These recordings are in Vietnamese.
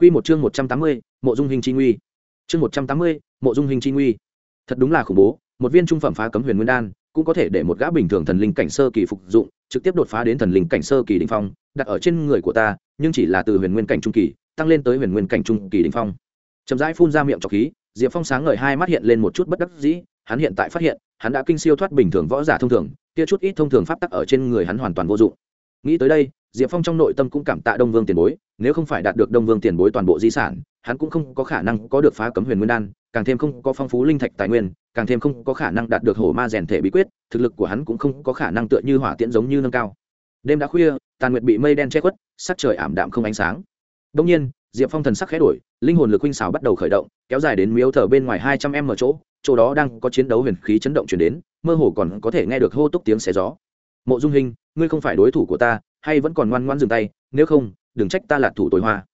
Quy một chương 180, Mộ Dung Hình chi nguy. Chương 180, Mộ Dung Hình chi nguy. Thật đúng là khủng bố, một viên trung phẩm phá cấm huyền nguyên đan, cũng có thể để một gã bình thường thần linh cảnh sơ kỳ phục dụng, trực tiếp đột phá đến thần linh cảnh sơ kỳ đỉnh phong, đặt ở trên người của ta, nhưng chỉ là từ huyền nguyên cảnh trung kỳ, tăng lên tới huyền nguyên cảnh trung kỳ đỉnh phong. Chậm rãi phun ra miệng trọc khí, Diệp Phong sáng ngời hai mắt hiện lên một chút bất đắc dĩ, hắn hiện tại phát hiện, hắn đã kinh siêu thoát bình thường võ giả thông thường, kia chút ít thông thường pháp tắc ở trên người hắn hoàn toàn vô dụng. Nghĩ tới đây, diệp phong trong nội tâm cũng cảm tạ đông vương tiền bối, nếu không phải đạt được đông vương tiền bối toàn bộ di sản, hắn cũng không có khả năng có được phá cấm huyền nguyên đan, càng thêm không có phong phú linh thạch tài nguyên, càng thêm không có khả năng đạt được hổ ma rèn thể bí quyết, thực lực của hắn cũng không có khả năng tựa như hỏa tiễn giống như nâng cao. Đêm đã khuya, tàn nguyệt bị mây đen che khuất, sắc trời ảm đạm không ánh sáng. Đông nhiên, diệp phong thần sắc khẽ đổi, linh hồn lực huynh xào bắt đầu khởi động, kéo dài đến miếu thờ bên ngoài hai trăm m chỗ chỗ đó đang có chiến đấu huyền khí chấn động chuyển đến, mơ hồ còn có thể nghe được hô túc tiếng xé gió. Mộ dung hình, ngươi không phải đối thủ của ta hay vẫn còn ngoan ngoan dừng tay, nếu không, đừng trách ta là thủ tối hoa.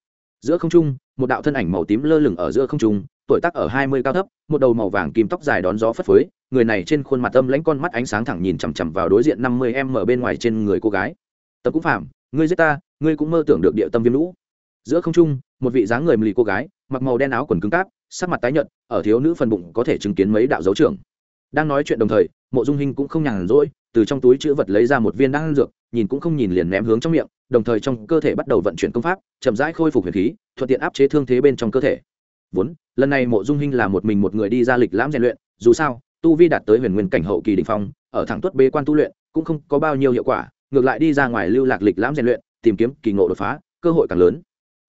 Giữa không trung, một đạo thân ảnh màu tím lơ lửng ở giữa không trung, tuổi tác ở hai mươi cao thấp, một đầu màu vàng kim tóc dài đón gió phất phới, người này trên khuôn mặt âm lãnh con mắt ánh sáng thẳng nhìn chằm chằm vào đối diện năm mươi em mở bên ngoài trên người cô gái. Tập cũng phạm, ngươi giết ta, ngươi cũng mơ tưởng được địa tâm viêm lũ. Giữa không trung, một vị dáng người mì cô gái, mặc màu đen áo quần cứng cáp, sắc mặt tái nhợt, ở thiếu nữ phần bụng có thể chứng kiến mấy đạo dấu trưởng. Đang nói chuyện đồng thời, mộ dung hình cũng không nhàn rỗi từ trong túi chữ vật lấy ra một viên đan dược, nhìn cũng không nhìn liền ném hướng trong miệng, đồng thời trong cơ thể bắt đầu vận chuyển công pháp, chậm rãi khôi phục huyền khí, thuận tiện áp chế thương thế bên trong cơ thể. Vốn, lần này mộ dung hinh là một mình một người đi ra lịch lãm rèn luyện, dù sao, tu vi đạt tới huyền nguyên cảnh hậu kỳ đình phong, ở thẳng tuất bế quan tu luyện, cũng không có bao nhiêu hiệu quả, ngược lại đi ra ngoài lưu lạc lịch lãm rèn luyện, tìm kiếm kỳ ngộ đột phá, cơ hội càng lớn.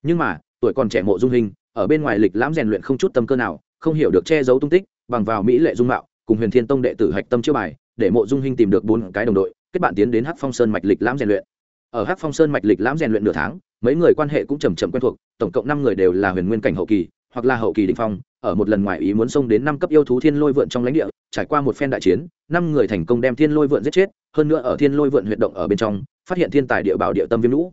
Nhưng mà, tuổi còn trẻ mộ dung hình ở bên ngoài lịch lãm rèn luyện không chút tâm cơ nào, không hiểu được che giấu tung tích, bằng vào mỹ lệ dung mạo, cùng huyền thiên tông đệ tử hạch tâm chiêu bài để mộ dung Hinh tìm được bốn cái đồng đội, kết bạn tiến đến hắc phong sơn mạch lịch lãm rèn luyện. Ở hắc phong sơn mạch lịch lãm rèn luyện nửa tháng, mấy người quan hệ cũng chầm chậm quen thuộc, tổng cộng năm người đều là huyền nguyên cảnh hậu kỳ, hoặc là hậu kỳ đình phong, ở một lần ngoài ý muốn xông đến năm cấp yêu thú thiên lôi vượn trong lãnh địa, trải qua một phen đại chiến, năm người thành công đem thiên lôi vượn giết chết, hơn nữa ở thiên lôi vượn huyệt động ở bên trong, phát hiện thiên tài địa bảo địa tâm viêm lũ.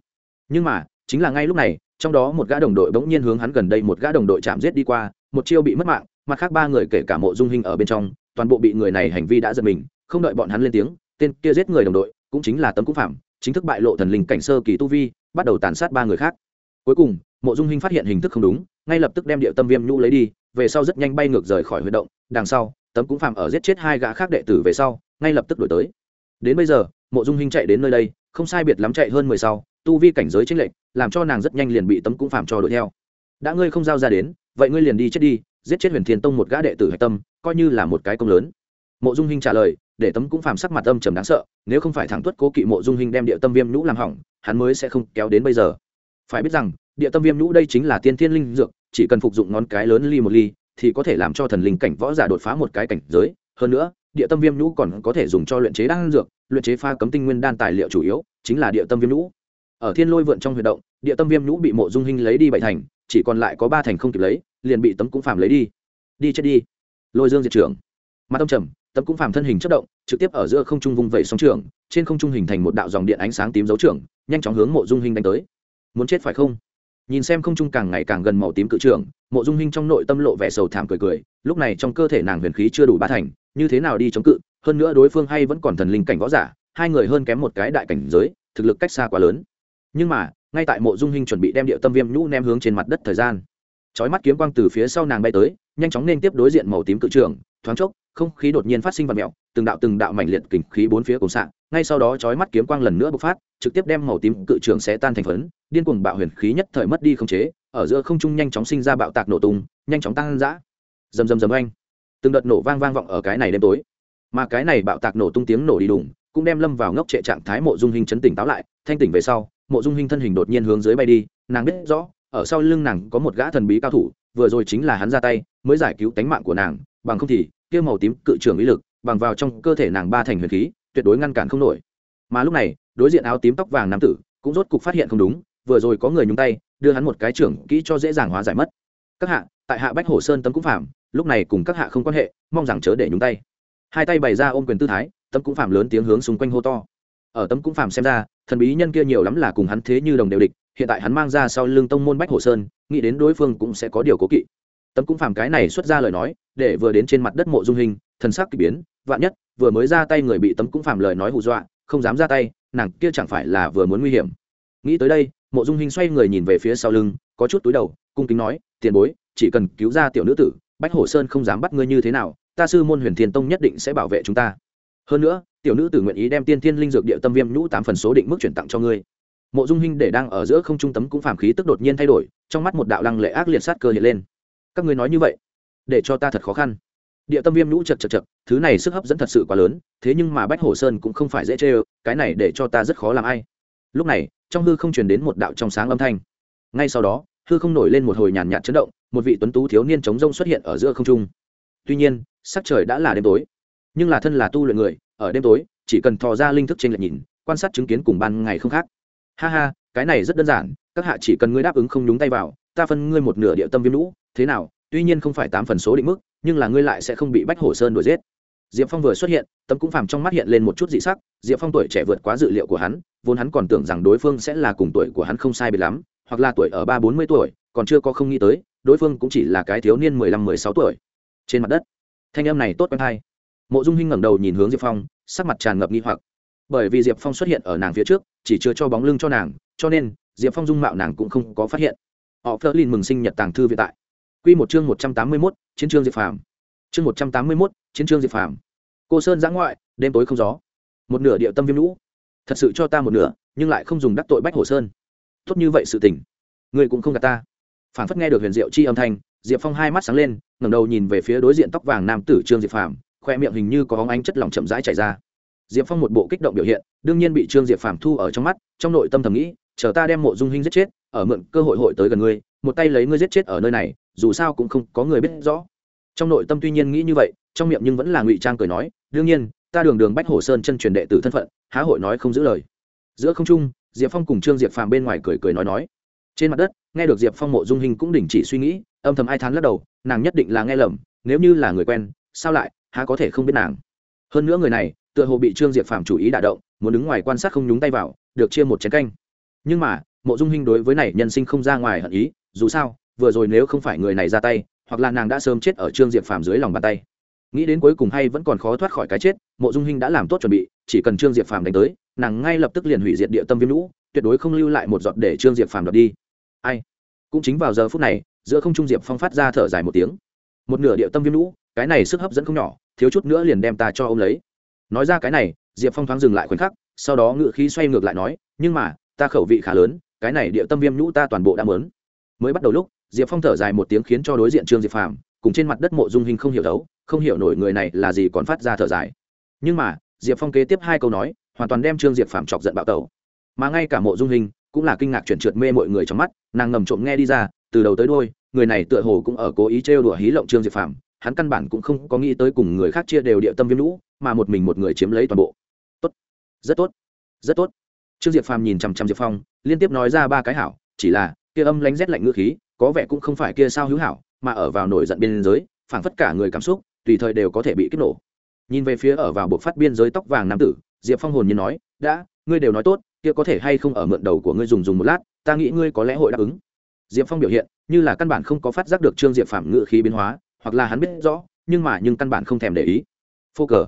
Nhưng mà, chính là ngay lúc này, trong đó một gã đồng đội bỗng nhiên hướng hắn gần đây một gã đồng đội chạm giết đi qua, một chiêu bị mất mạng, mặt khác ba người kể cả mộ dung hình ở bên trong, toàn bộ bị người này hành vi đã giật mình không đợi bọn hắn lên tiếng, tên kia giết người đồng đội, cũng chính là tấm cũ phạm, chính thức bại lộ thần linh cảnh sơ kỳ tu vi, bắt đầu tàn sát ba người khác. Cuối cùng, mộ dung hinh phát hiện hình thức không đúng, ngay lập tức đem địa tâm viêm nhũ lấy đi, về sau rất nhanh bay ngược rời khỏi huy động, đằng sau, tấm cũng phạm ở giết chết hai gã khác đệ tử về sau, ngay lập tức đổi tới. Đến bây giờ, mộ dung hinh chạy đến nơi đây, không sai biệt lắm chạy hơn mười sau, tu vi cảnh giới chính lệnh làm cho nàng rất nhanh liền bị tấm cũng phạm cho đuổi theo. Đã ngươi không giao ra đến, vậy ngươi liền đi chết đi, giết chết huyền thiên tông một gã đệ tử hạch tâm, coi như là một cái công lớn. Mộ dung hinh trả lời để tấm cũng phàm sắc mặt âm trầm đáng sợ, nếu không phải thẳng tuất cố kỵ mộ dung hình đem địa tâm viêm nhũ làm hỏng, hắn mới sẽ không kéo đến bây giờ. Phải biết rằng, địa tâm viêm nhũ đây chính là tiên thiên linh dược, chỉ cần phục dụng ngón cái lớn ly một ly, thì có thể làm cho thần linh cảnh võ giả đột phá một cái cảnh giới. Hơn nữa, địa tâm viêm nhũ còn có thể dùng cho luyện chế đan dược, luyện chế pha cấm tinh nguyên đan tài liệu chủ yếu, chính là địa tâm viêm nhũ. Ở thiên lôi vượn trong huy động, địa tâm viêm nhũ bị mộ dung hình lấy đi bảy thành, chỉ còn lại có ba thành không kịp lấy, liền bị tấm cũng phàm lấy đi. Đi chết đi. Lôi dương diệt trưởng. Mặt tâm trầm tấm cũng phàm thân hình chất động, trực tiếp ở giữa không trung vung vẩy sóng trường, trên không trung hình thành một đạo dòng điện ánh sáng tím dấu trưởng nhanh chóng hướng mộ dung hình đánh tới. Muốn chết phải không? Nhìn xem không trung càng ngày càng gần màu tím cự trưởng mộ dung hình trong nội tâm lộ vẻ sầu thảm cười cười, lúc này trong cơ thể nàng huyền khí chưa đủ ba thành, như thế nào đi chống cự, hơn nữa đối phương hay vẫn còn thần linh cảnh võ giả, hai người hơn kém một cái đại cảnh giới, thực lực cách xa quá lớn. Nhưng mà, ngay tại mộ dung hình chuẩn bị đem điệu tâm viêm nhũ ném hướng trên mặt đất thời gian, chói mắt kiếm quang từ phía sau nàng bay tới, nhanh chóng nên tiếp đối diện màu tím cự trưởng thoáng chốc không khí đột nhiên phát sinh vật mẹo, từng đạo từng đạo mảnh liệt kình khí bốn phía cùng sạng. ngay sau đó chói mắt kiếm quang lần nữa bộc phát, trực tiếp đem màu tím cự trường sẽ tan thành phấn, điên cuồng bạo huyền khí nhất thời mất đi không chế, ở giữa không trung nhanh chóng sinh ra bạo tạc nổ tung, nhanh chóng tăng dã rầm rầm rầm anh từng đợt nổ vang vang vọng ở cái này đêm tối mà cái này bạo tạc nổ tung tiếng nổ đi đùng, cũng đem lâm vào ngốc trệ trạng thái mộ dung hình chấn tỉnh táo lại, thanh tỉnh về sau, mộ dung hình thân hình đột nhiên hướng dưới bay đi, nàng biết rõ, ở sau lưng nàng có một gã thần bí cao thủ, vừa rồi chính là hắn ra tay, mới giải cứu tánh mạng của nàng, bằng không thì kia màu tím cự trường ý lực, bằng vào trong cơ thể nàng ba thành huyền khí, tuyệt đối ngăn cản không nổi. Mà lúc này, đối diện áo tím tóc vàng nam tử cũng rốt cục phát hiện không đúng, vừa rồi có người nhúng tay, đưa hắn một cái trưởng kỹ cho dễ dàng hóa giải mất. Các hạ, tại hạ bách hồ sơn tấm cũng phạm, lúc này cùng các hạ không quan hệ, mong rằng chớ để nhúng tay. Hai tay bày ra ôm quyền tư thái, tấm cũng phạm lớn tiếng hướng xung quanh hô to. Ở tấm cũng phạm xem ra, thần bí nhân kia nhiều lắm là cùng hắn thế như đồng đều địch, hiện tại hắn mang ra sau lưng tông môn bách hồ sơn, nghĩ đến đối phương cũng sẽ có điều cố kỵ tấm cũng phàm cái này xuất ra lời nói, để vừa đến trên mặt đất mộ dung hình, thần sắc k ỳ biến, vạn nhất, vừa mới ra tay người bị tấm cũng phàm lời nói hù dọa, không dám ra tay, nàng kia chẳng phải là vừa muốn nguy hiểm. Nghĩ tới đây, mộ dung hình xoay người nhìn về phía sau lưng, có chút túi đầu, cung kính nói, tiền bối, chỉ cần cứu ra tiểu nữ tử, bách hổ sơn không dám bắt ngươi như thế nào, ta sư môn huyền thiên tông nhất định sẽ bảo vệ chúng ta. Hơn nữa, tiểu nữ tử nguyện ý đem tiên thiên linh dược địa tâm viêm nhũ tám phần số định mức chuyển tặng cho ngươi. Mộ dung hinh để đang ở giữa không trung tấm cũng phàm khí tức đột nhiên thay đổi, trong mắt một đạo lăng lệ ác liệt sát cơ hiện lên các ngươi nói như vậy, để cho ta thật khó khăn. Địa tâm viêm nhũ chật chật chật, thứ này sức hấp dẫn thật sự quá lớn, thế nhưng mà bách hồ sơn cũng không phải dễ chê ơ, cái này để cho ta rất khó làm ai. Lúc này, trong hư không truyền đến một đạo trong sáng âm thanh. Ngay sau đó, hư không nổi lên một hồi nhàn nhạt chấn động, một vị tuấn tú thiếu niên chống rông xuất hiện ở giữa không trung. Tuy nhiên, sắc trời đã là đêm tối, nhưng là thân là tu luyện người, ở đêm tối, chỉ cần thò ra linh thức trên lệch nhìn, quan sát chứng kiến cùng ban ngày không khác. Ha ha, cái này rất đơn giản, các hạ chỉ cần ngươi đáp ứng không nhúng tay vào, ta phân ngươi một nửa địa tâm viêm lũ thế nào, tuy nhiên không phải tám phần số định mức, nhưng là ngươi lại sẽ không bị bách hổ sơn đuổi giết. Diệp phong vừa xuất hiện, tâm cũng phàm trong mắt hiện lên một chút dị sắc, diệp phong tuổi trẻ vượt quá dự liệu của hắn, vốn hắn còn tưởng rằng đối phương sẽ là cùng tuổi của hắn không sai biệt lắm, hoặc là tuổi ở ba bốn mươi tuổi, còn chưa có không nghĩ tới, đối phương cũng chỉ là cái thiếu niên mười lăm mười sáu tuổi. Trên mặt đất, thanh em này tốt quen thai mộ dung hinh ngẩng đầu nhìn hướng diệp phong, sắc mặt tràn ngập nghi hoặc. Bởi vì diệp phong xuất hiện ở nàng phía trước, chỉ chưa cho bóng lưng cho nàng, cho nên diệp phong dung mạo nàng cũng không có phát hiện. Họ phớt lên mừng sinh nhật tàng thư vĩ tại. Quy một chương một trăm tám mươi mốt, chiến trương diệp phàm. Chương một trăm tám mươi mốt, chiến trương diệp phàm. Cô sơn giã ngoại, đêm tối không gió. Một nửa điệu tâm viêm lũ. Thật sự cho ta một nửa, nhưng lại không dùng đắc tội bách hồ sơn. Tốt như vậy sự tình. Người cũng không gạt ta. Phản phất nghe được huyền diệu chi âm thanh, diệp phong hai mắt sáng lên, ngẩng đầu nhìn về phía đối diện tóc vàng nam tử trương diệp phàm, khoe miệng hình như có hóng ánh chất lỏng chậm rãi chảy ra. Diệp phong một bộ kích động biểu hiện, đương nhiên bị trương diệp phàm thu ở trong mắt, trong nội tâm thầm nghĩ, chờ ta đem mộ dung hinh giết chết, ở mượn cơ hội hội tới gần ngươi một tay lấy ngươi giết chết ở nơi này, dù sao cũng không có người biết rõ. Trong nội tâm tuy nhiên nghĩ như vậy, trong miệng nhưng vẫn là ngụy trang cười nói, đương nhiên, ta đường đường bách hồ sơn chân truyền đệ tử thân phận, há hội nói không giữ lời. Giữa không trung, diệp phong cùng trương diệp phàm bên ngoài cười cười nói nói. Trên mặt đất, nghe được diệp phong mộ dung hình cũng đình chỉ suy nghĩ, âm thầm ai thán lắc đầu, nàng nhất định là nghe lầm, nếu như là người quen, sao lại, há có thể không biết nàng. Hơn nữa người này, tựa hồ bị trương diệp phàm chủ ý đả động, muốn đứng ngoài quan sát không nhúng tay vào, được chia một chén canh. Nhưng mà, mộ dung hình đối với này nhân sinh không ra ngoài hận ý dù sao, vừa rồi nếu không phải người này ra tay, hoặc là nàng đã sớm chết ở trương diệp phàm dưới lòng bàn tay. Nghĩ đến cuối cùng hay vẫn còn khó thoát khỏi cái chết, mộ dung hinh đã làm tốt chuẩn bị, chỉ cần trương diệp phàm đánh tới, nàng ngay lập tức liền hủy diệt địa tâm viêm lũ, tuyệt đối không lưu lại một giọt để trương diệp phàm đập đi. Ai? Cũng chính vào giờ phút này, giữa không trung diệp phong phát ra thở dài một tiếng. Một nửa địa tâm viêm lũ, cái này sức hấp dẫn không nhỏ, thiếu chút nữa liền đem ta cho ô m lấy. Nói ra cái này, diệp phong thoáng dừng lại khoảnh khắc, sau đó ngự khí xoay ngược lại nói, nhưng mà, ta khẩu vị khá lớn, cái này địa tâm viêm lũ ta toàn bộ đã mớn mới bắt đầu lúc, diệp phong thở dài một tiếng khiến cho đối diện trương diệp phàm cùng trên mặt đất mộ dung hình không hiểu đấu, không hiểu nổi người này là gì còn phát ra thở dài. Nhưng mà, diệp phong kế tiếp hai câu nói, hoàn toàn đem trương diệp phàm chọc giận bạo tẩu. Mà ngay cả mộ dung hình cũng là kinh ngạc chuyển trượt mê mọi người trong mắt, nàng ngầm trộm nghe đi ra, từ đầu tới đôi người này tựa hồ cũng ở cố ý trêu đùa hí lộng trương diệp phàm, hắn căn bản cũng không có nghĩ tới cùng người khác chia đều địa tâm viêm lũ, mà một mình một người chiếm lấy toàn bộ. Tốt. Rất tốt. Rất tốt. Trương diệp phàm nhìn chằm chằm diệp phong, liên tiếp nói ra ba cái hảo, chỉ là kia âm lánh rét lạnh ngữ khí, có vẻ cũng không phải kia sao hữu hảo, mà ở vào nổi giận biên giới, phảng phất cả người cảm xúc, tùy thời đều có thể bị kích nổ. Nhìn về phía ở vào buộc phát biên giới tóc vàng nam tử, diệp phong hồn nhiên nói, đã, ngươi đều nói tốt, kia có thể hay không ở mượn đầu của ngươi dùng dùng một lát, ta nghĩ ngươi có lẽ hội đáp ứng. Diệp phong biểu hiện, như là căn bản không có phát giác được trương diệp phạm ngự khí biến hóa, hoặc là hắn biết rõ, nhưng mà nhưng căn bản không thèm để ý. Phô cờ.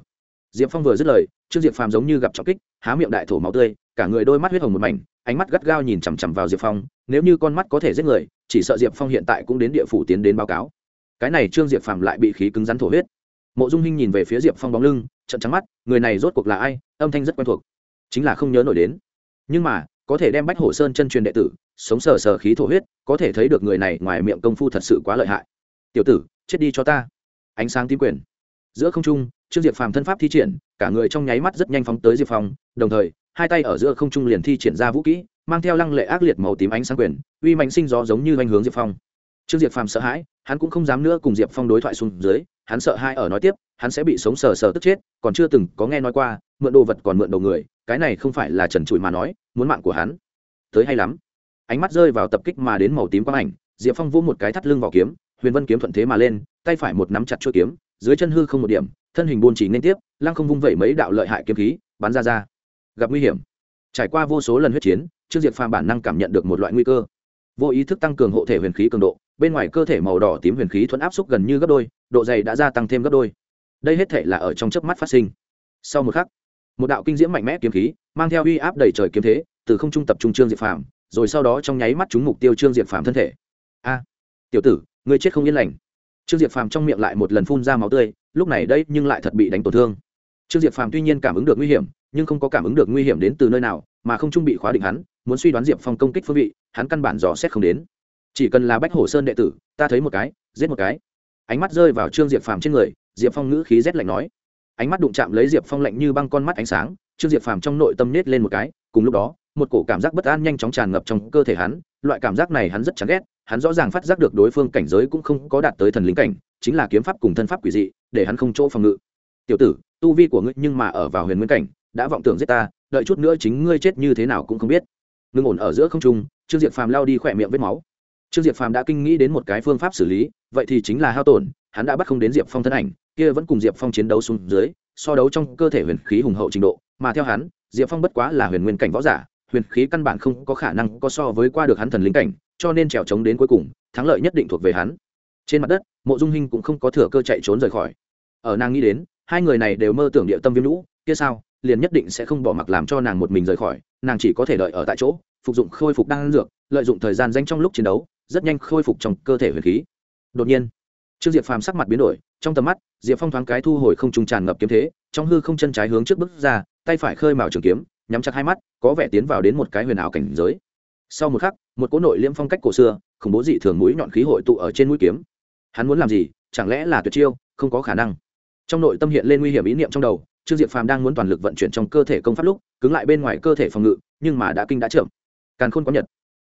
Diệp phong vừa dứt lời, trương diệp phàm giống như gặp trọng kích, há miệng đại thổ máu tươi cả người đôi mắt huyết hồng một mảnh, ánh mắt gắt gao nhìn chằm chằm vào diệp phong, nếu như con mắt có thể giết người, chỉ sợ diệp phong hiện tại cũng đến địa phủ tiến đến báo cáo. Cái này trương diệp phàm lại bị khí cứng rắn thổ huyết. Mộ dung hinh nhìn về phía diệp phong bóng lưng trận trắng mắt, người này rốt cuộc là ai, âm thanh rất quen thuộc. Chính là không nhớ nổi đến. Nhưng mà, có thể đem bách hổ sơn chân truyền đệ tử, sống sờ sờ khí thổ huyết, có thể thấy được người này ngoài miệng công phu thật sự quá lợi hại. Tiểu tử, chết đi cho ta. Ánh sáng tím quyền. Giữa không trung, trương diệp phàm thân pháp thi triển, cả người trong nháy mắt rất nhanh phóng tới diệp phong, đồng thời hai tay ở giữa không trung liền thi triển ra vũ kỹ, mang theo lăng lệ ác liệt màu tím ánh sáng quyền, uy mạnh sinh gió giống như anh hướng diệp phong. Trương diệp phàm sợ hãi, hắn cũng không dám nữa cùng diệp phong đối thoại xuống dưới, hắn sợ hai ở nói tiếp, hắn sẽ bị sống sờ sờ tức chết, còn chưa từng có nghe nói qua, mượn đồ vật còn mượn đầu người, cái này không phải là trần trụi mà nói, muốn mạng của hắn. Tới hay lắm. Ánh mắt rơi vào tập kích mà đến màu tím quang ảnh, diệp phong vỗ một cái thắt lưng vào kiếm, huyền vân kiếm thuận thế mà lên, tay phải một nắm chặt chuôi kiếm, dưới chân hư không một điểm, thân hình buôn chỉ nên tiếp, lăng không vung vẩy mấy đạo lợi hại kiếm khí, bắn ra ra gặp nguy hiểm. Trải qua vô số lần huyết chiến, trương diệp phàm bản năng cảm nhận được một loại nguy cơ. Vô ý thức tăng cường hộ thể huyền khí cường độ, bên ngoài cơ thể màu đỏ tím huyền khí thuẫn áp xúc gần như gấp đôi, độ dày đã gia tăng thêm gấp đôi. Đây hết thể là ở trong chớp mắt phát sinh. Sau một khắc, một đạo kinh diễm mạnh mẽ kiếm khí, mang theo uy áp đầy trời kiếm thế, từ không trung tập trung trương diệp phàm, rồi sau đó trong nháy mắt trúng mục tiêu trương diệp phàm thân thể. A, tiểu tử, ngươi chết không yên lành. Trương diệp phàm trong miệng lại một lần phun ra máu tươi, lúc này đây nhưng lại thật bị đánh tổn thương. Trương diệp phàm tuy nhiên cảm ứng được nguy hiểm nhưng không có cảm ứng được nguy hiểm đến từ nơi nào, mà không trung bị khóa định hắn, muốn suy đoán diệp phong công kích phương vị, hắn căn bản dò xét không đến. Chỉ cần là bách hổ sơn đệ tử, ta thấy một cái, giết một cái. Ánh mắt rơi vào trương diệp phàm trên người, diệp phong ngữ khí rét lạnh nói. Ánh mắt đụng chạm lấy diệp phong lạnh như băng con mắt ánh sáng, trương diệp phàm trong nội tâm nết lên một cái, cùng lúc đó, một cổ cảm giác bất an nhanh chóng tràn ngập trong cơ thể hắn, loại cảm giác này hắn rất chán ghét, hắn rõ ràng phát giác được đối phương cảnh giới cũng không có đạt tới thần lính cảnh, chính là kiếm pháp cùng thân pháp quỷ dị, để hắn không chỗ phòng ngự. Tiểu tử, tu vi của ngươi nhưng mà ở vào huyền nguyên cảnh đã vọng tưởng giết ta, đợi chút nữa chính ngươi chết như thế nào cũng không biết. Ngưng ổn ở giữa không trung, trương diệp phàm lao đi khỏe miệng vết máu. Trương diệp phàm đã kinh nghĩ đến một cái phương pháp xử lý, vậy thì chính là hao tổn, hắn đã bắt không đến diệp phong thân ảnh, kia vẫn cùng diệp phong chiến đấu xuống dưới, so đấu trong cơ thể huyền khí hùng hậu trình độ, mà theo hắn, diệp phong bất quá là huyền nguyên cảnh võ giả, huyền khí căn bản không có khả năng có so với qua được hắn thần linh cảnh, cho nên trèo trống đến cuối cùng, thắng lợi nhất định thuộc về hắn. Trên mặt đất, mộ dung hinh cũng không có thừa cơ chạy trốn rời khỏi. Ở nàng nghĩ đến, hai người này đều mơ tưởng địa tâm viêm lũ, kia sao? Liền nhất định sẽ không bỏ mặc làm cho nàng một mình rời khỏi, nàng chỉ có thể đợi ở tại chỗ, phục dụng khôi phục đan dược, lợi dụng thời gian danh trong lúc chiến đấu, rất nhanh khôi phục trong cơ thể huyền khí. Đột nhiên, trương diệp phàm sắc mặt biến đổi, trong tầm mắt, diệp phong thoáng cái thu hồi không trùng tràn ngập kiếm thế, trong hư không chân trái hướng trước bước ra, tay phải khơi mào trường kiếm, nhắm chặt hai mắt, có vẻ tiến vào đến một cái huyền ảo cảnh giới. Sau một khắc, một cỗ nội liễm phong cách cổ xưa, khủng bố dị thường mũi nhọn khí hội tụ ở trên mũi kiếm. Hắn muốn làm gì? Chẳng lẽ là tuyệt chiêu? Không có khả năng. Trong nội tâm hiện lên nguy hiểm ý niệm trong đầu trương diệp phàm đang muốn toàn lực vận chuyển trong cơ thể công pháp lúc, cứng lại bên ngoài cơ thể phòng ngự, nhưng mà đã kinh đã chậm. Càn khôn có nhật.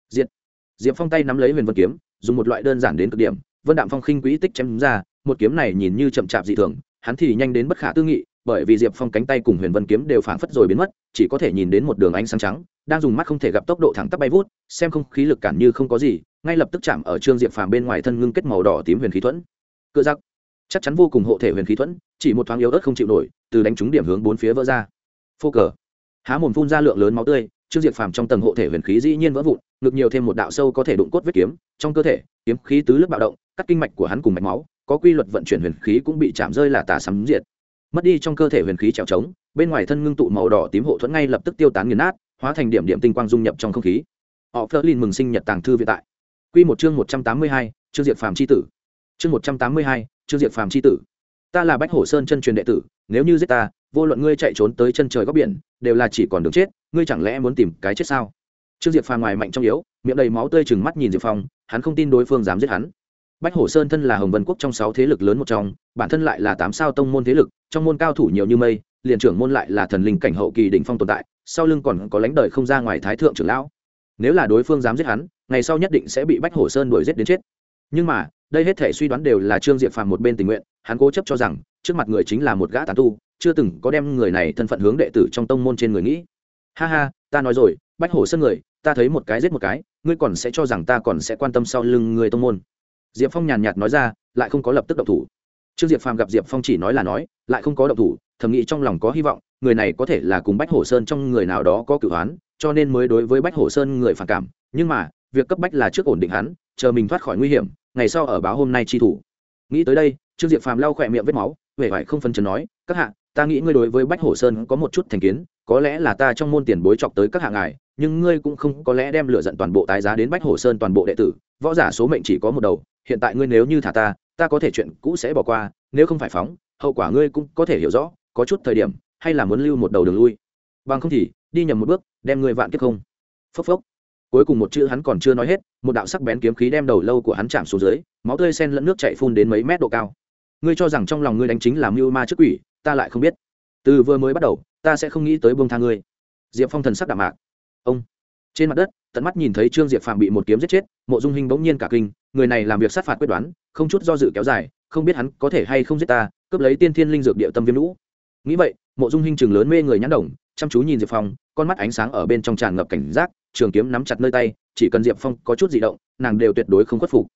Diện diệp phong tay nắm lấy huyền vân kiếm, dùng một loại đơn giản đến cực điểm, vân đạm phong khinh quỹ tích chém ra, một kiếm này nhìn như chậm chạp dị thường, hắn thì nhanh đến bất khả tư nghị, bởi vì diệp phong cánh tay cùng huyền vân kiếm đều phảng phất rồi biến mất, chỉ có thể nhìn đến một đường ánh sáng trắng, đang dùng mắt không thể gặp tốc độ thẳng tắp bay vút, xem không khí lực cản như không có gì, ngay lập tức chạm ở trương diệp phàm bên ngoài thân ngưng kết màu đỏ tím huyền khí thuẫn. Cựa giặc chắc chắn vô cùng hộ thể huyền khí thuẫn, chỉ một thoáng yếu ớt không chịu nổi, từ đánh trúng điểm hướng bốn phía vỡ ra. Phô cờ. Há mồm phun ra lượng lớn máu tươi, trương diệp phàm trong tầng hộ thể huyền khí dĩ nhiên vỡ vụn, ngực nhiều thêm một đạo sâu có thể đụng cốt vết kiếm, trong cơ thể, kiếm khí tứ lớp bạo động, cắt kinh mạch của hắn cùng mạch máu, có quy luật vận chuyển huyền khí cũng bị chạm rơi là tà sắm diệt. Mất đi trong cơ thể huyền khí trèo trống, bên ngoài thân ngưng tụ màu đỏ tím hộ thuẫn ngay lập tức tiêu tán nghiền nát, hóa thành điểm điểm tinh quang dung nhập trong không khí. Họ phớt lên mừng sinh nhật tàng thư vĩ tại. Quy một chương một trăm tám mươi hai chương diệp phàm chi tử. Chương một trăm tám mươi hai trương diệp phàm c h i tử. Ta là bách hổ sơn chân truyền đệ tử, nếu như giết ta, vô luận ngươi chạy trốn tới chân trời góc biển, đều là chỉ còn đường chết, ngươi chẳng lẽ muốn tìm cái chết sao? Trương diệp phàm ngoài mạnh trong yếu, miệng đầy máu tươi chừng mắt nhìn diệp phong, hắn không tin đối phương dám giết hắn. Bách hổ sơn thân là hồng vân quốc trong sáu thế lực lớn một trong, bản thân lại là tám sao tông môn thế lực, trong môn cao thủ nhiều như mây, liền trưởng môn lại là thần linh cảnh hậu kỳ đỉnh phong tồn tại, sau lưng còn có lãnh đời không ra ngoài thái thượng trưởng lão. Nếu là đối phương dám giết hắn, ngày sau nhất định sẽ bị bách hổ sơn đuổi giết đến chết. Nhưng mà đây hết thể suy đoán đều là trương diệp phàm một bên tình nguyện, hắn cố chấp cho rằng, trước mặt người chính là một gã tán tu, chưa từng có đem người này thân phận hướng đệ tử trong tông môn trên người nghĩ. Ha ha, ta nói rồi, bách hổ sơn người, ta thấy một cái giết một cái, ngươi còn sẽ cho rằng ta còn sẽ quan tâm sau lưng người tông môn. Diệp phong nhàn nhạt nói ra, lại không có lập tức động thủ. Trương diệp phàm gặp diệp phong chỉ nói là nói, lại không có động thủ, thầm nghĩ trong lòng có hy vọng, người này có thể là cùng bách hổ sơn trong người nào đó có cửu hoán cho nên mới đối với bách hổ sơn người phản cảm. Nhưng mà, việc cấp bách là trước ổn định hắn, chờ mình thoát khỏi nguy hiểm ngày sau ở báo hôm nay chi thủ. Nghĩ tới đây, trương diệp phàm lau khỏe miệng vết máu, vẻ vải không phân chấn nói, các hạ, ta nghĩ ngươi đối với bách hổ sơn có một chút thành kiến, có lẽ là ta trong môn tiền bối chọc tới các hạ ngài, nhưng ngươi cũng không có lẽ đem lựa giận toàn bộ tái giá đến bách hổ sơn toàn bộ đệ tử, võ giả số mệnh chỉ có một đầu, hiện tại ngươi nếu như thả ta ta có thể chuyện cũ sẽ bỏ qua, nếu không phải phóng, hậu quả ngươi cũng có thể hiểu rõ, có chút thời điểm, hay là muốn lưu một đầu đường lui. Bằng không thì, đi nhầm một bước, đem ngươi vạn kiếp không. Phốc phốc cuối cùng một chữ hắn còn chưa nói hết, một đạo sắc bén kiếm khí đem đầu lâu của hắn chạm xuống dưới, máu tươi sen lẫn nước chạy phun đến mấy mét độ cao. Ngươi cho rằng trong lòng ngươi đánh chính là mưu ma trước quỷ, ta lại không biết. Từ vừa mới bắt đầu, ta sẽ không nghĩ tới buông tha ngươi. Diệp phong thần sắc đạm mạc. Ông. Trên mặt đất, tận mắt nhìn thấy trương diệp phạm bị một kiếm giết chết, mộ dung hình bỗng nhiên cả kinh, người này làm việc sát phạt quyết đoán, không chút do dự kéo dài, không biết hắn có thể hay không giết ta, cướp lấy tiên thiên linh dược địa tâm viêm lũ. Nghĩ vậy, mộ dung hình chừng lớn mê người nhãn đồng, chăm chú nhìn diệp phong, con mắt ánh sáng ở bên trong tràn ngập cảnh giác trường kiếm nắm chặt nơi tay, chỉ cần diệp phong có chút di động, nàng đều tuyệt đối không khuất phục.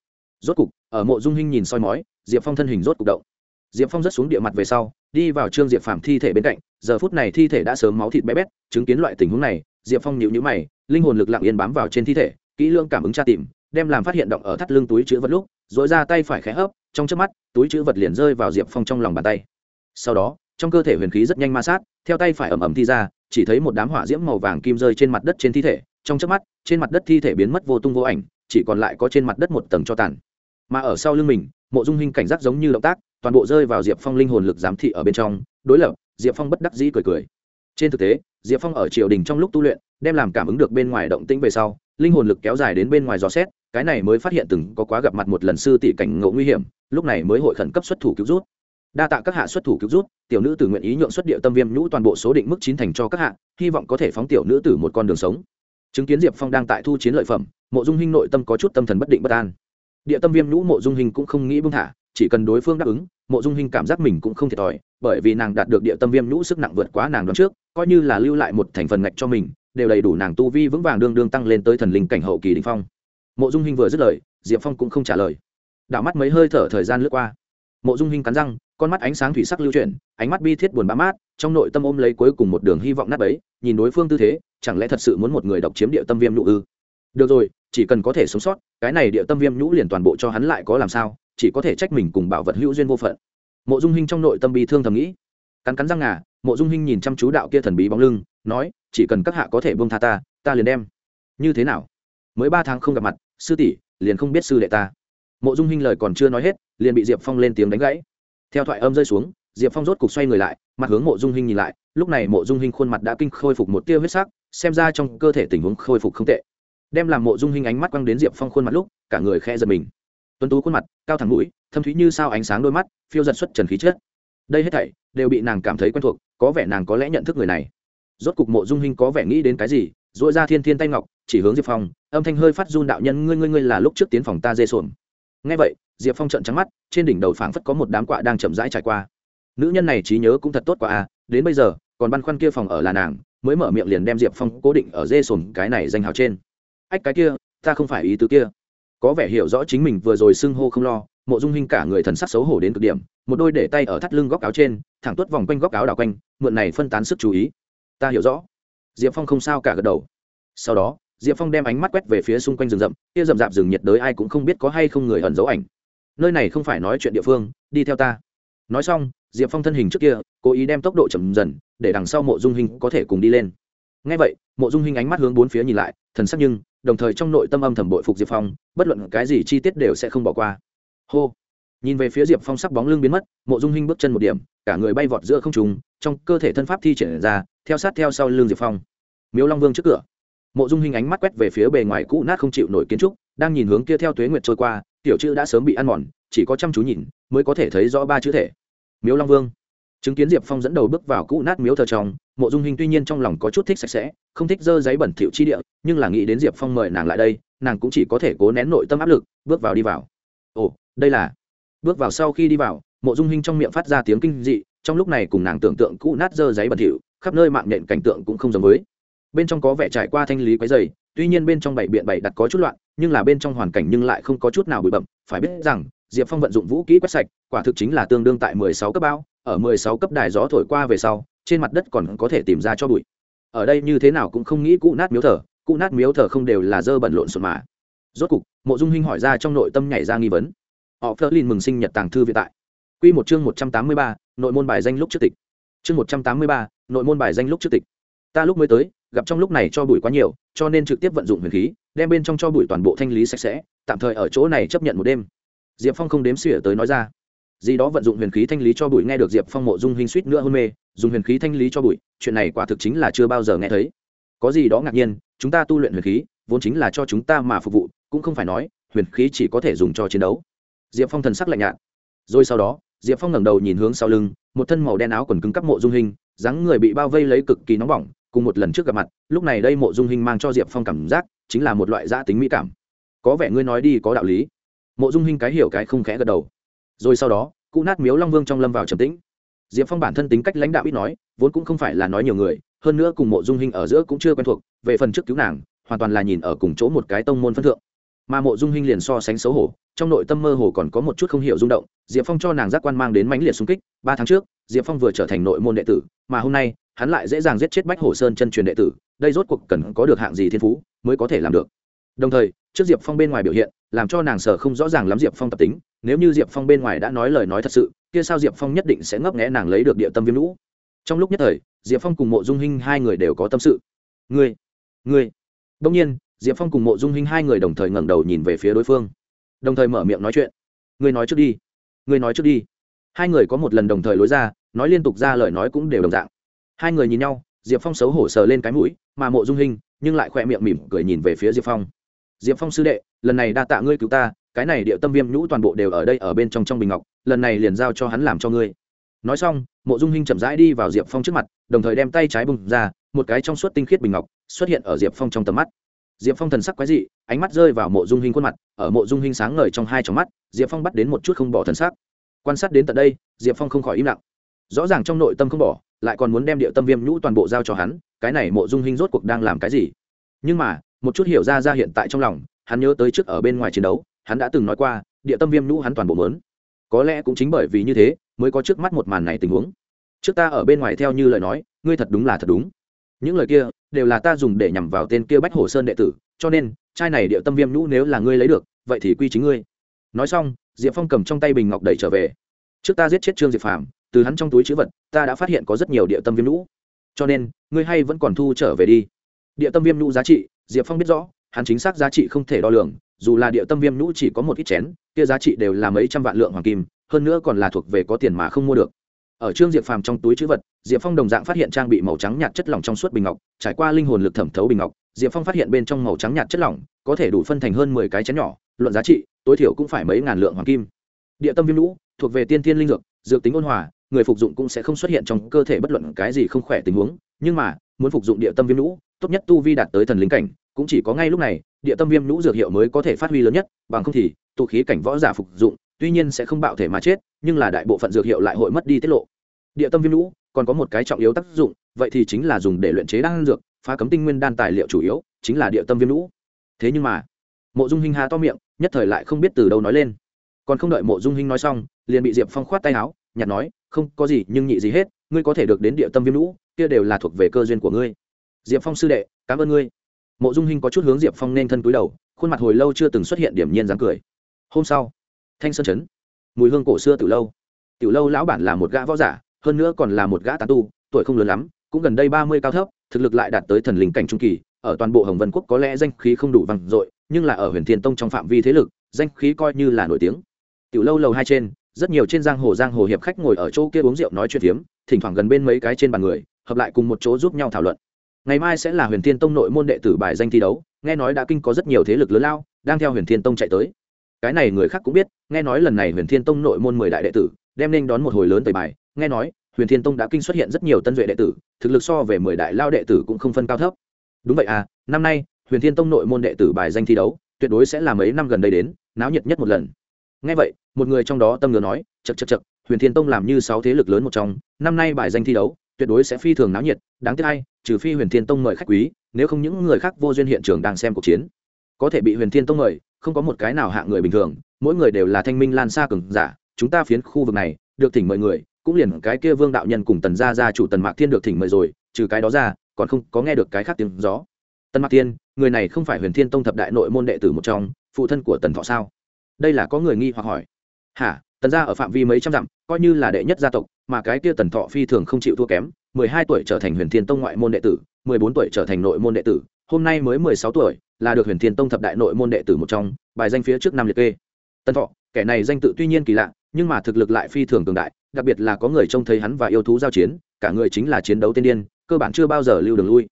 Rốt cục, ở mộ dung Hinh nhìn soi mói, diệp phong thân hình rốt cục động. Diệp phong rớt xuống địa mặt về sau, đi vào trương diệp phàm thi thể bên cạnh, giờ phút này thi thể đã sớm máu thịt bé bét, chứng kiến loại tình huống này, diệp phong nhịu nhữ mày, linh hồn lực lặng yên bám vào trên thi thể, kỹ lưỡng cảm ứng tra tìm, đem làm phát hiện động ở thắt lưng túi chữ vật lúc dội ra tay phải khẽ hấp, trong trước mắt, túi chữ vật liền rơi vào diệp phong trong lòng bàn tay. Sau đó, trong cơ thể huyền khí rất nhanh ma sát, theo tay phải ẩm ẩm thi ra, chỉ thấy một đám hỏa diễm màu vàng kim rơi trên mặt đất trên thi thể trong chớp mắt, trên mặt đất thi thể biến mất vô tung vô ảnh, chỉ còn lại có trên mặt đất một tầng cho tàn. Mà ở sau lưng mình, mộ dung hình cảnh giác giống như động tác, toàn bộ rơi vào diệp phong linh hồn lực giám thị ở bên trong, đối lập, diệp phong bất đắc dĩ cười cười. Trên thực tế, diệp phong ở triều đình trong lúc tu luyện, đem làm cảm ứng được bên ngoài động tĩnh về sau, linh hồn lực kéo dài đến bên ngoài dò xét, cái này mới phát hiện từng có quá gặp mặt một lần sư tỷ cảnh ngộ nguy hiểm, lúc này mới hội khẩn cấp xuất thủ cứu rút. Đa tạ các hạ xuất thủ cứu rút, tiểu nữ tử nguyện ý nhượng xuất địa tâm viêm nhũ toàn bộ số định mức chín thành cho các hạ, hy vọng có thể phóng tiểu nữ tử một con đường sống chứng kiến diệp phong đang tại thu chiến lợi phẩm, mộ dung hinh nội tâm có chút tâm thần bất định bất an. Địa tâm viêm nhũ mộ dung hình cũng không nghĩ buông thả, chỉ cần đối phương đáp ứng, mộ dung hình cảm giác mình cũng không thiệt thòi, bởi vì nàng đạt được địa tâm viêm nhũ sức nặng vượt quá nàng đoán trước, coi như là lưu lại một thành phần ngạch cho mình, đều đầy đủ nàng tu vi vững vàng đương đương tăng lên tới thần linh cảnh hậu kỳ đình phong. Mộ dung hình vừa dứt lời, diệp phong cũng không trả lời. Đảo mắt mấy hơi thở thời gian lướt qua. Mộ dung hình cắn răng, con mắt ánh sáng thủy sắc lưu chuyển, ánh mắt bi thiết buồn bã mát trong nội tâm ôm lấy cuối cùng một đường hy vọng nát ấy nhìn đối phương tư thế, chẳng lẽ thật sự muốn một người độc chiếm địa tâm viêm nhũ ư? Được rồi, chỉ cần có thể sống sót, cái này địa tâm viêm nhũ liền toàn bộ cho hắn lại có làm sao, chỉ có thể trách mình cùng bảo vật hữu duyên vô phận. Mộ dung hinh trong nội tâm bi thương thầm nghĩ. Cắn cắn răng ngà, mộ dung hinh nhìn chăm chú đạo kia thần bí bóng lưng, nói, chỉ cần các hạ có thể bông tha ta ta liền đem. Như thế nào? Mới ba tháng không gặp mặt, sư tỷ, liền không biết sư đệ ta. Mộ dung hinh lời còn chưa nói hết, liền bị diệp phong lên tiếng đánh gãy. Theo thoại âm rơi xuống diệp phong rốt cục xoay người lại, mặt hướng mộ dung hinh nhìn lại, lúc này mộ dung hinh khuôn mặt đã kinh khôi phục một tia huyết sắc, xem ra trong cơ thể tình huống khôi phục không tệ. Đem làm mộ dung Hinh ánh mắt quăng đến diệp phong khuôn mặt lúc, cả người khe giật mình. Tuấn tú khuôn mặt, cao thẳng mũi, thâm thúy như sao ánh sáng đôi mắt, phiêu giật xuất trần khí chết đây hết thảy đều bị nàng cảm thấy quen thuộc, có vẻ nàng có lẽ nhận thức người này. Rốt cục mộ dung Hinh có vẻ nghĩ đến cái gì dội ra thiên thiên tay ngọc, chỉ hướng diệp phong, âm thanh hơi phát run đạo nhân, ngươi ngươi ngươi là lúc trước tiến phòng ta dê xuồng. Ngay vậy, diệp phong trợn trắng mắt, trên đỉnh đầu phảng phất có một đám quạ đang chậm rãi trải qua nữ nhân này trí nhớ cũng thật tốt quá à đến bây giờ, còn băn khoăn kia phòng ở là nàng, mới mở miệng liền đem diệp phong cố định ở dê sồn cái này danh hào trên. Ách, cái kia, ta không phải ý tứ kia. Có vẻ hiểu rõ chính mình vừa rồi xưng hô không lo, mộ dung hình cả người thần sắc xấu hổ đến cực điểm, một đôi để tay ở thắt lưng góc áo trên, thẳng tuất vòng quanh góc áo đảo quanh, mượn này phân tán sức chú ý. Ta hiểu rõ. Diệp phong không sao cả gật đầu. Sau đó, diệp phong đem ánh mắt quét về phía xung quanh rừng rậm, kia rậm rạp rừng nhiệt đới ai cũng không biết có hay không người ẩn giấu ảnh. Nơi này không phải nói chuyện địa phương, đi theo ta. Nói xong diệp phong thân hình trước kia, cố ý đem tốc độ chậm dần, để đằng sau mộ dung hình có thể cùng đi lên. Ngay vậy, mộ dung hình ánh mắt hướng bốn phía nhìn lại, thần sắc nhưng, đồng thời trong nội tâm âm thầm bội phục diệp phong, bất luận cái gì chi tiết đều sẽ không bỏ qua. Hô! Nhìn về phía diệp phong sắc bóng lưng biến mất, mộ dung hinh bước chân một điểm, cả người bay vọt giữa không trùng trong cơ thể thân pháp thi triển ra, theo sát theo sau lưng diệp phong. Miếu long vương trước cửa. Mộ dung hinh ánh mắt quét về phía bề ngoài cũ nát không chịu nổi kiến trúc, đang nhìn hướng kia theo tuế nguyệt trôi qua, tiểu chữ đã sớm bị ăn mòn, chỉ có chăm chú nhìn, mới có thể thấy rõ ba chữ thể miếu long vương chứng kiến diệp phong dẫn đầu bước vào cũ nát miếu thờ trong mộ dung hình tuy nhiên trong lòng có chút thích sạch sẽ không thích dơ giấy bẩn thỉu chi địa nhưng là nghĩ đến diệp phong mời nàng lại đây nàng cũng chỉ có thể cố nén nội tâm áp lực bước vào đi vào ồ đây là bước vào sau khi đi vào mộ dung hình trong miệng phát ra tiếng kinh dị trong lúc này cùng nàng tưởng tượng cũ nát dơ giấy bẩn thỉu khắp nơi mạng nhện cảnh tượng cũng không giống với bên trong có vẻ trải qua thanh lý quấy dày tuy nhiên bên trong bảy biện bảy đặt có chút loạn nhưng là bên trong hoàn cảnh nhưng lại không có chút nào bụi bậm phải biết rằng diệp phong vận dụng vũ kỹ quét sạch, quả thực chính là tương đương tại mười sáu cấp bao ở mười sáu cấp đài gió thổi qua về sau, trên mặt đất còn có thể tìm ra cho bụi. Ở đây như thế nào cũng không nghĩ cụ nát miếu thờ cụ nát miếu thờ không đều là dơ bẩn lộn xộn mà. Rốt cục, mộ dung hinh hỏi ra trong nội tâm nhảy ra nghi vấn. Họ phớt lên mừng sinh nhật tàng thư viện tại. Quy một chương một trăm tám mươi ba, nội môn bài danh lúc trước tịch. Chương một trăm tám mươi ba, nội môn bài danh lúc trước tịch. Ta lúc mới tới, gặp trong lúc này cho bụi quá nhiều, cho nên trực tiếp vận dụng huyền khí, đem bên trong cho bụi toàn bộ thanh lý sạch sẽ, tạm thời ở chỗ này chấp nhận một đêm diệp phong không đếm xỉa tới nói ra. Gì đó vận dụng huyền khí thanh lý cho bụi nghe được diệp phong mộ dung hình suýt nữa hôn mê, dùng huyền khí thanh lý cho bụi, chuyện này quả thực chính là chưa bao giờ nghe thấy. Có gì đó ngạc nhiên, chúng ta tu luyện huyền khí, vốn chính là cho chúng ta mà phục vụ, cũng không phải nói, huyền khí chỉ có thể dùng cho chiến đấu. Diệp phong thần sắc lạnh nhạt. Rồi sau đó, diệp phong ngẩng đầu nhìn hướng sau lưng, một thân màu đen áo quần cứng cắp mộ dung hình dáng người bị bao vây lấy cực kỳ nóng bỏng, cùng một lần trước gặp mặt, lúc này đây mộ dung hình mang cho diệp phong cảm giác, chính là một loại giã tính mỹ cảm. Có vẻ ngươi nói đi có đạo lý mộ dung hình cái hiểu cái không khẽ gật đầu. Rồi sau đó cụ nát miếu long vương trong lâm vào trầm tĩnh. Diệp phong bản thân tính cách lãnh đạo ít nói, vốn cũng không phải là nói nhiều người, hơn nữa cùng mộ dung hình ở giữa cũng chưa quen thuộc, về phần trước cứu nàng, hoàn toàn là nhìn ở cùng chỗ một cái tông môn phân thượng. Mà mộ dung hình liền so sánh xấu hổ, trong nội tâm mơ hồ còn có một chút không hiểu rung động, diệp phong cho nàng giác quan mang đến mãnh liệt xung kích, ba tháng trước, diệp phong vừa trở thành nội môn đệ tử, mà hôm nay, hắn lại dễ dàng giết chết bách hổ sơn chân truyền đệ tử, đây rốt cuộc cần có được hạng gì thiên phú mới có thể làm được? Đồng thời, trước diệp phong bên ngoài biểu hiện, làm cho nàng sở không rõ ràng lắm diệp phong tập tính, nếu như diệp phong bên ngoài đã nói lời nói thật sự, kia sao diệp phong nhất định sẽ ngấp nghẽ nàng lấy được địa tâm viêm lũ trong lúc nhất thời, diệp phong cùng mộ dung hinh hai người đều có tâm sự. Ngươi ngươi. Đông nhiên, diệp phong cùng mộ dung hinh hai người đồng thời ngẩng đầu nhìn về phía đối phương. Đồng thời mở miệng nói chuyện. Ngươi nói trước đi. Ngươi nói trước đi. Hai người có một lần đồng thời lối ra, nói liên tục ra lời nói cũng đều đồng dạng. Hai người nhìn nhau, diệp phong xấu hổ sờ lên cái mũi, mà mộ dung hình nhưng lại khỏe miệng mỉm cười nhìn về phía diệp phong diệp phong sư đệ, lần này đa tạ ngươi cứu ta, cái này điệu tâm viêm nhũ toàn bộ đều ở đây ở bên trong trong bình ngọc, lần này liền giao cho hắn làm cho ngươi. Nói xong, mộ dung hinh chậm rãi đi vào diệp phong trước mặt, đồng thời đem tay trái bùng ra, một cái trong suốt tinh khiết bình ngọc xuất hiện ở diệp phong trong tầm mắt. Diệp phong thần sắc quái dị, ánh mắt rơi vào mộ dung hinh khuôn mặt, ở mộ dung hinh sáng ngời trong hai trong mắt, diệp phong bắt đến một chút không bỏ thần sắc. Quan sát đến tận đây, diệp phong không khỏi im lặng. Rõ ràng trong nội tâm không bỏ, lại còn muốn đem điệu tâm viêm nhũ toàn bộ giao cho hắn, cái này mộ dung hinh rốt cuộc đang làm cái gì? Nhưng mà một chút hiểu ra ra hiện tại trong lòng, hắn nhớ tới trước ở bên ngoài chiến đấu, hắn đã từng nói qua, địa tâm viêm nhũ hắn toàn bộ mớn. Có lẽ cũng chính bởi vì như thế, mới có trước mắt một màn này tình huống. Trước ta ở bên ngoài theo như lời nói, ngươi thật đúng là thật đúng. Những lời kia, đều là ta dùng để nhằm vào tên kia bách hồ sơn đệ tử, cho nên trai này địa tâm viêm nhũ nếu là ngươi lấy được, vậy thì quy chính ngươi. Nói xong, diệp phong cầm trong tay bình ngọc đẩy trở về. Trước ta giết chết trương diệp phàm, từ hắn trong túi chữ vật, ta đã phát hiện có rất nhiều địa tâm viêm nhũ. Cho nên, ngươi hay vẫn còn thu trở về đi. Địa tâm viêm nhũ giá trị diệp phong biết rõ, hắn chính xác giá trị không thể đo lường, dù là địa tâm viêm nhũ chỉ có một ít chén, kia giá trị đều là mấy trăm vạn lượng hoàng kim, hơn nữa còn là thuộc về có tiền mà không mua được. Ở trương diệp phàm trong túi chữ vật, diệp phong đồng dạng phát hiện trang bị màu trắng nhạt chất lỏng trong suốt bình ngọc, trải qua linh hồn lực thẩm thấu bình ngọc, diệp phong phát hiện bên trong màu trắng nhạt chất lỏng, có thể đủ phân thành hơn mười cái chén nhỏ, luận giá trị, tối thiểu cũng phải mấy ngàn lượng hoàng kim. Địa tâm viêm lũ thuộc về tiên thiên linh dược dược tính ôn hòa, người phục dụng cũng sẽ không xuất hiện trong cơ thể bất luận cái gì không khỏe tình huống nhưng mà, muốn phục dụng địa tâm viêm lũ tốt nhất tu vi đạt tới thần linh cảnh, cũng chỉ có ngay lúc này, địa tâm viêm lũ dược hiệu mới có thể phát huy lớn nhất, bằng không thì, tụ khí cảnh võ giả phục dụng, tuy nhiên sẽ không bạo thể mà chết, nhưng là đại bộ phận dược hiệu lại hội mất đi tiết lộ. Địa tâm viêm lũ còn có một cái trọng yếu tác dụng, vậy thì chính là dùng để luyện chế đan dược, phá cấm tinh nguyên đan tài liệu chủ yếu, chính là địa tâm viêm lũ thế nhưng mà, mộ dung hinh hà to miệng, nhất thời lại không biết từ đâu nói lên. Còn không đợi mộ dung hinh nói xong, liền bị diệp phong khoát tay áo, nhặt nói, không có gì, nhưng nhị gì hết, ngươi có thể được đến địa tâm viêm lũ kia đều là thuộc về cơ duyên của ngươi. Diệp phong sư đệ, cảm ơn ngươi. Mộ dung hinh có chút hướng diệp phong nên thân cúi đầu, khuôn mặt hồi lâu chưa từng xuất hiện điểm nhiên dáng cười. Hôm sau, thanh sơn chấn mùi hương cổ xưa từ lâu. Tiểu lâu lão bản là một gã võ giả, hơn nữa còn là một gã tán tu, tuổi không lớn lắm, cũng gần đây ba mươi cao thấp, thực lực lại đạt tới thần linh cảnh trung kỳ, ở toàn bộ hồng vân quốc có lẽ danh khí không đủ vang dội, nhưng là ở huyền thiên tông trong phạm vi thế lực, danh khí coi như là nổi tiếng. Tiểu lâu lầu hai trên, rất nhiều trên giang hồ giang hồ hiệp khách ngồi ở chỗ kia uống rượu nói chuyện phiếm, thỉnh thoảng gần bên mấy cái trên bàn người hợp lại cùng một chỗ giúp nhau thảo luận. Ngày mai sẽ là huyền thiên tông nội môn đệ tử bài danh thi đấu, nghe nói đã kinh có rất nhiều thế lực lớn lao, đang theo huyền thiên tông chạy tới. Cái này người khác cũng biết, nghe nói lần này huyền thiên tông nội môn mười đại đệ tử, đem nên đón một hồi lớn tời bài, nghe nói, huyền thiên tông đã kinh xuất hiện rất nhiều tân duệ đệ tử, thực lực so về mười đại lao đệ tử cũng không phân cao thấp. Đúng vậy à năm nay, huyền thiên tông nội môn đệ tử bài danh thi đấu, tuyệt đối sẽ là mấy năm gần đây đến, náo nhiệt nhất một lần. Ngay vậy, một người trong đó tâm ngừa nói chật chật chật huyền thiên tông làm như sáu thế lực lớn một trong, năm nay bài danh thi đấu tuyệt đối sẽ phi thường náo nhiệt, đáng tiếc hay trừ phi huyền thiên tông mời khách quý, nếu không những người khác vô duyên hiện trường đang xem cuộc chiến. Có thể bị huyền thiên tông mời, không có một cái nào hạ người bình thường, mỗi người đều là thanh minh lan xa cường giả, chúng ta phiến khu vực này, được thỉnh mời người, cũng liền cái kia vương đạo nhân cùng tần gia gia chủ tần mạc thiên được thỉnh mời rồi, trừ cái đó ra, còn không có nghe được cái khác tiếng gió. Tần mạc thiên, người này không phải huyền thiên tông thập đại nội môn đệ tử một trong, phụ thân của tần thọ sao? Đây là có người nghi hoặc hỏi. Hả? Tần gia ở phạm vi mấy trăm dặm, coi như là đệ nhất gia tộc, mà cái kia tần thọ phi thường không chịu thua kém, mười hai tuổi trở thành huyền thiên tông ngoại môn đệ tử, mười bốn tuổi trở thành nội môn đệ tử, hôm nay mới mười sáu tuổi, là được huyền thiên tông thập đại nội môn đệ tử một trong, bài danh phía trước năm liệt kê. Tần thọ, kẻ này danh tự tuy nhiên kỳ lạ, nhưng mà thực lực lại phi thường cường đại, đặc biệt là có người trông thấy hắn và yêu thú giao chiến, cả người chính là chiến đấu tiên điên, cơ bản chưa bao giờ lưu đường lui.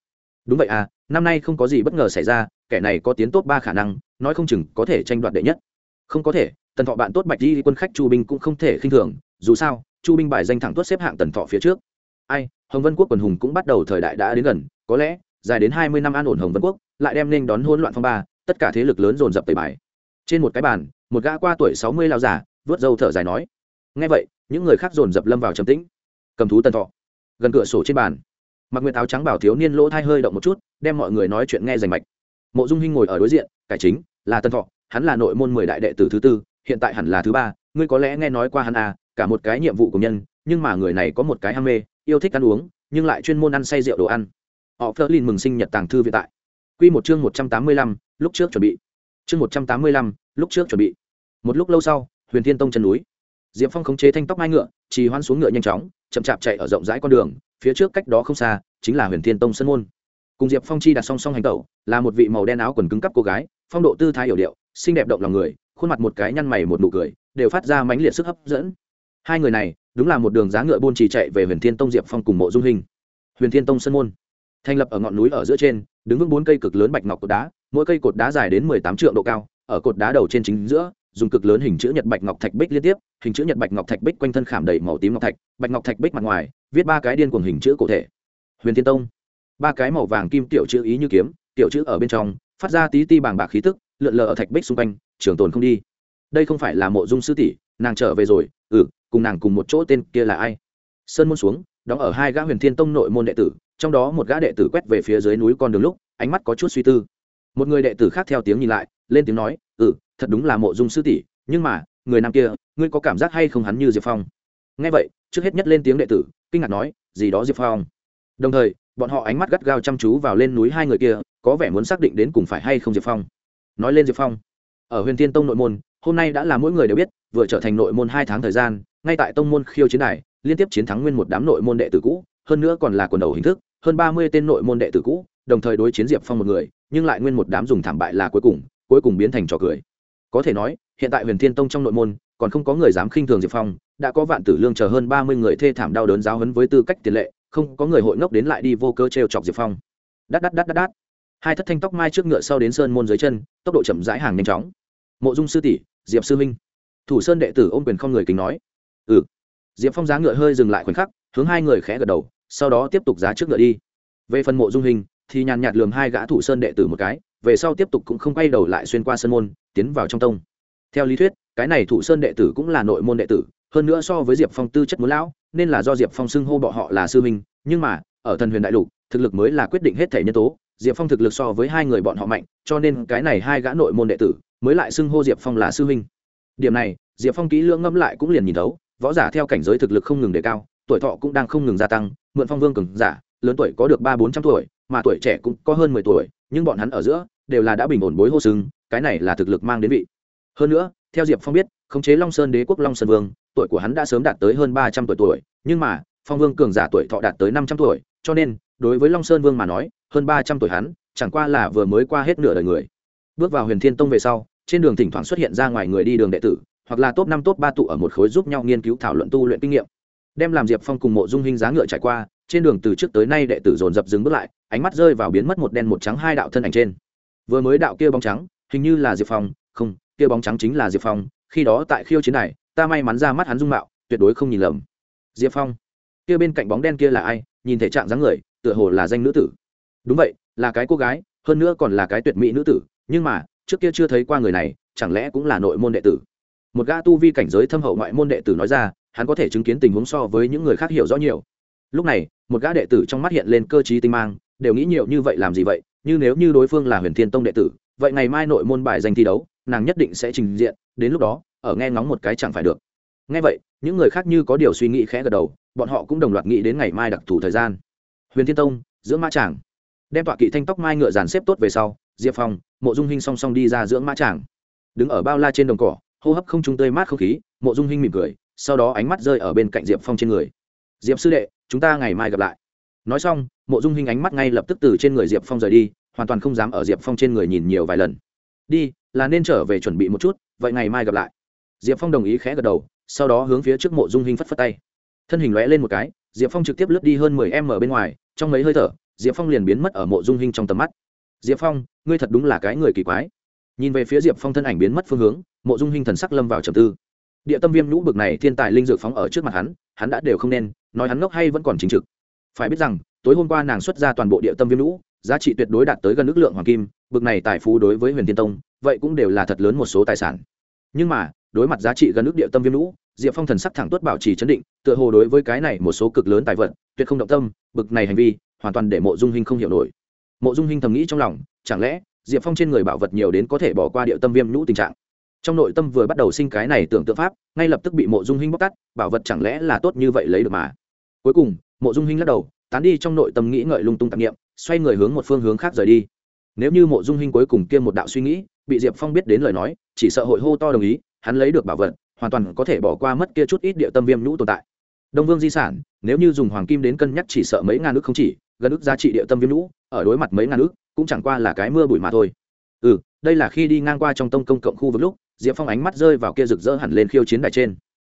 Đúng vậy à năm nay không có gì bất ngờ xảy ra, kẻ này có tiến tốt ba khả năng, nói không chừng có thể tranh đoạt đệ nhất. Không có thể tần thọ bạn tốt bạch di quân khách chu binh cũng không thể khinh thường, dù sao, chu binh bài danh thẳng tuất xếp hạng tần thọ phía trước. Ai, hồng vân quốc quần hùng cũng bắt đầu thời đại đã đến gần, có lẽ, dài đến hai mươi năm an ổn hồng vân quốc, lại đem nên đón hỗn loạn phong ba, tất cả thế lực lớn dồn dập tẩy bài. Trên một cái bàn, một gã qua tuổi sáu mươi lao giả, vớt dâu thở dài nói ngay vậy, những người khác dồn dập lâm vào trầm tĩnh. Cầm thú tần thọ. Gần cửa sổ trên bàn, mặc nguyệt áo trắng bảo thiếu niên lỗ thai hơi động một chút, đem mọi người nói chuyện nghe rành mạch. Mộ dung hinh ngồi ở đối diện, cải chính, là tân thọ, hắn là nội môn mười đại đệ tử thứ tư hiện tại hẳn là thứ ba ngươi có lẽ nghe nói qua hắn à cả một cái nhiệm vụ của nhân nhưng mà người này có một cái ham mê yêu thích ăn uống nhưng lại chuyên môn ăn say rượu đồ ăn họ phớt lên mừng sinh nhật tàng thư viện tại Quy một chương một trăm tám mươi lăm, lúc trước chuẩn bị. Chương một trăm tám mươi lăm, lúc trước chuẩn bị. Một lúc lâu sau, Huyền Thiên Tông chân núi. Diệp Phong khống chế thanh tóc mai ngựa, trì hoan xuống ngựa nhanh chóng, chậm chạp chạy ở rộng rãi con đường, phía trước cách đó không xa, chính là Huyền Thiên Tông sân môn. Cùng Diệp Phong chi đặt song song hành tẩu, là một vị màu đen áo quần cứng cắp cô gái, phong độ tư thái hiểu điệu, xinh đẹp động lòng người, khuôn mặt một cái nhăn mày một nụ cười, đều phát ra mãnh liệt sức hấp dẫn. Hai người này đúng là một đường giá ngựa buôn trì chạy về huyền thiên tông diệp phong cùng mộ dung hình. Huyền thiên tông sân môn thành lập ở ngọn núi ở giữa trên đứng vững bốn cây cực lớn bạch ngọc cột đá mỗi cây cột đá dài đến mười tám triệu độ cao ở cột đá đầu trên chính giữa dùng cực lớn hình chữ nhật bạch ngọc thạch bích liên tiếp hình chữ nhật bạch ngọc thạch bích quanh thân khảm đầy màu tím ngọc thạch bạch ngọc thạch bích mặt ngoài viết ba cái điên cuồng hình chữ cụ thể. Huyền thiên tông ba cái màu vàng kim tiểu chữ ý như kiếm tiểu chữ ở bên trong phát ra tí ti bàng bạc khí tức lượn lờ ở thạch bích xung quanh, trường tồn không đi. Đây không phải là mộ dung sư tỷ, nàng trở về rồi ừ cùng nàng cùng một chỗ tên kia là ai? Sơn môn xuống, đóng ở hai gã huyền thiên tông nội môn đệ tử, trong đó một gã đệ tử quét về phía dưới núi con đường lúc, ánh mắt có chút suy tư. Một người đệ tử khác theo tiếng nhìn lại, lên tiếng nói ừ thật đúng là mộ dung sư tỷ, nhưng mà, người nam kia, ngươi có cảm giác hay không hắn như diệp phong? Nghe vậy, trước hết nhất lên tiếng đệ tử, kinh ngạc nói, gì đó diệp phong? Đồng thời, bọn họ ánh mắt gắt gao chăm chú vào lên núi hai người kia, có vẻ muốn xác định đến cùng phải hay không diệp phong nói lên diệp phong. Ở huyền thiên tông nội môn, hôm nay đã là mỗi người đều biết, vừa trở thành nội môn hai tháng thời gian, ngay tại tông môn khiêu chiến đài, liên tiếp chiến thắng nguyên một đám nội môn đệ tử cũ, hơn nữa còn là quần đầu hình thức, hơn ba mươi tên nội môn đệ tử cũ, đồng thời đối chiến diệp phong một người, nhưng lại nguyên một đám dùng thảm bại là cuối cùng cuối cùng biến thành trò cười. Có thể nói, hiện tại huyền thiên tông trong nội môn, còn không có người dám khinh thường diệp phong, đã có vạn tử lương chờ hơn ba mươi người thê thảm đau đớn giáo hấn với tư cách tiền lệ, không có người hội ngốc đến lại đi vô cơ t r e o chọc diệp phong. Đắt đắt đắt đắt đắt hai thất thanh tóc mai trước ngựa sau đến sơn môn dưới chân, tốc độ chậm rãi hàng nhanh chóng. Mộ dung sư tỷ, diệp sư minh thủ sơn đệ tử ôm quyền không người kính nói. Ừ. Diệp phong giá ngựa hơi dừng lại khoảnh khắc, hướng hai người khẽ gật đầu, sau đó tiếp tục giá trước ngựa đi. Về phần mộ dung hình thì nhàn nhạt lường hai gã thủ sơn đệ tử một cái, về sau tiếp tục cũng không quay đầu lại xuyên qua sơn môn, tiến vào trong tông. Theo lý thuyết, cái này thủ sơn đệ tử cũng là nội môn đệ tử, hơn nữa so với diệp phong tư chất muốn lão, nên là do diệp phong xưng hô bọ họ là sư minh nhưng mà, ở thần huyền đại lục, thực lực mới là quyết định hết thể nhân tố diệp phong thực lực so với hai người bọn họ mạnh, cho nên cái này hai gã nội môn đệ tử mới lại xưng hô diệp phong là sư huynh. điểm này, diệp phong kỹ lưỡng ngẫm lại cũng liền nhìn thấu, võ giả theo cảnh giới thực lực không ngừng đề cao, tuổi thọ cũng đang không ngừng gia tăng, mượn phong vương cường giả, lớn tuổi có được ba bốn trăm tuổi, mà tuổi trẻ cũng có hơn mười tuổi, nhưng bọn hắn ở giữa đều là đã bình ổn bối hô sừng cái này là thực lực mang đến vị hơn nữa, theo diệp phong biết, khống chế long sơn đế quốc long sơn vương, tuổi của hắn đã sớm đạt tới hơn ba trăm tuổi tuổi, nhưng mà, phong vương cường giả tuổi thọ đạt tới năm trăm tuổi, cho nên, đối với long sơn vương mà nói hơn ba trăm tuổi hắn, chẳng qua là vừa mới qua hết nửa đời người. Bước vào huyền thiên tông về sau, trên đường thỉnh thoảng xuất hiện ra ngoài người đi đường đệ tử, hoặc là top năm, top ba tụ ở một khối giúp nhau nghiên cứu thảo luận tu luyện kinh nghiệm. Đem làm diệp phong cùng mộ dung hình giá ngựa trải qua, trên đường từ trước tới nay đệ tử dồn dập dừng bước lại, ánh mắt rơi vào biến mất một đen một trắng hai đạo thân ảnh trên. Vừa mới đạo kia bóng trắng, hình như là diệp phong, không, kia bóng trắng chính là diệp phong, khi đó tại khiêu chiến này, ta may mắn ra mắt hắn dung mạo, tuyệt đối không nhìn lầm. Diệp phong, kia bên cạnh bóng đen kia là ai, nhìn thể trạng dáng người, tựa hồ là danh nữ tử đúng vậy, là cái cô gái, hơn nữa còn là cái tuyệt mỹ nữ tử, nhưng mà, trước kia chưa thấy qua người này, chẳng lẽ cũng là nội môn đệ tử? Một gã tu vi cảnh giới thâm hậu ngoại môn đệ tử nói ra, hắn có thể chứng kiến tình huống so với những người khác hiểu rõ nhiều. Lúc này, một gã đệ tử trong mắt hiện lên cơ chí tinh mang, đều nghĩ nhiều như vậy làm gì vậy? Như nếu như đối phương là huyền thiên tông đệ tử, vậy ngày mai nội môn bài danh thi đấu, nàng nhất định sẽ trình diện, đến lúc đó, ở nghe ngóng một cái chẳng phải được. Nghe vậy, những người khác như có điều suy nghĩ khẽ gật đầu, bọn họ cũng đồng loạt nghĩ đến ngày mai đặc thù thời gian. Huyền thiên tông dưỡng mã tràng đem tọa kỵ thanh tóc mai ngựa dàn xếp tốt về sau, diệp phong, mộ dung hinh song song đi ra dưỡng mã tràng. Đứng ở bao la trên đồng cỏ, hô hấp không trung tươi mát không khí, mộ dung hinh mỉm cười, sau đó ánh mắt rơi ở bên cạnh diệp phong trên người. Diệp sư đệ, chúng ta ngày mai gặp lại. Nói xong, mộ dung hinh ánh mắt ngay lập tức từ trên người diệp phong rời đi, hoàn toàn không dám ở diệp phong trên người nhìn nhiều vài lần. Đi, là nên trở về chuẩn bị một chút, vậy ngày mai gặp lại. Diệp phong đồng ý khẽ gật đầu, sau đó hướng phía trước mộ dung hinh phất phất tay. Thân hình lóe lên một cái, diệp phong trực tiếp lướt đi hơn mười m ở bên ngoài, trong mấy hơi thở diệp phong liền biến mất ở mộ dung hinh trong tầm mắt. Diệp phong, ngươi thật đúng là cái người kỳ quái. Nhìn về phía diệp phong thân ảnh biến mất phương hướng, mộ dung hinh thần sắc lâm vào trầm tư. Địa tâm viêm nhũ bực này thiên tài linh dược phóng ở trước mặt hắn hắn đã đều không nên, nói hắn ngốc hay vẫn còn chính trực. Phải biết rằng, tối hôm qua nàng xuất ra toàn bộ địa tâm viêm nhũ, giá trị tuyệt đối đạt tới gần ước lượng hoàng kim, bực này tài phú đối với huyền thiên tông, vậy cũng đều là thật lớn một số tài sản. Nhưng mà, đối mặt giá trị gần ước địa tâm viêm nhũ, diệp phong thần sắc thẳng tuất bảo trì chấn định, tựa hồ đối với cái này một số cực lớn tài vật, tuyệt không động tâm, bực này hành vi hoàn toàn để mộ dung hinh không hiểu nổi. Mộ dung hinh thầm nghĩ trong lòng, chẳng lẽ, diệp phong trên người bảo vật nhiều đến có thể bỏ qua địa tâm viêm nhũ tình trạng? Trong nội tâm vừa bắt đầu sinh cái này tưởng tượng pháp, ngay lập tức bị mộ dung hinh bóc tắt bảo vật chẳng lẽ là tốt như vậy lấy được mà? Cuối cùng, mộ dung hinh lắc đầu, tán đi trong nội tâm nghĩ ngợi lung tung tạp nghiệm xoay người hướng một phương hướng khác rời đi. Nếu như mộ dung hinh cuối cùng kiêm một đạo suy nghĩ, bị diệp phong biết đến lời nói, chỉ sợ hội hô to đồng ý, hắn lấy được bảo vật, hoàn toàn có thể bỏ qua mất kia chút ít địa tâm viêm nhũ tồn tại đông vương di sản, nếu như dùng hoàng kim đến cân nhắc chỉ sợ mấy ngàn nước không chỉ, gần ước giá trị địa tâm viêm lũ ở đối mặt mấy ngàn nước cũng chẳng qua là cái mưa bụi mà thôi. Ừ đây là khi đi ngang qua trong tông công cộng khu vực lúc, diệp phong ánh mắt rơi vào kia rực rỡ hẳn lên khiêu chiến đài trên.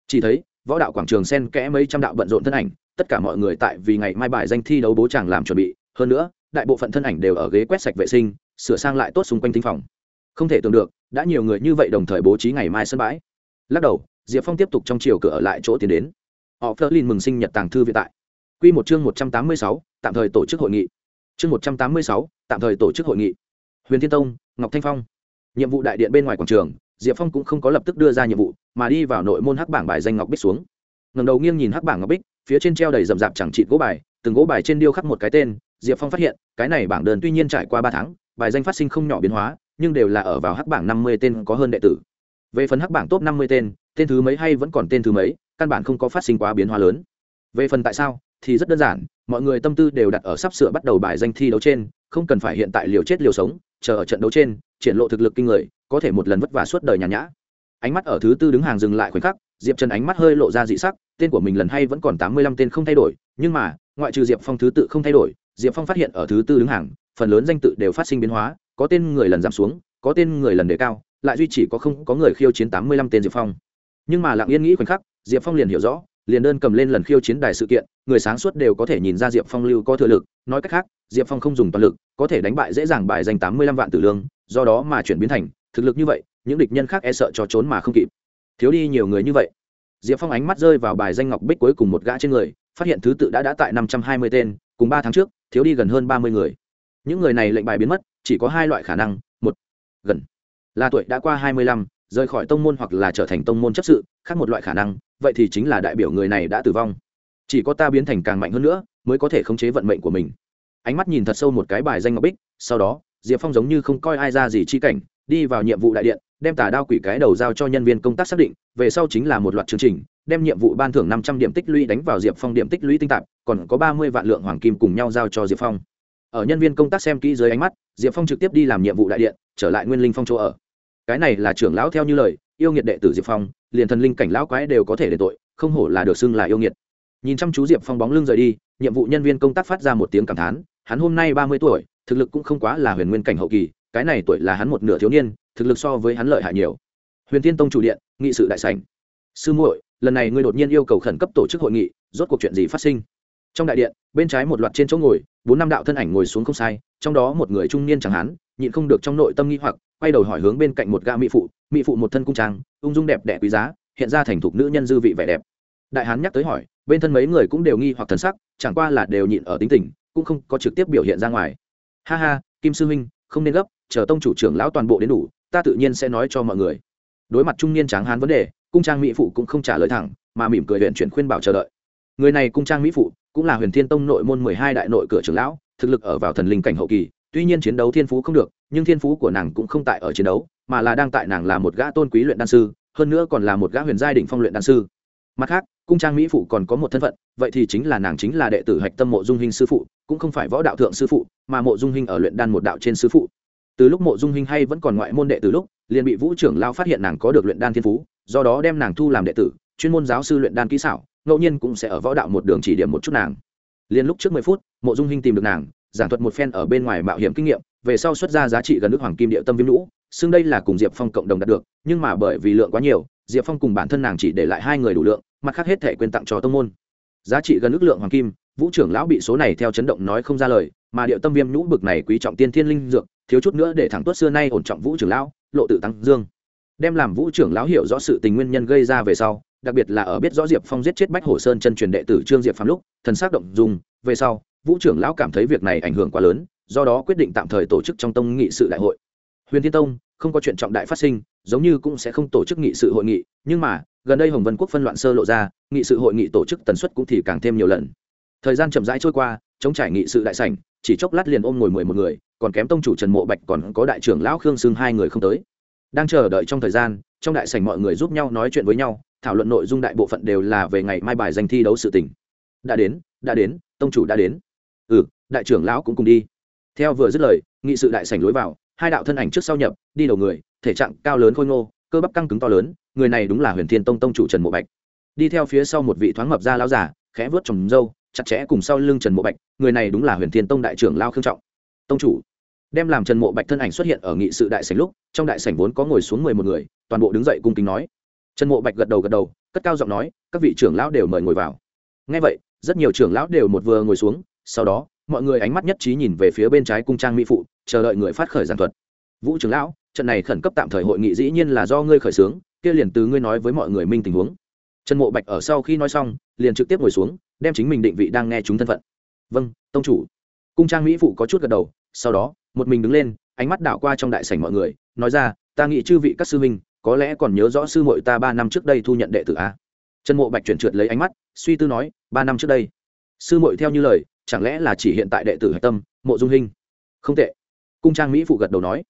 Chỉ thấy, võ đạo quảng trường sen kẽ mấy trăm đạo bận rộn thân ảnh, tất cả mọi người tại vì ngày mai bài danh thi đấu bố chàng làm chuẩn bị, hơn nữa, đại bộ phận thân ảnh đều ở ghế quét sạch vệ sinh, sửa sang lại tốt xung quanh tinh phòng. Không thể tưởng được, đã nhiều người như vậy đồng thời bố trí ngày mai sân bãi. Lắc đầu, diệp phong tiếp tục trong chiều cửa ở lại chỗ tiến đến họ phơ lin mừng sinh nhật tàng thư viện tại. Q một chương một trăm tám mươi sáu, tạm thời tổ chức hội nghị. Chương một trăm tám mươi sáu, tạm thời tổ chức hội nghị. Huyền thiên tông, ngọc thanh phong. Nhiệm vụ đại điện bên ngoài quảng trường, diệp phong cũng không có lập tức đưa ra nhiệm vụ, mà đi vào nội môn hắc bảng bài danh ngọc bích xuống. Ngầm đầu nghiêng nhìn hắc bảng ngọc bích, phía trên treo đầy rậm rạp chẳng trị gỗ bài, từng gỗ bài trên điêu khắc một cái tên, diệp phong phát hiện, cái này bảng đơn tuy nhiên trải qua ba tháng, bài danh phát sinh không nhỏ biến hóa, nhưng đều là ở vào hắc bảng năm mươi tên có hơn đệ tử. Về phần hắc bảng top năm mươi tên tên thứ mấy hay vẫn còn tên thứ mấy căn bản không có phát sinh quá biến hóa lớn. Về phần tại sao, thì rất đơn giản, mọi người tâm tư đều đặt ở sắp sửa bắt đầu bài danh thi đấu trên, không cần phải hiện tại liều chết liều sống, chờ ở trận đấu trên, triển lộ thực lực kinh người, có thể một lần vất vả suốt đời nhàn nhã. Ánh mắt ở thứ tư đứng hàng dừng lại khoảnh khắc, diệp trần ánh mắt hơi lộ ra dị sắc, tên của mình lần hay vẫn còn tám mươi lăm tên không thay đổi, nhưng mà, ngoại trừ diệp phong thứ tự không thay đổi, diệp phong phát hiện ở thứ tư đứng hàng, phần lớn danh tự đều phát sinh biến hóa, có tên người lần giảm xuống, có tên người lần đề cao, lại duy chỉ có không có người khiêu chiến tám mươi lăm tên diệp phong. Nhưng mà lặng yên nghĩ khoảnh khắc diệp phong liền hiểu rõ, liền đơn cầm lên lần khiêu chiến đài sự kiện, người sáng suốt đều có thể nhìn ra diệp phong lưu có thừa lực. Nói cách khác, diệp phong không dùng toàn lực, có thể đánh bại dễ dàng bài danh tám mươi lăm vạn tử lương, do đó mà chuyển biến thành, thực lực như vậy, những địch nhân khác e sợ cho trốn mà không kịp. Thiếu đi nhiều người như vậy. Diệp phong ánh mắt rơi vào bài danh ngọc bích cuối cùng một gã trên người, phát hiện thứ tự đã đã tại năm trăm hai mươi tên, cùng ba tháng trước, thiếu đi gần hơn ba mươi người. Những người này lệnh bài biến mất, chỉ có hai loại khả năng, một, gần. Là tuổi đã qua hai mươi lăm rời khỏi tông môn hoặc là trở thành tông môn chấp sự, khác một loại khả năng, vậy thì chính là đại biểu người này đã tử vong. Chỉ có ta biến thành càng mạnh hơn nữa, mới có thể khống chế vận mệnh của mình. Ánh mắt nhìn thật sâu một cái bài danh ngọc bích, sau đó, diệp phong giống như không coi ai ra gì chi cảnh, đi vào nhiệm vụ đại điện, đem tà đao quỷ cái đầu giao cho nhân viên công tác xác định, về sau chính là một loạt chương trình, đem nhiệm vụ ban thưởng năm trăm điểm tích lũy đánh vào diệp phong điểm tích lũy tinh tạp, còn có ba mươi vạn lượng hoàng kim cùng nhau giao cho diệp phong. Ở nhân viên công tác xem kỹ dưới ánh mắt, diệp phong trực tiếp đi làm nhiệm vụ đại điện, trở lại nguyên linh phong chỗ ở cái này là trưởng lão theo như lời, yêu nghiệt đệ tử diệp phong, liền thần linh cảnh lão quái đều có thể để tội, không hổ là được xưng là yêu nghiệt. Nhìn chăm chú diệp phong bóng lưng rời đi, nhiệm vụ nhân viên công tác phát ra một tiếng cảm thán, hắn hôm nay ba mươi tuổi, thực lực cũng không quá là huyền nguyên cảnh hậu kỳ, cái này tuổi là hắn một nửa thiếu niên, thực lực so với hắn lợi hại nhiều. Huyền thiên tông chủ điện, nghị sự đại sảnh. Sư muội, lần này ngươi đột nhiên yêu cầu khẩn cấp tổ chức hội nghị, rốt cuộc chuyện gì phát sinh? Trong đại điện, bên trái một loạt trên chỗ ngồi, bốn năm đạo thân ảnh ngồi xuống không sai, trong đó một người trung niên chẳng hắn nhịn không được trong nội tâm nghi hoặc quay đầu hỏi hướng bên cạnh một gã mỹ phụ mỹ phụ một thân cung trang, ung dung đẹp đẽ quý giá, hiện ra thành thục nữ nhân dư vị vẻ đẹp. Đại hán nhắc tới hỏi, bên thân mấy người cũng đều nghi hoặc thần sắc, chẳng qua là đều nhịn ở tính tình, cũng không có trực tiếp biểu hiện ra ngoài. Ha ha, kim sư huynh, không nên gấp, chờ tông chủ trưởng lão toàn bộ đến đủ, ta tự nhiên sẽ nói cho mọi người. Đối mặt trung niên tráng hán vấn đề, cung trang mỹ phụ cũng không trả lời thẳng, mà mỉm cười huyện chuyển khuyên bảo chờ đợi. Người này cung trang mỹ phụ, cũng là huyền thiên tông nội môn mười hai đại nội cửa trưởng lão, thực lực ở vào thần linh cảnh hậu kỳ tuy nhiên chiến đấu thiên phú không được, nhưng thiên phú của nàng cũng không tại ở chiến đấu, mà là đang tại nàng là một gã tôn quý luyện đan sư, hơn nữa còn là một gã huyền giai đỉnh phong luyện đan sư. Mặt khác, cung trang mỹ phụ còn có một thân phận, vậy thì chính là nàng chính là đệ tử hạch tâm mộ dung hình sư phụ, cũng không phải võ đạo thượng sư phụ, mà mộ dung hình ở luyện đan một đạo trên sư phụ. Từ lúc mộ dung hình hay vẫn còn ngoại môn đệ từ lúc, liền bị vũ trưởng lao phát hiện nàng có được luyện đan thiên phú, do đó đem nàng thu làm đệ tử, chuyên môn giáo sư luyện đan kỹ xảo, ngẫu nhiên cũng sẽ ở võ đạo một đường chỉ điểm một chút nàng. Liền lúc trước mười phút, mộ dung hình tìm được nàng giảng thuật một phen ở bên ngoài mạo hiểm kinh nghiệm, về sau xuất ra giá trị gần nước hoàng kim địa tâm viêm lũ xưng đây là cùng diệp phong cộng đồng đạt được, nhưng mà bởi vì lượng quá nhiều, diệp phong cùng bản thân nàng chỉ để lại hai người đủ lượng, mặt khác hết thể quên tặng cho tông môn. Giá trị gần ước lượng hoàng kim, vũ trưởng lão bị số này theo chấn động nói không ra lời, mà điệu tâm viêm nhũ bực này quý trọng tiên thiên linh dược, thiếu chút nữa để thẳng tuất xưa nay ổn trọng vũ trưởng lão, lộ tự tăng dương. Đem làm vũ trưởng lão hiểu rõ sự tình nguyên nhân gây ra về sau, đặc biệt là ở biết rõ diệp phong giết chết bách hồ sơn chân truyền đệ tử trương diệp phạm lúc, thần s c động dùng về sau vũ trưởng lão cảm thấy việc này ảnh hưởng quá lớn, do đó quyết định tạm thời tổ chức trong tông nghị sự đại hội. Huyền thiên tông, không có chuyện trọng đại phát sinh, giống như cũng sẽ không tổ chức nghị sự hội nghị, nhưng mà, gần đây hồng vân quốc phân loạn sơ lộ ra, nghị sự hội nghị tổ chức tần suất cũng thì càng thêm nhiều lần. Thời gian chậm rãi trôi qua, chống trải nghị sự đại sảnh, chỉ chốc lát liền ôm ngồi mười một người, còn kém tông chủ trần mộ bạch còn có đại trưởng lão khương xưng hai người không tới. Đang chờ đợi trong thời gian, trong đại sảnh mọi người giúp nhau nói chuyện với nhau, thảo luận nội dung đại bộ phận đều là về ngày mai bài danh thi đấu sự tình. Đã đến đã đến, tông chủ đã đến ừ đại trưởng lão cũng cùng đi. Theo vừa dứt lời, nghị sự đại sảnh lối vào, hai đạo thân ảnh trước sau nhập, đi đầu người, thể trạng cao lớn khôi ngô, cơ bắp căng cứng to lớn, người này đúng là huyền thiên tông tông chủ trần mộ bạch. Đi theo phía sau một vị thoáng mập da lão giả khẽ vớt trồng râu, chặt chẽ cùng sau lưng trần mộ bạch, người này đúng là huyền thiên tông đại trưởng lao khương trọng. Tông chủ. Đem làm trần mộ bạch thân ảnh xuất hiện ở nghị sự đại sảnh lúc, trong đại sảnh vốn có ngồi xuống mười một người, toàn bộ đứng dậy cung kính nói. Trần mộ bạch gật đầu gật đầu, cất cao giọng nói, các vị trưởng lão đều mời ngồi vào. Ngay vậy, rất nhiều trưởng lão đều một vừa ngồi xuống sau đó, mọi người ánh mắt nhất trí nhìn về phía bên trái cung trang mỹ phụ, chờ đợi người phát khởi giảng thuật. Vũ trưởng lão, trận này khẩn cấp tạm thời hội nghị dĩ nhiên là do ngươi khởi xướng, kia liền từ ngươi nói với mọi người minh tình huống. Trần mộ bạch ở sau khi nói xong, liền trực tiếp ngồi xuống, đem chính mình định vị đang nghe chúng thân phận. Vâng tông chủ. Cung trang mỹ phụ có chút gật đầu, sau đó, một mình đứng lên, ánh mắt đảo qua trong đại sảnh mọi người, nói ra, ta nghĩ chư vị các sư huynh, có lẽ còn nhớ rõ sư muội ta ba năm trước đây thu nhận đệ tử a. Trần mộ bạch chuyển trượt lấy ánh mắt, suy tư nói, ba năm trước đây. Sư muội theo như lời chẳng lẽ là chỉ hiện tại đệ tử hạch tâm, mộ dung hình? Không tệ. Cung trang mỹ phụ gật đầu nói.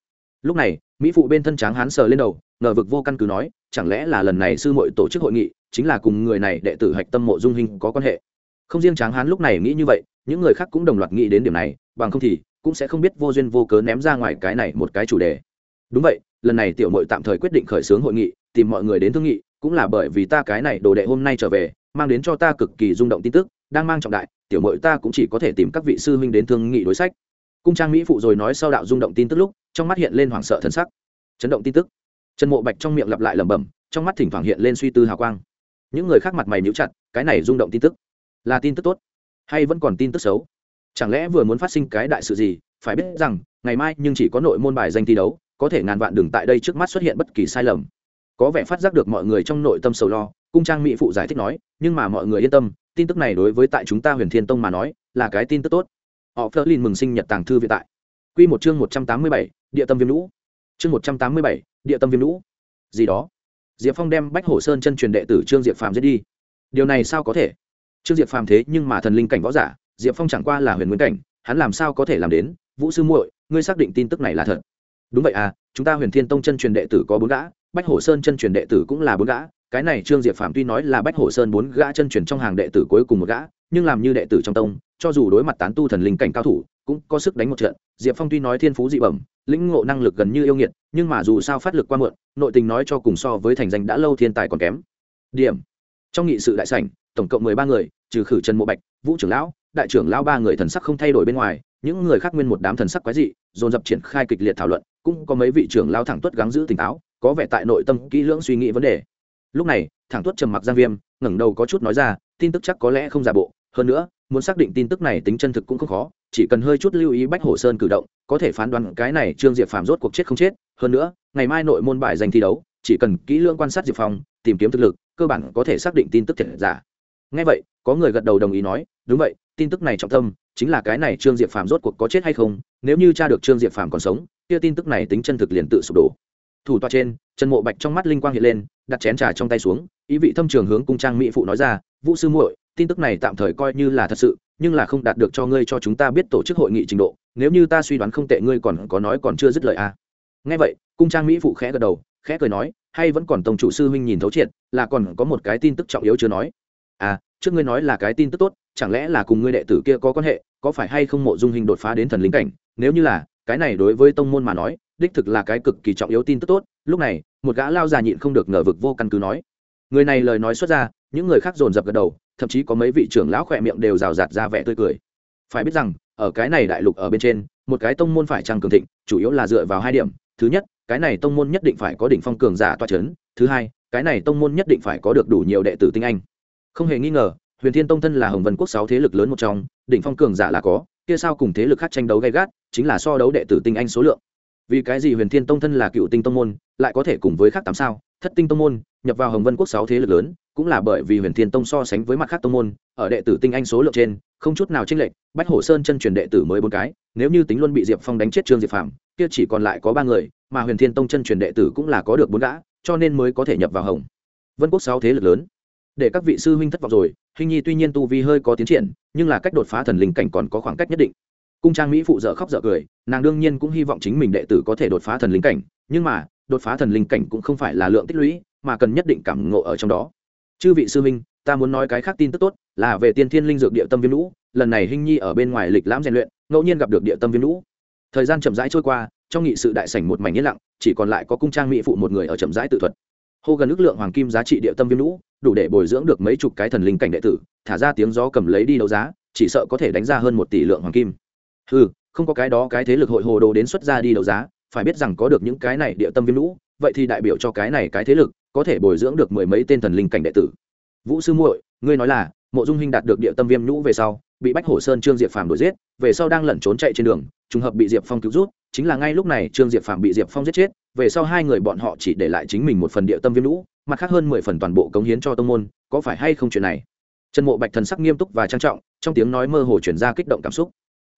Lúc này, mỹ phụ bên thân tráng hán sờ lên đầu, ngờ vực vô căn cứ nói, chẳng lẽ là lần này sư muội tổ chức hội nghị, chính là cùng người này đệ tử hạch tâm mộ dung hình có quan hệ? Không riêng tráng hán lúc này nghĩ như vậy, những người khác cũng đồng loạt nghĩ đến điểm này, bằng không thì cũng sẽ không biết vô duyên vô cớ ném ra ngoài cái này một cái chủ đề. Đúng vậy, lần này tiểu mội tạm thời quyết định khởi xướng hội nghị, tìm mọi người đến thương nghị, cũng là bởi vì ta cái này đồ đệ hôm nay trở về, mang đến cho ta cực kỳ rung động tin tức, đang mang trọng đại tiểu mội ta cũng chỉ có thể tìm các vị sư huynh đến thương nghị đối sách. Cung trang mỹ phụ rồi nói sau đạo rung động tin tức lúc, trong mắt hiện lên hoảng sợ thần sắc. Chấn động tin tức. Trần mộ bạch trong miệng lặp lại lẩm bẩm, trong mắt thỉnh thoảng hiện lên suy tư hào quang. Những người khác mặt mày níu chặt, cái này rung động tin tức. Là tin tức tốt, hay vẫn còn tin tức xấu? Chẳng lẽ vừa muốn phát sinh cái đại sự gì, phải biết rằng, ngày mai nhưng chỉ có nội môn bài danh thi đấu, có thể ngàn vạn đừng tại đây trước mắt xuất hiện bất kỳ sai lầm có vẻ phát giác được mọi người trong nội tâm sầu lo, cung trang mỹ phụ giải thích nói, nhưng mà mọi người yên tâm, tin tức này đối với tại chúng ta huyền thiên tông mà nói, là cái tin tức tốt. Họ phớt lên mừng sinh nhật tàng thư viện tại. Q một chương một trăm tám mươi bảy, địa tâm viêm lũ. Chương một trăm tám mươi bảy, địa tâm viêm lũ. Gì đó. Diệp phong đem bách hổ sơn chân truyền đệ tử trương diệp phàm giết đi. Điều này sao có thể? Trương diệp phàm thế nhưng mà thần linh cảnh võ giả, diệp phong chẳng qua là huyền nguyên cảnh, hắn làm sao có thể làm đến? Vũ sư muội, ngươi xác định tin tức này là thật. Đúng vậy à chúng ta huyền thiên tông chân truyền đệ tử có bốn gã bách hổ sơn chân truyền đệ tử cũng là bốn gã, cái này trương diệp phạm tuy nói là bách hổ sơn bốn gã chân truyền trong hàng đệ tử cuối cùng một gã, nhưng làm như đệ tử trong tông, cho dù đối mặt tán tu thần linh cảnh cao thủ, cũng có sức đánh một trận. Diệp phong tuy nói thiên phú dị bẩm, lĩnh ngộ năng lực gần như yêu nghiệt, nhưng mà dù sao phát lực qua mượn nội tình nói cho cùng so với thành danh đã lâu thiên tài còn kém. Điểm. Trong nghị sự đại sảnh, tổng cộng mười ba người, trừ khử trần mộ bạch, vũ trưởng lão, đại trưởng lão ba người thần sắc không thay đổi bên ngoài, những người khác nguyên một đám thần sắc quái dị, dồn dập triển khai kịch liệt thảo luận, cũng có mấy vị trưởng lao thẳng tuất gắng giữ tỉnh táo có vẻ tại nội tâm kỹ lưỡng suy nghĩ vấn đề. Lúc này, thẳng tuất trầm mặc giang viêm, ngẩng đầu có chút nói ra, tin tức chắc có lẽ không giả bộ, hơn nữa, muốn xác định tin tức này tính chân thực cũng không khó, chỉ cần hơi chút lưu ý bách hổ sơn cử động, có thể phán đoán cái này trương diệp phàm rốt cuộc chết không chết, hơn nữa, ngày mai nội môn bài giành thi đấu, chỉ cần kỹ lưỡng quan sát diệp phong, tìm kiếm thực lực, cơ bản có thể xác định tin tức thật giả. Ngay vậy, có người gật đầu đồng ý nói, đúng vậy, tin tức này trọng tâm chính là cái này trương diệp phàm rốt cuộc có chết hay không, nếu như cha được trương diệp phàm còn sống, kia tin tức này tính chân thực liền tự sụp đổ thủ tọa trên trần mộ bạch trong mắt linh quang hiện lên, đặt chén trà trong tay xuống, ý vị thâm trường hướng cung trang mỹ phụ nói ra, vũ sư muội, tin tức này tạm thời coi như là thật sự, nhưng là không đạt được cho ngươi cho chúng ta biết tổ chức hội nghị trình độ, nếu như ta suy đoán không tệ ngươi còn có nói còn chưa dứt lời à. nghe vậy, cung trang mỹ phụ khẽ gật đầu, khẽ cười nói, hay vẫn còn tổng chủ sư huynh nhìn thấu triệt, là còn có một cái tin tức trọng yếu chưa nói à trước ngươi nói là cái tin tức tốt, chẳng lẽ là cùng ngươi đệ tử kia có quan hệ, có phải hay không mộ dung hình đột phá đến thần linh cảnh, nếu như là cái này đối với tông môn mà nói, đích thực là cái cực kỳ trọng yếu tin tức tốt. Lúc này, một gã lao già nhịn không được ngờ vực vô căn cứ nói. Người này lời nói xuất ra, những người khác dồn dập gật đầu, thậm chí có mấy vị trưởng lão khỏe miệng đều rào rạt ra vẻ tươi cười. Phải biết rằng, ở cái này đại lục ở bên trên, một cái tông môn phải trăng cường thịnh, chủ yếu là dựa vào hai điểm. Thứ nhất, cái này tông môn nhất định phải có đỉnh phong cường giả toa c h ấ n thứ hai, cái này tông môn nhất định phải có được đủ nhiều đệ tử tinh anh. Không hề nghi ngờ, huyền thiên tông thân là hồng vân quốc sáu thế lực lớn một trong, đỉnh phong cường giả là có kia sao cùng thế lực khác tranh đấu gay gắt, chính là so đấu đệ tử tinh anh số lượng. Vì cái gì huyền thiên tông thân là cựu tinh tông môn, lại có thể cùng với khác tám sao, thất tinh tông môn, nhập vào hồng vân quốc sáu thế lực lớn, cũng là bởi vì huyền thiên tông so sánh với mặt khác tông môn, ở đệ tử tinh anh số lượng trên, không chút nào chênh lệch, bách hổ sơn chân truyền đệ tử mới bốn cái, nếu như tính luôn bị diệp phong đánh chết trương diệp phạm kia chỉ còn lại có ba người, mà huyền thiên tông chân truyền đệ tử cũng là có được bốn gã, cho nên mới có thể nhập vào hồng vân quốc sáu thế lực lớn. Để các vị sư huynh thất vọng rồi hình nhi tuy nhiên tu vi hơi có tiến triển, nhưng là cách đột phá thần linh cảnh còn có khoảng cách nhất định. Cung trang mỹ phụ dợ khóc dợ cười, nàng đương nhiên cũng hy vọng chính mình đệ tử có thể đột phá thần linh cảnh, nhưng mà, đột phá thần linh cảnh cũng không phải là lượng tích lũy, mà cần nhất định cảm ngộ ở trong đó. Chư vị sư minh ta muốn nói cái khác tin tức tốt, là về tiên thiên linh dược địa tâm viêm lũ, lần này hình nhi ở bên ngoài lịch lãm rèn luyện, ngẫu nhiên gặp được địa tâm viêm lũ. Thời gian chậm rãi trôi qua, trong nghị sự đại sảnh một mảnh yên lặng, chỉ còn lại có cung trang mỹ phụ một người ở chậm rãi tự thuật hô gần ước lượng hoàng kim giá trị địa tâm viêm lũ, đủ để bồi dưỡng được mấy chục cái thần linh cảnh đệ tử, thả ra tiếng gió cầm lấy đi đấu giá, chỉ sợ có thể đánh ra hơn một tỷ lượng hoàng kim. Ừ không có cái đó cái thế lực hội hồ đồ đến xuất ra đi đấu giá, phải biết rằng có được những cái này địa tâm viêm lũ, vậy thì đại biểu cho cái này cái thế lực, có thể bồi dưỡng được mười mấy tên thần linh cảnh đệ tử. Vũ sư muội, ngươi nói là, mộ dung hình đạt được địa tâm viêm lũ về sau, bị bách hổ sơn trương diệp phàm đuổi giết, về sau đang lẩn trốn chạy trên đường, trùng hợp bị diệp phong cứu rút chính là ngay lúc này trương diệp phàm bị diệp phong giết chết, về sau hai người bọn họ chỉ để lại chính mình một phần địa tâm viêm lũ, mặt khác hơn mười phần toàn bộ cống hiến cho tông môn, có phải hay không chuyện này? Trần mộ bạch thần sắc nghiêm túc và trang trọng, trong tiếng nói mơ hồ chuyển ra kích động cảm xúc.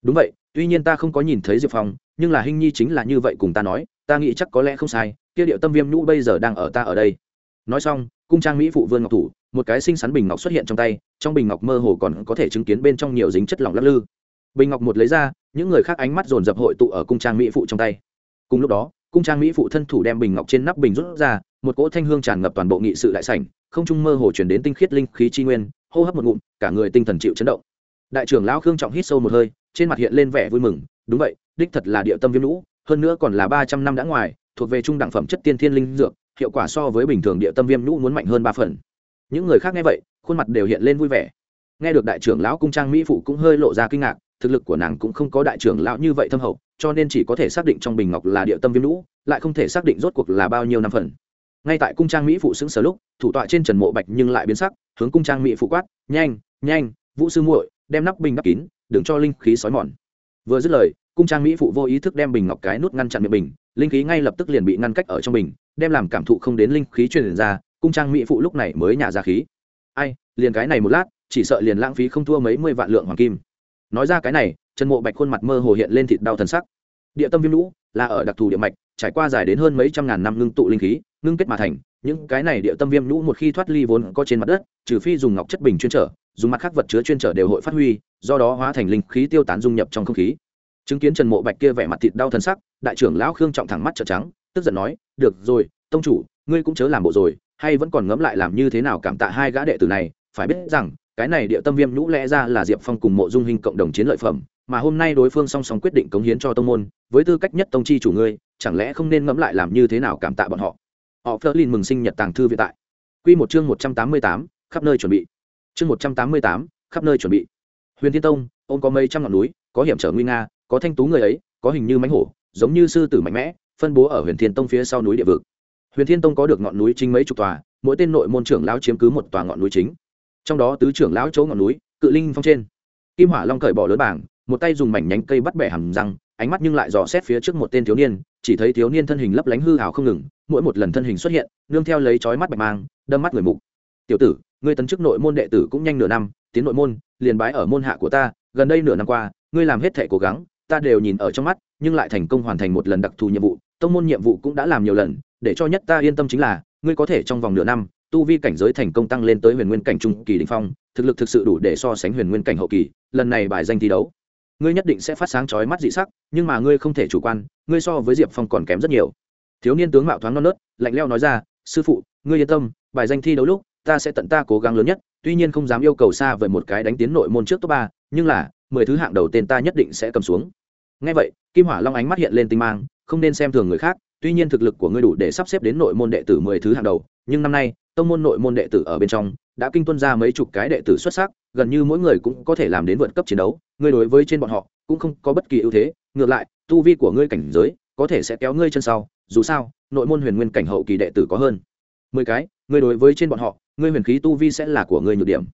Đúng vậy, tuy nhiên ta không có nhìn thấy diệp phong, nhưng là hình nhi chính là như vậy cùng ta nói, ta nghĩ chắc có lẽ không sai, kia điệu tâm viêm nhũ bây giờ đang ở ta ở đây. Nói xong, cung trang mỹ phụ vương ngọc thủ, một cái xinh xắn bình ngọc xuất hiện trong tay, trong bình ngọc mơ hồ còn có thể chứng kiến bên trong nhiều dính chất lỏng lắc lư. Bình ngọc một lấy ra những người khác ánh mắt dồn dập hội tụ ở cung trang mỹ phụ trong tay. Cùng lúc đó, cung trang mỹ phụ thân thủ đem bình ngọc trên nắp bình rút ra, một cỗ thanh hương tràn ngập toàn bộ nghị sự đại sảnh, không trung mơ hồ chuyển đến tinh khiết linh khí chi nguyên, hô hấp một ngụm, cả người tinh thần chịu chấn động. Đại trưởng lão khương trọng hít sâu một hơi, trên mặt hiện lên vẻ vui mừng, đúng vậy, đích thật là địa tâm viêm lũ, hơn nữa còn là ba trăm năm đã ngoài, thuộc về trung đẳng phẩm chất tiên thiên linh dược, hiệu quả so với bình thường địa tâm viêm lũ muốn mạnh hơn ba phần. Những người khác nghe vậy, khuôn mặt đều hiện lên vui vẻ. Nghe được đại trưởng lão cung trang mỹ phụ cũng hơi lộ ra kinh ngạc thực lực của nàng cũng không có đại trưởng lão như vậy thâm hậu cho nên chỉ có thể xác định trong bình ngọc là địa tâm viêm lũ, lại không thể xác định rốt cuộc là bao nhiêu năm phần. Ngay tại cung trang mỹ phụ xứng sở lúc thủ tọa trên trần mộ bạch nhưng lại biến sắc hướng cung trang mỹ phụ quát nhanh nhanh vũ sư muội đem nắp bình đắp kín đừng cho linh khí sói mòn. Vừa dứt lời cung trang mỹ phụ vô ý thức đem bình ngọc cái nút ngăn chặn miệng bình linh khí ngay lập tức liền bị ngăn cách ở trong bình đem làm cảm thụ không đến linh khí truyền ra cung trang mỹ phụ lúc này mới nhả ra khí. Ai liền cái này một lát chỉ sợ liền lãng phí không thua mấy mươi vạn lượng hoàng kim nói ra cái này, trần mộ bạch khuôn mặt mơ hồ hiện lên thịt đau thần sắc. Địa tâm viêm lũ, là ở đặc thù địa mạch, trải qua dài đến hơn mấy trăm ngàn năm ngưng tụ linh khí, ngưng kết mà thành. Những cái này địa tâm viêm lũ một khi thoát ly vốn có trên mặt đất, trừ phi dùng ngọc chất bình chuyên trở, dùng mặt khác vật chứa chuyên trở đều hội phát huy, do đó hóa thành linh khí tiêu tán dung nhập trong không khí. Chứng kiến trần mộ bạch kia vẻ mặt thịt đau thân sắc, đại trưởng lão khương trọng thẳng mắt trợ trắng, tức giận nói, được rồi, tông chủ, ngươi cũng chớ làm bộ rồi, hay vẫn còn ngẫm lại làm như thế nào cảm tạ hai gã đệ tử này, phải biết rằng cái này địa tâm viêm nhũ lẽ ra là diệp phong cùng mộ dung hình cộng đồng chiến lợi phẩm, mà hôm nay đối phương song song quyết định cống hiến cho tông môn, với tư cách nhất tông chi chủ ngươi, chẳng lẽ không nên ngẫm lại làm như thế nào cảm tạ bọn họ? Họ phớt lên mừng sinh nhật tàng thư viện tại. Q một chương một trăm tám mươi tám, khắp nơi chuẩn bị. Chương một trăm tám mươi tám, khắp nơi chuẩn bị. Huyền thiên tông, ôm có mấy trăm ngọn núi, có hiểm trở nguy nga, có thanh tú người ấy, có hình như mánh hổ, giống như sư tử mạnh mẽ, phân bố ở huyền thiên tông phía sau núi địa vực. Huyền thiên tông có được ngọn núi chính mấy chục tòa, mỗi tên nội môn trưởng lao chiếm cứ một tòa ngọn núi chính trong đó tứ trưởng lão chỗ ngọn núi, cự linh phong trên. Kim hỏa long cởi bỏ lớn bảng, một tay dùng mảnh nhánh cây bắt bẻ hầm răng, ánh mắt nhưng lại dò xét phía trước một tên thiếu niên, chỉ thấy thiếu niên thân hình lấp lánh hư hào không ngừng, mỗi một lần thân hình xuất hiện, nương theo lấy chói mắt bạch mang, đâm mắt người mục. Tiểu tử, ngươi tấn chức nội môn đệ tử cũng nhanh nửa năm, tiến nội môn, liền bái ở môn hạ của ta, gần đây nửa năm qua, ngươi làm hết thể cố gắng, ta đều nhìn ở trong mắt, nhưng lại thành công hoàn thành một lần đặc thù nhiệm vụ, tông môn nhiệm vụ cũng đã làm nhiều lần, để cho nhất ta yên tâm chính là, ngươi có thể trong vòng nửa năm tu vi cảnh giới thành công tăng lên tới huyền nguyên cảnh trung kỳ đỉnh phong, thực lực thực sự đủ để so sánh huyền nguyên cảnh hậu kỳ, lần này bài danh thi đấu. Ngươi nhất định sẽ phát sáng chói mắt dị sắc, nhưng mà ngươi không thể chủ quan, ngươi so với diệp phong còn kém rất nhiều. Thiếu niên tướng mạo thoáng non nớt, lạnh leo nói ra, sư phụ, ngươi yên tâm, bài danh thi đấu lúc, ta sẽ tận ta cố gắng lớn nhất, tuy nhiên không dám yêu cầu xa về một cái đánh tiến nội môn trước top ba, nhưng là, mười thứ hạng đầu tên ta nhất định sẽ cầm xuống. Ngay vậy, kim hỏa long ánh mắt hiện lên tinh mang, không nên xem thường người khác, tuy nhiên thực lực của ngươi đủ để sắp xếp đến nội môn đệ tử mười thứ hạng đầu, nhưng năm nay tông môn nội môn đệ tử ở bên trong, đã kinh tuân ra mấy chục cái đệ tử xuất sắc, gần như mỗi người cũng có thể làm đến vượt cấp chiến đấu. Ngươi đối với trên bọn họ cũng không có bất kỳ ưu thế, ngược lại, tu vi của ngươi cảnh giới có thể sẽ kéo ngươi chân sau, dù sao, nội môn huyền nguyên cảnh hậu kỳ đệ tử có hơn mười cái, ngươi đối với trên bọn họ, ngươi huyền khí tu vi sẽ là của ngươi nhược điểm.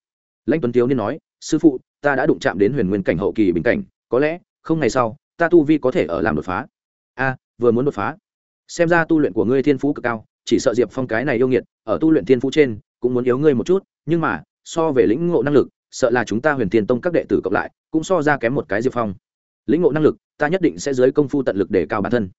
Lãnh tuấn thiếu niên nói, sư phụ, ta đã đụng chạm đến huyền nguyên cảnh hậu kỳ bình cảnh, có lẽ không ngày sau, ta tu vi có thể ở làm đột phá. A, vừa muốn đột phá. Xem ra tu luyện của ngươi thiên phú cực cao chỉ sợ diệp phong cái này yêu nghiệt, ở tu luyện thiên phú trên, cũng muốn yếu ngươi một chút, nhưng mà, so về lĩnh ngộ năng lực, sợ là chúng ta huyền thiên tông các đệ tử cộng lại, cũng so ra kém một cái diệp phong. Lĩnh ngộ năng lực, ta nhất định sẽ dưới công phu tận lực để cao bản thân.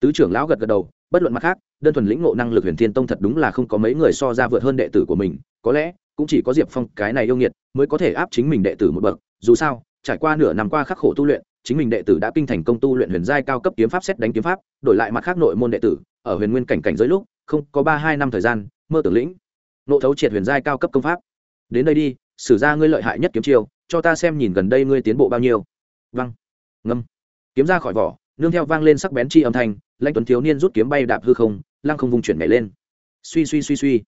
Tứ trưởng lão gật gật đầu, bất luận mặt khác, đơn thuần lĩnh ngộ năng lực huyền thiên tông thật đúng là không có mấy người so ra vượt hơn đệ tử của mình, có lẽ, cũng chỉ có diệp phong cái này yêu nghiệt mới có thể áp chính mình đệ tử một bậc. Dù sao, trải qua nửa năm qua khắc khổ tu luyện, chính mình đệ tử đã kinh thành công tu luyện huyền giai cao cấp kiếm pháp xét đánh kiếm pháp, đổi lại mặt khác nội môn đệ tử, ở huyền nguyên cảnh cảnh giới lúc không có ba hai năm thời gian, mơ tưởng lĩnh. Nộ thấu triệt huyền giai cao cấp công pháp. Đến đây đi, sử ra ngươi lợi hại nhất kiếm chiêu, cho ta xem nhìn gần đây ngươi tiến bộ bao nhiêu. Văng ngâm. Kiếm ra khỏi vỏ, nương theo vang lên sắc bén chi âm thanh, lãnh tuấn thiếu niên rút kiếm bay đạp hư không, lăng không vùng chuyển nhảy lên. Suy suy suy suy.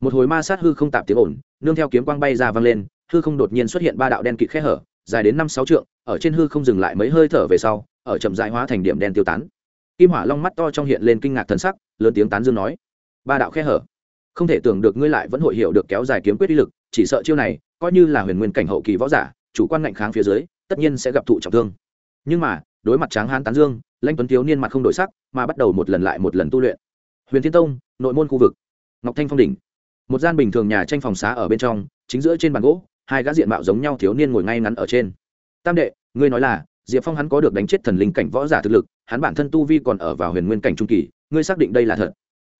Một hồi ma sát hư không tạm tiếng ổn nương theo kiếm quang bay ra vang lên, hư không đột nhiên xuất hiện ba đạo đen kịt khe hở, dài đến năm sáu trượng, ở trên hư không dừng lại mấy hơi thở về sau, ở chậm dại hóa thành điểm đen tiêu tán. Kim hỏa long mắt to trong hiện lên kinh ngạc thần sắc, lớn tiếng tán dương nói ba đạo khe hở. Không thể tưởng được ngươi lại vẫn hội hiểu được kéo dài kiếm quyết uy lực, chỉ sợ chiêu này coi như là huyền nguyên cảnh hậu kỳ võ giả, chủ quan ngạnh kháng phía dưới, tất nhiên sẽ gặp thụ trọng thương. Nhưng mà, đối mặt tráng hán tán dương, lãnh tuấn thiếu niên mặt không đổi sắc, mà bắt đầu một lần lại một lần tu luyện. Huyền thiên tông, nội môn khu vực, ngọc thanh phong đỉnh. Một gian bình thường nhà tranh phòng xá ở bên trong, chính giữa trên bàn gỗ, hai gã diện mạo giống nhau thiếu niên ngồi ngay ngắn ở trên. Tam đệ, ngươi nói là, diệp phong hắn có được đánh chết thần linh cảnh võ giả thực lực, hắn bản thân tu vi còn ở vào huyền nguyên cảnh trung kỳ, ngươi xác định đây là thật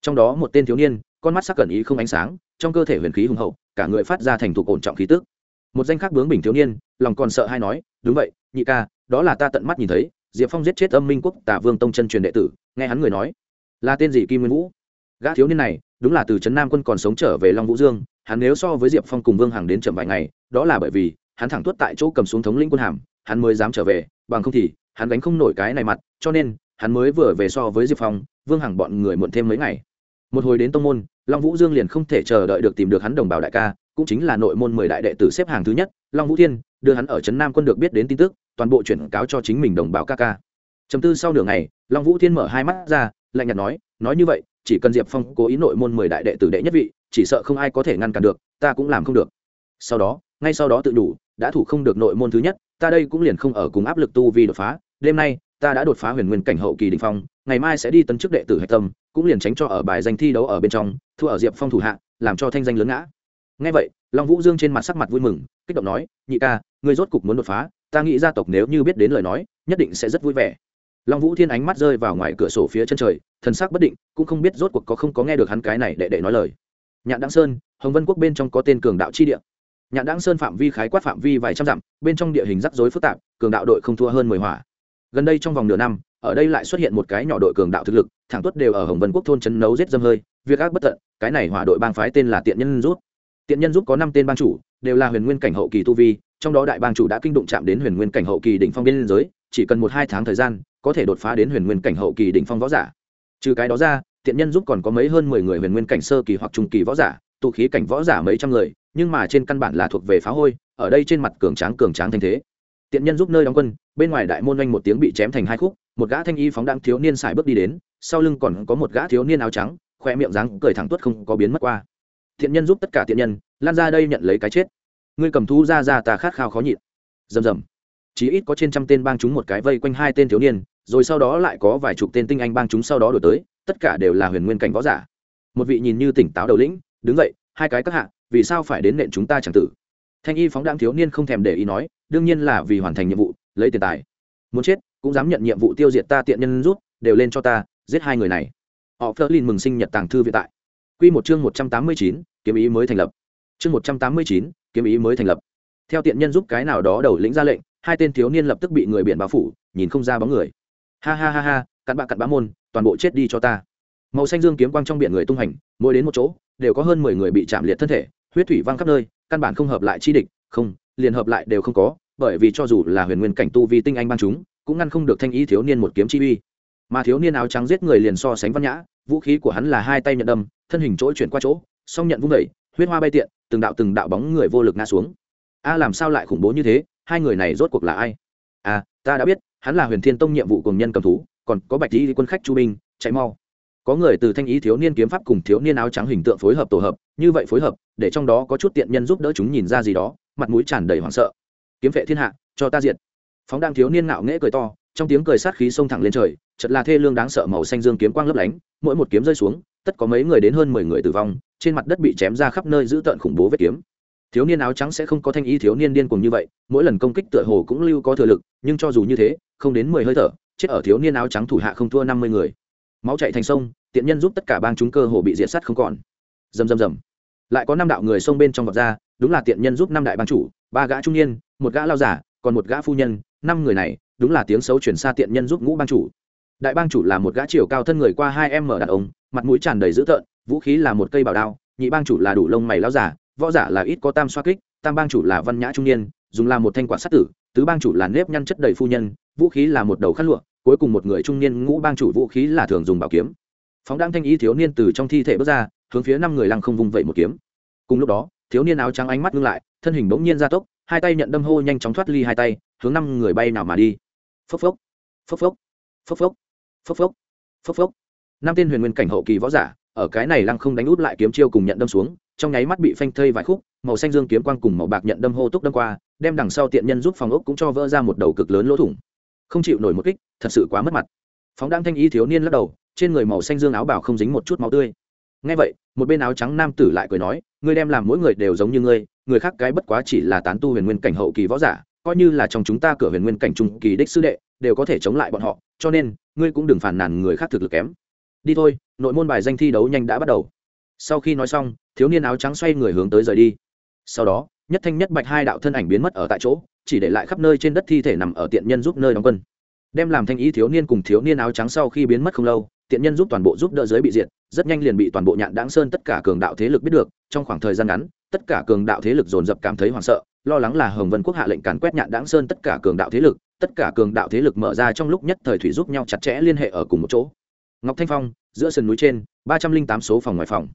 trong đó một tên thiếu niên, con mắt sắc cẩn ý không ánh sáng, trong cơ thể huyền khí hùng hậu, cả người phát ra thành thục ổn trọng khí tức. Một danh khác bướng bình thiếu niên, lòng còn sợ hay nói, đúng vậy, nhị ca, đó là ta tận mắt nhìn thấy, diệp phong giết chết âm minh quốc tả vương tông chân truyền đệ tử. Nghe hắn người nói, là tên gì kim nguyên vũ? Gã thiếu niên này, đúng là từ trấn nam quân còn sống trở về long vũ dương, hắn nếu so với diệp phong cùng vương hằng đến chậm vài ngày, đó là bởi vì hắn thẳng tuốt tại chỗ cầm xuống thống lĩnh quân hàm, hắn mới dám trở về, bằng không thì hắn đánh không nổi cái này mặt, cho nên hắn mới vừa về so với diệp phong, vương hằng bọn người muộn thêm mấy ngày một hồi đến tông môn, long vũ dương liền không thể chờ đợi được tìm được hắn đồng bào đại ca, cũng chính là nội môn mười đại đệ tử xếp hàng thứ nhất, long vũ thiên, đưa hắn ở trấn nam quân được biết đến tin tức, toàn bộ chuyển cáo cho chính mình đồng bào ca ca. Chấm tư sau nửa ngày, long vũ thiên mở hai mắt ra, lạnh nhạt nói nói như vậy, chỉ cần diệp phong cố ý nội môn mười đại đệ tử đệ nhất vị, chỉ sợ không ai có thể ngăn cản được, ta cũng làm không được. Sau đó, ngay sau đó tự đủ, đã thủ không được nội môn thứ nhất, ta đây cũng liền không ở cùng áp lực tu vi đột phá, đêm nay, ta đã đột phá huyền nguyên cảnh hậu kỳ đình phong ngày mai sẽ đi tấn chức đệ tử hạch tâm, cũng liền tránh cho ở bài danh thi đấu ở bên trong, thua ở diệp phong thủ hạ, làm cho thanh danh lớn ngã. Ngay vậy, long vũ dương trên mặt sắc mặt vui mừng, kích động nói, nhị ca người rốt cục muốn đột phá, ta nghĩ gia tộc nếu như biết đến lời nói, nhất định sẽ rất vui vẻ. Long vũ thiên ánh mắt rơi vào ngoài cửa sổ phía chân trời, thần sắc bất định, cũng không biết rốt cuộc có không có nghe được hắn cái này đệ đệ nói lời. Nhạn đăng sơn, hồng vân quốc bên trong có tên cường đạo chi địa. Nhạn đăng sơn phạm vi khái quát phạm vi vài trăm dặm, bên trong địa hình rắc rối phức tạp, cường đạo đội không thua hơn mười hỏa. Gần đây trong vòng nửa năm ở đây lại xuất hiện một cái nhỏ đội cường đạo thực lực, thẳng tuất đều ở hồng vân quốc thôn chấn nấu giết dâm hơi, việc ác bất tận, cái này hỏa đội bang phái tên là tiện nhân rút. Tiện nhân giúp có năm tên bang chủ, đều là huyền nguyên cảnh hậu kỳ tu vi, trong đó đại bang chủ đã kinh đụng chạm đến huyền nguyên cảnh hậu kỳ đỉnh phong biên giới, chỉ cần một hai tháng thời gian, có thể đột phá đến huyền nguyên cảnh hậu kỳ đỉnh phong võ giả. Trừ cái đó ra, tiện nhân giúp còn có mấy hơn mười người huyền nguyên cảnh sơ kỳ hoặc trung kỳ võ giả, tụ khí cảnh võ giả mấy trăm người, nhưng mà trên căn bản là thuộc về phá hôi, ở đây trên mặt cường tráng cường tráng thanh thế. Tiện nhân giúp nơi đóng quân, bên ngoài đại môn oanh một tiếng bị chém thành hai khúc một gã thanh y phóng đạn thiếu niên xài bước đi đến, sau lưng còn có một gã thiếu niên áo trắng, khoe miệng dáng cười thẳng tuất không có biến mất qua. Thiện nhân giúp tất cả thiện nhân, lan ra đây nhận lấy cái chết. Ngươi cầm thú ra ra ta khát khao khó nhịn. Rầm rầm. Chí ít có trên trăm tên bang chúng một cái vây quanh hai tên thiếu niên, rồi sau đó lại có vài chục tên tinh anh bang chúng sau đó đổi tới, tất cả đều là huyền nguyên cảnh võ giả. Một vị nhìn như tỉnh táo đầu lĩnh, đứng dậy, hai cái các hạ, vì sao phải đến nện chúng ta chẳng tử? Thanh y phóng đáng thiếu niên không thèm để ý nói, đương nhiên là vì hoàn thành nhiệm vụ, lấy tiền tài. Muốn chết cũng dám nhận nhiệm vụ tiêu diệt ta tiện nhân rút đều lên cho ta giết hai người này họ phớt lên mừng sinh nhật tàng thư viện tại Quy một chương 189, kiếm ý mới thành lập. Chương 189, kiếm ý mới thành lập. Theo tiện nhân giúp cái nào đó đầu lĩnh ra lệnh, hai tên thiếu niên lập tức bị người biển bao phủ, nhìn không ra bóng người. Ha ha ha ha, cặn bạ cặn bã môn, toàn bộ chết đi cho ta. Màu xanh dương kiếm quang trong biển người tung hành, mỗi đến một chỗ, đều có hơn 10 người bị chạm liệt thân thể, huyết thủy văng khắp nơi, căn bản không hợp lại chi địch, không, liền hợp lại đều không có, bởi vì cho dù là huyền nguyên cảnh tu vi tinh anh ban chúng, cũng ngăn không được thanh ý thiếu niên một kiếm chi uy. Mà thiếu niên áo trắng giết người liền so sánh văn nhã, vũ khí của hắn là hai tay nhận đâm, thân hình chỗ chuyển qua chỗ song nhận vung đẩy huyết hoa bay tiện từng đạo từng đạo bóng người vô lực ngã xuống. A làm sao lại khủng bố như thế? Hai người này rốt cuộc là ai? A à, ta đã biết hắn là huyền thiên tông nhiệm vụ cùng nhân cầm thú còn có bạch lý quân khách chu binh chạy mau. Có người từ thanh ý thiếu niên kiếm pháp cùng thiếu niên áo trắng hình tượng phối hợp tổ hợp như vậy phối hợp để trong đó có chút tiện nhân giúp đỡ chúng nhìn ra gì đó mặt mũi tràn đầy hoảng sợ. Kiếm vệ thiên hạ cho ta diện phóng đang thiếu niên ngạo nghễ cười to, trong tiếng cười sát khí xông thẳng lên trời chật là thê lương đáng sợ màu xanh dương kiếm quang lấp lánh, mỗi một kiếm rơi xuống, tất có mấy người đến hơn mười người tử vong, trên mặt đất bị chém ra khắp nơi giữ tợn khủng bố vết kiếm. Thiếu niên áo trắng sẽ không có thanh ý thiếu niên điên cuồng như vậy, mỗi lần công kích tựa hồ cũng lưu có thừa lực, nhưng cho dù như thế, không đến mười hơi thở, chết ở thiếu niên áo trắng thủ hạ không thua năm mươi người. Máu chạy thành sông, tiện nhân giúp tất cả bang chúng cơ hồ bị diệt sắt không còn. Dầm dầm dầm lại có năm đạo người xông bên trong vọt ra, đúng là tiện nhân giúp năm đại bang chủ, ba gã trung niên, một gã lao giả còn một gã phu nhân, năm người này, đúng là tiếng xấu chuyển xa tiện nhân giúp ngũ bang chủ. Đại bang chủ là một gã chiều cao thân người qua hai em mở đàn ông, mặt mũi tràn đầy dữ tợn, vũ khí là một cây bảo đao, nhị bang chủ là đủ lông mày lao giả, võ giả là ít có tam xoa kích, tam bang chủ là văn nhã trung niên, dùng làm một thanh quả sát tử, tứ bang chủ là nếp nhăn chất đầy phu nhân, vũ khí là một đầu khăn lụa, cuối cùng một người trung niên ngũ bang chủ vũ khí là thường dùng bảo kiếm. Phóng đăng thanh ý thiếu niên từ trong thi thể bước ra, hướng phía năm người lăng không vung vẩy một kiếm. Cùng lúc đó, thiếu niên áo trắng ánh mắt ngưng lại, thân hình bỗng nhiên gia tốc hai tay nhận đâm hô nhanh chóng thoát ly hai tay, hướng năm người bay nào mà đi. Phốc phốc phốc phốc phốc phốc phốc phốc phốc phốc. Năm tên huyền nguyên cảnh hậu kỳ võ giả, ở cái này lăng không đánh út lại kiếm chiêu cùng nhận đâm xuống, trong nháy mắt bị phanh thây vài khúc, màu xanh dương kiếm quang cùng màu bạc nhận đâm hô túc đâm qua, đem đằng sau tiện nhân giúp phòng ốc cũng cho vỡ ra một đầu cực lớn lỗ thủng. Không chịu nổi một kích, thật sự quá mất mặt. Phóng đăng thanh y thiếu niên lắc đầu, trên người màu xanh dương áo bảo không dính một chút máu tươi. Ngay vậy, một bên áo trắng nam tử lại cười nói, ngươi đem làm mỗi người đều giống như ngươi người khác cái bất quá chỉ là tán tu huyền nguyên cảnh hậu kỳ võ giả, coi như là trong chúng ta cửa huyền nguyên cảnh trung kỳ đích sư đệ, đều có thể chống lại bọn họ, cho nên, ngươi cũng đừng phản nàn người khác thực lực kém. Đi thôi, nội môn bài danh thi đấu nhanh đã bắt đầu. Sau khi nói xong, thiếu niên áo trắng xoay người hướng tới rời đi. Sau đó, nhất thanh nhất bạch hai đạo thân ảnh biến mất ở tại chỗ, chỉ để lại khắp nơi trên đất thi thể nằm ở tiện nhân giúp nơi đóng quân. Đem làm thanh ý thiếu niên cùng thiếu niên áo trắng sau khi biến mất không lâu, tiện nhân giúp toàn bộ giúp đỡ giới bị diệt, rất nhanh liền bị toàn bộ nhạn đáng sơn tất cả cường đạo thế lực biết được, trong khoảng thời gian ngắn tất cả cường đạo thế lực dồn dập cảm thấy hoảng sợ, lo lắng là hồng vân quốc hạ lệnh càn quét nhạn đáng sơn tất cả cường đạo thế lực, tất cả cường đạo thế lực mở ra trong lúc nhất thời thủy giúp nhau chặt chẽ liên hệ ở cùng một chỗ. Ngọc thanh phong, giữa sườn núi trên, ba trăm linh tám số phòng ngoài phòng.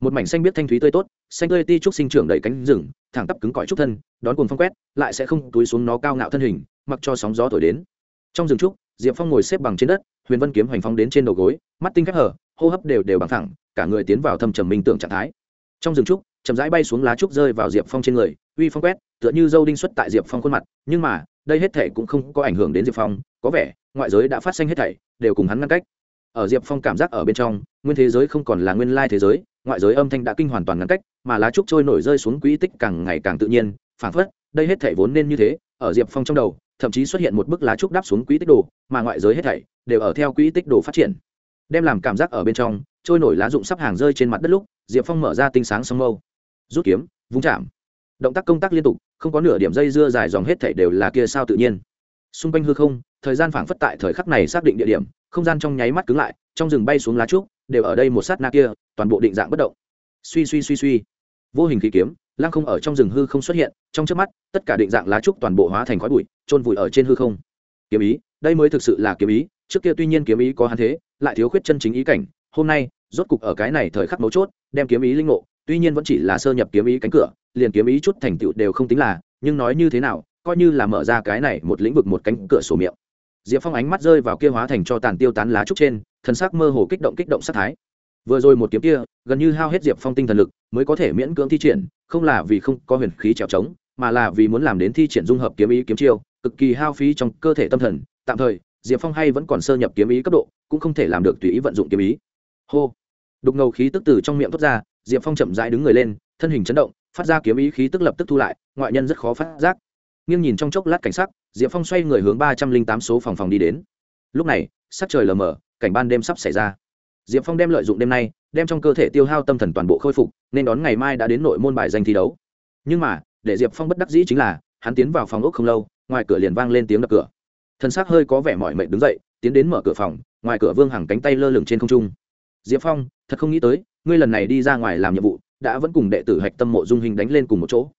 Một mảnh xanh biết thanh thúy tươi tốt, xanh tươi ti trúc sinh trưởng đầy cánh rừng, thẳng tắp cứng cỏi trúc thân, đón cuồng phong quét, lại sẽ không túi xuống nó cao ngạo thân hình, mặc cho sóng gió thổi đến. Trong rừng trúc, diệp phong ngồi xếp bằng trên đất, huyền vân kiếm hoành phong đến trên đầu gối, mắt tinh khép hở, hô hấp đều đều bằng thẳng cả người tiến vào thâm trầm minh tưởng trạng thái. Trong rừng trúc chậm rãi bay xuống lá trúc rơi vào diệp phong trên người, uy phong quét, tựa như dâu đinh xuất tại diệp phong khuôn mặt, nhưng mà, đây hết thể cũng không có ảnh hưởng đến diệp phong, có vẻ, ngoại giới đã phát sinh hết thảy, đều cùng hắn ngăn cách. Ở diệp phong cảm giác ở bên trong, nguyên thế giới không còn là nguyên lai thế giới, ngoại giới âm thanh đã kinh hoàn toàn ngăn cách, mà lá trúc trôi nổi rơi xuống quỹ tích càng ngày càng tự nhiên phản phất, đây hết thảy vốn nên như thế, ở diệp phong trong đầu, thậm chí xuất hiện một bức lá trúc đáp xuống quỹ tích đồ, mà ngoại giới hết thảy đều ở theo quỹ tích đồ phát triển. Đem làm cảm giác ở bên trong, trôi nổi lá rụng sắp hàng rơi trên mặt đất lúc, diệp phong mở ra tinh sáng sông mâu rút kiếm, vung chạm. Động tác công tác liên tục, không có nửa điểm dây dưa dài dòng hết thể đều là kia sao tự nhiên. Xung quanh hư không, thời gian phảng phất tại thời khắc này xác định địa điểm, không gian trong nháy mắt cứng lại, trong rừng bay xuống lá trúc, đều ở đây một sát na kia, toàn bộ định dạng bất động. Suy suy suy suy. Vô hình khí kiếm, lăng không ở trong rừng hư không xuất hiện, trong trước mắt, tất cả định dạng lá trúc toàn bộ hóa thành khói bụi trôn vùi ở trên hư không. Kiếm ý, đây mới thực sự là kiếm ý, trước kia tuy nhiên kiếm ý có hắn thế, lại thiếu khuyết chân chính ý cảnh, hôm nay, rốt cục ở cái này thời khắc mấu chốt, đem kiếm ý linh ngộ tuy nhiên vẫn chỉ là sơ nhập kiếm ý cánh cửa, liền kiếm ý chút thành tựu đều không tính là, nhưng nói như thế nào, coi như là mở ra cái này một lĩnh vực một cánh cửa sổ miệng. Diệp phong ánh mắt rơi vào kia hóa thành cho tàn tiêu tán lá trúc trên thân xác mơ hồ kích động kích động sắc thái. Vừa rồi một kiếm kia, gần như hao hết diệp phong tinh thần lực, mới có thể miễn cưỡng thi triển, không là vì không có huyền khí trèo trống, mà là vì muốn làm đến thi triển dung hợp kiếm ý kiếm chiêu, cực kỳ hao phí trong cơ thể tâm thần. Tạm thời, diệp phong hay vẫn còn sơ nhập kiếm ý cấp độ, cũng không thể làm được tùy ý vận dụng kiếm ý. Hô! Đục ngầu khí tức từ trong miệng thoát ra diệp phong chậm rãi đứng người lên, thân hình chấn động, phát ra kiếm ý khí tức lập tức thu lại, ngoại nhân rất khó phát giác. Nghiêng nhìn trong chốc lát cảnh sắc, diệp phong xoay người hướng ba trăm linh tám số phòng phòng đi đến. Lúc này, sắc trời lờ mờ, cảnh ban đêm sắp xảy ra. Diệp phong đem lợi dụng đêm nay, đem trong cơ thể tiêu hao tâm thần toàn bộ khôi phục, nên đón ngày mai đã đến nội môn bài danh thi đấu. Nhưng mà, để diệp phong bất đắc dĩ chính là, hắn tiến vào phòng ốc không lâu, ngoài cửa liền vang lên tiếng đập cửa. Thân xác hơi có vẻ mỏi mệt đứng dậy, tiến đến mở cửa phòng, ngoài cửa vương hằng cánh tay lơ lửng trên không trung diệp phong, thật không nghĩ tới, ngươi lần này đi ra ngoài làm nhiệm vụ, đã vẫn cùng đệ tử hạch tâm mộ dung hình đánh lên cùng một chỗ.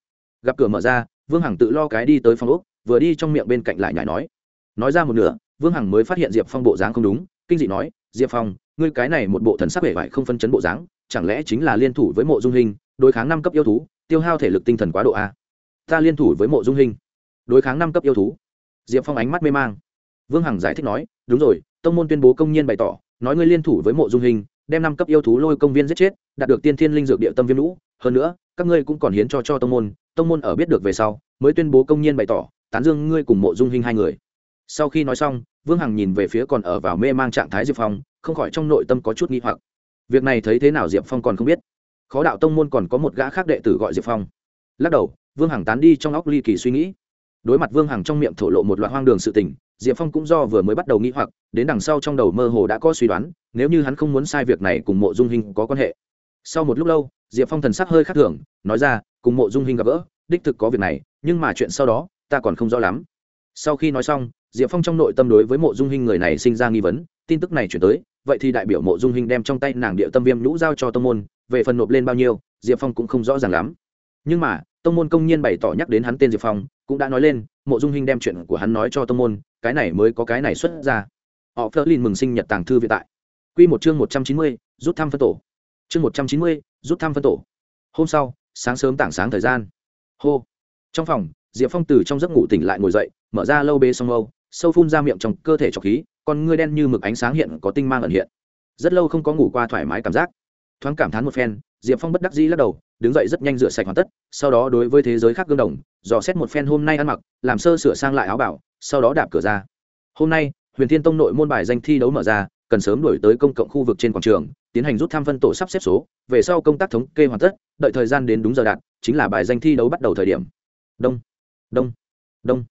Gặp cửa mở ra, vương hằng tự lo cái đi tới phòng úc vừa đi trong miệng bên cạnh lại nhảy nói. Nói ra một nửa, vương hằng mới phát hiện diệp phong bộ dáng không đúng, kinh dị nói, diệp phong, ngươi cái này một bộ thần sắc vẻ vải không phân chấn bộ dáng, chẳng lẽ chính là liên thủ với mộ dung hình, đối kháng năm cấp yêu thú, tiêu hao thể lực tinh thần quá độ a ta liên thủ với mộ dung hình, đối kháng năm cấp yêu thú. Diệp phong ánh mắt mê mang. Vương hằng giải thích nói, đúng rồi, tông môn tuyên bố công nhiên bày tỏ, nói ngươi liên thủ với mộ dung hình đem năm cấp yêu thú lôi công viên giết chết, đạt được tiên thiên linh dược địa tâm viêm lũ. Hơn nữa, các ngươi cũng còn hiến cho cho tông môn tông môn ở biết được về sau, mới tuyên bố công nhiên bày tỏ, tán dương ngươi cùng mộ dung hình hai người. Sau khi nói xong, vương hằng nhìn về phía còn ở vào mê mang trạng thái diệp phong, không khỏi trong nội tâm có chút nghi hoặc. Việc này thấy thế nào diệp phong còn không biết. Khó đạo tông môn còn có một gã khác đệ tử gọi diệp phong. Lắc đầu, vương hằng tán đi trong óc ly kỳ suy nghĩ. Đối mặt vương hằng trong miệng thổ lộ một loạt hoang đường sự tình, diệp phong cũng do vừa mới bắt đầu nghĩ hoặc, đến đằng sau trong đầu mơ hồ đã có suy đoán nếu như hắn không muốn sai việc này cùng mộ dung hình có quan hệ. Sau một lúc lâu, diệp phong thần sắc hơi khác thường, nói ra, cùng mộ dung hình gặp gỡ, đích thực có việc này, nhưng mà chuyện sau đó, ta còn không rõ lắm. Sau khi nói xong, diệp phong trong nội tâm đối với mộ dung hình người này sinh ra nghi vấn, tin tức này chuyển tới, vậy thì đại biểu mộ dung hình đem trong tay nàng địa tâm viêm nhũ giao cho tông môn, về phần nộp lên bao nhiêu, diệp phong cũng không rõ ràng lắm. Nhưng mà, tông môn công nhiên bày tỏ nhắc đến hắn tên diệp phong, cũng đã nói lên, mộ dung hình đem chuyện của hắn nói cho tông môn, cái này mới có cái này xuất ra. Họ phớt lên mừng sinh nhật tàng thư vĩ tại. Quy một chương một trăm chín mươi, rút thăm phân tổ. Chương một trăm chín mươi, rút thăm phân tổ. Hôm sau, sáng sớm tảng sáng thời gian. Hô. Trong phòng, diệp phong từ trong giấc ngủ tỉnh lại ngồi dậy, mở ra lâu bê song âu, sâu phun ra miệng trong cơ thể trọc khí, con ngươi đen như mực ánh sáng hiện có tinh mang ẩn hiện. Rất lâu không có ngủ qua thoải mái cảm giác. Thoáng cảm thán một phen, diệp phong bất đắc dĩ lắc đầu, đứng dậy rất nhanh rửa sạch hoàn tất, sau đó đối với thế giới khác gương đồng, dò xét một phen hôm nay ăn mặc, làm sơ sửa sang lại áo bảo, sau đó đạp cửa ra. Hôm nay, huyền thiên tông nội môn bài danh thi đấu mở ra cần sớm đổi tới công cộng khu vực trên quảng trường, tiến hành rút tham phân tổ sắp xếp số, về sau công tác thống kê hoàn tất, đợi thời gian đến đúng giờ đạt, chính là bài danh thi đấu bắt đầu thời điểm. Đông đông đông.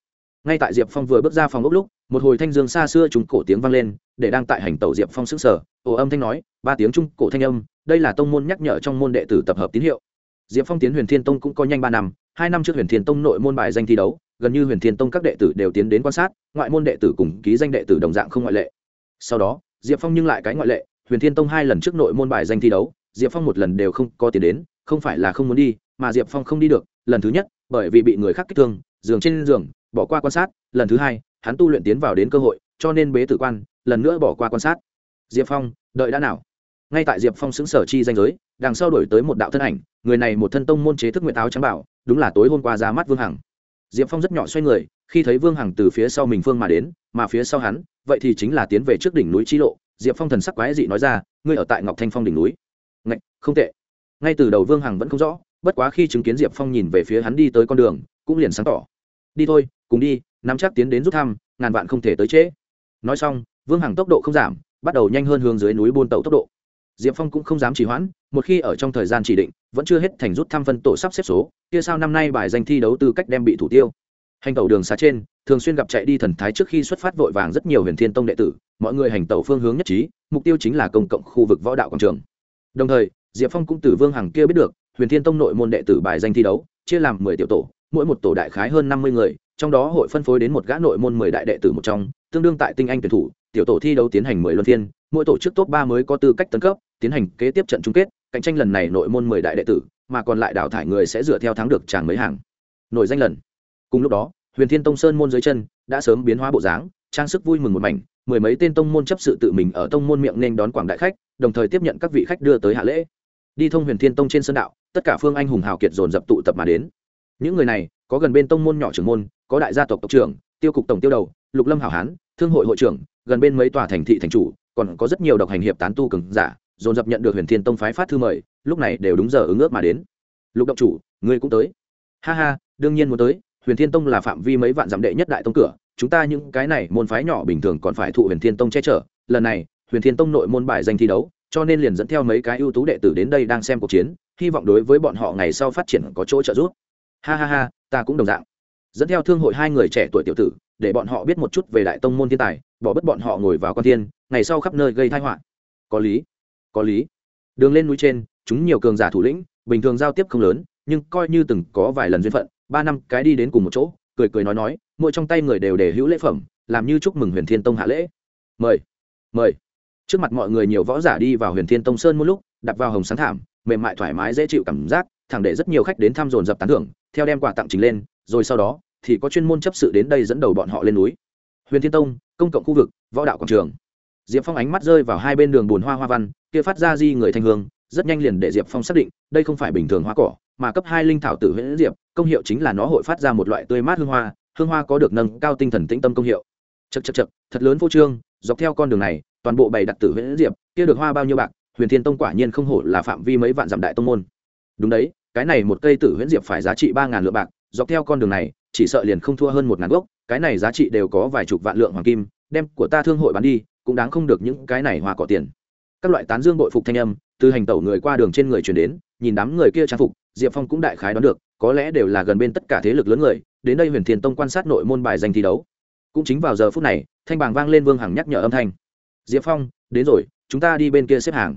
Ngay tại diệp phong vừa bước ra phòng ốc lúc, một hồi thanh dương xa xưa trúng cổ tiếng vang lên, để đang tại hành tàu diệp phong xứng sở ồ âm thanh nói, ba tiếng trung cổ thanh âm, đây là tông môn nhắc nhở trong môn đệ tử tập hợp tín hiệu. Diệp phong tiến huyền thiên tông cũng có nhanh ba năm, hai năm trước huyền thiên tông nội môn bài danh thi đấu, gần như huyền thiên tông các đệ tử đều tiến đến quan sát, ngoại môn đệ tử cùng ký danh đệ tử đồng dạng không ngoại lệ. Sau đó diệp phong nhưng lại cái ngoại lệ, huyền thiên tông hai lần trước nội môn bài danh thi đấu, diệp phong một lần đều không có tiền đến, không phải là không muốn đi, mà diệp phong không đi được, lần thứ nhất, bởi vì bị người khác kích thương, giường trên giường, bỏ qua quan sát, lần thứ hai, hắn tu luyện tiến vào đến cơ hội, cho nên bế tử quan, lần nữa bỏ qua quan sát. Diệp phong, đợi đã nào? Ngay tại diệp phong xứng sở chi danh giới, đằng sau đổi tới một đạo thân ảnh, người này một thân tông môn chế thức nguyện áo trắng bảo, đúng là tối hôm qua ra mắt vương hằng. Diệp phong rất nhỏ xoay người khi thấy vương hằng từ phía sau mình phương mà đến mà phía sau hắn vậy thì chính là tiến về trước đỉnh núi chi lộ diệp phong thần sắc quái dị nói ra ngươi ở tại ngọc thanh phong đỉnh núi. Ngạch, không tệ. Ngay từ đầu vương hằng vẫn không rõ bất quá khi chứng kiến diệp phong nhìn về phía hắn đi tới con đường cũng liền sáng tỏ. Đi thôi cùng đi nắm chắc tiến đến rút thăm ngàn vạn không thể tới trễ. Nói xong vương hằng tốc độ không giảm bắt đầu nhanh hơn hướng dưới núi buôn tàu tốc độ. Diệp phong cũng không dám trì hoãn một khi ở trong thời gian chỉ định vẫn chưa hết thành rút thăm phân tổ sắp xếp số kia sao năm nay bài danh thi đấu tư cách đem bị thủ tiêu? Hành tàu đường xá trên, thường xuyên gặp chạy đi thần thái trước khi xuất phát vội vàng rất nhiều huyền thiên tông đệ tử, mọi người hành tàu phương hướng nhất trí, mục tiêu chính là công cộng khu vực võ đạo quảng trường. Đồng thời, diệp phong cũng từ vương hằng kia biết được, huyền thiên tông nội môn đệ tử bài danh thi đấu, chia làm mười tiểu tổ, mỗi một tổ đại khái hơn năm mươi người, trong đó hội phân phối đến một gã nội môn mười đại đệ tử một trong, tương đương tại tinh anh tuyển thủ, tiểu tổ thi đấu tiến hành mười luân phiên, mỗi tổ chức top ba mới có tư cách tấn cấp, tiến hành kế tiếp trận chung kết, cạnh tranh lần này nội môn mười đại đệ tử, mà còn lại đào thải người sẽ dựa theo thắng được tràng mấy hàng. Nội danh lần cùng lúc đó, huyền thiên tông sơn môn dưới chân đã sớm biến hóa bộ dáng, trang sức vui mừng một mảnh, mười mấy tên tông môn chấp sự tự mình ở tông môn miệng nên đón quảng đại khách, đồng thời tiếp nhận các vị khách đưa tới hạ lễ. Đi thông huyền thiên tông trên sơn đạo, tất cả phương anh hùng hào kiệt dồn dập tụ tập mà đến. Những người này, có gần bên tông môn nhỏ trưởng môn, có đại gia tộc tộc trưởng, tiêu cục tổng tiêu đầu, lục lâm hảo hán, thương hội hội trưởng, gần bên mấy tòa thành thị thành chủ, còn có rất nhiều độc hành hiệp tán tu cường giả, dồn dập nhận được huyền thiên tông phái phát thư mời, lúc này đều đúng giờ ứng ước mà đến. Lục động chủ, ngươi cũng tới. Ha ha, đương nhiên muốn tới huyền thiên tông là phạm vi mấy vạn dặm đệ nhất đại tông cửa, chúng ta những cái này môn phái nhỏ bình thường còn phải thụ huyền thiên tông che chở. Lần này, huyền thiên tông nội môn bài danh thi đấu, cho nên liền dẫn theo mấy cái ưu tú đệ tử đến đây đang xem cuộc chiến, hy vọng đối với bọn họ ngày sau phát triển có chỗ trợ giúp. Ha ha ha, ta cũng đồng dạng. Dẫn theo thương hội hai người trẻ tuổi tiểu tử, để bọn họ biết một chút về đại tông môn thiên tài, bỏ bất bọn họ ngồi vào con thiên, ngày sau khắp nơi gây thai họa. Có lý có lý. Đường lên núi trên, chúng nhiều cường giả thủ lĩnh, bình thường giao tiếp không lớn, nhưng coi như từng có vài lần duyên phận ba năm, cái đi đến cùng một chỗ, cười cười nói nói, mỗi trong tay người đều để hữu lễ phẩm, làm như chúc mừng huyền thiên tông hạ lễ. Mời mời. Trước mặt mọi người nhiều võ giả đi vào huyền thiên tông sơn một lúc, đặt vào hồng sáng thảm, mềm mại thoải mái, dễ chịu cảm giác, thẳng để rất nhiều khách đến thăm dồn dập tán thưởng, theo đem quà tặng trình lên, rồi sau đó thì có chuyên môn chấp sự đến đây dẫn đầu bọn họ lên núi. Huyền thiên tông, công cộng khu vực, võ đạo quảng trường. Diệp phong ánh mắt rơi vào hai bên đường bùn hoa hoa văn, kia phát ra di người thanh hương, rất nhanh liền để diệp phong xác định, đây không phải bình thường hoa cỏ mà cấp hai linh thảo tử huyễn diệp công hiệu chính là nó hội phát ra một loại tươi mát hương hoa hương hoa có được nâng cao tinh thần tĩnh tâm công hiệu. Chậc chậc chậc, thật lớn vô trương dọc theo con đường này toàn bộ bày đặt tử huyễn diệp kia được hoa bao nhiêu bạc huyền thiên tông quả nhiên không hổ là phạm vi mấy vạn dặm đại tông môn. Đúng đấy cái này một cây tử huyễn diệp phải giá trị ba ngàn lượng bạc dọc theo con đường này chỉ sợ liền không thua hơn một ngàn gốc cái này giá trị đều có vài chục vạn lượng hoàng kim đem của ta thương hội bán đi cũng đáng không được những cái này hoa cỏ tiền. Các loại tán dương bội phục thanh âm từ hành tẩu người qua đường trên người chuyển đến, nhìn đám người kia trang phục, diệp phong cũng đại khái đoán được, có lẽ đều là gần bên tất cả thế lực lớn người, đến đây huyền thiền tông quan sát nội môn bài danh thi đấu. Cũng chính vào giờ phút này, thanh bàng vang lên vương hằng nhắc nhở âm thanh. Diệp phong, đến rồi, chúng ta đi bên kia xếp hàng.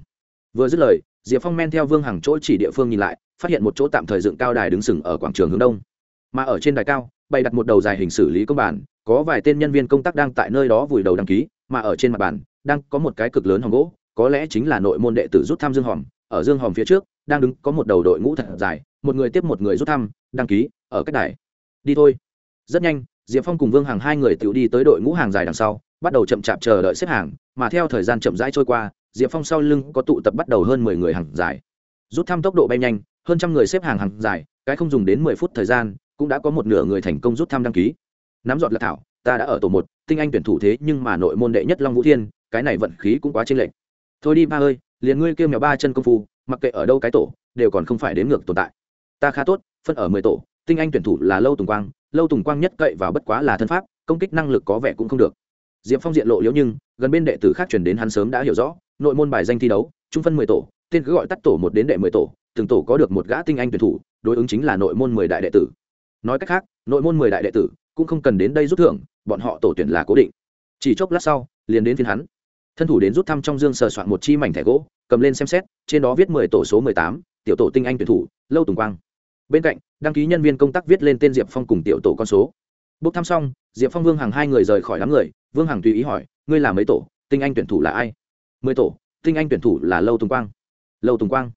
Vừa dứt lời, diệp phong men theo vương hằng chỗ chỉ địa phương nhìn lại, phát hiện một chỗ tạm thời dựng cao đài đứng sừng ở quảng trường hướng đông. Mà ở trên đài cao, bày đặt một đầu dài hình xử lý công bản, có vài tên nhân viên công tác đang tại nơi đó vùi đầu đăng ký, mà ở trên mặt bàn, đang có một cái cực lớn hòm gỗ có lẽ chính là nội môn đệ tử rút thăm dương hòm, ở dương hòm phía trước, đang đứng có một đầu đội ngũ thật dài, một người tiếp một người rút thăm, đăng ký, ở cách đài. Đi thôi. Rất nhanh, diệp phong cùng vương hàng hai người tự đi tới đội ngũ hàng dài đằng sau, bắt đầu chậm chạp chờ đợi xếp hàng, mà theo thời gian chậm rãi trôi qua, diệp phong sau lưng có tụ tập bắt đầu hơn mười người hàng dài. Rút thăm tốc độ bay nhanh, hơn trăm người xếp hàng hàng dài, cái không dùng đến mười phút thời gian, cũng đã có một nửa người thành công rút thăm đăng ký. Nắm giọt là thảo, ta đã ở tổ một, tinh anh tuyển thủ thế nhưng mà nội môn đệ nhất long vũ thiên, cái này vận khí cũng quá chênh lệch thôi đi ba ơi, liền ngươi kêu mèo ba chân công phu, mặc kệ ở đâu cái tổ, đều còn không phải đến ngược tồn tại. Ta khá tốt, phân ở mười tổ, tinh anh tuyển thủ là lâu tùng quang, lâu tùng quang nhất cậy vào bất quá là thân pháp, công kích năng lực có vẻ cũng không được. Diệp phong diện lộ liễu nhưng, gần bên đệ tử khác chuyển đến hắn sớm đã hiểu rõ, nội môn bài danh thi đấu, trung phân mười tổ, tên cứ gọi tắt tổ một đến đệ mười tổ, từng tổ có được một gã tinh anh tuyển thủ, đối ứng chính là nội môn mười đại đệ tử. Nói cách khác, nội môn mười đại đệ tử cũng không cần đến đây rút thưởng, bọn họ tổ tuyển là cố định. Chỉ chốc lát sau, liền đến phiên hắn thân thủ đến rút thăm trong dương sờ soạn một chi mảnh thẻ gỗ, cầm lên xem xét, trên đó viết mười tổ số mười tám, tiểu tổ tinh anh tuyển thủ, lâu tùng quang. Bên cạnh, đăng ký nhân viên công tác viết lên tên diệp phong cùng tiểu tổ con số. Bốc thăm xong, diệp phong, vương hàng hai người rời khỏi đám người, vương hàng tùy ý hỏi, ngươi là mấy tổ? Tinh anh tuyển thủ là ai? Mười tổ, tinh anh tuyển thủ là lâu tùng quang. Lâu tùng quang.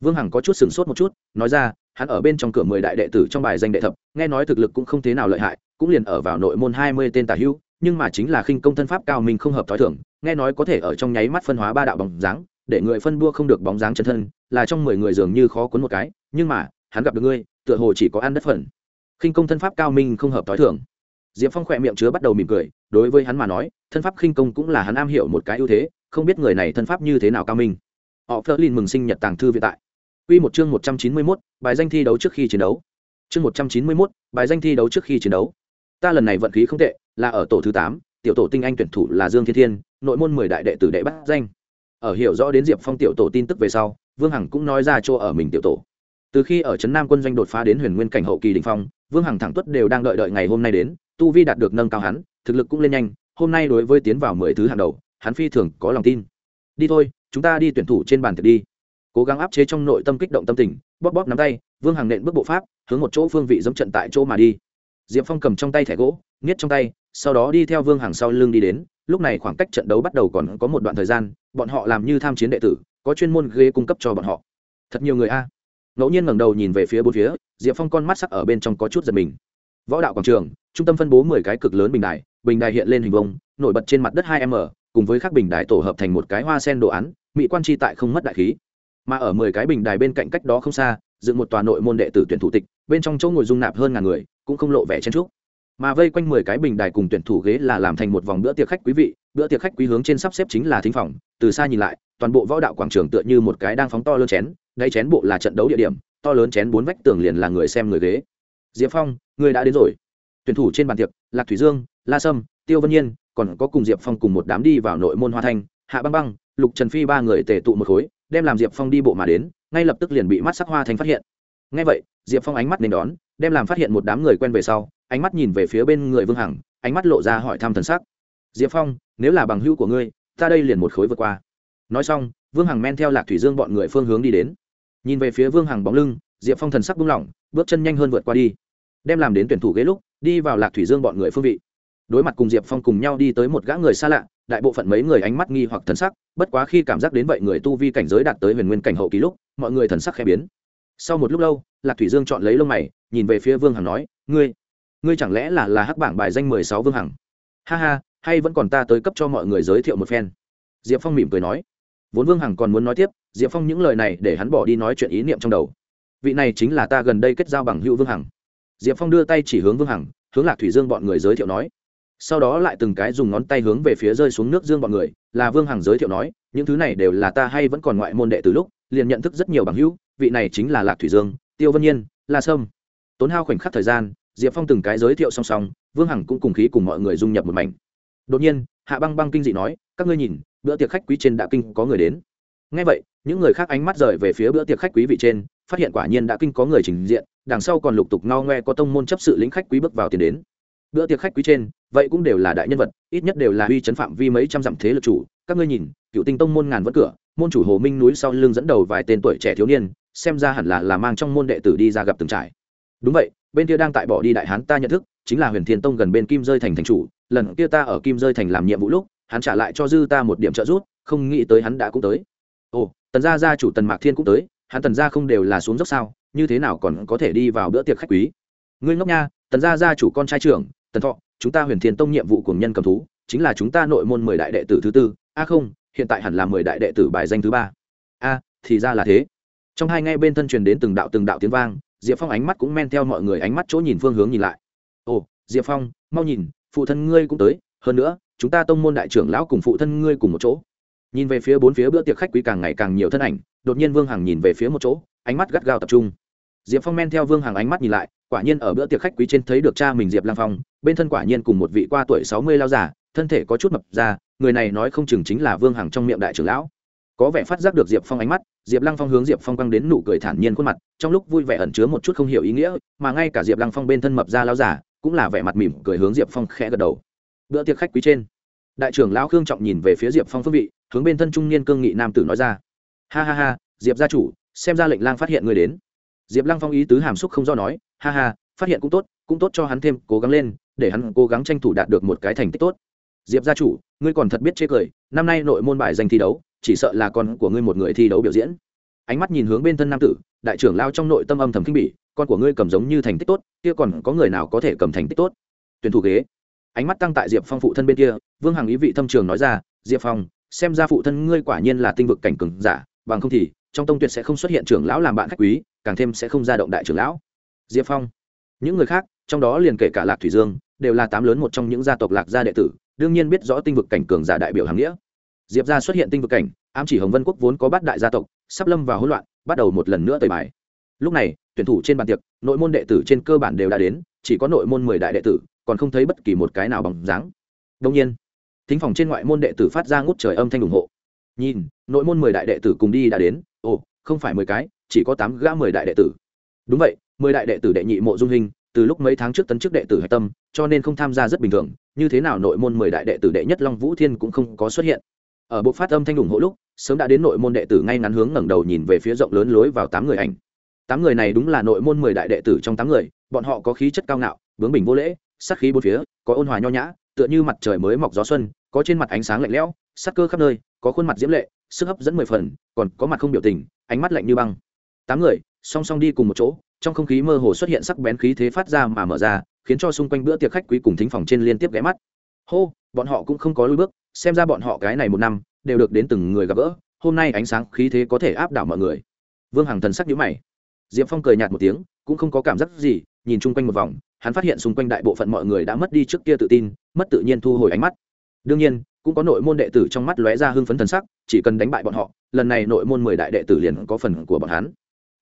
Vương hằng có chút sửng sốt một chút, nói ra, hắn ở bên trong cửa mười đại đệ tử trong bài danh đệ thập, nghe nói thực lực cũng không thế nào lợi hại, cũng liền ở vào nội môn hai mươi tên tả hữu nhưng mà chính là khinh công thân pháp cao mình không hợp thói h thưởng nghe nói có thể ở trong nháy mắt phân hóa ba đạo bóng dáng để người phân đua không được bóng dáng chân thân là trong mười người dường như khó cuốn một cái nhưng mà hắn gặp được ngươi tựa hồ chỉ có ăn đất phần khinh công thân pháp cao minh không hợp thói thường i diệp phong khỏe miệng chứa bắt đầu mỉm cười đối với hắn mà nói thân pháp khinh công cũng là hắn am hiểu một cái ưu thế không biết người này thân pháp như thế nào cao minh họ phớt lên mừng sinh nhật tàng thư viện tại Quy một chương 191, bài danh thi đấu trước khi chiến đấu. Chương 191, bài danh thi đấu trước khi chiến đấu. Ta lần này vận khí không tệ, là ở tổ thứ 8, tiểu tổ tinh anh tuyển thủ là Dương Thiên Thiên, nội môn 10 đại đệ tử đệ bắt danh. Ở hiểu rõ đến Diệp Phong tiểu tổ tin tức về sau, Vương Hằng cũng nói ra chỗ ở mình tiểu tổ. Từ khi ở trấn Nam quân doanh đột phá đến Huyền Nguyên cảnh hậu kỳ đỉnh phong, Vương Hằng thẳng tuất đều đang đợi đợi ngày hôm nay đến, tu vi đạt được nâng cao hắn, thực lực cũng lên nhanh, hôm nay đối với tiến vào 10 thứ hàng đầu, hắn phi thường có lòng tin. Đi thôi, chúng ta đi tuyển thủ trên bàn tiệc đi cố gắng áp chế trong nội tâm kích động tâm tình bóp bóp nắm tay vương hằng nện bước bộ pháp hướng một chỗ phương vị dẫm trận tại chỗ mà đi diệp phong cầm trong tay thẻ gỗ niết trong tay sau đó đi theo vương hàng sau lưng đi đến, lúc này khoảng cách trận đấu bắt đầu còn có một đoạn thời gian, bọn họ làm như tham chiến đệ tử, có chuyên môn ghế cung cấp cho bọn họ. Thật nhiều người a. Ngẫu nhiên ngẩng đầu nhìn về phía bốn phía, diệp phong con mắt sắc ở bên trong có chút giật mình. Võ đạo quảng trường, trung tâm phân bố mười cái cực lớn bình đài bình đài hiện lên hình vông nổi bật trên mặt đất hai m, cùng với các bình đài tổ hợp thành một cái hoa sen đồ án, mỹ quan tri tại không mất đại khí. Mà ở mười cái bình đài bên cạnh cách đó không xa, dựng một tòa nội môn đệ tử tuyển thủ tịch, bên trong chỗ ngồi dung nạp hơn ngàn người, cũng không lộ vẻ chen trúc mà vây quanh mười cái bình đài cùng tuyển thủ ghế là làm thành một vòng bữa tiệc khách quý vị, bữa tiệc khách quý hướng trên sắp xếp chính là thính phòng, từ xa nhìn lại, toàn bộ võ đạo quảng trường tựa như một cái đang phóng to lớn chén, đáy chén bộ là trận đấu địa điểm, to lớn chén bốn vách tường liền là người xem người ghế. Diệp phong, người đã đến rồi. Tuyển thủ trên bàn tiệc, lạc thủy dương, la sâm, tiêu vân nhiên, còn có cùng diệp phong cùng một đám đi vào nội môn hoa thanh, hạ băng băng, lục trần phi ba người tề tụ một khối, đem làm diệp phong đi bộ mà đến, ngay lập tức liền bị mắt sắc hoa Thanh phát hiện. Ngay vậy, diệp phong ánh mắt nên đón, đem làm phát hiện một đám người quen về sau ánh mắt nhìn về phía bên người vương hằng, ánh mắt lộ ra hỏi thăm thần sắc. Diệp phong, nếu là bằng hữu của ngươi, ta đây liền một khối vượt qua. Nói xong, vương hằng men theo lạc thủy dương bọn người phương hướng đi đến. Nhìn về phía vương hằng bóng lưng, diệp phong thần sắc buông lỏng, bước chân nhanh hơn vượt qua đi. Đem làm đến tuyển thủ ghế lúc, đi vào lạc thủy dương bọn người phương vị. Đối mặt cùng diệp phong cùng nhau đi tới một gã người xa lạ, đại bộ phận mấy người ánh mắt nghi hoặc thần sắc, bất quá khi cảm giác đến vậy người tu vi cảnh giới đạt tới huyền nguyên cảnh hậu kỳ lúc, mọi người thần sắc khẽ biến. Sau một lúc lâu, lạc thủy dương chọn lấy lông mày, nhìn về phía vương hằng nói, ngươi ngươi chẳng lẽ là là hắc bảng bài danh mười sáu vương hằng? Ha ha, hay vẫn còn ta tới cấp cho mọi người giới thiệu một phen. Diệp phong mỉm cười nói. Vốn vương hằng còn muốn nói tiếp, diệp phong những lời này để hắn bỏ đi nói chuyện ý niệm trong đầu. Vị này chính là ta gần đây kết giao bằng hữu vương hằng. Diệp phong đưa tay chỉ hướng vương hằng, hướng lạc thủy dương bọn người giới thiệu nói. Sau đó lại từng cái dùng ngón tay hướng về phía rơi xuống nước dương bọn người, là vương hằng giới thiệu nói, những thứ này đều là ta hay vẫn còn ngoại môn đệ từ lúc, liền nhận thức rất nhiều bằng hữu, vị này chính là lạc thủy dương, tiêu vân nhiên, la sâm. Tốn hao khoảnh khắc thời gian diệp phong từng cái giới thiệu song song, vương hằng cũng cùng khí cùng mọi người dung nhập một mảnh. Đột nhiên, hạ băng băng kinh dị nói, các ngươi nhìn, bữa tiệc khách quý trên đã kinh có người đến. Ngay vậy, những người khác ánh mắt rời về phía bữa tiệc khách quý vị trên, phát hiện quả nhiên đã kinh có người trình diện, đằng sau còn lục tục ngao ngoe có tông môn chấp sự lĩnh khách quý bước vào tiền đến. Bữa tiệc khách quý trên, vậy cũng đều là đại nhân vật, ít nhất đều là uy chấn phạm vi mấy trăm dặm thế lực chủ. Các ngươi nhìn, cựu tinh tông môn ngàn vẫn cửa, môn chủ hồ minh núi sau lưng dẫn đầu vài tên tuổi trẻ thiếu niên, xem ra hẳn là là mang trong môn đệ tử đi ra gặp từng trải đúng vậy bên kia đang tại bỏ đi đại hán ta nhận thức, chính là huyền thiên tông gần bên kim rơi thành thành chủ, lần kia ta ở kim rơi thành làm nhiệm vụ lúc, hắn trả lại cho dư ta một điểm trợ giúp, không nghĩ tới hắn đã cũng tới. Ồ, tần gia gia chủ tần mạc thiên cũng tới, hắn tần gia không đều là xuống dốc sao, như thế nào còn có thể đi vào bữa tiệc khách quý? Ngươi ngốc nha, tần gia gia chủ con trai trưởng, tần thọ, chúng ta huyền thiên tông nhiệm vụ cùng nhân cầm thú, chính là chúng ta nội môn mười đại đệ tử thứ tư. A không, hiện tại hẳn là mười đại đệ tử bài danh thứ ba. A, thì ra là thế. Trong hai ngay bên thân truyền đến từng đạo từng đạo tiếng vang diệp phong ánh mắt cũng men theo mọi người ánh mắt chỗ nhìn phương hướng nhìn lại. Ồ, diệp phong, mau nhìn, phụ thân ngươi cũng tới, hơn nữa, chúng ta tông môn đại trưởng lão cùng phụ thân ngươi cùng một chỗ. Nhìn về phía bốn phía bữa tiệc khách quý càng ngày càng nhiều thân ảnh, đột nhiên vương hằng nhìn về phía một chỗ, ánh mắt gắt gao tập trung. Diệp phong men theo vương hằng ánh mắt nhìn lại, quả nhiên ở bữa tiệc khách quý trên thấy được cha mình diệp lang phong, bên thân quả nhiên cùng một vị qua tuổi sáu mươi lao giả thân thể có chút mập ra, người này nói không chừng chính là vương hằng trong miệng đại trưởng lão có vẻ phát giác được diệp phong ánh mắt, diệp lăng phong hướng diệp phong căng đến nụ cười thản nhiên khuôn mặt, trong lúc vui vẻ ẩn chứa một chút không hiểu ý nghĩa, mà ngay cả diệp lăng phong bên thân mập ra lao giả, cũng là vẻ mặt mỉm cười hướng diệp phong khẽ gật đầu. Bữa tiệc khách quý trên. Đại trưởng lão khương trọng nhìn về phía diệp phong phước vị, hướng bên thân trung niên cương nghị nam tử nói ra. Ha ha ha, diệp gia chủ, xem ra lệnh lang phát hiện người đến. Diệp lăng phong ý tứ hàm xúc không do nói, ha ha, phát hiện cũng tốt cũng tốt cho hắn thêm cố gắng lên, để hắn cố gắng tranh thủ đạt được một cái thành tích tốt. Diệp gia chủ, ngươi còn thật biết chê cười, năm nay nội môn bài danh thi đấu chỉ sợ là con của ngươi một người thi đấu biểu diễn. Ánh mắt nhìn hướng bên thân nam tử, đại trưởng lao trong nội tâm âm thầm kinh bỉ, con của ngươi cầm giống như thành tích tốt, kia còn có người nào có thể cầm thành tích tốt? Tuyển thủ ghế. Ánh mắt tăng tại diệp phong phụ thân bên kia, vương hằng ý vị thâm trường nói ra, diệp phong, xem ra phụ thân ngươi quả nhiên là tinh vực cảnh cường giả, bằng không thì trong tông tuyệt sẽ không xuất hiện trưởng lão làm bạn khách quý, càng thêm sẽ không ra động đại trưởng lão. Diệp phong. Những người khác, trong đó liền kể cả lạc thủy dương, đều là tám lớn một trong những gia tộc lạc gia đệ tử, đương nhiên biết rõ tinh vực cảnh cường giả đại biểu hàng nghĩa diệp gia xuất hiện tinh vực cảnh, ám chỉ hồng vân quốc vốn có bát đại gia tộc, sắp lâm vào hỗn loạn, bắt đầu một lần nữa tời bài. Lúc này, tuyển thủ trên bàn tiệc, nội môn đệ tử trên cơ bản đều đã đến, chỉ có nội môn mười đại đệ tử, còn không thấy bất kỳ một cái nào bằng dáng. Đông nhiên, thính phòng trên ngoại môn đệ tử phát ra ngút trời âm thanh ủng hộ. Nhìn, nội môn mười đại đệ tử cùng đi đã đến, ồ, không phải mười cái, chỉ có tám gã mười đại đệ tử. Đúng vậy, mười đại đệ tử đệ nhị mộ dung hình, từ lúc mấy tháng trước tấn chức đệ tử hạch tâm, cho nên không tham gia rất bình thường, như thế nào nội môn mười đại đệ tử đệ nhất long vũ thiên cũng không có xuất hiện ở bộ phát âm thanh ủng hộ lúc, sớm đã đến nội môn đệ tử ngay ngắn hướng ngẩng đầu nhìn về phía rộng lớn lối vào tám người ảnh. Tám người này đúng là nội môn mười đại đệ tử trong tám người, bọn họ có khí chất cao ngạo, bướng bình vô lễ sắc khí bốn phía, có ôn hòa nho nhã, tựa như mặt trời mới mọc gió xuân, có trên mặt ánh sáng lạnh lẽo, sắc cơ khắp nơi, có khuôn mặt diễm lệ, sức hấp dẫn mười phần, còn có mặt không biểu tình, ánh mắt lạnh như băng. Tám người, song song đi cùng một chỗ, trong không khí mơ hồ xuất hiện sắc bén khí thế phát ra mà mở ra, khiến cho xung quanh bữa tiệc khách quý cùng thính phòng trên liên tiếp ghé mắt. Hô, bọn họ cũng không có lùi bước xem ra bọn họ cái này một năm đều được đến từng người gặp gỡ hôm nay ánh sáng khí thế có thể áp đảo mọi người. Vương hằng thần sắc nhíu mày. Diệp phong cười nhạt một tiếng cũng không có cảm giác gì nhìn chung quanh một vòng hắn phát hiện xung quanh đại bộ phận mọi người đã mất đi trước kia tự tin mất tự nhiên thu hồi ánh mắt. Đương nhiên cũng có nội môn đệ tử trong mắt lóe ra hưng phấn thần sắc chỉ cần đánh bại bọn họ lần này nội môn mười đại đệ tử liền có phần của bọn hắn.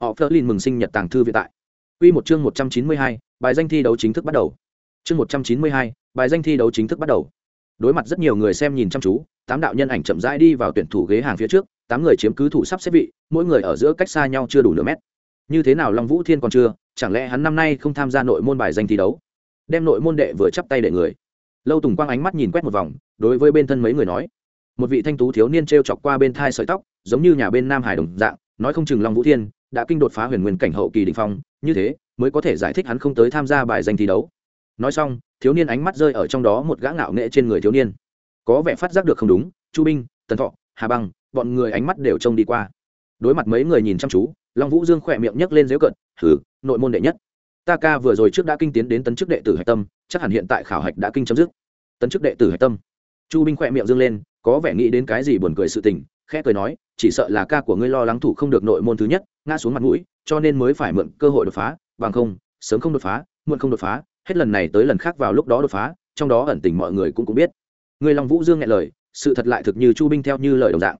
Họ phớt lên mừng sinh nhật tàng thư viện tại. Quy một chương một trăm chín mươi hai, bài danh thi đấu chính thức bắt đầu. Chương một trăm chín mươi hai, bài danh thi đấu chính thức bắt đầu. Đối mặt rất nhiều người xem nhìn chăm chú, tám đạo nhân ảnh chậm rãi đi vào tuyển thủ ghế hàng phía trước, tám người chiếm cứ thủ sắp xếp vị, mỗi người ở giữa cách xa nhau chưa đủ nửa mét. Như thế nào Long Vũ Thiên còn chưa, chẳng lẽ hắn năm nay không tham gia nội môn bài danh thi đấu? Đem nội môn đệ vừa chắp tay đệ người. Lâu Tùng Quang ánh mắt nhìn quét một vòng, đối với bên thân mấy người nói: Một vị thanh tú thiếu niên trêu chọc qua bên thai sợi tóc, giống như nhà bên Nam Hải đồng dạng, nói không chừng Long Vũ Thiên đã kinh đột phá huyền nguyên cảnh hậu kỳ đỉnh phong, như thế mới có thể giải thích hắn không tới tham gia bài danh thi đấu nói xong, thiếu niên ánh mắt rơi ở trong đó một gã ngạo nghệ trên người thiếu niên. Có vẻ phát giác được không đúng, chu binh, tần thọ, hà băng, bọn người ánh mắt đều trông đi qua. Đối mặt mấy người nhìn chăm chú, long vũ dương khỏe miệng nhấc lên dếu cận thử nội môn đệ nhất. Ta ca vừa rồi trước đã kinh tiến đến tấn chức đệ tử hạch tâm, chắc hẳn hiện tại khảo hạch đã kinh chấm dứt. Tấn chức đệ tử hạch tâm? Chu binh khỏe miệng dương lên, có vẻ nghĩ đến cái gì buồn cười sự tình, khẽ cười nói, chỉ sợ là ca của ngươi lo lắng thủ không được nội môn thứ nhất, ngã xuống mặt mũi, cho nên mới phải mượn cơ hội đột phá, bằng không, sớm không đột phá, muộn không đột phá hết lần này tới lần khác vào lúc đó đột phá, trong đó ẩn tình mọi người cũng cũng biết. Người long vũ dương nghe lời, sự thật lại thực như chu binh theo như lời đồng dạng.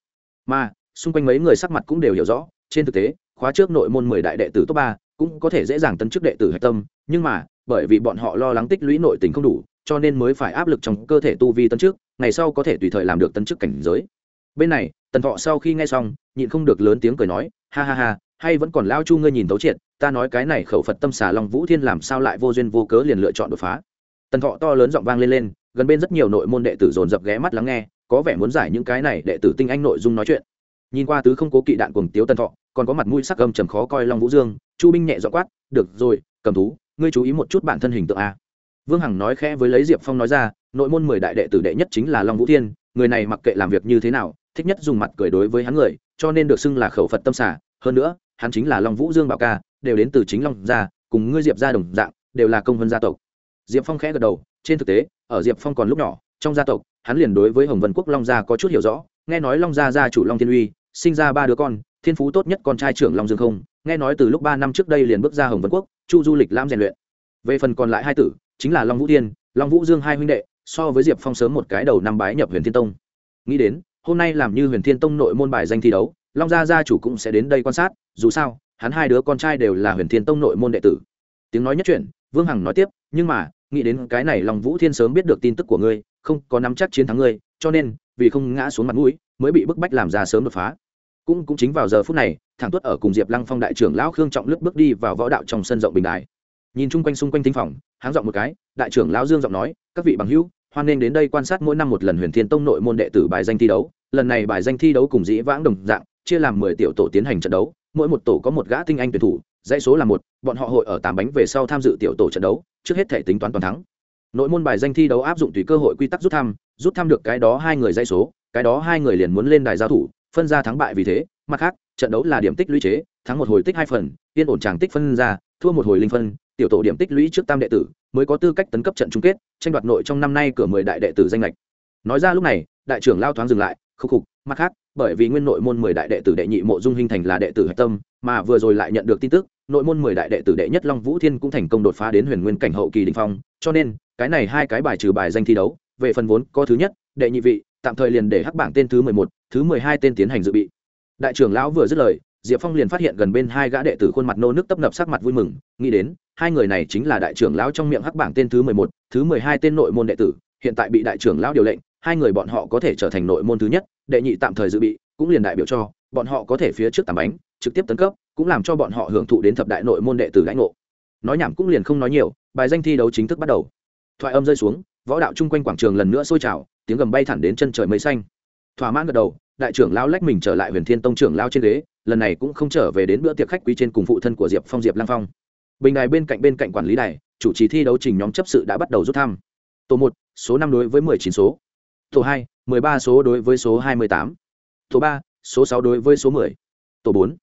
Mà, xung quanh mấy người sắc mặt cũng đều hiểu rõ, trên thực tế, khóa trước nội môn mười đại đệ tử top ba cũng có thể dễ dàng tấn chức đệ tử hạch tâm, nhưng mà, bởi vì bọn họ lo lắng tích lũy nội tình không đủ, cho nên mới phải áp lực trong cơ thể tu vi tấn chức, ngày sau có thể tùy thời làm được tấn chức cảnh giới. Bên này, tần thọ sau khi nghe xong, nhịn không được lớn tiếng cười nói, ha ha ha, hay vẫn còn lao chu ngươi nhìn tấu triệt ta nói cái này khẩu phật tâm xà long vũ thiên làm sao lại vô duyên vô cớ liền lựa chọn đột phá? Tần thọ to lớn giọng vang lên lên, gần bên rất nhiều nội môn đệ tử dồn dập ghé mắt lắng nghe, có vẻ muốn giải những cái này đệ tử tinh anh nội dung nói chuyện. Nhìn qua tứ không cố kỵ đạn cuồng tiếu tần thọ, còn có mặt mũi sắc gầm trầm khó coi long vũ dương, chu binh nhẹ dọ quát, được rồi, cầm thú, ngươi chú ý một chút bản thân hình tượng a. Vương hằng nói khẽ với lấy diệp phong nói ra, nội môn mười đại đệ tử đệ nhất chính là long vũ thiên, người này mặc kệ làm việc như thế nào, thích nhất dùng mặt cười đối với hắn người, cho nên được xưng là khẩu phật tâm xả hơn nữa, hắn chính là long vũ dương bảo ca đều đến từ chính long gia, cùng ngươi diệp gia đồng dạng, đều là công vân gia tộc. Diệp phong khẽ gật đầu, trên thực tế, ở diệp phong còn lúc nhỏ, trong gia tộc, hắn liền đối với hồng vân quốc long gia có chút hiểu rõ, nghe nói long gia gia chủ long thiên uy, sinh ra ba đứa con, thiên phú tốt nhất con trai trưởng long dương không, nghe nói từ lúc ba năm trước đây liền bước ra hồng vân quốc, chu du lịch lãm rèn luyện. Về phần còn lại hai tử, chính là long vũ thiên, long vũ dương hai huynh đệ, so với diệp phong sớm một cái đầu năm bái nhập huyền thiên tông. Nghĩ đến, hôm nay làm như huyền thiên tông nội môn bài danh thi đấu, long gia gia chủ cũng sẽ đến đây quan sát, dù sao hắn hai đứa con trai đều là huyền thiên tông nội môn đệ tử. Tiếng nói nhất chuyện vương hằng nói tiếp, nhưng mà, nghĩ đến cái này long vũ thiên sớm biết được tin tức của ngươi, không có nắm chắc chiến thắng ngươi, cho nên, vì không ngã xuống mặt mũi, mới bị bức bách làm ra sớm đột phá. Cũng cũng chính vào giờ phút này, thẳng tuất ở cùng diệp lăng phong đại trưởng lão khương trọng lướt bước đi vào võ đạo trong sân rộng bình đài. Nhìn chung quanh xung quanh tinh phòng, háng giọng một cái, đại trưởng lão dương giọng nói, các vị bằng hữu, hoan nghênh đến đây quan sát mỗi năm một lần huyền thiên tông nội môn đệ tử bài danh thi đấu. Lần này bài danh thi đấu cùng dĩ vãng đồng dạng, chia làm mười tiểu tổ tiến hành trận đấu mỗi một tổ có một gã tinh anh tuyển thủ, dãy số là một, bọn họ hội ở tám bánh về sau tham dự tiểu tổ trận đấu, trước hết thể tính toán toàn thắng. Nội môn bài danh thi đấu áp dụng tùy cơ hội quy tắc rút thăm rút thăm được cái đó hai người dãy số, cái đó hai người liền muốn lên đài giao thủ, phân ra thắng bại vì thế, mặt khác, trận đấu là điểm tích lũy chế, thắng một hồi tích hai phần, yên ổn tràng tích phân ra, thua một hồi linh phân, tiểu tổ điểm tích lũy trước tam đệ tử, mới có tư cách tấn cấp trận chung kết, tranh đoạt nội trong năm nay cửa mười đại đệ tử danh lệch. Nói ra lúc này, đại trưởng lao thoáng dừng lại khúc khục, mặt khác bởi vì nguyên nội môn mười đại đệ tử đệ nhị mộ dung hình thành là đệ tử hạch tâm, mà vừa rồi lại nhận được tin tức, nội môn mười đại đệ tử đệ nhất long vũ thiên cũng thành công đột phá đến huyền nguyên cảnh hậu kỳ đình phong, cho nên, cái này hai cái bài trừ bài danh thi đấu, về phần vốn có thứ nhất, đệ nhị vị, tạm thời liền để hắc bảng tên thứ mười một, thứ mười hai tên tiến hành dự bị. Đại trưởng lão vừa dứt lời, diệp phong liền phát hiện gần bên hai gã đệ tử khuôn mặt nô nước tấp nập sắc mặt vui mừng, nghĩ đến, hai người này chính là đại trưởng lão trong miệng hắc bảng tên thứ mười một, thứ mười hai tên nội môn đệ tử, hiện tại bị đại trưởng lão điều lệnh hai người bọn họ có thể trở thành nội môn thứ nhất, đệ nhị tạm thời dự bị, cũng liền đại biểu cho, bọn họ có thể phía trước tạm bánh, trực tiếp tấn cấp, cũng làm cho bọn họ hưởng thụ đến thập đại nội môn đệ tử lãnh ngộ. Nói nhảm cũng liền không nói nhiều, bài danh thi đấu chính thức bắt đầu. Thoại âm rơi xuống, võ đạo chung quanh quảng trường lần nữa sôi trào, tiếng gầm bay thẳng đến chân trời mây xanh. Thỏa mãn gật đầu, đại trưởng lao lách mình trở lại huyền thiên tông trưởng lao trên ghế, lần này cũng không trở về đến bữa tiệc khách quý trên cùng phụ thân của diệp phong diệp lang phong. Bình đài bên cạnh bên cạnh quản lý đài, chủ trì thi đấu trình nhóm chấp sự đã bắt đầu rút thăm. Tổ một, số năm đối với mười chín số tổ hai, mười ba số đối với số hai mươi tám. Tổ ba, số sáu đối với số mười. Tổ bốn.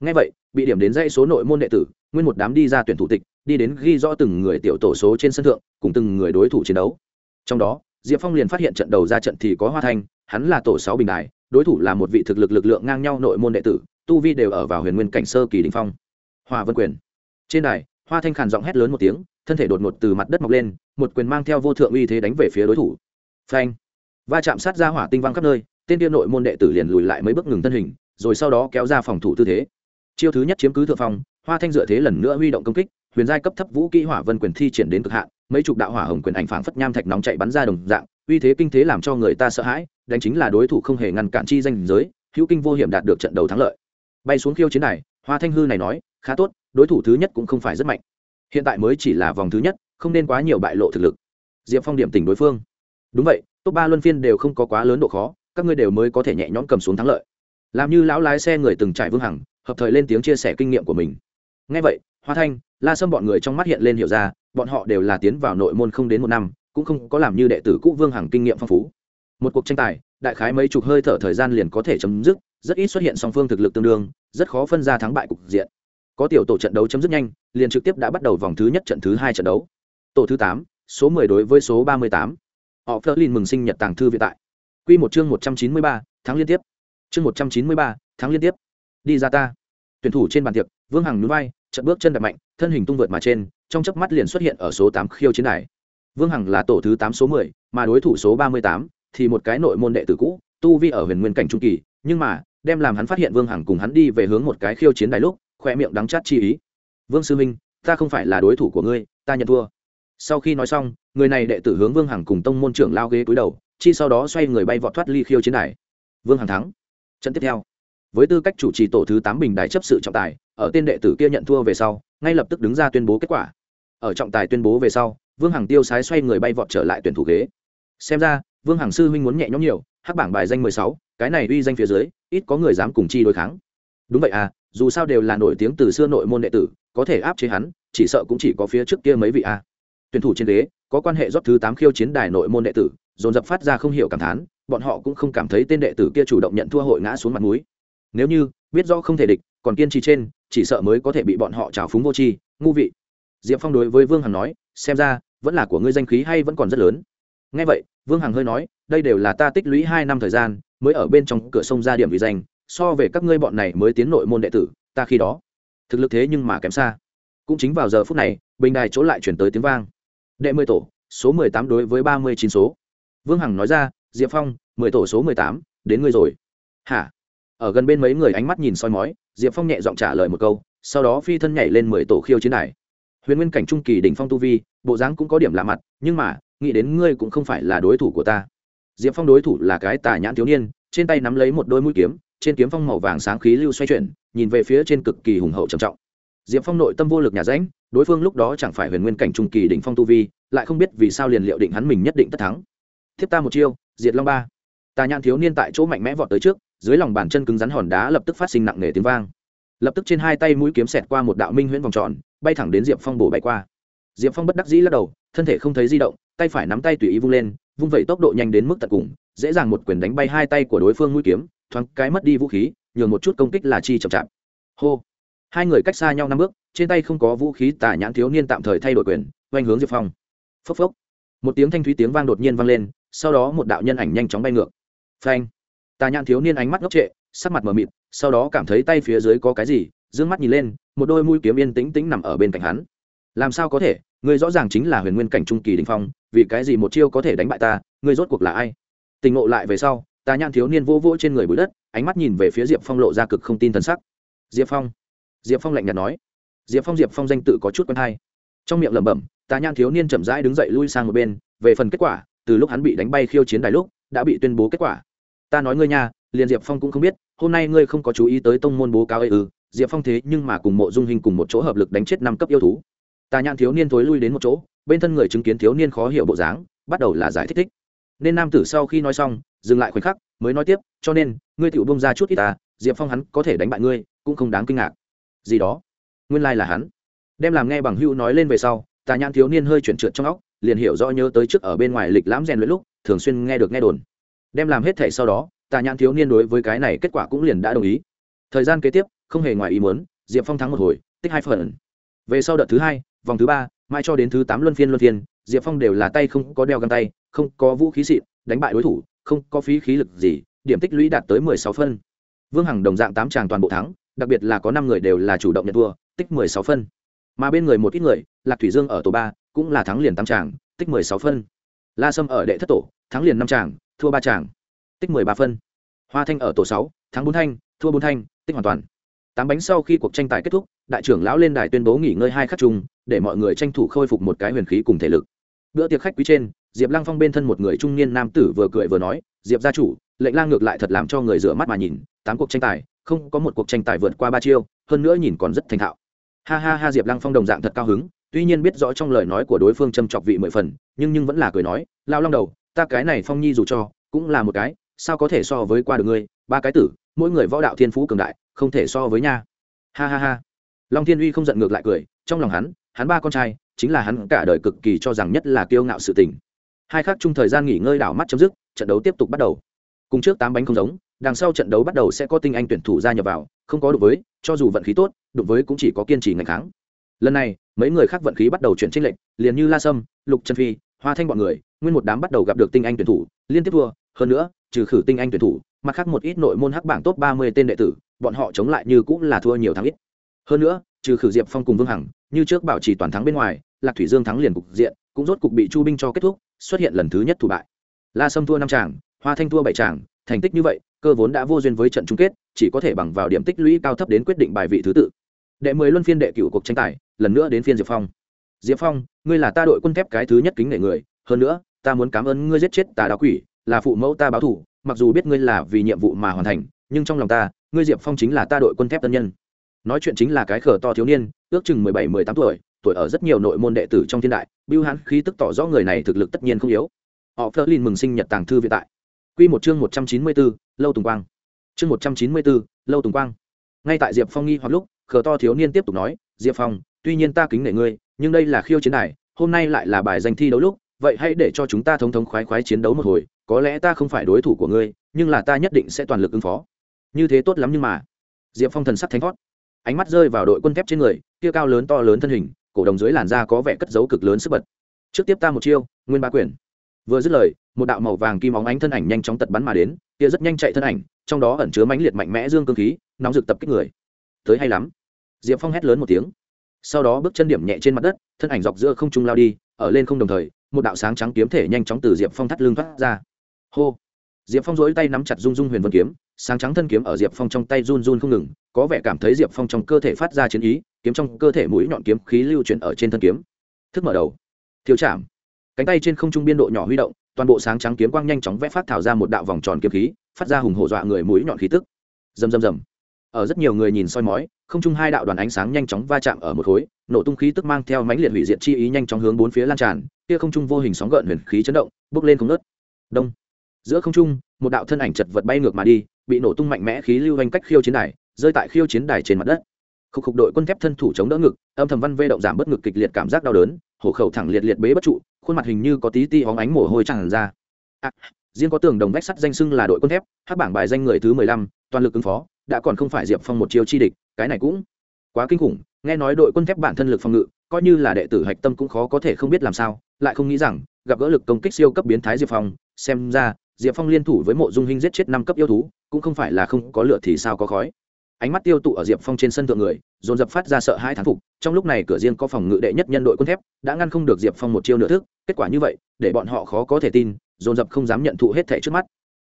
Ngay vậy, bị điểm đến dãy số nội môn đệ tử, nguyên một đám đi ra tuyển thủ tịch, đi đến ghi rõ từng người tiểu tổ số trên sân thượng, cùng từng người đối thủ chiến đấu. Trong đó, diệp phong liền phát hiện trận đầu ra trận thì có hoa thanh, hắn là tổ sáu bình đài, đối thủ là một vị thực lực lực lượng ngang nhau nội môn đệ tử, tu vi đều ở vào huyền nguyên cảnh sơ kỳ đình phong. Hòa vân quyền. Trên đài, hoa thanh khàn giọng hét lớn một tiếng, thân thể đột ngột từ mặt đất mọc lên, một quyền mang theo vô thượng uy thế đánh về phía đối thủ. Phanh va chạm sát ra hỏa tinh văng khắp nơi, tên tiên nội môn đệ tử liền lùi lại mấy bước ngừng thân hình, rồi sau đó kéo ra phòng thủ tư thế. Chiêu thứ nhất chiếm cứ thượng phong, hoa thanh dựa thế lần nữa huy động công kích, huyền giai cấp thấp vũ kỹ hỏa vân quyền thi triển đến cực hạn, mấy chục đạo hỏa hồng quyền ảnh phảng phất nham thạch nóng chạy bắn ra đồng dạng, uy thế kinh thế làm cho người ta sợ hãi, đánh chính là đối thủ không hề ngăn cản chi danh giới, hữu kinh vô hiểm đạt được trận đầu thắng lợi. Bay xuống khiêu chiến này hoa thanh hư này nói, khá tốt, đối thủ thứ nhất cũng không phải rất mạnh. Hiện tại mới chỉ là vòng thứ nhất, không nên quá nhiều bại lộ thực lực. Diệp phong điểm tỉnh đối phương đúng vậy, top ba luân phiên đều không có quá lớn độ khó, các ngươi đều mới có thể nhẹ nhõm cầm xuống thắng lợi. Làm như lão lái xe người từng trải vương hằng, hợp thời lên tiếng chia sẻ kinh nghiệm của mình. Ngay vậy, hoa thanh, la sâm bọn người trong mắt hiện lên hiểu ra, bọn họ đều là tiến vào nội môn không đến một năm, cũng không có làm như đệ tử cũ vương hằng kinh nghiệm phong phú. Một cuộc tranh tài, đại khái mấy chục hơi thở thời gian liền có thể chấm dứt, rất ít xuất hiện song phương thực lực tương đương, rất khó phân ra thắng bại cục diện. Có tiểu tổ trận đấu chấm dứt nhanh, liền trực tiếp đã bắt đầu vòng thứ nhất trận thứ hai trận đấu. Tổ thứ tám, số mười đối với số ba mươi tám họ phơ lin mừng sinh nhật tàng thư viện tại. Q một chương một trăm chín mươi ba, tháng liên tiếp. Chương một trăm chín mươi ba, tháng liên tiếp. Đi ra ta. Tuyển thủ trên bàn tiệc, vương hằng núi vai chậm bước chân đập mạnh, thân hình tung vượt mà trên, trong chớp mắt liền xuất hiện ở số tám khiêu chiến đài. Vương hằng là tổ thứ tám số mười, mà đối thủ số ba mươi tám, thì một cái nội môn đệ tử cũ, tu vi ở huyền nguyên cảnh trung kỳ, nhưng mà, đem làm hắn phát hiện vương hằng cùng hắn đi về hướng một cái khiêu chiến đài lúc khoe miệng đắng chát chi ý. Vương sư minh, ta không phải là đối thủ của ngươi, ta nhận thua sau khi nói xong, người này đệ tử hướng vương hằng cùng tông môn trưởng lao ghế cúi đầu, chi sau đó xoay người bay vọt thoát ly khiêu chiến đài. Vương hằng thắng. Trận tiếp theo. Với tư cách chủ trì tổ thứ tám bình đài chấp sự trọng tài, ở tên đệ tử kia nhận thua về sau, ngay lập tức đứng ra tuyên bố kết quả. Ở trọng tài tuyên bố về sau, vương hằng tiêu sái xoay người bay vọt trở lại tuyển thủ ghế. Xem ra, vương hằng sư huynh muốn nhẹ nhõm nhiều, hắc bảng bài danh mười sáu, cái này uy danh phía dưới, ít có người dám cùng chi đối kháng. Đúng vậy à dù sao đều là nổi tiếng từ xưa nội môn đệ tử, có thể áp chế hắn, chỉ sợ cũng chỉ có phía trước kia mấy vị à tuyển thủ trên ghế, có quan hệ rót thứ tám khiêu chiến đài nội môn đệ tử, dồn dập phát ra không hiểu cảm thán, bọn họ cũng không cảm thấy tên đệ tử kia chủ động nhận thua hội ngã xuống mặt núi. Nếu như, biết rõ không thể địch, còn kiên trì trên, chỉ sợ mới có thể bị bọn họ trào phúng vô tri, ngu vị. Diệp phong đối với vương hằng nói, xem ra, vẫn là của ngươi danh khí hay vẫn còn rất lớn. Ngay vậy, vương hằng hơi nói, đây đều là ta tích lũy hai năm thời gian, mới ở bên trong cửa sông ra điểm vì danh, so về các ngươi bọn này mới tiến nội môn đệ tử, ta khi đó. Thực lực thế nhưng mà kém xa. Cũng chính vào giờ phút này, bình đài chỗ lại chuyển tới tiếng vang đệ mười tổ, số mười tám đối với ba mươi chín số. Vương hằng nói ra, diệp phong, mười tổ số mười tám, đến ngươi rồi. Hả? Ở gần bên mấy người ánh mắt nhìn soi mói, diệp phong nhẹ giọng trả lời một câu, sau đó phi thân nhảy lên mười tổ khiêu chiến đài. Huyền nguyên cảnh trung kỳ đỉnh phong tu vi, bộ dáng cũng có điểm lạ mặt, nhưng mà, nghĩ đến ngươi cũng không phải là đối thủ của ta. Diệp phong đối thủ là cái tà nhãn thiếu niên, trên tay nắm lấy một đôi mũi kiếm, trên kiếm phong màu vàng sáng khí lưu xoay chuyển, nhìn về phía trên cực kỳ hùng hậu trầm trọng. Diệp phong nội tâm vô lực nhà ránh đối phương lúc đó chẳng phải huyền nguyên cảnh trung kỳ đỉnh phong tu vi, lại không biết vì sao liền liệu định hắn mình nhất định tất thắng. Thiếp ta một chiêu, diệt long ba. Tà nhãn thiếu niên tại chỗ mạnh mẽ vọt tới trước, dưới lòng bàn chân cứng rắn hòn đá lập tức phát sinh nặng nề tiếng vang. Lập tức trên hai tay mũi kiếm xẹt qua một đạo minh huyễn vòng tròn, bay thẳng đến diệp phong bổ bay qua. Diệp phong bất đắc dĩ lắc đầu, thân thể không thấy di động, tay phải nắm tay tùy ý vung lên, vung vẩy tốc độ nhanh đến mức tận cùng, dễ dàng một quyền đánh bay hai tay của đối phương mũi kiếm, thoáng cái mất đi vũ khí, nhường một chút công kích là chi chậm chạp. Hô. Hai người cách xa nhau năm bước trên tay không có vũ khí, tà nhãn thiếu niên tạm thời thay đổi quyền, oanh hướng diệp phong. Phốc phốc. Một tiếng thanh thúy tiếng vang đột nhiên vang lên, sau đó một đạo nhân ảnh nhanh chóng bay ngược. Phanh. Tà nhãn thiếu niên ánh mắt ngốc trệ, sắc mặt mờ mịt, sau đó cảm thấy tay phía dưới có cái gì d ư ơ n g mắt nhìn lên, một đôi mũi kiếm yên tĩnh tĩnh nằm ở bên cạnh hắn. Làm sao có thể? Ngươi rõ ràng chính là huyền nguyên cảnh trung kỳ đình phong, vì cái gì một chiêu có thể đánh bại ta? Ngươi rốt cuộc là ai? Tình ngộ lại về sau, tà nhãn thiếu niên vô vỗ trên người bụi đất, ánh mắt nhìn về phía diệp phong lộ ra cực không tin t sắc. Diệp phong. Diệp phong lạnh nhạt nói diệp phong diệp phong danh tự có chút quen hay. Trong miệng lẩm bẩm, tà nhan thiếu niên chậm rãi đứng dậy lui sang một bên, về phần kết quả, từ lúc hắn bị đánh bay khiêu chiến đài lúc, đã bị tuyên bố kết quả. Ta nói ngươi nha, liền diệp phong cũng không biết, hôm nay ngươi không có chú ý tới tông môn bố cáo ấy ư, diệp phong thế nhưng mà cùng mộ dung hình cùng một chỗ hợp lực đánh chết năm cấp yêu thú. Tà nhan thiếu niên thối lui đến một chỗ, bên thân người chứng kiến thiếu niên khó hiểu bộ dáng, bắt đầu là giải thích thích. Nên nam tử sau khi nói xong, dừng lại khoảnh khắc, mới nói tiếp, cho nên, ngươi tự bông ra chút ít ta, diệp phong hắn có thể đánh bại ngươi, cũng không đáng kinh ngạc. Gì đó? Nguyên lai là hắn. Đem làm nghe bằng hưu nói lên về sau, tà nhãn thiếu niên hơi chuyển trượt trong óc, liền hiểu rõ nhớ tới trước ở bên ngoài lịch lãm rèn luyện lúc, thường xuyên nghe được nghe đồn. Đem làm hết thể sau đó, tà nhãn thiếu niên đối với cái này kết quả cũng liền đã đồng ý. Thời gian kế tiếp, không hề ngoài ý muốn, diệp phong thắng một hồi, tích hai phần. Về sau đợt thứ hai, vòng thứ ba, mai cho đến thứ tám luân phiên luân phiên, diệp phong đều là tay không có đeo găng tay, không có vũ khí xịn, đánh bại đối thủ, không có phí khí lực gì, điểm tích lũy đạt tới mười sáu phân. Vương hằng đồng dạng tám tràng toàn bộ thắng, đặc biệt là có năm người đều là chủ động nhận thua tích mười sáu phân. Mà bên người một ít người, lạc thủy dương ở tổ ba, cũng là thắng liền tám tràng, tích mười sáu phân. La sâm ở đệ thất tổ, thắng liền năm tràng, thua ba tràng, tích mười ba phân. Hoa thanh ở tổ sáu, thắng bốn thanh, thua bốn thanh, tích hoàn toàn. Tám bánh sau khi cuộc tranh tài kết thúc, đại trưởng lão lên đài tuyên bố nghỉ ngơi hai khắc chung, để mọi người tranh thủ khôi phục một cái huyền khí cùng thể lực. Bữa tiệc khách quý trên, diệp lăng phong bên thân một người trung niên nam tử vừa cười vừa nói, diệp gia chủ, lệnh lang ngược lại thật làm cho người rửa mắt mà nhìn, tám cuộc tranh tài, không có một cuộc tranh tài vượt qua ba chiêu, hơn nữa nhìn còn rất thành thạo ha ha ha, diệp lăng phong đồng dạng thật cao hứng, tuy nhiên biết rõ trong lời nói của đối phương châm chọc vị mười phần, nhưng nhưng vẫn là cười nói lao long đầu, ta cái này phong nhi dù cho, cũng là một cái, sao có thể so với qua được ngươi, ba cái tử, mỗi người võ đạo thiên phú cường đại, không thể so với nha. Ha ha ha. Long thiên uy không giận ngược lại cười, trong lòng hắn hắn ba con trai, chính là hắn cả đời cực kỳ cho rằng nhất là kiêu ngạo sự tình. Hai khác chung thời gian nghỉ ngơi đảo mắt chấm dứt, trận đấu tiếp tục bắt đầu. Cùng trước tám bánh không giống, đằng sau trận đấu bắt đầu sẽ có tinh anh tuyển thủ gia nhập vào, không có đụng với, cho dù vận khí tốt đụng với cũng chỉ có kiên trì ngày kháng. Lần này, mấy người khác vận khí bắt đầu chuyển trích lệnh liền như la sâm, lục trần phi, hoa thanh bọn người, nguyên một đám bắt đầu gặp được tinh anh tuyển thủ, liên tiếp thua, hơn nữa, trừ khử tinh anh tuyển thủ, mặt khác một ít nội môn hắc bảng top ba mươi tên đệ tử, bọn họ chống lại như cũng là thua nhiều thắng ít. Hơn nữa, trừ khử diệp phong cùng vương hằng, như trước bảo trì toàn thắng bên ngoài, lạc thủy dương thắng liền cục diện, cũng rốt cục bị chu binh cho kết thúc, xuất hiện lần thứ nhất thủ bại. La sâm thua năm tràng, hoa thanh thua bảy tràng, thành tích như vậy, cơ vốn đã vô duyên với trận chung kết, chỉ có thể bằng vào điểm tích lũy cao thấp đến quyết định bài vị thứ tự đệ mười luân phiên đệ cựu cuộc tranh tài, lần nữa đến phiên diệp phong. Diệp phong, ngươi là ta đội quân thép cái thứ nhất kính nể người, hơn nữa, ta muốn cảm ơn ngươi giết chết tà đạo quỷ, là phụ mẫu ta báo thủ mặc dù biết ngươi là vì nhiệm vụ mà hoàn thành, nhưng trong lòng ta, ngươi diệp phong chính là ta đội quân thép tân nhân. Nói chuyện chính là cái khở to thiếu niên, ước chừng mười bảy, mười tám tuổi tuổi ở rất nhiều nội môn đệ tử trong thiên đại, bưu hãn khí tức tỏ rõ người này thực lực tất nhiên không yếu. Họ phơ lin mừng sinh nhật tàng thư vĩ tại. Q một chương một trăm chín mươi bốn lâu tùng quang. Chương một trăm chín mươi bốn lâu tùng quang. Ngay tại diệp phong nghi hoặc lúc khờ to thiếu niên tiếp tục nói, diệp phong, tuy nhiên ta kính nể ngươi, nhưng đây là khiêu chiến đài, hôm nay lại là bài danh thi đấu lúc, vậy hãy để cho chúng ta thống thống khoái khoái chiến đấu một hồi, có lẽ ta không phải đối thủ của ngươi, nhưng là ta nhất định sẽ toàn lực ứng phó. Như thế tốt lắm nhưng mà. Diệp phong thần sắc thánh thót. Ánh mắt rơi vào đội quân thép trên người, kia cao lớn to lớn thân hình, cổ đồng dưới làn da có vẻ cất dấu cực lớn sức bật. Trước tiếp ta một chiêu, nguyên ba quyền. Vừa dứt lời, một đạo màu vàng kim óng ánh thân ảnh nhanh chóng tật bắn mà đến, kia rất nhanh chạy thân ảnh, trong đó ẩn chứa mãnh liệt mạnh mẽ dương cương khí, nóng rực tập kích người. Tới hay lắm diệp phong hét lớn một tiếng. Sau đó bước chân điểm nhẹ trên mặt đất, thân ảnh dọc giữa không trung lao đi, ở lên không đồng thời, một đạo sáng trắng kiếm thể nhanh chóng từ diệp phong thắt lưng thoát ra. Hô! Diệp phong dỗi tay nắm chặt rung rung huyền vân kiếm, sáng trắng thân kiếm ở diệp phong trong tay run run không ngừng, có vẻ cảm thấy diệp phong trong cơ thể phát ra chiến ý, kiếm trong cơ thể mũi nhọn kiếm khí lưu chuyển ở trên thân kiếm. Thức mở đầu. Thiếu chạm. Cánh tay trên không trung biên độ nhỏ huy động, toàn bộ sáng trắng kiếm quang nhanh chóng vẽ phát thảo ra một đạo vòng tròn kiếm khí, phát ra hùng hổ dọa người mũi nhọn khí tức. Rầm rầm rầm ở rất nhiều người nhìn soi mói không trung hai đạo đoàn ánh sáng nhanh chóng va chạm ở một khối nổ tung khí tức mang theo mãnh liệt hủy diệt chi ý nhanh chóng hướng bốn phía lan tràn kia không trung vô hình sóng gợn huyền khí chấn động bốc lên không nớt đông. Giữa không trung một đạo thân ảnh chật vật bay ngược mà đi bị nổ tung mạnh mẽ khí lưu hành cách khiêu chiến đài rơi tại khiêu chiến đài trên mặt đất. Khúc khục đội quân thép thân thủ chống đỡ ngực âm thầm văn vê động giảm bất ngực kịch liệt cảm giác đau đớn hổ khẩu thẳng liệt liệt bế bất trụ khuôn mặt hình như có tí ti hóng ánh mồ hôi tràn ra. À, riêng có tường đồng vách sắt danh sưng là đội quân thép hắc bảng bài danh người thứ mười lăm toàn lực ứng phó đã còn không phải diệp phong một chiêu chi địch, cái này cũng quá kinh khủng. Nghe nói đội quân thép bản thân lực phòng ngự, coi như là đệ tử hạch tâm cũng khó có thể không biết làm sao, lại không nghĩ rằng, gặp gỡ lực công kích siêu cấp biến thái diệp phong, xem ra, diệp phong liên thủ với mộ dung hinh giết chết năm cấp yêu thú, cũng không phải là không có lửa thì sao có khói. Ánh mắt tiêu tụ ở diệp phong trên sân thượng người, dồn dập phát ra sợ hai thán phục, trong lúc này cửa riêng có phòng ngự đệ nhất nhân đội quân thép, đã ngăn không được diệp phong một chiêu nửa thức, kết quả như vậy, để bọn họ khó có thể tin, dồn dập không dám nhận thụ hết thẻ trước mắt.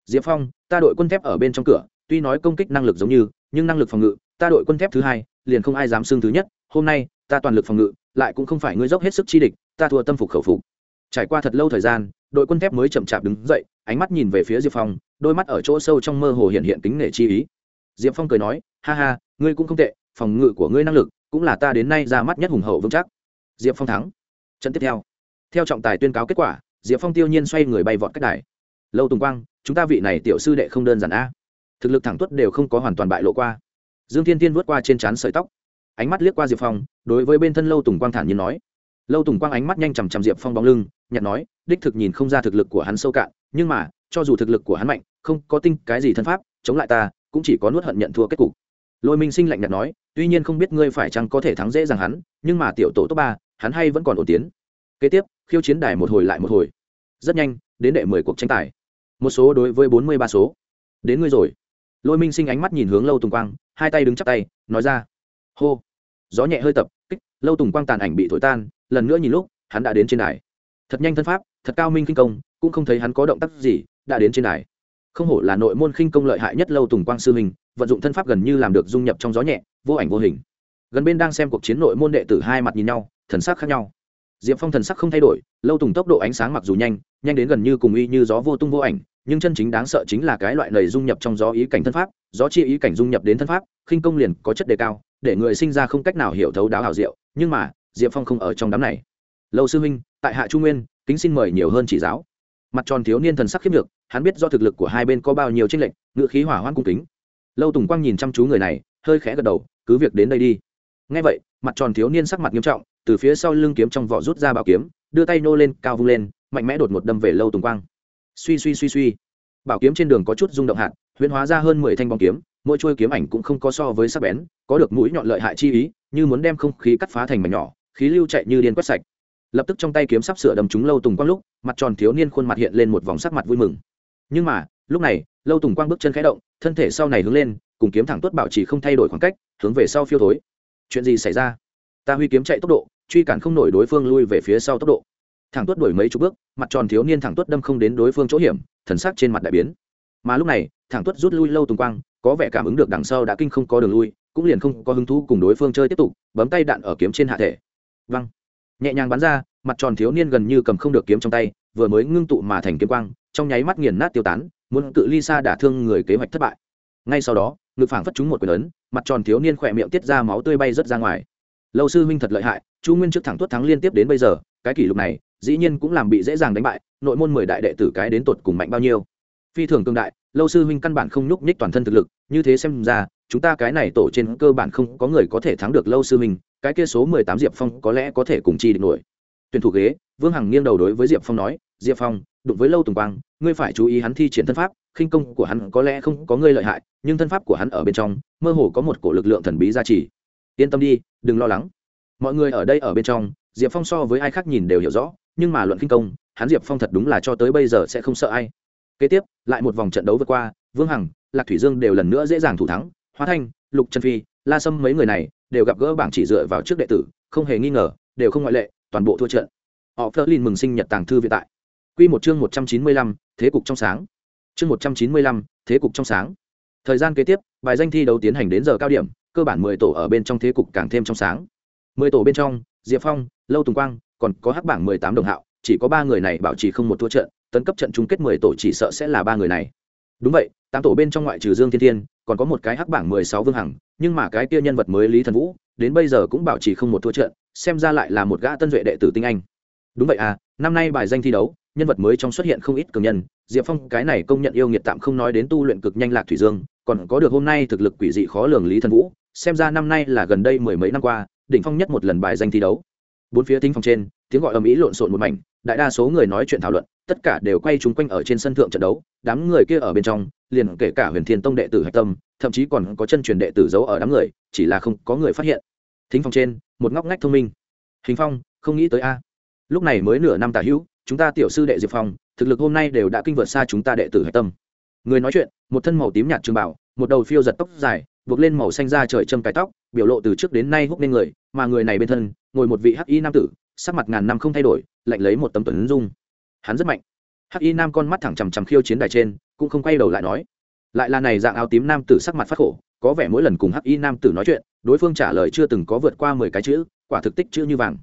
Diệp phong, ta đội quân thép ở bên trong cửa tuy nói công kích năng lực giống như, nhưng năng lực phòng ngự, ta đội quân thép thứ hai, liền không ai dám xưng thứ nhất, hôm nay, ta toàn lực phòng ngự, lại cũng không phải ngươi dốc hết sức chi địch, ta thua tâm phục khẩu phục. Trải qua thật lâu thời gian, đội quân thép mới chậm chạp đứng dậy, ánh mắt nhìn về phía diệp phong, đôi mắt ở chỗ sâu trong mơ hồ hiện hiện kính nể chi ý. Diệp phong cười nói, ha ha, ngươi cũng không tệ, phòng ngự của ngươi năng lực cũng là ta đến nay ra mắt nhất hùng hậu vững chắc. Diệp phong thắng. Trận tiếp theo. Theo trọng tài tuyên cáo kết quả, diệp phong tiêu nhiên xoay người bay vọt cách đài. Lâu tùng quang, chúng ta vị này tiểu sư đệ không đơn giản a thực lực thẳng tuất đều không có hoàn toàn bại lộ qua. Dương thiên tiên vượt qua trên trán sợi tóc, ánh mắt liếc qua diệp phong, đối với bên thân lâu tùng quang thản nhiên nói. Lâu tùng quang ánh mắt nhanh chằm chằm diệp phong bóng lưng nhặt nói, đích thực nhìn không ra thực lực của hắn sâu cạn, nhưng mà, cho dù thực lực của hắn mạnh, không có tinh cái gì thân pháp, chống lại ta, cũng chỉ có nuốt hận nhận thua kết cục. Lôi minh sinh lạnh nhạt nói, tuy nhiên không biết ngươi phải chăng có thể thắng dễ dàng hắn, nhưng mà tiểu tổ top ba, hắn hay vẫn còn ổn tiến. Kế tiếp, khiêu chiến đài một hồi lại một hồi. Rất nhanh, đến đệ mười cuộc tranh tài. Một số đối với bốn mươi ba số. Đến ngươi rồi lôi minh sinh ánh mắt nhìn hướng lâu tùng quang hai tay đứng chắp tay nói ra hô gió nhẹ hơi tập kích lâu tùng quang tàn ảnh bị thổi tan lần nữa nhìn lúc hắn đã đến trên đài thật nhanh thân pháp thật cao minh kinh công cũng không thấy hắn có động tác gì đã đến trên đài không hổ là nội môn khinh công lợi hại nhất lâu tùng quang sư hình vận dụng thân pháp gần như làm được dung nhập trong gió nhẹ, vô ảnh vô hình. Gần bên đang xem cuộc chiến nội môn đệ tử hai mặt nhìn nhau, thần sắc khác nhau. Diệp phong thần sắc không thay đổi, lâu tùng tốc độ ánh sáng mặc dù nhanh nhanh đến gần như cùng y như gió vô tung vô ảnh nhưng chân chính đáng sợ chính là cái loại lời dung nhập trong gió ý cảnh thân pháp, gió chi ý cảnh dung nhập đến thân pháp, khinh công liền có chất đề cao, để người sinh ra không cách nào hiểu thấu đáo hào diệu, nhưng mà, diệp phong không ở trong đám này. Lâu sư huynh, tại hạ trung nguyên, kính xin mời nhiều hơn chỉ giáo. Mặt tròn thiếu niên thần sắc khiếp được hắn biết do thực lực của hai bên có bao nhiêu tranh lệch ngự khí hỏa hoãn cung kính. Lâu tùng quang nhìn chăm chú người này, hơi khẽ gật đầu, cứ việc đến đây đi. Ngay vậy, mặt tròn thiếu niên sắc mặt nghiêm trọng, từ phía sau lưng kiếm trong vỏ rút ra bảo kiếm, đưa tay nô lên, cao vung lên, mạnh mẽ đột một đâm về lâu tùng quang suy suy suy suy. Bảo kiếm trên đường có chút rung động hạn, huyễn hóa ra hơn mười thanh bóng kiếm mỗi chuôi kiếm ảnh cũng không có so với sắc bén có được mũi nhọn lợi hại chi ý như muốn đem không khí cắt phá thành mảnh nhỏ khí lưu chạy như điên quét sạch. Lập tức trong tay kiếm sắp sửa đâm chúng lâu tùng quang lúc mặt tròn thiếu niên khuôn mặt hiện lên một vòng sắc mặt vui mừng. Nhưng mà lúc này lâu tùng quang bước chân khẽ động thân thể sau này hướng lên cùng kiếm thẳng tuất bảo chỉ không thay đổi khoảng cách hướng về sau phiêu thối. Chuyện gì xảy ra? Ta huy kiếm chạy tốc độ truy cản không nổi đối phương lui về phía sau tốc độ thẳng tuất đuổi mấy chục bước mặt tròn thiếu niên thẳng tuất đâm không đến đối phương chỗ hiểm thần sắc trên mặt đại biến. Mà lúc này thẳng tuất rút lui lâu tùng quang có vẻ cảm ứng được đằng sau đã kinh không có đường lui cũng liền không có hứng thú cùng đối phương chơi tiếp tục bấm tay đạn ở kiếm trên hạ thể. Văng. Nhẹ nhàng bắn ra mặt tròn thiếu niên gần như cầm không được kiếm trong tay vừa mới ngưng tụ mà thành kiếm quang trong nháy mắt nghiền nát tiêu tán muốn tự ly xa đả thương người kế hoạch thất bại. Ngay sau đó ngực phảng phất trúng một quyền lớn, mặt tròn thiếu niên khỏe miệng tiết ra máu tươi bay rớt ra ngoài. Lâu sư huynh thật lợi hại chu nguyên trước thẳng tuất thắng liên tiếp đến bây giờ, cái kỷ lục này, dĩ nhiên cũng làm bị dễ dàng đánh bại, nội môn mười đại đệ tử cái đến tột cùng mạnh bao nhiêu. Phi thường cương đại, lâu sư huynh căn bản không nhúc nhích toàn thân thực lực, như thế xem ra, chúng ta cái này tổ trên cơ bản không có người có thể thắng được lâu sư huynh, cái kia số mười tám diệp phong có lẽ có thể cùng chi địch nổi. Tuyển thủ ghế, vương hằng nghiêng đầu đối với diệp phong nói, diệp phong, đụng với lâu tùng quang, ngươi phải chú ý hắn thi triển thân pháp, khinh công của hắn có lẽ không có ngươi lợi hại, nhưng thân pháp của hắn ở bên trong, mơ hồ có một cổ lực lượng thần bí gia trì. Yên tâm đi, đừng lo lắng mọi người ở đây ở bên trong, diệp phong so với ai khác nhìn đều hiểu rõ, nhưng mà luận kinh công, hắn diệp phong thật đúng là cho tới bây giờ sẽ không sợ ai. Kế tiếp, lại một vòng trận đấu vượt qua, vương hằng, lạc thủy dương đều lần nữa dễ dàng thủ thắng. Hóa thanh, lục trần phi, la sâm mấy người này đều gặp gỡ bảng chỉ dựa vào trước đệ tử, không hề nghi ngờ, đều không ngoại lệ, toàn bộ thua trận. Họ phơ lin mừng sinh nhật tàng thư vĩ tại. Q một chương một trăm chín mươi lăm, thế cục trong sáng. Chương một trăm chín mươi lăm, thế cục trong sáng. Thời gian kế tiếp, bài danh thi đấu tiến hành đến giờ cao điểm, cơ bản mười tổ ở bên trong thế cục càng thêm trong sáng mười tổ bên trong, diệp phong, lâu tùng quang, còn có hắc bảng mười tám đồng hạo, chỉ có ba người này bảo trì không một thua trận, tấn cấp trận chung kết mười tổ chỉ sợ sẽ là ba người này. Đúng vậy, tám tổ bên trong ngoại trừ dương thiên thiên, còn có một cái hắc bảng mười sáu vương hằng, nhưng mà cái kia nhân vật mới lý thần vũ, đến bây giờ cũng bảo trì không một thua trận, xem ra lại là một gã tân duệ đệ tử tinh anh. Đúng vậy à năm nay bài danh thi đấu, nhân vật mới trong xuất hiện không ít cường nhân, diệp phong cái này công nhận yêu nghiệt tạm không nói đến tu luyện cực nhanh lạc thủy dương, còn có được hôm nay thực lực quỷ dị khó lường lý thần vũ, xem ra năm nay là gần đây mười mấy năm qua đỉnh phong nhất một lần bài danh thi đấu. Bốn phía tính phòng trên, tiếng gọi ầm ĩ lộn xộn một mảnh, đại đa số người nói chuyện thảo luận, tất cả đều quay chung quanh ở trên sân thượng trận đấu, đám người kia ở bên trong, liền kể cả huyền thiên tông đệ tử hạch tâm, thậm chí còn có chân truyền đệ tử giấu ở đám người, chỉ là không có người phát hiện. Thính phòng trên, một ngóc ngách thông minh. Hình phong, không nghĩ tới a. Lúc này mới nửa năm tả hữu, chúng ta tiểu sư đệ diệp phong, thực lực hôm nay đều đã kinh vượt xa chúng ta đệ tử hạch tâm. Người nói chuyện, một thân màu tím nhạt trường bảo một đầu phiêu giật tóc dài buộc lên màu xanh da trời châm cái tóc, biểu lộ từ trước đến nay hút lên người, mà người này bên thân, ngồi một vị hắc y nam tử, sắc mặt ngàn năm không thay đổi, lạnh lấy một tấm tuấn dung. Hắn rất mạnh. Hắc y nam con mắt thẳng chằm chằm khiêu chiến đài trên, cũng không quay đầu lại nói. Lại là này dạng áo tím nam tử sắc mặt phát khổ, có vẻ mỗi lần cùng hắc y nam tử nói chuyện, đối phương trả lời chưa từng có vượt qua mười cái chữ, quả thực tích chữ như vàng.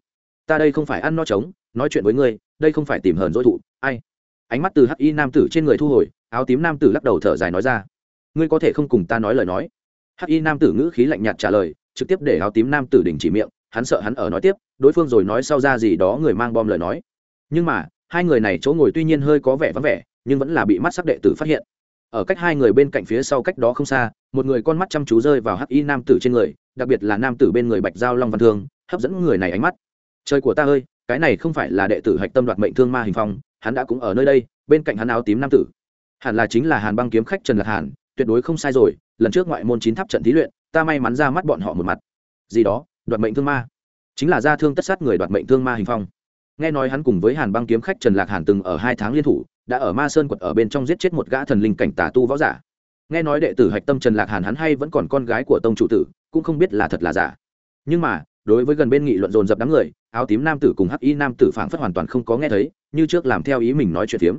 Ta đây không phải ăn no trống, nói chuyện với ngươi, đây không phải tìm hờn dỗi thụ, ai? Ánh mắt từ hắc y nam tử trên người thu hồi, áo tím nam tử lắc đầu thở dài nói ra. Ngươi có thể không cùng ta nói lời nói hắc y nam tử ngữ khí lạnh nhạt trả lời, trực tiếp để áo tím nam tử đình chỉ miệng, hắn sợ hắn ở nói tiếp, đối phương rồi nói sau ra gì đó người mang bom lời nói. Nhưng mà, hai người này chỗ ngồi tuy nhiên hơi có vẻ vắng vẻ, nhưng vẫn là bị mắt sắc đệ tử phát hiện. Ở cách hai người bên cạnh phía sau cách đó không xa, một người con mắt chăm chú rơi vào hắc y nam tử trên người, đặc biệt là nam tử bên người bạch giao long văn thương, hấp dẫn người này ánh mắt. Trời của ta ơi, cái này không phải là đệ tử hạch tâm đoạt mệnh thương ma hình phong, hắn đã cũng ở nơi đây, bên cạnh hắn áo tím nam tử. Hẳn là chính là hàn băng kiếm khách trần lạc hàn tuyệt đối không sai rồi, lần trước ngoại môn chín tháp trận thí luyện, ta may mắn ra mắt bọn họ một mặt. Gì đó, đoạt mệnh thương ma. Chính là gia thương tất sát người đoạt mệnh thương ma hình phong. Nghe nói hắn cùng với hàn băng kiếm khách trần lạc hàn từng ở hai tháng liên thủ, đã ở ma sơn quật ở bên trong giết chết một gã thần linh cảnh tà tu võ giả. Nghe nói đệ tử hạch tâm trần lạc hàn hắn hay vẫn còn con gái của tông chủ tử, cũng không biết là thật là giả. Nhưng mà, đối với gần bên nghị luận dồn dập đám người, áo tím nam tử cùng hắc y nam tử phảng phất hoàn toàn không có nghe thấy, như trước làm theo ý mình nói chuyện phiếm.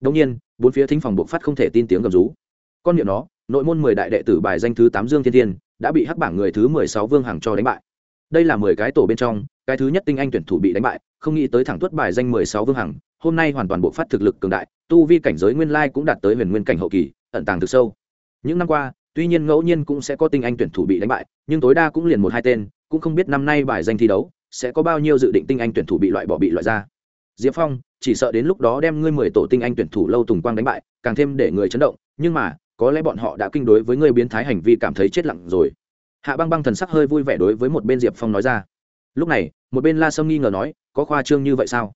Đông nhiên, bốn phía thính phòng buộc phát không thể tin tiếng gầm rú con niệm nó, nội môn mười đại đệ tử bài danh thứ tám dương thiên thiên, đã bị hắc bảng người thứ mười sáu vương hằng cho đánh bại. Đây là mười cái tổ bên trong, cái thứ nhất tinh anh tuyển thủ bị đánh bại, không nghĩ tới thẳng tuất bài danh mười sáu vương hằng, hôm nay hoàn toàn bộ phát thực lực cường đại, tu vi cảnh giới nguyên lai cũng đạt tới huyền nguyên cảnh hậu kỳ, ẩn tàng thực sâu. Những năm qua, tuy nhiên ngẫu nhiên cũng sẽ có tinh anh tuyển thủ bị đánh bại, nhưng tối đa cũng liền một hai tên, cũng không biết năm nay bài danh thi đấu sẽ có bao nhiêu dự định tinh anh tuyển thủ bị loại bỏ bị loại ra. Diệp phong, chỉ sợ đến lúc đó đem ngươi mười tổ tinh anh tuyển thủ lâu tùng quang đánh bại, càng thêm để người chấn động, nhưng mà có lẽ bọn họ đã kinh đối với ngươi biến thái hành vi cảm thấy chết lặng rồi. Hạ băng băng thần sắc hơi vui vẻ đối với một bên diệp phong nói ra. Lúc này, một bên la sâm nghi ngờ nói, có khoa trương như vậy sao?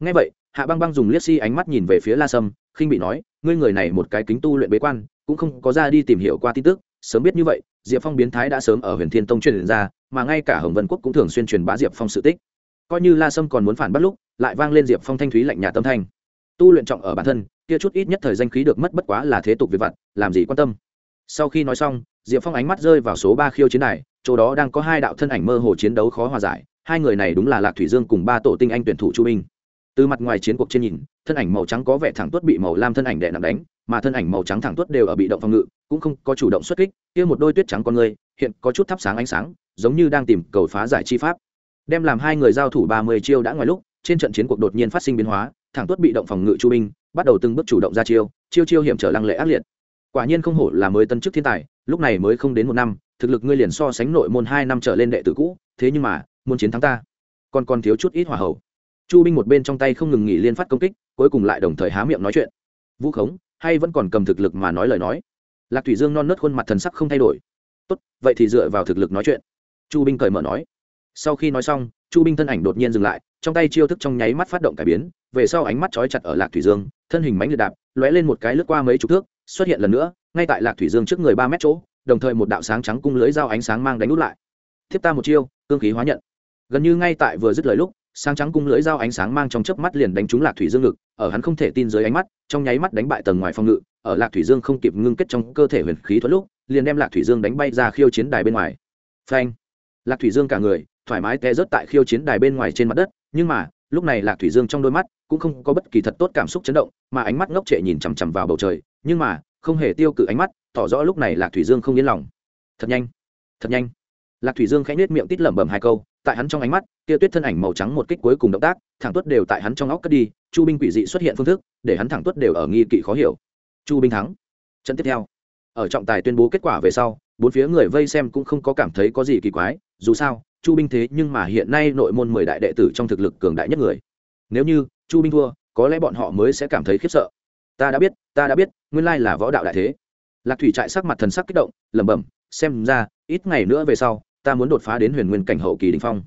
Ngay vậy, hạ băng băng dùng liếc si ánh mắt nhìn về phía la sâm, khinh bị nói, ngươi người này một cái kính tu luyện bế quan, cũng không có ra đi tìm hiểu qua tin tức, sớm biết như vậy, diệp phong biến thái đã sớm ở huyền thiên tông truyền ra, mà ngay cả hồng vân quốc cũng thường xuyên truyền bá diệp phong sự tích. Coi như la sâm còn muốn phản bắt lúc, lại vang lên diệp phong thanh thúy lạnh nhà tâm thanh tu luyện trọng ở bản thân, kia chút ít nhất thời danh khí được mất bất quá là thế tục việc vặt, làm gì quan tâm. Sau khi nói xong, diệp phong ánh mắt rơi vào số ba khiêu chiến này, chỗ đó đang có hai đạo thân ảnh mơ hồ chiến đấu khó hòa giải, hai người này đúng là lạc thủy dương cùng ba tổ tinh anh tuyển thủ chu minh. Từ mặt ngoài chiến cuộc trên nhìn, thân ảnh màu trắng có vẻ thẳng tuất bị màu lam thân ảnh đè nặng đánh, mà thân ảnh màu trắng thẳng tuất đều ở bị động phòng ngự, cũng không có chủ động xuất kích, kia một đôi tuyết trắng con người, hiện có chút thắp sáng ánh sáng, giống như đang tìm cầu phá giải chi pháp. Đem làm hai người giao thủ ba mươi chiêu đã ngoài lúc, trên trận chiến cuộc đột nhiên phát sinh biến hóa thẳng tuất bị động phòng ngự chu Binh, bắt đầu từng bước chủ động ra chiêu chiêu chiêu hiểm trở lăng lệ ác liệt. Quả nhiên không hổ là mới tân chức thiên tài, lúc này mới không đến một năm, thực lực ngươi liền so sánh nội môn hai năm trở lên đệ tử cũ, thế nhưng mà, muốn chiến thắng ta, còn còn thiếu chút ít hỏa hậu chu binh một bên trong tay không ngừng nghỉ liên phát công kích, cuối cùng lại đồng thời há miệng nói chuyện. Vũ khống, hay vẫn còn cầm thực lực mà nói lời nói? Lạc thủy dương non nớt khuôn mặt thần sắc không thay đổi. Tốt, vậy thì dựa vào thực lực nói chuyện. Chu binh cởi mở nói. Sau khi nói xong chu binh thân ảnh đột nhiên dừng lại, trong tay chiêu thức trong nháy mắt phát động cải biến, về sau ánh mắt trói chặt ở lạc thủy dương, thân hình mánh liệt đạp, lóe lên một cái lướt qua mấy chục thước, xuất hiện lần nữa, ngay tại lạc thủy dương trước người ba mét chỗ, đồng thời một đạo sáng trắng cung lưới dao ánh sáng mang đánh út lại. Thiếp ta một chiêu, cương khí hóa nhận. Gần như ngay tại vừa dứt lời lúc, sáng trắng cung lưới dao ánh sáng mang trong chớp mắt liền đánh trúng lạc thủy dương ngực, ở hắn không thể tin dưới ánh mắt, trong nháy mắt đánh bại tầng ngoài phòng ngự, ở lạc thủy dương không kịp ngưng kết trong cơ thể huyền khí thuật lúc, liền đem lạc thủy dương đánh bay ra khiêu chiến đài bên ngoài. Phanh. Lạc thủy dương cả người thoải mái té rớt tại khiêu chiến đài bên ngoài trên mặt đất, nhưng mà, lúc này lạc thủy dương trong đôi mắt cũng không có bất kỳ thật tốt cảm xúc chấn động, mà ánh mắt ngốc trệ nhìn chằm chằm vào bầu trời, nhưng mà, không hề tiêu cự ánh mắt, tỏ rõ lúc này lạc thủy dương không yên lòng. Thật nhanh thật nhanh. Lạc thủy dương khẽ nết miệng tít lẩm bẩm hai câu, tại hắn trong ánh mắt, kia tuyết thân ảnh màu trắng một kích cuối cùng động tác, thẳng tuất đều tại hắn trong óc cất đi, chu binh quỷ dị xuất hiện phương thức, để hắn thẳng tuất đều ở nghi kỵ khó hiểu. Chu binh thắng. Trận tiếp theo. Ở trọng tài tuyên bố kết quả về sau, bốn phía người vây xem cũng không có cảm thấy có gì kỳ quái, dù sao chu binh thế nhưng mà hiện nay nội môn mười đại đệ tử trong thực lực cường đại nhất người. Nếu như chu binh thua, có lẽ bọn họ mới sẽ cảm thấy khiếp sợ. Ta đã biết, ta đã biết, nguyên lai là võ đạo đại thế. Lạc thủy trại sắc mặt thần sắc kích động, lẩm bẩm, xem ra, ít ngày nữa về sau, ta muốn đột phá đến huyền nguyên cảnh hậu kỳ đình phong.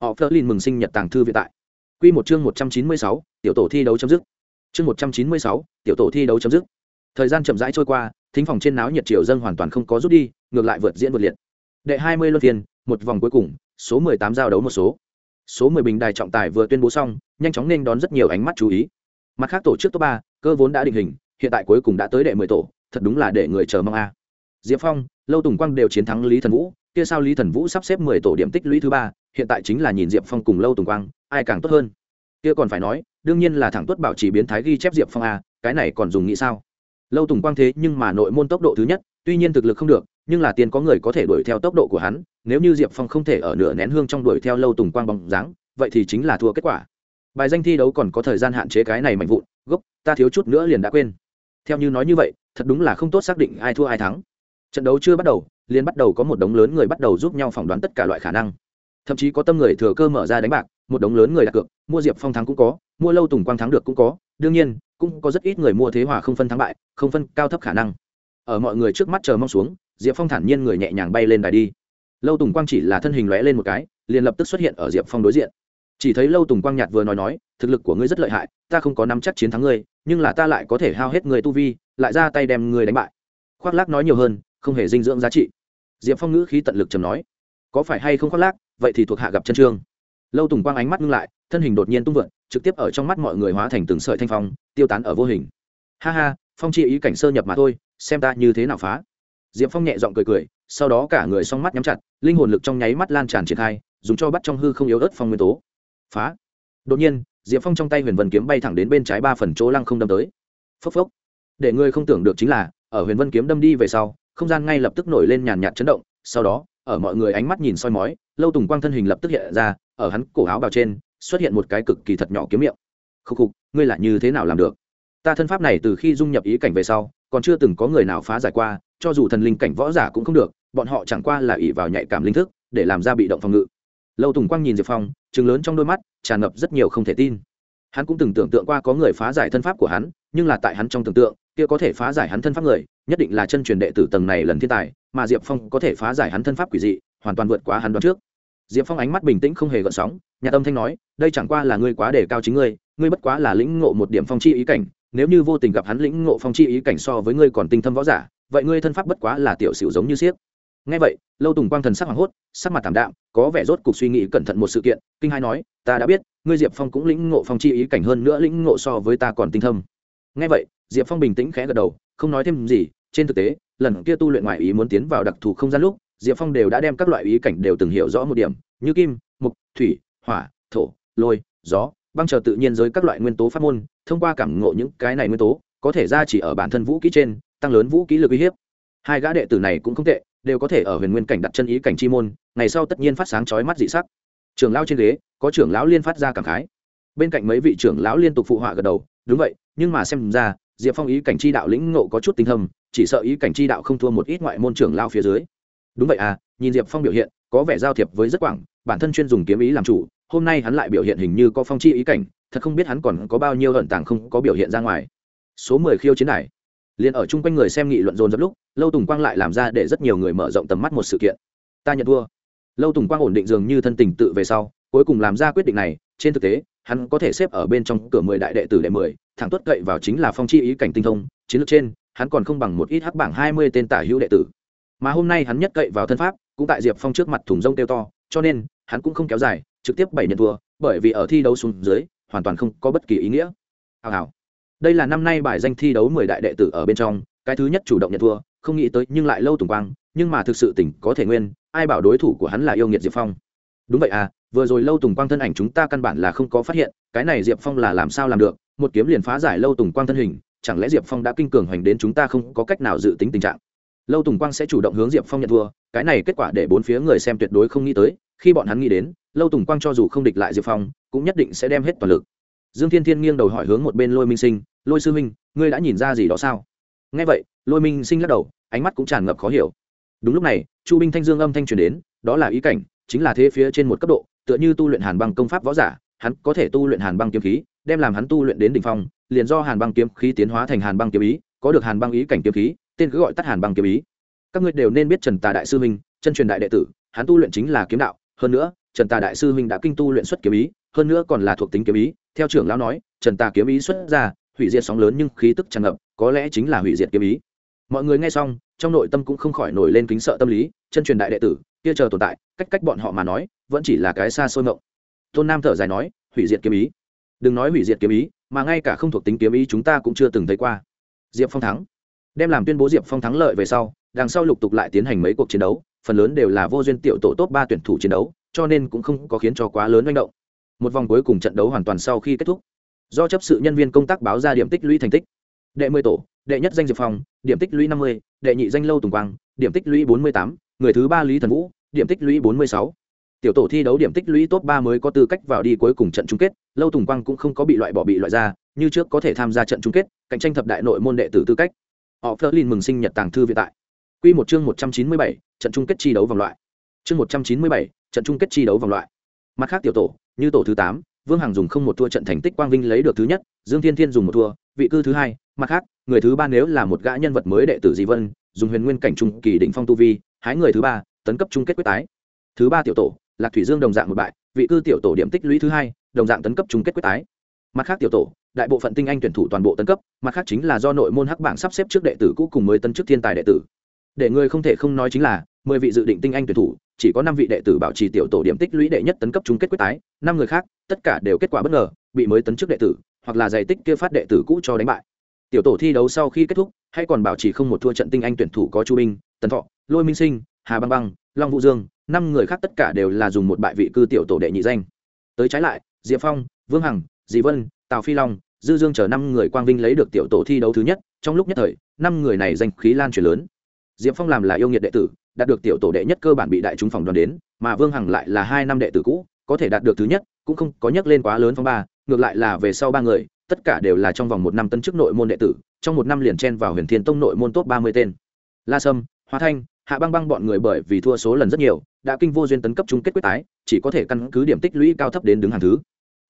Họ phớt lên mừng sinh nhật tàng thư viện tại. Q một chương một trăm chín mươi sáu, tiểu tổ thi đấu chấm dứt. Chương một trăm chín mươi sáu, tiểu tổ thi đấu chấm dứt. Thời gian chậm rãi trôi qua, thính phòng trên náo nhiệt triều dân hoàn toàn không có rút đi, ngược lại vượt diễn vượt liệt. Đệ hai mươi luân phiên, một vòng cuối cùng số mười tám giao đấu một số. Số mười bình đài trọng tài vừa tuyên bố xong, nhanh chóng nên đón rất nhiều ánh mắt chú ý. Mặt khác tổ chức top ba, cơ vốn đã định hình, hiện tại cuối cùng đã tới đệ mười tổ, thật đúng là để người chờ mong a. Diệp phong, lâu tùng quang đều chiến thắng lý thần vũ, kia sao lý thần vũ sắp xếp mười tổ điểm tích lũy thứ ba, hiện tại chính là nhìn diệp phong cùng lâu tùng quang, ai càng tốt hơn. Kia còn phải nói, đương nhiên là thẳng tuất bảo chỉ biến thái ghi chép diệp phong a, cái này còn dùng nghĩ sao? Lâu tùng quang thế nhưng mà nội môn tốc độ thứ nhất, tuy nhiên thực lực không được nhưng là tiền có người có thể đuổi theo tốc độ của hắn, nếu như diệp phong không thể ở nửa nén hương trong đuổi theo lâu tùng quang bóng dáng, vậy thì chính là thua kết quả. Bài danh thi đấu còn có thời gian hạn chế cái này mạnh vụn, gốc, ta thiếu chút nữa liền đã quên. Theo như nói như vậy, thật đúng là không tốt xác định ai thua ai thắng. Trận đấu chưa bắt đầu, liền bắt đầu có một đống lớn người bắt đầu giúp nhau phỏng đoán tất cả loại khả năng. Thậm chí có tâm người thừa cơ mở ra đánh bạc, một đống lớn người đặt cược, mua diệp phong thắng cũng có, mua lâu tùng quang thắng được cũng có, đương nhiên, cũng có rất ít người mua thế hòa không phân thắng bại, không phân cao thấp khả năng. Ở mọi người trước mắt chờ mong xuống diệp phong thản nhiên người nhẹ nhàng bay lên đài đi. Lâu tùng quang chỉ là thân hình lóe lên một cái, liền lập tức xuất hiện ở diệp phong đối diện. Chỉ thấy lâu tùng quang nhạt vừa nói nói, thực lực của ngươi rất lợi hại, ta không có nắm chắc chiến thắng ngươi, nhưng là ta lại có thể hao hết người tu vi, lại ra tay đem ngươi đánh bại. Khoác lác nói nhiều hơn, không hề dinh dưỡng giá trị. Diệp phong ngữ khí tận lực chầm nói, có phải hay không khoác lác, vậy thì thuộc hạ gặp chân trương. Lâu tùng quang ánh mắt ngưng lại, thân hình đột nhiên tung vượn trực tiếp ở trong mắt mọi người hóa thành từng sợi thanh phong, tiêu tán ở vô hình. Ha ha, phong chi ý cảnh sơ nhập mà thôi, xem ta như thế nào phá diệp phong nhẹ g i ọ n g cười cười, sau đó cả người s o n g mắt nhắm chặt, linh hồn lực trong nháy mắt lan tràn triển khai, dùng cho bắt trong hư không yếu ớt phong nguyên tố. Phá. Đột nhiên, diệp phong trong tay huyền vân kiếm bay thẳng đến bên trái ba phần chỗ lăng không đâm tới. Phốc phốc. Để ngươi không tưởng được chính là, ở huyền vân kiếm đâm đi về sau, không gian ngay lập tức nổi lên nhàn nhạt chấn động, sau đó, ở mọi người ánh mắt nhìn soi mói, lâu tùng quang thân hình lập tức hiện ra, ở hắn cổ áo bào trên, xuất hiện một cái cực kỳ thật nhỏ kiếm miệng. Khúc khục, ngươi là như thế nào làm được? Ta thân pháp này từ khi dung nhập ý cảnh về sau, còn chưa từng có người nào phá giải qua cho dù thần linh cảnh võ giả cũng không được, bọn họ chẳng qua là ỉ vào nhạy cảm linh thức, để làm ra bị động phòng ngự. Lâu tùng quang nhìn diệp phong chừng lớn trong đôi mắt, tràn ngập rất nhiều không thể tin. Hắn cũng từng tưởng tượng qua có người phá giải thân pháp của hắn, nhưng là tại hắn trong tưởng tượng, kia có thể phá giải hắn thân pháp người, nhất định là chân truyền đệ tử tầng này lần thiên tài, mà diệp phong có thể phá giải hắn thân pháp quỷ dị, hoàn toàn vượt quá hắn đoán trước. Diệp phong ánh mắt bình tĩnh không hề gợn sóng, nhà tâm thanh nói, đây chẳng qua là ngươi quá đề cao chính ngươi ngươi bất quá là lĩnh ngộ một điểm phong chi ý cảnh, nếu như vô tình gặp hắn lĩnh ngộ phong chi ý cảnh so với ngươi còn tinh thâm võ giả vậy ngươi thân pháp bất quá là tiểu xỉu giống như siếc ngay vậy, lâu tùng quang thần sắc hoảng hốt, sắc mặt thảm đạm, có vẻ rốt cuộc suy nghĩ cẩn thận một sự kiện, kinh hai nói, ta đã biết, ngươi diệp phong cũng lĩnh ngộ phong chi ý cảnh hơn nữa lĩnh ngộ so với ta còn tinh thâm. Ngay vậy, diệp phong bình tĩnh khẽ gật đầu, không nói thêm gì, trên thực tế, lần kia tu luyện ngoại ý muốn tiến vào đặc thù không gian lúc, diệp phong đều đã đem các loại ý cảnh đều từng hiểu rõ một điểm, như kim, mục, thủy, hỏa, thổ, lôi, gió, băng chờ tự nhiên giới các loại nguyên tố pháp môn, thông qua cảm ngộ những cái này nguyên tố có thể ra chỉ ở bản thân vũ kỹ trên, tăng lớn vũ kỹ lực uy hiếp. Hai gã đệ tử này cũng không tệ, đều có thể ở huyền nguyên cảnh đặt chân ý cảnh chi môn, ngày sau tất nhiên phát sáng chói mắt dị sắc. Trưởng lão trên ghế, có trưởng lão liên phát ra cảm khái. Bên cạnh mấy vị trưởng lão liên tục phụ họa gật đầu, đúng vậy, nhưng mà xem ra, diệp phong ý cảnh chi đạo lĩnh ngộ có chút tinh thâm, chỉ sợ ý cảnh chi đạo không thua một ít ngoại môn trưởng lao phía dưới. Đúng vậy à nhìn diệp phong biểu hiện, có vẻ giao thiệp với rất quảng, bản thân chuyên dùng kiếm ý làm chủ, hôm nay hắn lại biểu hiện hình như có phong chi ý cảnh, thật không biết hắn còn có bao nhiêu ẩn tàng không có biểu hiện ra ngoài số mười khiêu chiến này. Liền ở chung quanh người xem nghị luận dồn dập lúc, lâu tùng quang lại làm ra để rất nhiều người mở rộng tầm mắt một sự kiện. Ta nhận thua. Lâu tùng quang ổn định dường như thân tình tự về sau, cuối cùng làm ra quyết định này, trên thực tế, hắn có thể xếp ở bên trong cửa mười đại đệ tử đệ mười, thẳng tuất cậy vào chính là phong chi ý cảnh tinh thông, chiến lược trên, hắn còn không bằng một ít hắc bảng hai mươi tên tả hữu đệ tử. Mà hôm nay hắn nhất cậy vào thân pháp, cũng tại diệp phong trước mặt thùng rông tiêu to, cho nên, hắn cũng không kéo dài, trực tiếp bảy nhận thua, bởi vì ở thi đấu xuống dưới, hoàn toàn không có bất kỳ ý nghĩa. Hào hào đây là năm nay bài danh thi đấu mười đại đệ tử ở bên trong, cái thứ nhất chủ động nhận thua, không nghĩ tới nhưng lại lâu tùng quang, nhưng mà thực sự tỉnh có thể nguyên, ai bảo đối thủ của hắn là yêu nghiệt diệp phong. Đúng vậy à vừa rồi lâu tùng quang thân ảnh chúng ta căn bản là không có phát hiện, cái này diệp phong là làm sao làm được, một kiếm liền phá giải lâu tùng quang thân hình, chẳng lẽ diệp phong đã kinh cường hoành đến chúng ta không có cách nào dự tính tình trạng? Lâu tùng quang sẽ chủ động hướng diệp phong nhận thua, cái này kết quả để bốn phía người xem tuyệt đối không nghĩ tới, khi bọn hắn nghĩ đến, lâu tùng quang cho dù không địch lại diệp phong, cũng nhất định sẽ đem hết toàn lực dương thiên thiên nghiêng đầu hỏi hướng một bên lôi minh sinh, lôi sư minh ngươi đã nhìn ra gì đó sao? Nghe vậy, lôi minh sinh lắc đầu, ánh mắt cũng tràn ngập khó hiểu. Đúng lúc này, chu binh thanh dương âm thanh truyền đến, đó là ý cảnh, chính là thế phía trên một cấp độ, tựa như tu luyện hàn băng công pháp võ giả, hắn có thể tu luyện hàn băng kiếm khí, đem làm hắn tu luyện đến đỉnh phong, liền do hàn băng kiếm khí tiến hóa thành hàn băng kiếm ý, có được hàn băng ý cảnh kiếm khí, tên cứ gọi tắt hàn băng kiếm ý. Các ngươi đều nên biết trần tà đại sư minh chân truyền đại đệ tử, hắn tu luyện chính là kiếm đạo, hơn nữa, trần tà đại sư minh đã kinh tu luyện xuất kiếm ý, hơn nữa còn là thuộc tính kiếm ý theo trưởng lão nói, trần tà kiếm ý xuất ra, hủy diệt sóng lớn nhưng khí tức tràn ngập, có lẽ chính là hủy diệt kiếm ý. Mọi người nghe xong, trong nội tâm cũng không khỏi nổi lên kính sợ tâm lý, chân truyền đại đệ tử, kia chờ tồn tại, cách cách bọn họ mà nói, vẫn chỉ là cái xa xôi mộng. Tôn nam thở dài nói, hủy diệt kiếm ý. Đừng nói hủy diệt kiếm ý, mà ngay cả không thuộc tính kiếm ý chúng ta cũng chưa từng thấy qua. Diệp phong thắng. Đem làm tuyên bố diệp phong thắng lợi về sau, đằng sau lục tục lại tiến hành mấy cuộc chiến đấu, phần lớn đều là vô duyên tiểu tổ top ba tuyển thủ chiến đấu, cho nên cũng không có khiến cho quá lớn manh động một vòng cuối cùng trận đấu hoàn toàn sau khi kết thúc. Do chấp sự nhân viên công tác báo ra điểm tích lũy thành tích. Đệ mười tổ, đệ nhất danh diệp phong, điểm tích lũy năm mươi, đệ nhị danh lâu tùng quang, điểm tích lũy bốn mươi tám, người thứ ba lý thần vũ, điểm tích lũy bốn mươi sáu. Tiểu tổ thi đấu điểm tích lũy top ba mới có tư cách vào đi cuối cùng trận chung kết, lâu tùng quang cũng không có bị loại bỏ bị loại ra, như trước có thể tham gia trận chung kết, cạnh tranh thập đại nội môn đệ tử tư cách. Họ phớt lên mừng sinh nhật tàng thư viện tại. Quy một chương một trăm chín mươi bảy, trận chung kết chi đấu vòng loại. Chương một trăm chín mươi bảy, trận chung kết chi đấu vòng loại. Mặt khác tiểu tổ như tổ thứ tám, vương hằng dùng không một thua trận thành tích quang vinh lấy được thứ nhất, dương thiên thiên dùng một thua, vị cư thứ hai, mặt khác, người thứ ba nếu là một gã nhân vật mới đệ tử di vân, dùng huyền nguyên cảnh trung kỳ định phong tu vi, hái người thứ ba, tấn cấp chung kết quyết tái. Thứ ba tiểu tổ, lạc thủy dương đồng dạng một bại, vị cư tiểu tổ điểm tích lũy thứ hai, đồng dạng tấn cấp chung kết quyết tái. Mặt khác tiểu tổ, đại bộ phận tinh anh tuyển thủ toàn bộ tấn cấp, mặt khác chính là do nội môn hắc bảng sắp xếp trước đệ tử cũ cùng mới tân chức thiên tài đệ tử. Để người không thể không nói chính là, mười vị dự định tinh anh tuyển thủ chỉ có năm vị đệ tử bảo trì tiểu tổ điểm tích lũy đệ nhất tấn cấp chung kết quyết tái, năm người khác, tất cả đều kết quả bất ngờ, bị mới tấn chức đệ tử, hoặc là giải tích kia phát đệ tử cũ cho đánh bại. Tiểu tổ thi đấu sau khi kết thúc, hay còn bảo trì không một thua trận tinh anh tuyển thủ có chu binh, tần thọ, lôi minh sinh, hà băng băng, long vũ dương, năm người khác tất cả đều là dùng một bại vị cư tiểu tổ đệ nhị danh. Tới trái lại, diệp phong, vương hằng, dị vân, tào phi long, dư dương chờ năm người quang vinh lấy được tiểu tổ thi đấu thứ nhất, trong lúc nhất thời, năm người này danh khí lan truyền lớn diệp phong làm là yêu nghiệt đệ tử, đạt được tiểu tổ đệ nhất cơ bản bị đại chúng phòng đoàn đến, mà vương hằng lại là hai năm đệ tử cũ, có thể đạt được thứ nhất, cũng không có nhắc lên quá lớn phong ba, ngược lại là về sau ba người, tất cả đều là trong vòng một năm tân chức nội môn đệ tử, trong một năm liền chen vào huyền thiên tông nội môn top ba mươi tên. La sâm, hoa thanh, hạ băng băng bọn người bởi vì thua số lần rất nhiều, đã kinh vô duyên tấn cấp chung kết quyết tái, chỉ có thể căn cứ điểm tích lũy cao thấp đến đứng hàng thứ.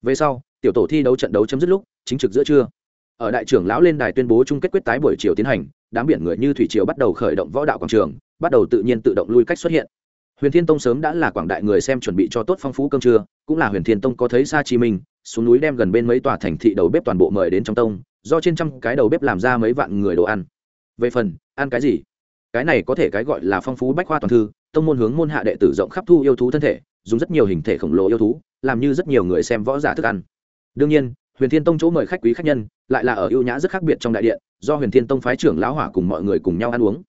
Về sau, tiểu tổ thi đấu trận đấu chấm dứt lúc, chính trực giữa trưa. Ở đại trưởng lão lên đài tuyên bố chung kết quyết tái buổi chiều tiến hành đám biển người như thủy triều bắt đầu khởi động võ đạo quảng trường, bắt đầu tự nhiên tự động lui cách xuất hiện. Huyền thiên tông sớm đã là quảng đại người xem chuẩn bị cho tốt phong phú cơm trưa, cũng là huyền thiên tông có thấy xa chi minh, xuống núi đem gần bên mấy tòa thành thị đầu bếp toàn bộ mời đến trong tông, do trên trăm cái đầu bếp làm ra mấy vạn người đồ ăn. Về phần, ăn cái gì? Cái này có thể cái gọi là phong phú bách khoa toàn thư, tông môn hướng môn hạ đệ tử rộng khắp thu yêu thú thân thể, dùng rất nhiều hình thể khổng lồ yêu thú, làm như rất nhiều người xem võ giả thức ăn. Đương nhiên huyền thiên tông chỗ mời khách quý khách nhân, lại là ở ưu nhã rất khác biệt trong đại điện, do huyền thiên tông phái trưởng lão hỏa cùng mọi người cùng nhau ăn uống.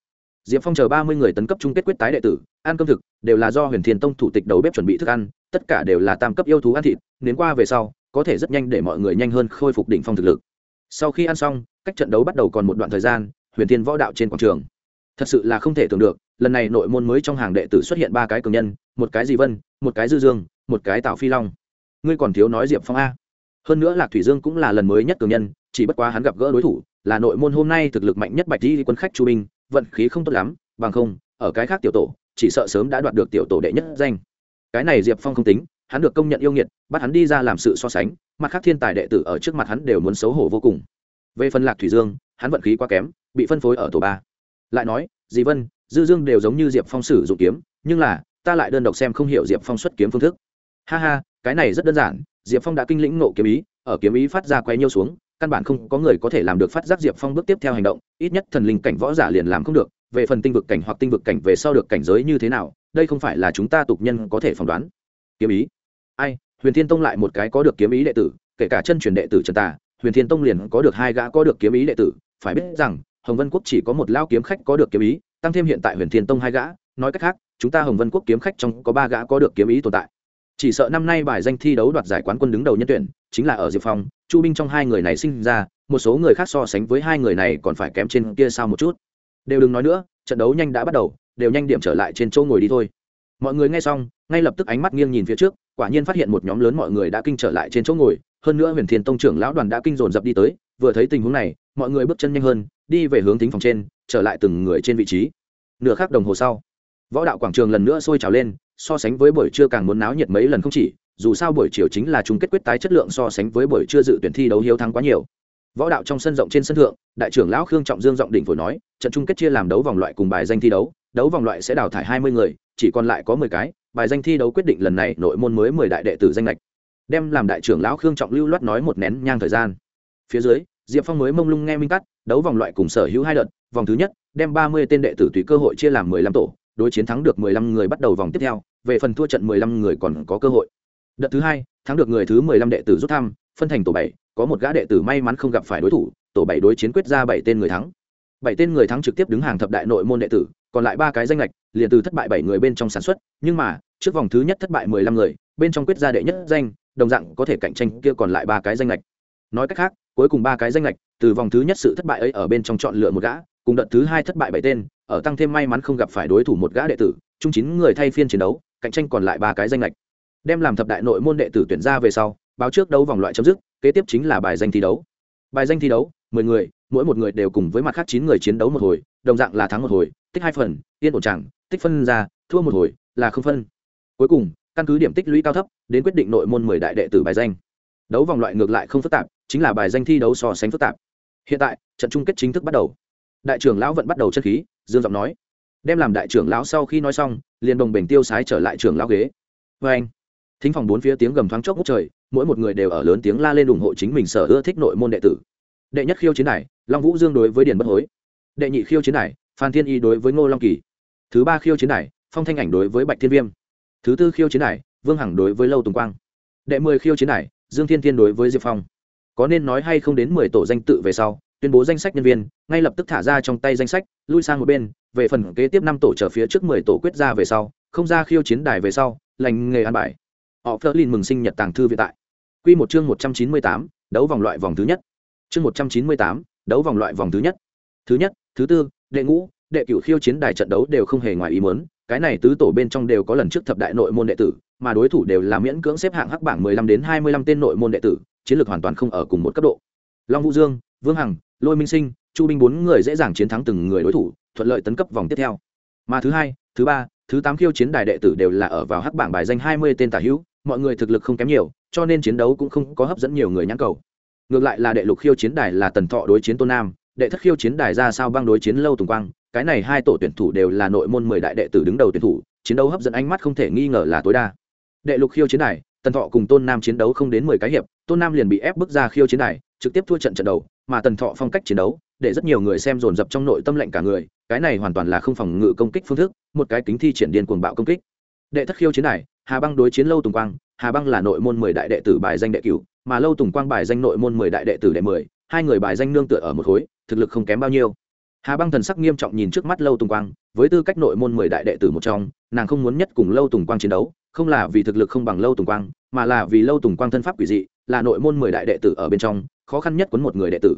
Diệp phong chờ ba mươi người tấn cấp chung kết quyết tái đệ tử, ăn cơm thực, đều là do huyền thiên tông thủ tịch đầu bếp chuẩn bị thức ăn, tất cả đều là tam cấp yêu thú ăn thịt đến qua về sau, có thể rất nhanh để mọi người nhanh hơn khôi phục đỉnh phong thực lực. Sau khi ăn xong, cách trận đấu bắt đầu còn một đoạn thời gian, huyền thiên võ đạo trên quảng trường. Thật sự là không thể tưởng được, lần này nội môn mới trong hàng đệ tử xuất hiện ba cái cường nhân, một cái di vân, một cái dư dương, một cái tạo phi long. Ngươi còn thiếu nói diệp phong a hơn nữa lạc thủy dương cũng là lần mới nhất cường nhân, chỉ bất quá hắn gặp gỡ đối thủ, là nội môn hôm nay thực lực mạnh nhất bạch di quân khách chu binh vận khí không tốt lắm, bằng không, ở cái khác tiểu tổ, chỉ sợ sớm đã đoạt được tiểu tổ đệ nhất danh. Cái này diệp phong không tính, hắn được công nhận yêu nghiệt, bắt hắn đi ra làm sự so sánh, mặt khác thiên tài đệ tử ở trước mặt hắn đều muốn xấu hổ vô cùng. Về phần lạc thủy dương, hắn vận khí quá kém, bị phân phối ở tổ ba. Lại nói, dì vân, dư dương đều giống như diệp phong sử dụng kiếm, nhưng là, ta lại đơn độc xem không hiểu diệp phong xuất kiếm phương thức. Ha ha, cái này rất đơn giản diệp phong đã kinh lĩnh nộ kiếm ý, ở kiếm ý phát ra quay nhiêu xuống, căn bản không có người có thể làm được phát giác diệp phong bước tiếp theo hành động, ít nhất thần linh cảnh võ giả liền làm không được, về phần tinh vực cảnh hoặc tinh vực cảnh về sau được cảnh giới như thế nào, đây không phải là chúng ta tục nhân có thể phỏng đoán. Kiếm ý? Ai, huyền thiên tông lại một cái có được kiếm ý đệ tử, kể cả chân truyền đệ tử trần tà, huyền thiên tông liền có được hai gã có được kiếm ý đệ tử, phải biết rằng, hồng vân quốc chỉ có một lao kiếm khách có được kiếm ý, tăng thêm hiện tại huyền thiên tông hai gã, nói cách khác, chúng ta hồng vân quốc kiếm khách trong có ba gã có được kiếm ý tồn tại chỉ sợ năm nay bài danh thi đấu đoạt giải quán quân đứng đầu nhân tuyển, chính là ở diệp phong, chu binh trong hai người này sinh ra, một số người khác so sánh với hai người này còn phải kém trên kia sao một chút. Đều đừng nói nữa, trận đấu nhanh đã bắt đầu, đều nhanh điểm trở lại trên chỗ ngồi đi thôi. Mọi người nghe xong, ngay lập tức ánh mắt nghiêng nhìn phía trước, quả nhiên phát hiện một nhóm lớn mọi người đã kinh trở lại trên chỗ ngồi, hơn nữa huyền thiên tông trưởng lão đoàn đã kinh dồn dập đi tới, vừa thấy tình huống này, mọi người bước chân nhanh hơn, đi về hướng tính phòng trên, trở lại từng người trên vị trí. Nửa khắc đồng hồ sau, võ đạo quảng trường lần nữa sôi trào lên so sánh với buổi trưa càng muốn náo nhiệt mấy lần không chỉ, dù sao buổi chiều chính là chung kết quyết tái chất lượng so sánh với buổi trưa dự tuyển thi đấu hiếu thắng quá nhiều. Võ đạo trong sân rộng trên sân thượng, đại trưởng lão khương trọng dương giọng đỉnh phổi nói, trận chung kết chia làm đấu vòng loại cùng bài danh thi đấu đấu vòng loại sẽ đào thải hai mươi người, chỉ còn lại có mười cái, bài danh thi đấu quyết định lần này nội môn mới mười đại đệ tử danh lệch đem làm đại trưởng lão khương trọng lưu loát nói một nén nhang thời gian. Phía dưới, diệp phong mới mông lung nghe minh cắt đấu vòng loại cùng sở hữu hai đợt, vòng thứ nhất, đem ba mươi tên đệ tử tùy cơ hội chia làm mười lăm tổ đối chiến thắng được mười lăm người bắt đầu vòng tiếp theo, về phần thua trận mười lăm người còn có cơ hội. Đợt thứ hai, thắng được người thứ mười lăm đệ tử rút thăm, phân thành tổ bảy, có một gã đệ tử may mắn không gặp phải đối thủ, tổ bảy đối chiến quyết ra bảy tên người thắng. Bảy tên người thắng trực tiếp đứng hàng thập đại nội môn đệ tử, còn lại ba cái danh lệch, liền từ thất bại bảy người bên trong sản xuất, nhưng mà, trước vòng thứ nhất thất bại mười lăm người, bên trong quyết ra đệ nhất danh, đồng dạng có thể cạnh tranh kia còn lại ba cái danh lệch. Nói cách khác, cuối cùng ba cái danh lệch, từ vòng thứ nhất sự thất bại ấy ở bên trong chọn lựa một gã, cùng đợt thứ hai thất bại bảy tên ở tăng thêm may mắn không gặp phải đối thủ một gã đệ tử, chung chín người thay phiên chiến đấu, cạnh tranh còn lại ba cái danh lệch. Đem làm thập đại nội môn đệ tử tuyển ra về sau, báo trước đấu vòng loại chấm dứt, kế tiếp chính là bài danh thi đấu. Bài danh thi đấu, mười người, mỗi một người đều cùng với mặt khác chín người chiến đấu một hồi, đồng dạng là thắng một hồi, tích hai phần, yên ổn chẳng, tích phân ra, thua một hồi, là không phân. Cuối cùng, căn cứ điểm tích lũy cao thấp, đến quyết định nội môn mười đại đệ tử bài danh. Đấu vòng loại ngược lại không phức tạp, chính là bài danh thi đấu so sánh phức tạp. Hiện tại, trận chung kết chính thức bắt đầu đại trưởng lão vẫn bắt đầu chân khí dương giọng nói. Đem làm đại trưởng lão sau khi nói xong liền đồng bình tiêu sái trở lại trưởng lão ghế. Vê anh thính phòng bốn phía tiếng gầm thoáng chốc ngút trời mỗi một người đều ở lớn tiếng la lên ủng hộ chính mình sở ưa thích nội môn đệ tử. Đệ nhất khiêu chiến này, long vũ dương đối với điền bất hối. Đệ nhị khiêu chiến này, phan thiên y đối với ngô long kỳ. Thứ ba khiêu chiến này, phong thanh ảnh đối với bạch thiên viêm. Thứ tư khiêu chiến này, vương hằng đối với lâu tùng quang. Đệ mười khiêu chiến này, dương thiên thiên đối với diệp phong. Có nên nói hay không đến mười tổ danh tự về sau tuyên bố danh sách nhân viên, ngay lập tức thả ra trong tay danh sách, lui sang một bên, về phần kế tiếp năm tổ trở phía trước mười tổ quyết ra về sau, không ra khiêu chiến đài về sau, lành nghề an bài. Họ phớt lên mừng sinh nhật tàng thư viện tại. Quy một chương một trăm chín mươi tám, đấu vòng loại vòng thứ nhất. Chương một trăm chín mươi tám, đấu vòng loại vòng thứ nhất. Thứ nhất, thứ tư, đệ ngũ, đệ cửu khiêu chiến đài trận đấu đều không hề ngoài ý muốn, cái này tứ tổ bên trong đều có lần trước thập đại nội môn đệ tử, mà đối thủ đều là miễn cưỡng xếp hạng hắc bảng mười lăm đến hai mươi lăm tên nội môn đệ tử, chiến lược hoàn toàn không ở cùng một cấp độ. Long vũ dương, vương hằng lôi minh sinh chu binh bốn người dễ dàng chiến thắng từng người đối thủ thuận lợi tấn cấp vòng tiếp theo mà thứ hai thứ ba thứ tám khiêu chiến đài đệ tử đều là ở vào hắc bảng bài danh hai mươi tên tả hữu mọi người thực lực không kém nhiều cho nên chiến đấu cũng không có hấp dẫn nhiều người nhãn cầu ngược lại là đệ lục khiêu chiến đài là tần thọ đối chiến tôn nam đệ thất khiêu chiến đài ra sao băng đối chiến lâu tùng quang cái này hai tổ tuyển thủ đều là nội môn mười đại đệ tử đứng đầu tuyển thủ chiến đấu hấp dẫn ánh mắt không thể nghi ngờ là tối đa đệ lục khiêu chiến đài tần thọ cùng tôn nam chiến đấu không đến mười cái hiệp tôn nam liền bị ép bước ra khiêu chiến đài trực tiếp thua trận trận đầu mà tần thọ phong cách chiến đấu, để rất nhiều người xem dồn dập trong nội tâm lệnh cả người, cái này hoàn toàn là không phòng ngự công kích phương thức, một cái kính thi triển điên cuồng bạo công kích. Đệ thất khiêu chiến này, hà băng đối chiến lâu tùng quang, hà băng là nội môn mười đại đệ tử bài danh đệ cửu, mà lâu tùng quang bài danh nội môn mười đại đệ tử đệ mười, hai người bài danh nương tựa ở một khối, thực lực không kém bao nhiêu. Hà băng thần sắc nghiêm trọng nhìn trước mắt lâu tùng quang, với tư cách nội môn mười đại đệ tử một trong, nàng không muốn nhất cùng lâu tùng quang chiến đấu, không là vì thực lực không bằng lâu tùng quang, mà là vì lâu tùng quang thân pháp quỷ dị là nội môn mười đại đệ tử ở bên trong, khó khăn nhất quấn một người đệ tử.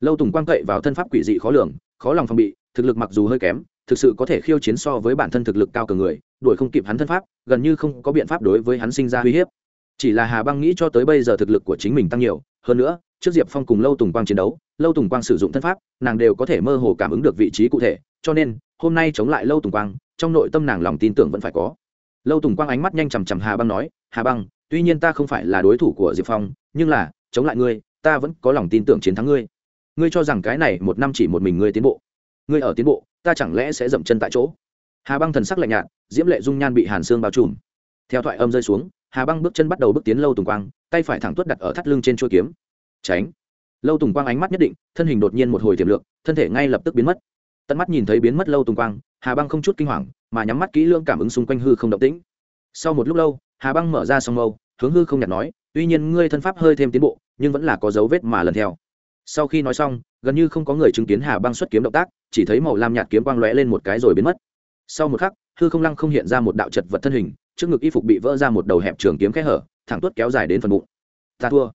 Lâu tùng quang cậy vào thân pháp quỷ dị khó lường, khó lòng phòng bị, thực lực mặc dù hơi kém, thực sự có thể khiêu chiến so với bản thân thực lực cao cường người, đuổi không kịp hắn thân pháp, gần như không có biện pháp đối với hắn sinh ra uy hiếp. Chỉ là hà băng nghĩ cho tới bây giờ thực lực của chính mình tăng nhiều, hơn nữa, trước diệp phong cùng lâu tùng quang chiến đấu, lâu tùng quang sử dụng thân pháp, nàng đều có thể mơ hồ cảm ứng được vị trí cụ thể, cho nên, hôm nay chống lại lâu tùng quang, trong nội tâm nàng lòng tin tưởng vẫn phải có. Lâu tùng quang ánh mắt nhanh chằm chằm hà băng nói, hà băng tuy nhiên ta không phải là đối thủ của diệp phong, nhưng là, chống lại ngươi, ta vẫn có lòng tin tưởng chiến thắng ngươi. Ngươi cho rằng cái này một năm chỉ một mình ngươi tiến bộ. Ngươi ở tiến bộ, ta chẳng lẽ sẽ dậm chân tại chỗ? Hà băng thần sắc lạnh nhạt, diễm lệ dung nhan bị hàn xương bao trùm. Theo thoại âm rơi xuống, hà băng bước chân bắt đầu bước tiến lâu tùng quang, tay phải thẳng tuất đặt ở thắt lưng trên chuôi kiếm. Tránh. Lâu tùng quang ánh mắt nhất định, thân hình đột nhiên một hồi tiềm lượng, thân thể ngay lập tức biến mất. Tận mắt nhìn thấy biến mất lâu tùng quang, hà băng không chút kinh hoàng, mà nhắm mắt kỹ lưỡng cảm ứng xung quanh hư không động tĩnh. Sau một lúc lâu hà băng mở ra song mâu, hướng hư không nhặt nói, tuy nhiên ngươi thân pháp hơi thêm tiến bộ, nhưng vẫn là có dấu vết mà lần theo. Sau khi nói xong, gần như không có người chứng kiến hà băng xuất kiếm động tác, chỉ thấy màu lam nhạt kiếm quang lóe lên một cái rồi biến mất. Sau một khắc, hư không lăng không hiện ra một đạo chật vật thân hình, trước ngực y phục bị vỡ ra một đầu hẹp trường kiếm kẽ hở, thẳng tuốt kéo dài đến phần bụng. Ta thua.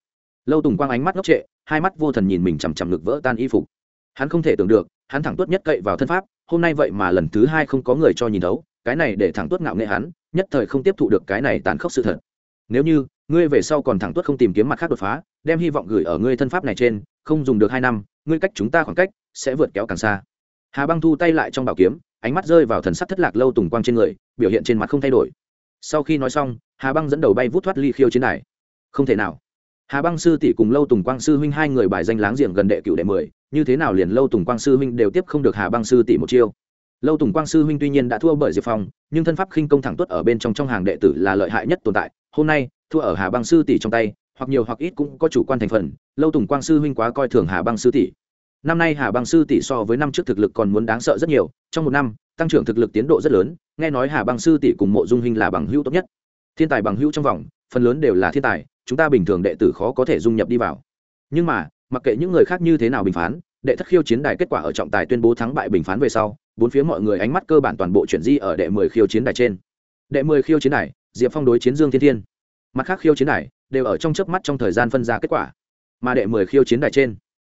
Lâu tùng quang ánh mắt ngốc trệ, hai mắt vô thần nhìn mình chằm chằm ngực vỡ tan y phục. Hắn không thể tưởng được, hắn thẳng tuốt nhất cậy vào thân pháp, hôm nay vậy mà lần thứ hai không có người cho nhìn thấu cái này để thẳng tuất ngạo nghệ hắn, nhất thời không tiếp thụ được cái này tàn khốc sự thật. Nếu như, ngươi về sau còn thẳng tuất không tìm kiếm mặt khác đột phá, đem hy vọng gửi ở ngươi thân pháp này trên, không dùng được hai năm, ngươi cách chúng ta khoảng cách sẽ vượt kéo càng xa. Hà băng thu tay lại trong bảo kiếm, ánh mắt rơi vào thần sắc thất lạc lâu tùng quang trên người, biểu hiện trên mặt không thay đổi. Sau khi nói xong, hà băng dẫn đầu bay vút thoát ly khiêu chiến này. Không thể nào. Hà băng sư tỷ cùng lâu tùng quang sư huynh hai người bài danh láng giềng gần đệ cựu đệ mười, như thế nào liền lâu tùng quang sư huynh đều tiếp không được hà băng sư tỷ một chiêu? Lâu tùng quang sư huynh tuy nhiên đã thua bởi diệp phong, nhưng thân pháp khinh công thẳng tuất ở bên trong trong hàng đệ tử là lợi hại nhất tồn tại. Hôm nay, thua ở hà băng sư tỷ trong tay, hoặc nhiều hoặc ít cũng có chủ quan thành phần, lâu tùng quang sư huynh quá coi thường hà băng sư tỷ. Năm nay hà băng sư tỷ so với năm trước thực lực còn muốn đáng sợ rất nhiều, trong một năm, tăng trưởng thực lực tiến độ rất lớn, nghe nói hà băng sư tỷ cùng mộ dung huynh là bằng hữu tốt nhất. Thiên tài bằng hữu trong vòng, phần lớn đều là thiên tài, chúng ta bình thường đệ tử khó có thể dung nhập đi vào. Nhưng mà, mặc kệ những người khác như thế nào bình phán, đệ thất khiêu chiến đài kết quả ở trọng tài tuyên bố thắng bại bình phán về sau bốn phía mọi người ánh mắt cơ bản toàn bộ chuyển di ở đệ mười khiêu chiến đài trên. Đệ mười khiêu chiến đài, diệp phong đối chiến dương thiên thiên. Mặt khác khiêu chiến đài đều ở trong chớp mắt trong thời gian phân ra kết quả. Mà đệ mười khiêu chiến đài trên,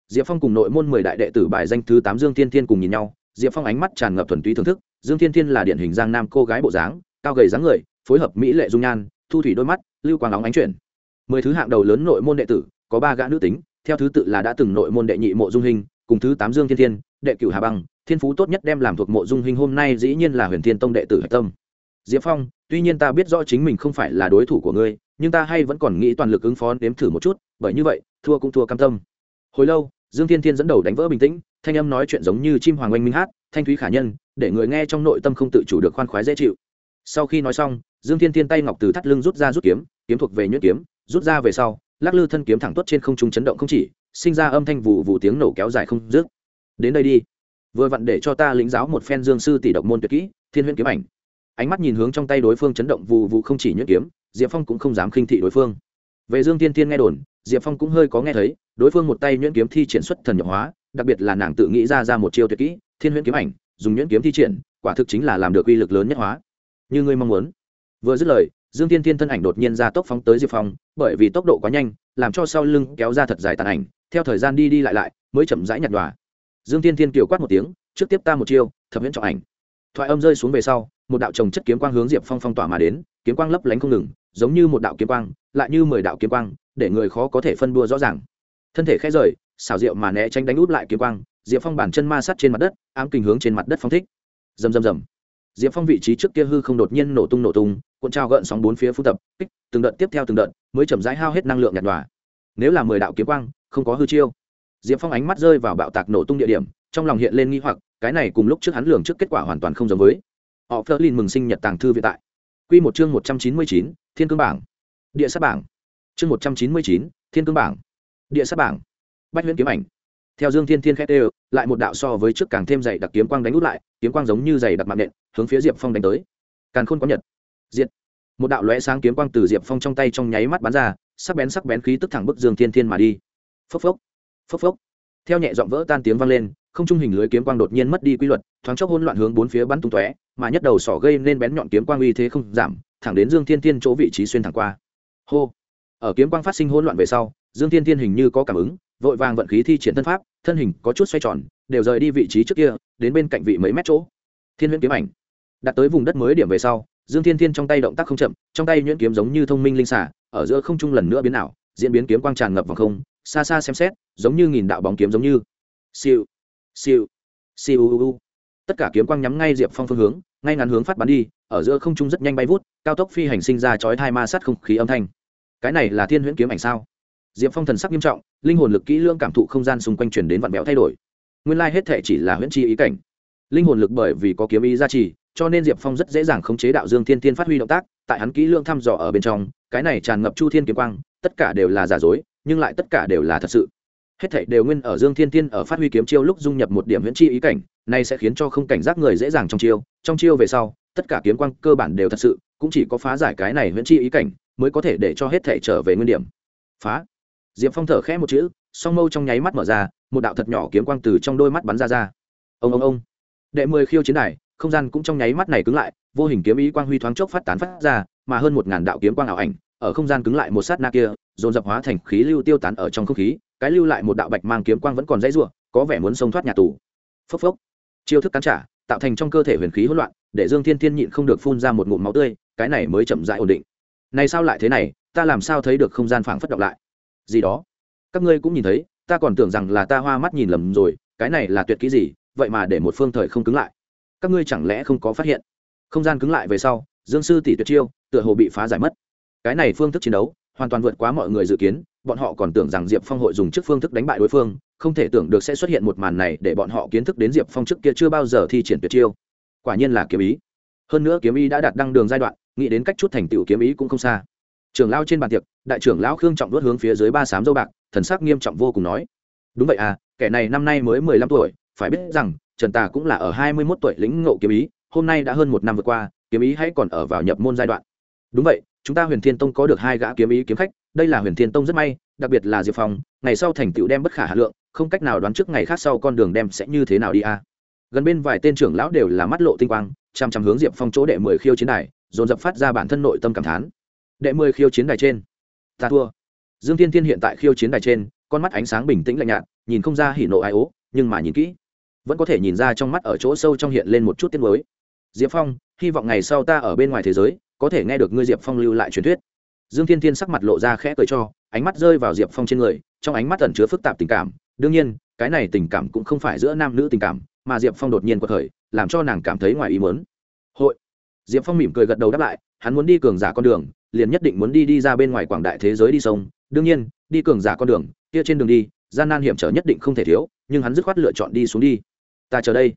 diệp phong cùng nội môn mười đại đệ tử bài danh thứ tám dương thiên thiên cùng nhìn nhau, diệp phong ánh mắt tràn ngập thuần túy thưởng thức, dương thiên thiên là điển hình giang nam cô gái bộ dáng, cao gầy dáng người, phối hợp mỹ lệ dung nhan, thu thủy đôi mắt, lưu quang óng ánh chuyển. Mười thứ hạng đầu lớn nội môn đệ tử, có ba gã nữ tính, theo thứ tự là đã từng nội môn đệ nhị mộ dung hình, cùng thứ tám dương thiên thiên, đệ cửu hà băng thiên phú tốt nhất đem làm thuộc mộ dung hình hôm nay dĩ nhiên là huyền thiên tông đệ tử hạch tâm. Diệp phong, tuy nhiên ta biết rõ chính mình không phải là đối thủ của ngươi, nhưng ta hay vẫn còn nghĩ toàn lực ứng phó nếm thử một chút, bởi như vậy, thua cũng thua cam tâm. Hồi lâu, dương thiên thiên dẫn đầu đánh vỡ bình tĩnh, thanh âm nói chuyện giống như chim hoàng oanh minh hát, thanh thúy khả nhân, để người nghe trong nội tâm không tự chủ được khoan khoái dễ chịu. Sau khi nói xong, dương thiên thiên tay ngọc từ thắt lưng rút ra rút kiếm kiếm thuộc về nhuyễn kiếm, rút ra về sau, lắc lư thân kiếm thẳng tuất trên không trung chấn động không chỉ, sinh ra âm thanh vụ vụ tiếng nổ kéo dài không dứt. Đến đây đi vừa vặn để cho ta lĩnh giáo một phen dương sư tỷ độc môn tuyệt kỹ, thiên huyễn kiếm ảnh. Ánh mắt nhìn hướng trong tay đối phương chấn động vụ vụ không chỉ nhuyễn kiếm, diệp phong cũng không dám khinh thị đối phương. Về dương tiên tiên nghe đồn, diệp phong cũng hơi có nghe thấy, đối phương một tay nhuyễn kiếm thi triển xuất thần nhập hóa, đặc biệt là nàng tự nghĩ ra ra một chiêu tuyệt kỹ, thiên huyễn kiếm ảnh, dùng nhuyễn kiếm thi triển, quả thực chính là làm được uy lực lớn nhất hóa. Như ngươi mong muốn. Vừa dứt lời, dương tiên tiên thân ảnh đột nhiên ra tốc phóng tới diệp phong, bởi vì tốc độ quá nhanh, làm cho sau lưng kéo ra thật dài tàn ảnh, theo thời gian đi đi lại lại, mới chậm rãi nhặt đòa dương tiên Thiên kiều quát một tiếng, trước tiếp ta một chiêu, thập viễn trọng ảnh. Thoại âm rơi xuống về sau, một đạo trồng chất kiếm quang hướng diệp phong phong tỏa mà đến, kiếm quang lấp lánh không ngừng, giống như một đạo kiếm quang, lại như mười đạo kiếm quang, để người khó có thể phân đua rõ ràng. Thân thể khẽ rời, xảo diệu mà né tránh đánh út lại kiếm quang, diệp phong bản chân ma sắt trên mặt đất, ám kình hướng trên mặt đất phong thích. Rầm rầm rầm. Diệp phong vị trí trước kia hư không đột nhiên nổ tung nổ tung, cuộn trao gợn sóng bốn phía phú tập, kích, từng đợt tiếp theo từng đợt, mới chậm rãi hao hết năng lượng nhạt đòa nếu là mười đạo kiếm quang, không có hư chiêu diệp phong ánh mắt rơi vào bạo tạc nổ tung địa điểm, trong lòng hiện lên nghi hoặc, cái này cùng lúc trước hắn lường trước kết quả hoàn toàn không giống với. Họ phớt lên mừng sinh nhật tàng thư viện tại. Q một chương một trăm chín mươi chín, thiên cương bảng. Địa sát bảng. Chương một trăm chín mươi chín, thiên cương bảng. Địa sát bảng. Bách huyễn kiếm ảnh. Theo dương thiên thiên khét đều lại một đạo so với trước càng thêm dày đặc kiếm quang đánh út lại, kiếm quang giống như dày đặc mạng nện, hướng phía diệp phong đánh tới. Càn khôn có nhật. Diệt. Một đạo lóe sáng kiếm quang từ diệp phong trong tay trong nháy mắt bắn ra, sắc bén sắc bén khí tức thẳng bức dương thiên thiên mà đi. Phốc phốc phốc phốc. Theo nhẹ giọng vỡ tan tiếng vang lên, không trung hình lưới kiếm quang đột nhiên mất đi quy luật, thoáng chốc hỗn loạn hướng bốn phía bắn tung tóe, mà nhất đầu sỏ gây nên bén nhọn kiếm quang uy thế không giảm, thẳng đến dương thiên thiên chỗ vị trí xuyên thẳng qua. Hô! Ở kiếm quang phát sinh hỗn loạn về sau, dương thiên thiên hình như có cảm ứng, vội vàng vận khí thi triển thân pháp, thân hình có chút xoay tròn, đều rời đi vị trí trước kia, đến bên cạnh vị mấy mét chỗ. Thiên huyễn kiếm ảnh. Đặt tới vùng đất mới điểm về sau, dương thiên thiên trong tay động tác không chậm, trong tay nhuyễn kiếm giống như thông minh linh xả, ở giữa không trung lần nữa biến ảo, diễn biến kiếm quang tràn ngập vào không xa xa xem xét, giống như nghìn đạo bóng kiếm giống như. Siêu siêu siêu u u tất cả kiếm quang nhắm ngay diệp phong phương hướng, ngay ngắn hướng phát bắn đi, ở giữa không trung rất nhanh bay vút, cao tốc phi hành sinh ra chói thai ma sát không khí âm thanh. Cái này là thiên huyễn kiếm ảnh sao? Diệp phong thần sắc nghiêm trọng, linh hồn lực kỹ lưỡng cảm thụ không gian xung quanh chuyển đến vạn béo thay đổi. Nguyên lai hết thể chỉ là huyễn chi ý cảnh. Linh hồn lực bởi vì có kiếm ý gia trì, cho nên diệp phong rất dễ dàng khống chế đạo dương thiên thiên phát huy động tác, tại hắn kỹ lưỡng thăm dò ở bên trong, cái này tràn ngập chu thiên kiếm quang, tất cả đều là giả dối nhưng lại tất cả đều là thật sự. Hết thảy đều nguyên ở dương thiên thiên ở phát huy kiếm chiêu lúc dung nhập một điểm huyễn chi ý cảnh này sẽ khiến cho không cảnh giác người dễ dàng trong chiêu trong chiêu về sau, tất cả kiếm quang cơ bản đều thật sự, cũng chỉ có phá giải cái này huyễn chi ý cảnh mới có thể để cho hết thảy trở về nguyên điểm. Phá. Diệp phong thở khẽ một chữ, song mâu trong nháy mắt mở ra, một đạo thật nhỏ kiếm quang từ trong đôi mắt bắn ra ra. Ông ông ông. Đệ mười khiêu chiến đài, không gian cũng trong nháy mắt này cứng lại, vô hình kiếm ý quang huy thoáng chốc phát tán phát ra, mà hơn một ngàn đạo kiếm quang ảo ảnh ở không gian cứng lại một sát na kia, dồn dập hóa thành khí lưu tiêu tán ở trong không khí, cái lưu lại một đạo bạch mang kiếm quang vẫn còn dãy rủa, có vẻ muốn xông thoát nhà tù. Phốc phốc. Chiêu thức cắn trả, tạo thành trong cơ thể huyền khí hỗn loạn, để dương thiên thiên nhịn không được phun ra một ngụm máu tươi, cái này mới chậm rãi ổn định. Này sao lại thế này, ta làm sao thấy được không gian phảng phất động lại? Gì đó. Các ngươi cũng nhìn thấy, ta còn tưởng rằng là ta hoa mắt nhìn lầm rồi, cái này là tuyệt kỹ gì, vậy mà để một phương thời không cứng lại. Các ngươi chẳng lẽ không có phát hiện? Không gian cứng lại về sau, dương sư tỷ tuyệt chiêu, tựa hồ bị phá giải mất cái này phương thức chiến đấu, hoàn toàn vượt quá mọi người dự kiến, bọn họ còn tưởng rằng diệp phong hội dùng trước phương thức đánh bại đối phương, không thể tưởng được sẽ xuất hiện một màn này để bọn họ kiến thức đến diệp phong trước kia chưa bao giờ thi triển tuyệt chiêu. Quả nhiên là kiếm ý. Hơn nữa kiếm ý đã đạt đăng đường giai đoạn, nghĩ đến cách chút thành tựu kiếm ý cũng không xa. Trưởng lao trên bàn tiệc, đại trưởng lão khương trọng đốt hướng phía dưới ba sám dâu bạc, thần sắc nghiêm trọng vô cùng nói, đúng vậy à kẻ này năm nay mới mười lăm tuổi, phải biết rằng, trần tà cũng là ở hai mươi mốt tuổi lĩnh ngộ kiếm ý, hôm nay đã hơn một năm vượt qua, kiếm ý hãy còn ở vào nhập môn giai đoạn. Đúng vậy chúng ta huyền thiên tông có được hai gã kiếm ý kiếm khách, đây là huyền thiên tông rất may, đặc biệt là diệp phong, ngày sau thành tựu đem bất khả hà lượng, không cách nào đoán trước ngày khác sau con đường đem sẽ như thế nào đi a gần bên vài tên trưởng lão đều là mắt lộ tinh quang, chăm chăm hướng diệp phong chỗ đệ mười khiêu chiến đài, dồn dập phát ra bản thân nội tâm cảm thán. Đệ mười khiêu chiến đài trên. Ta thua. Dương thiên thiên hiện tại khiêu chiến đài trên, con mắt ánh sáng bình tĩnh lạnh nhạt, nhìn không ra hỉ nộ ai ố, nhưng mà nhìn kỹ, vẫn có thể nhìn ra trong mắt ở chỗ sâu trong hiện lên một chút tiết mới diệp phong, hy vọng ngày sau ta ở bên ngoài thế giới có thể nghe được ngươi diệp phong lưu lại truyền thuyết. Dương thiên thiên sắc mặt lộ ra khẽ cười cho, ánh mắt rơi vào diệp phong trên người, trong ánh mắt ẩn chứa phức tạp tình cảm. Đương nhiên, cái này tình cảm cũng không phải giữa nam nữ tình cảm, mà diệp phong đột nhiên quật khởi, làm cho nàng cảm thấy ngoài ý mớn hội. Diệp phong mỉm cười gật đầu đáp lại, hắn muốn đi cường giả con đường, liền nhất định muốn đi đi ra bên ngoài quảng đại thế giới đi sông. Đương nhiên, đi cường giả con đường, kia trên đường đi, gian nan hiểm trở nhất định không thể thiếu, nhưng hắn dứt khoát lựa chọn đi xuống đi. Ta chờ đây.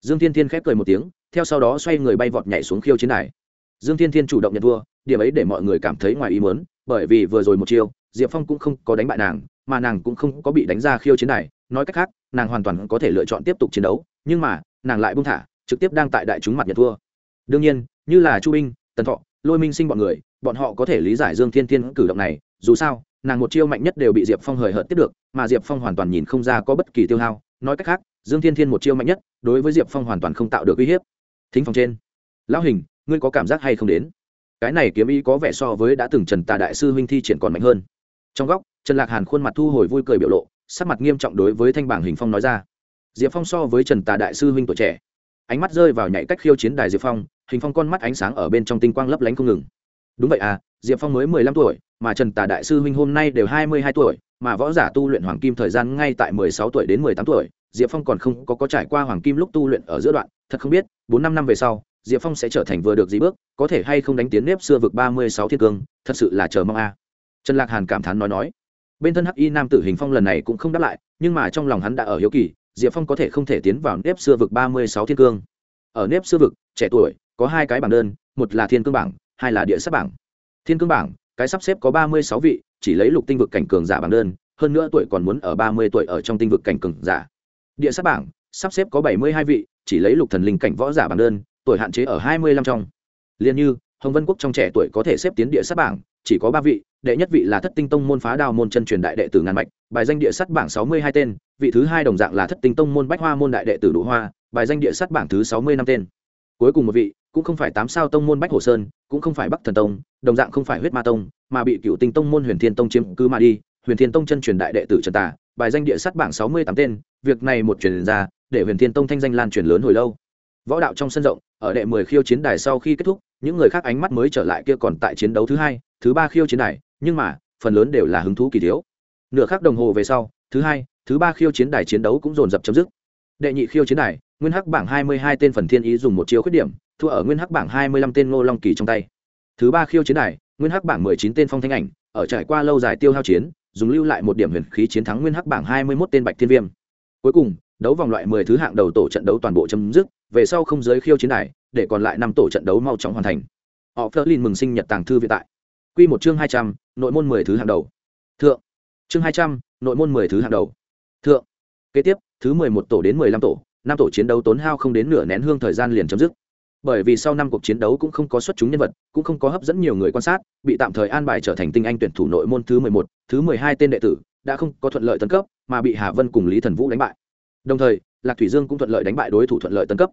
Dương thiên thiên khép cười một tiếng, theo sau đó xoay người bay vọt nhảy xuống khiêu chiến đài dương thiên thiên chủ động nhận thua, điểm ấy để mọi người cảm thấy ngoài ý muốn, bởi vì vừa rồi một chiêu, diệp phong cũng không có đánh bại nàng, mà nàng cũng không có bị đánh ra khiêu chiến này. Nói cách khác, nàng hoàn toàn có thể lựa chọn tiếp tục chiến đấu, nhưng mà, nàng lại buông thả, trực tiếp đang tại đại chúng mặt nhận thua. Đương nhiên, như là chu minh tần thọ, lôi minh sinh bọn người, bọn họ có thể lý giải dương thiên thiên cử động này. Dù sao, nàng một chiêu mạnh nhất đều bị diệp phong hời hợt tiếp được, mà diệp phong hoàn toàn nhìn không ra có bất kỳ tiêu hao. Nói cách khác, dương thiên thiên một chiêu mạnh nhất, đối với diệp phong hoàn toàn không tạo được uy hiếp. Thính phòng trên, lão hình ngươi có cảm giác hay không đến? Cái này kiếm ý có vẻ so với đã từng trần tà đại sư huynh thi triển còn mạnh hơn. Trong góc trần lạc hàn khuôn mặt thu hồi vui cười biểu lộ sắc mặt nghiêm trọng đối với thanh bảng hình phong nói ra. Diệp phong so với trần tà đại sư huynh tuổi trẻ ánh mắt rơi vào nhảy cách khiêu chiến đài diệp phong hình phong con mắt ánh sáng ở bên trong tinh quang lấp lánh không ngừng. Đúng vậy à diệp phong mới mười lăm tuổi mà trần tà đại sư huynh hôm nay đều hai mươi hai tuổi mà võ giả tu luyện hoàng kim thời gian ngay tại mười sáu tuổi đến mười tám tuổi diệp phong còn không có, có trải qua hoàng kim lúc tu luyện ở giữa đoạn thật không biết bốn năm năm về sau diệp phong sẽ trở thành vừa được gì bước, có thể hay không đánh tiến nếp xưa vực ba mươi sáu thiên cương, thật sự là chờ mong a. Trần lạc hàn cảm thán nói nói. Bên thân hắc y nam tử hình phong lần này cũng không đáp lại, nhưng mà trong lòng hắn đã ở hiếu kỳ, diệp phong có thể không thể tiến vào nếp xưa vực ba mươi sáu thiên cương. Ở nếp xưa vực, trẻ tuổi, có hai cái bảng đơn, một là thiên cương bảng, hai là địa sát bảng. Thiên cương bảng, cái sắp xếp có ba mươi sáu vị, chỉ lấy lục tinh vực cảnh cường giả bảng đơn, hơn nữa tuổi còn muốn ở ba mươi tuổi ở trong tinh vực cảnh cường giả. Địa sát bảng, sắp xếp có bảy mươi hai vị, chỉ lấy lục thần linh cảnh võ giả bảng đơn tuổi hạn chế ở hai mươi lăm trong. Liền như, hồng vân quốc trong trẻ tuổi có thể xếp tiến địa sát bảng, chỉ có ba vị, đệ nhất vị là thất tinh tông môn phá đào môn chân truyền đại đệ tử ngàn mạch, bài danh địa sát bảng sáu mươi hai tên, vị thứ hai đồng dạng là thất tinh tông môn bách hoa môn đại đệ tử đủ hoa, bài danh địa sát bảng thứ sáu mươi năm tên. Cuối cùng một vị, cũng không phải tám sao tông môn bách hồ sơn, cũng không phải bắc thần tông, đồng dạng không phải huyết ma tông, mà bị cựu tinh tông môn huyền thiên tông chiếm cứ mà đi, huyền thiên tông chân truyền đại đệ tử trần tả bài danh địa sát bảng sáu mươi tám tên, việc này một truyền ra, để huyền thiên tông thanh danh lan truyền lớn hồi lâu. Võ đạo trong sân rộng ở đệ mười khiêu chiến đài sau khi kết thúc, những người khác ánh mắt mới trở lại kia còn tại chiến đấu thứ hai, thứ ba khiêu chiến đài, nhưng mà, phần lớn đều là hứng thú kỳ thiếu. Nửa khắc đồng hồ về sau, thứ hai, thứ ba khiêu chiến đài chiến đấu cũng dồn dập chấm dứt. Đệ nhị khiêu chiến đài, nguyên hắc bảng hai mươi hai tên phần thiên ý dùng một chiêu khuyết điểm, thua ở nguyên hắc bảng hai mươi lăm tên ngô long kỳ trong tay. Thứ ba khiêu chiến đài, nguyên hắc bảng mười chín tên phong thanh ảnh, ở trải qua lâu dài tiêu hao chiến, dùng lưu lại một điểm huyền khí chiến thắng nguyên hắc bảng hai mươi 21 tên bạch thiên viêm. Cuối cùng đấu vòng loại mười thứ hạng đầu tổ trận đấu toàn bộ chấm dứt, về sau không giới khiêu chiến đài, để còn lại năm tổ trận đấu mau chóng hoàn thành. Họ Flerlin mừng sinh nhật tàng thư viện tại. Quy một chương hai trăm, nội môn mười thứ hạng đầu. Thượng. Chương hai trăm, nội môn mười thứ hạng đầu. Thượng. Kế tiếp, thứ mười một tổ đến mười lăm tổ, năm tổ chiến đấu tốn hao không đến nửa nén hương thời gian liền chấm dứt. Bởi vì sau năm cuộc chiến đấu cũng không có xuất chúng nhân vật, cũng không có hấp dẫn nhiều người quan sát, bị tạm thời an bài trở thành tinh anh tuyển thủ nội môn thứ mười một, thứ mười hai tên đệ tử, đã không có thuận lợi tấn cấp, mà bị hà vân cùng lý thần vũ đánh bại đồng thời, lạc thủy dương cũng thuận lợi đánh bại đối thủ thuận lợi tấn cấp.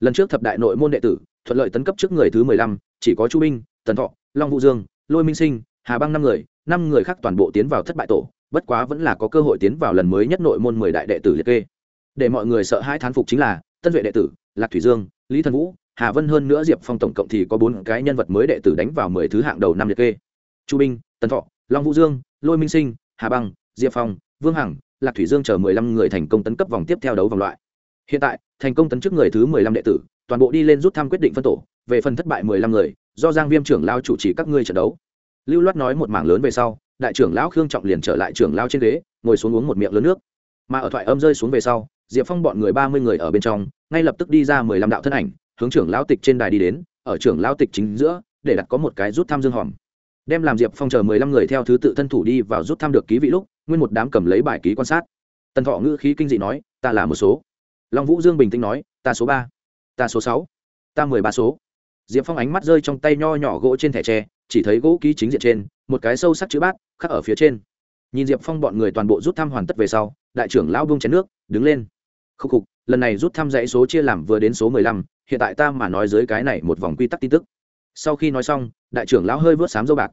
Lần trước thập đại nội môn đệ tử, thuận lợi tấn cấp trước người thứ mười lăm, chỉ có chu minh tần thọ, long vũ dương, lôi minh sinh, hà băng năm người năm người khác toàn bộ tiến vào thất bại tổ, bất quá vẫn là có cơ hội tiến vào lần mới nhất nội môn mười đại đệ tử liệt kê. Để mọi người sợ hai thán phục chính là, tân vệ đệ tử, lạc thủy dương, lý thần vũ, hà vân hơn nữa diệp phong tổng cộng thì có bốn cái nhân vật mới đệ tử đánh vào mười thứ hạng đầu năm liệt kê. Chu binh, tần thọ, long vũ dương, lôi minh sinh, hà băng, diệp phong, vương hằng lạc thủy dương chờ mười lăm người thành công tấn cấp vòng tiếp theo đấu vòng loại. Hiện tại, thành công tấn chức người thứ mười lăm đệ tử, toàn bộ đi lên rút thăm quyết định phân tổ, về phần thất bại mười lăm người, do giang viêm trưởng lao chủ trì các ngươi trận đấu. Lưu loát nói một mảng lớn về sau, đại trưởng lão khương trọng liền trở lại trưởng lao trên ghế, ngồi xuống uống một miệng lớn nước. Mà ở thoại âm rơi xuống về sau, diệp phong bọn người ba mươi người ở bên trong, ngay lập tức đi ra mười lăm đạo thân ảnh, hướng trưởng lão tịch trên đài đi đến, ở trưởng lão tịch chính giữa, để đặt có một cái rút thăm dương hòm. Đem làm diệp phong chờ mười lăm người theo thứ tự thân thủ đi vào rút thăm được ký vị lúc nguyên một đám cầm lấy bài ký quan sát. Tần thọ ngữ khí kinh dị nói, ta là một số. Long vũ dương bình tĩnh nói, ta số ba, ta số sáu, ta mười ba số. Diệp phong ánh mắt rơi trong tay nho nhỏ gỗ trên thẻ tre, chỉ thấy gỗ ký chính diện trên, một cái sâu sắc chữ bát, khắc ở phía trên. Nhìn diệp phong bọn người toàn bộ rút thăm hoàn tất về sau, đại trưởng lão bung chén nước, đứng lên. Khúc khục, lần này rút thăm dãy số chia làm vừa đến số mười lăm, hiện tại ta mà nói dưới cái này một vòng quy tắc tin tức. Sau khi nói xong, đại trưởng lão hơi vớt sám dâu bạc.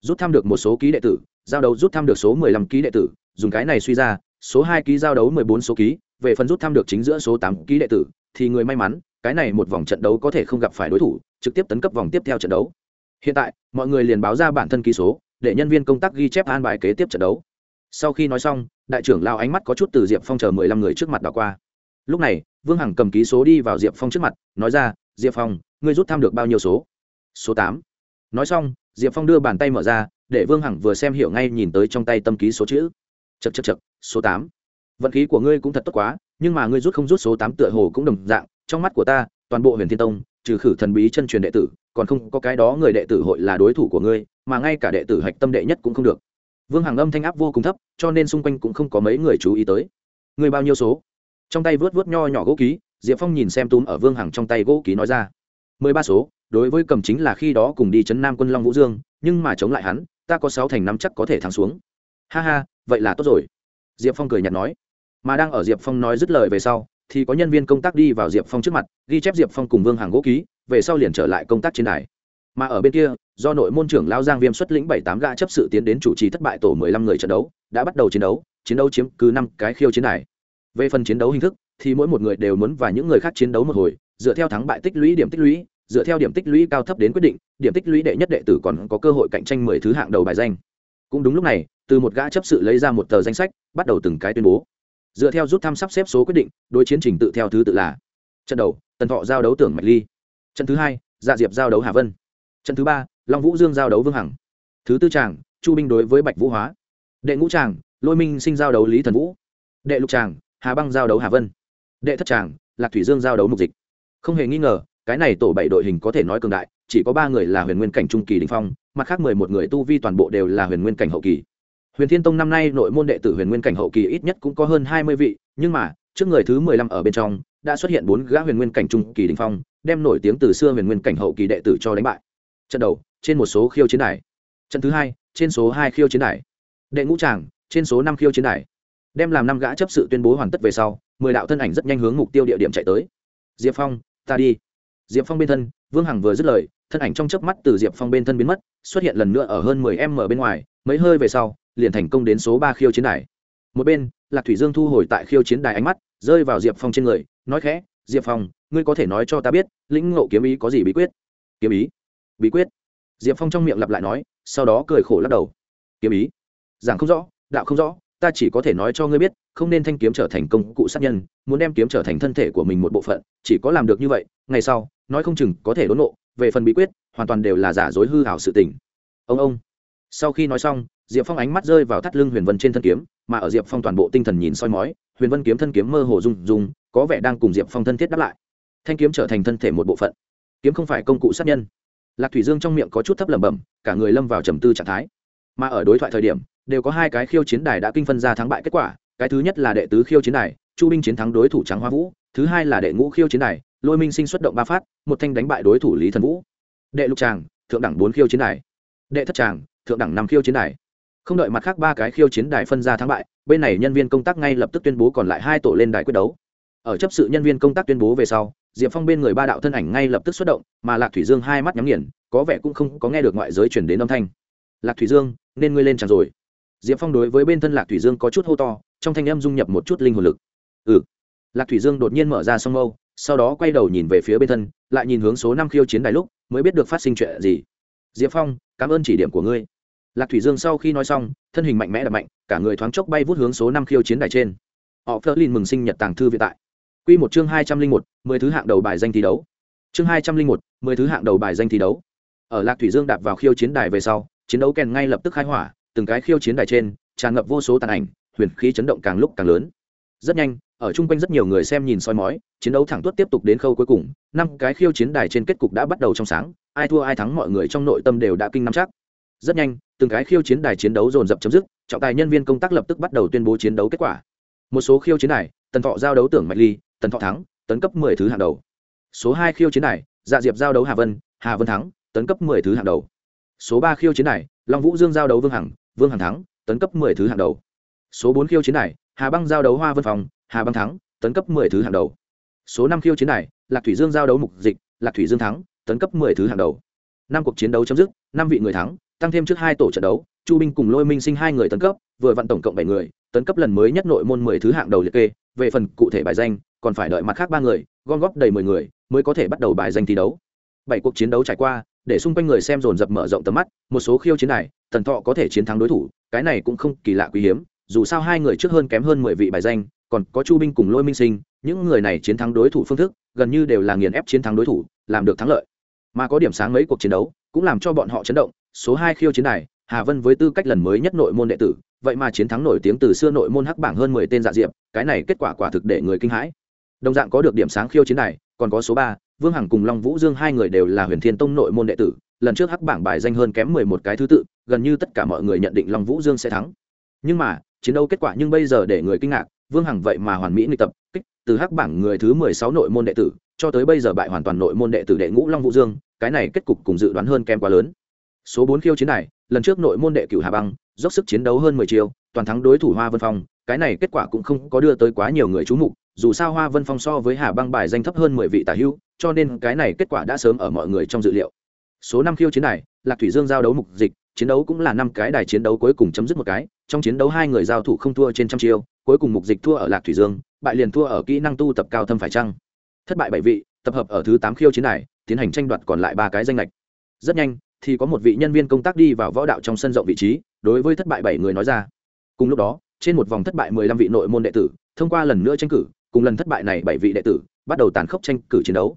Rút thăm được một số ký đệ tử giao đấu rút thăm được số mười lăm ký đệ tử, dùng cái này suy ra, số hai ký giao đấu mười bốn số ký, về phần rút thăm được chính giữa số tám ký đệ tử, thì người may mắn, cái này một vòng trận đấu có thể không gặp phải đối thủ, trực tiếp tấn cấp vòng tiếp theo trận đấu. Hiện tại, mọi người liền báo ra bản thân ký số, để nhân viên công tác ghi chép an bài kế tiếp trận đấu. Sau khi nói xong, đại trưởng lao ánh mắt có chút từ diệp phong chờ mười lăm người trước mặt đảo qua. Lúc này, vương hằng cầm ký số đi vào diệp phong trước mặt, nói ra, diệp phong, ngươi rút thăm được bao nhiêu số? Số tám. Nói xong, diệp phong đưa bàn tay mở ra để vương hằng vừa xem hiểu ngay nhìn tới trong tay tâm ký số chữ. Chật chật chật số tám. Vận khí của ngươi cũng thật tốt quá, nhưng mà ngươi rút không rút số tám tựa hồ cũng đồng dạng, trong mắt của ta, toàn bộ huyền thiên tông, trừ khử thần bí chân truyền đệ tử, còn không có cái đó người đệ tử hội là đối thủ của ngươi, mà ngay cả đệ tử hạch tâm đệ nhất cũng không được. Vương hằng âm thanh áp vô cùng thấp, cho nên xung quanh cũng không có mấy người chú ý tới. Ngươi bao nhiêu số? Trong tay vớt vớt nho nhỏ gỗ ký, diệp phong nhìn xem túm ở vương hằng trong tay gỗ ký nói ra. Mười ba số, đối với cầm chính là khi đó cùng đi chấn nam quân long vũ dương, nhưng mà chống lại hắn ta có sáu thành năm chắc có thể thắng xuống. Ha ha, vậy là tốt rồi. Diệp phong cười nhạt nói. Mà đang ở diệp phong nói dứt lời về sau, thì có nhân viên công tác đi vào diệp phong trước mặt, ghi chép diệp phong cùng vương hàng gỗ ký, về sau liền trở lại công tác trên đài. Mà ở bên kia, do nội môn trưởng lao giang viêm xuất lĩnh bảy tám gã chấp sự tiến đến chủ trì thất bại tổ mười lăm người trận đấu, đã bắt đầu chiến đấu chiến đấu chiếm cứ năm cái khiêu chiến đài. Về phần chiến đấu hình thức, thì mỗi một người đều muốn và những người khác chiến đấu một hồi, dựa theo thắng bại tích lũy điểm tích lũy dựa theo điểm tích lũy cao thấp đến quyết định, điểm tích lũy đệ nhất đệ tử còn có cơ hội cạnh tranh mười thứ hạng đầu bài danh. Cũng đúng lúc này, từ một gã chấp sự lấy ra một tờ danh sách, bắt đầu từng cái tuyên bố. Dựa theo rút thăm sắp xếp số quyết định, đối chiến trình tự theo thứ tự là trận đầu, tần thọ giao đấu tưởng mạch ly. Trận thứ hai dạ diệp giao đấu hà vân. Trận thứ ba, long vũ dương giao đấu vương hằng. Thứ tư tràng chu binh đối với bạch vũ hóa. Đệ ngũ tràng lôi minh sinh giao đấu lý thần vũ. Đệ lục tràng hà băng giao đấu hà vân. Đệ thất tràng lạc thủy dương giao đấu mục dịch. Không hề nghi ngờ cái này tổ bảy đội hình có thể nói cường đại, chỉ có ba người là huyền nguyên cảnh trung kỳ đình phong, mặt khác mười một người tu vi toàn bộ đều là huyền nguyên cảnh hậu kỳ. Huyền thiên tông năm nay nội môn đệ tử huyền nguyên cảnh hậu kỳ ít nhất cũng có hơn hai mươi vị, nhưng mà, trước người thứ mười lăm ở bên trong, đã xuất hiện bốn gã huyền nguyên cảnh trung kỳ đình phong, đem nổi tiếng từ xưa huyền nguyên cảnh hậu kỳ đệ tử cho đánh bại. Trận đầu, trên một số khiêu chiến đài. Trận thứ hai, trên số hai khiêu chiến đài. Đệ ngũ tràng, trên số năm khiêu chiến đài. Đem làm năm gã chấp sự tuyên bố hoàn tất về sau, mười đạo thân ảnh rất nhanh hướng mục tiêu địa điểm chạy tới. Diệp phong, ta đi diệp phong bên thân, vương hằng vừa dứt lời, thân ảnh trong chớp mắt từ diệp phong bên thân biến mất, xuất hiện lần nữa ở hơn mười em ở bên ngoài, mấy hơi về sau, liền thành công đến số ba khiêu chiến đài. Một bên, lạc thủy dương thu hồi tại khiêu chiến đài ánh mắt, rơi vào diệp phong trên người, nói khẽ, diệp phong, ngươi có thể nói cho ta biết, lĩnh ngộ kiếm ý có gì bí quyết? Kiếm ý? Bí quyết? Diệp phong trong miệng lặp lại nói, sau đó cười khổ lắc đầu. Kiếm ý? Giảng không rõ, đạo không rõ, ta chỉ có thể nói cho ngươi biết, không nên thanh kiếm trở thành công cụ sát nhân, muốn đem kiếm trở thành thân thể của mình một bộ phận, chỉ có làm được như vậy, ngày sau nói không chừng có thể đốn nộ, về phần bí quyết, hoàn toàn đều là giả dối hư hảo sự tình. Ông ông. Sau khi nói xong, diệp phong ánh mắt rơi vào thắt lưng huyền vân trên thân kiếm, mà ở diệp phong toàn bộ tinh thần nhìn soi mói, huyền vân kiếm thân kiếm mơ hồ rung rung, có vẻ đang cùng diệp phong thân thiết đáp lại. Thanh kiếm trở thành thân thể một bộ phận. Kiếm không phải công cụ sát nhân. Lạc thủy dương trong miệng có chút thấp lẩm bẩm, cả người lâm vào trầm tư trạng thái. Mà ở đối thoại thời điểm, đều có hai cái khiêu chiến đài đã kinh phân ra thắng bại kết quả, cái thứ nhất là đệ tứ khiêu chiến đài, chu binh chiến thắng đối thủ trắng hoa vũ, thứ hai là đệ ngũ khiêu chiến đài lôi minh sinh xuất động ba phát, một thanh đánh bại đối thủ lý thần vũ. Đệ lục tràng, thượng đẳng bốn khiêu chiến đài. Đệ thất tràng, thượng đẳng năm khiêu chiến đài. Không đợi mặt khác ba cái khiêu chiến đài phân ra thắng bại, bên này nhân viên công tác ngay lập tức tuyên bố còn lại hai tổ lên đài quyết đấu. Ở chấp sự nhân viên công tác tuyên bố về sau, diệp phong bên người ba đạo thân ảnh ngay lập tức xuất động, mà lạc thủy dương hai mắt nhắm nghiền, có vẻ cũng không có nghe được ngoại giới chuyển đến âm thanh. Lạc thủy dương, nên ngươi lên chẳng rồi. Diệp phong đối với bên thân lạc thủy dương có chút hô to, trong thanh âm dung nhập một chút linh hồn lực. Ừ. Lạc thủy dương đột nhiên mở ra sông mâu sau đó quay đầu nhìn về phía bên thân, lại nhìn hướng số năm khiêu chiến đài lúc, mới biết được phát sinh chuyện gì. Diệp phong, cảm ơn chỉ điểm của ngươi. Lạc thủy dương sau khi nói xong, thân hình mạnh mẽ đập mạnh, cả người thoáng chốc bay vút hướng số năm khiêu chiến đài trên. Họ phớt lên mừng sinh nhật tàng thư viện tại. Q một chương hai trăm linh một, mười thứ hạng đầu bài danh thi đấu. Chương hai trăm linh một, mười thứ hạng đầu bài danh thi đấu. Ở lạc thủy dương đạp vào khiêu chiến đài về sau, chiến đấu kèn ngay lập tức khai hỏa, từng cái khiêu chiến đài trên, tràn ngập vô số tàn ảnh, huyền khí chấn động càng lúc càng lớn rất nhanh, ở chung quanh rất nhiều người xem nhìn soi mói, chiến đấu thẳng tuốt tiếp tục đến khâu cuối cùng. Năm cái khiêu chiến đài trên kết cục đã bắt đầu trong sáng, ai thua ai thắng mọi người trong nội tâm đều đã kinh năm chắc. Rất nhanh, từng cái khiêu chiến đài chiến đấu dồn dập chấm dứt, trọng tài nhân viên công tác lập tức bắt đầu tuyên bố chiến đấu kết quả. Một số khiêu chiến đài, tần thọ giao đấu tưởng mạnh ly, tần thọ thắng, tấn cấp mười thứ hạng đầu. Số hai khiêu chiến đài dạ diệp giao đấu hà vân hà vân thắng, tấn cấp mười thứ hạng đầu. Số ba khiêu chiến đài, long vũ dương giao đấu vương hằng vương hằng thắng, tấn cấp mười thứ hạng đầu. Số bốn khiêu chiến đài hà băng giao đấu hoa vân phòng hà băng thắng tấn cấp mười thứ hạng đầu. Số năm khiêu chiến này, lạc thủy dương giao đấu mục dịch lạc thủy dương thắng tấn cấp mười thứ hạng đầu. Năm cuộc chiến đấu chấm dứt năm vị người thắng tăng thêm trước hai tổ trận đấu chu binh cùng lôi minh sinh hai người tấn cấp vừa vặn tổng cộng bảy người tấn cấp lần mới nhất nội môn mười thứ hạng đầu liệt kê về phần cụ thể bài danh còn phải đợi mặt khác ba người gom góp đầy mười người mới có thể bắt đầu bài danh thi đấu. Bảy cuộc chiến đấu trải qua để xung quanh người xem dồn dập mở rộng tầm mắt một số khiêu chiến này tần thọ có thể chiến thắng đối thủ cái này cũng không kỳ lạ quý hiếm dù sao hai người trước hơn kém hơn mười vị bài danh, còn có chu binh cùng lôi minh sinh, những người này chiến thắng đối thủ phương thức, gần như đều là nghiền ép chiến thắng đối thủ, làm được thắng lợi. Mà có điểm sáng mấy cuộc chiến đấu, cũng làm cho bọn họ chấn động. Số hai khiêu chiến này hà vân với tư cách lần mới nhất nội môn đệ tử, vậy mà chiến thắng nổi tiếng từ xưa nội môn hắc bảng hơn mười tên dạ diệp, cái này kết quả quả thực để người kinh hãi. Đồng dạng có được điểm sáng khiêu chiến này còn có số ba, vương hằng cùng long vũ dương hai người đều là huyền thiên tông nội môn đệ tử, lần trước hắc bảng bài danh hơn kém mười một cái thứ tự, gần như tất cả mọi người nhận định long vũ dương sẽ thắng. Nhưng mà chiến đấu kết quả nhưng bây giờ để người kinh ngạc, vương hằng vậy mà hoàn mỹ nghịch tập, kích từ hắc bảng người thứ mười sáu nội môn đệ tử, cho tới bây giờ bại hoàn toàn nội môn đệ tử đệ ngũ long vũ dương, cái này kết cục cùng dự đoán hơn kém quá lớn. Số bốn khiêu chiến này, lần trước nội môn đệ cửu hà băng, dốc sức chiến đấu hơn mười chiều toàn thắng đối thủ hoa vân phong, cái này kết quả cũng không có đưa tới quá nhiều người chú mục, dù sao hoa vân phong so với hà băng bài danh thấp hơn mười vị tả hữu, cho nên cái này kết quả đã sớm ở mọi người trong dự liệu. Số năm khiêu chiến này, lạc thủy dương giao đấu mục dịch chiến đấu cũng là năm cái đài chiến đấu cuối cùng chấm dứt một cái, trong chiến đấu hai người giao thủ không thua trên trăm chiêu, cuối cùng mục dịch thua ở lạc thủy dương, bại liền thua ở kỹ năng tu tập cao thâm phải chăng? Thất bại bảy vị, tập hợp ở thứ tám khiêu chiến đài, tiến hành tranh đoạt còn lại ba cái danh lệch. Rất nhanh, thì có một vị nhân viên công tác đi vào võ đạo trong sân rộng vị trí, đối với thất bại bảy người nói ra. Cùng lúc đó, trên một vòng thất bại mười lăm vị nội môn đệ tử, thông qua lần nữa tranh cử, cùng lần thất bại này bảy vị đệ tử, bắt đầu tàn khốc tranh cử chiến đấu.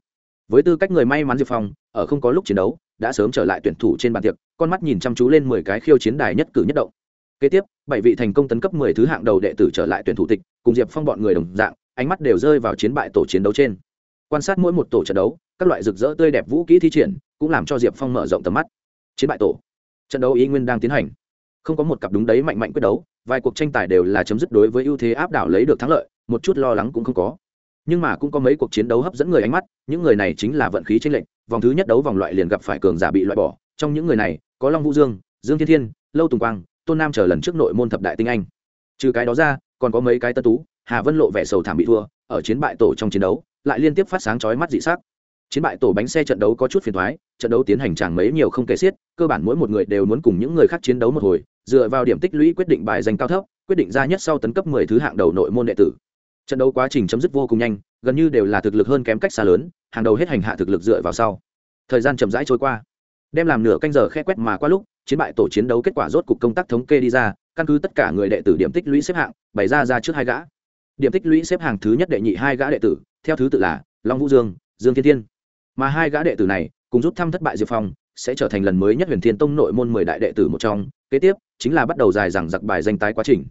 Với tư cách người may mắn diệp phong, ở không có lúc chiến đấu đã sớm trở lại tuyển thủ trên bàn tiệc, con mắt nhìn chăm chú lên mười cái khiêu chiến đài nhất cử nhất động. Kế tiếp, bảy vị thành công tấn cấp mười thứ hạng đầu đệ tử trở lại tuyển thủ tịch, cùng diệp phong bọn người đồng dạng, ánh mắt đều rơi vào chiến bại tổ chiến đấu trên. Quan sát mỗi một tổ trận đấu, các loại rực rỡ tươi đẹp vũ kỹ thi triển, cũng làm cho diệp phong mở rộng tầm mắt. Chiến bại tổ. Trận đấu ý nguyên đang tiến hành. Không có một cặp đúng đấy mạnh mạnh quyết đấu, vài cuộc tranh tài đều là chấm dứt đối với ưu thế áp đảo lấy được thắng lợi, một chút lo lắng cũng không có. Nhưng mà cũng có mấy cuộc chiến đấu hấp dẫn người ánh mắt, những người này chính là vận khí tranh lệch vòng thứ nhất đấu vòng loại liền gặp phải cường giả bị loại bỏ. Trong những người này, có long vũ dương dương thiên thiên, lâu tùng quang, tôn nam chờ lần trước nội môn thập đại tinh anh. Trừ cái đó ra, còn có mấy cái tân tú, hà vân lộ vẻ sầu thảm bị thua, ở chiến bại tổ trong chiến đấu, lại liên tiếp phát sáng chói mắt dị sắc. Chiến bại tổ bánh xe trận đấu có chút phiền thoái trận đấu tiến hành chẳng mấy nhiều không kể xiết, cơ bản mỗi một người đều muốn cùng những người khác chiến đấu một hồi, dựa vào điểm tích lũy quyết định bài danh cao thấp, quyết định ra nhất sau tấn cấp mười thứ hạng đầu nội môn đệ tử. Trận đấu quá trình chấm dứt vô cùng nhanh, gần như đều là thực lực hơn kém cách xa lớn hàng đầu hết hành hạ thực lực dựa vào sau. Thời gian chậm rãi trôi qua, đem làm nửa canh giờ khe quét mà qua lúc, chiến bại tổ chiến đấu kết quả rốt cục công tác thống kê đi ra, căn cứ tất cả người đệ tử điểm tích lũy xếp hạng, bày ra ra trước hai gã. Điểm tích lũy xếp hàng thứ nhất đệ nhị hai gã đệ tử, theo thứ tự là long vũ dương dương thiên thiên. Mà hai gã đệ tử này, cùng rút thăm thất bại diệp phong, sẽ trở thành lần mới nhất huyền thiên tông nội môn mười đại đệ tử một trong. Kế tiếp, chính là bắt đầu dài dẳng giặc bài danh tái quá trình.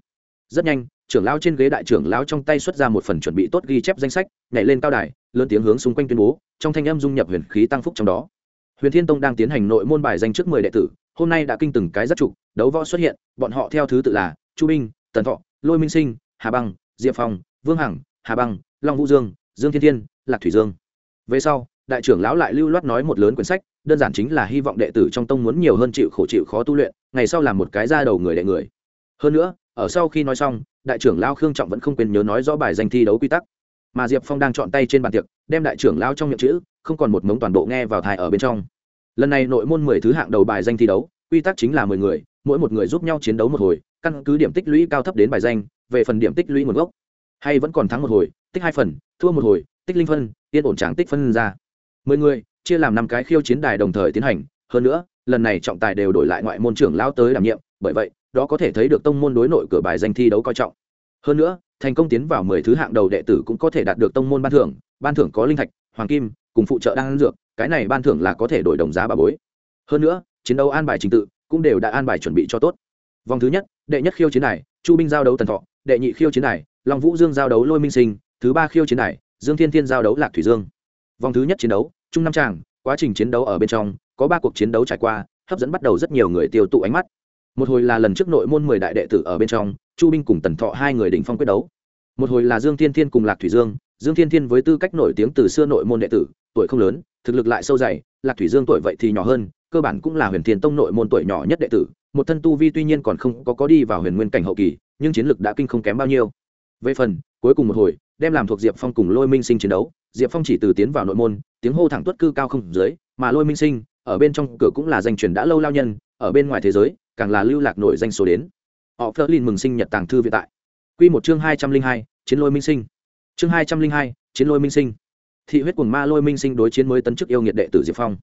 Rất nhanh trưởng lão trên ghế đại trưởng lão trong tay xuất ra một phần chuẩn bị tốt ghi chép danh sách, nhảy lên cao đài, lớn tiếng hướng xung quanh tuyên bố, trong thanh âm dung nhập huyền khí tăng phúc trong đó. Huyền thiên tông đang tiến hành nội môn bài danh trước mười đệ tử, hôm nay đã kinh từng cái rất trục, đấu võ xuất hiện, bọn họ theo thứ tự là chu binh tần thọ, lôi minh sinh, hà băng, diệp phong, vương hằng, hà băng, long vũ dương dương thiên thiên, lạc thủy dương. Về sau, đại trưởng lão lại lưu loát nói một lớn quyển sách, đơn giản chính là hy vọng đệ tử trong tông muốn nhiều hơn chịu khổ chịu khó tu luyện, ngày sau làm một cái ra đầu người đệ người. Hơn nữa, ở sau khi nói xong đại trưởng lao khương trọng vẫn không quên nhớ nói rõ bài danh thi đấu quy tắc. Mà diệp phong đang chọn tay trên bàn tiệc, đem đại trưởng lao trong miệng chữ, không còn một mống toàn bộ nghe vào thai ở bên trong. Lần này nội môn mười thứ hạng đầu bài danh thi đấu, quy tắc chính là mười người, mỗi một người giúp nhau chiến đấu một hồi, căn cứ điểm tích lũy cao thấp đến bài danh, về phần điểm tích lũy nguồn gốc, hay vẫn còn thắng một hồi, tích hai phần, thua một hồi, tích linh phân, yên ổn tráng tích phân ra. Mười người, chia làm năm cái khiêu chiến đài đồng thời tiến hành, hơn nữa, lần này trọng tài đều đổi lại ngoại môn trưởng lao tới đảm nhiệm, bởi vậy đó có thể thấy được tông môn đối nội cửa bài danh thi đấu coi trọng. Hơn nữa, thành công tiến vào mười thứ hạng đầu đệ tử cũng có thể đạt được tông môn ban thưởng ban thưởng có linh thạch, hoàng kim, cùng phụ trợ đan dược, cái này ban thưởng là có thể đổi đồng giá bà bối. Hơn nữa, chiến đấu an bài trình tự cũng đều đã an bài chuẩn bị cho tốt. Vòng thứ nhất, đệ nhất khiêu chiến này chu binh giao đấu tần thọ, đệ nhị khiêu chiến này long vũ dương giao đấu lôi minh sinh, thứ ba khiêu chiến này dương thiên thiên giao đấu lạc thủy dương. Vòng thứ nhất chiến đấu, trung năm tràng, quá trình chiến đấu ở bên trong, có ba cuộc chiến đấu trải qua, hấp dẫn bắt đầu rất nhiều người tiêu tụ ánh mắt một hồi là lần trước nội môn mười đại đệ tử ở bên trong, chu binh cùng tần thọ hai người đỉnh phong quyết đấu. Một hồi là dương thiên thiên cùng lạc thủy dương. Dương thiên thiên với tư cách nổi tiếng từ xưa nội môn đệ tử, tuổi không lớn, thực lực lại sâu dày. Lạc thủy dương tuổi vậy thì nhỏ hơn, cơ bản cũng là huyền thiên tông nội môn tuổi nhỏ nhất đệ tử. Một thân tu vi tuy nhiên còn không có có đi vào huyền nguyên cảnh hậu kỳ, nhưng chiến lực đã kinh không kém bao nhiêu. Về phần, cuối cùng một hồi, đem làm thuộc diệp phong cùng lôi minh sinh chiến đấu. Diệp phong chỉ từ tiến vào nội môn, tiếng hô thẳng tuất cư cao không dưới, mà lôi minh sinh, ở bên trong cửa cũng là danh truyền đã lâu lao nhân ở bên ngoài thế giới, càng là lưu lạc nổi danh số đến. Họ phớt lên mừng sinh nhật tàng thư viện tại. Quy một chương hai trăm linh hai, chiến lôi minh sinh. Chương hai trăm linh hai, chiến lôi minh sinh. Thị huyết cùng ma lôi minh sinh đối chiến mới tấn chức yêu nghiệt đệ tử diệp phong.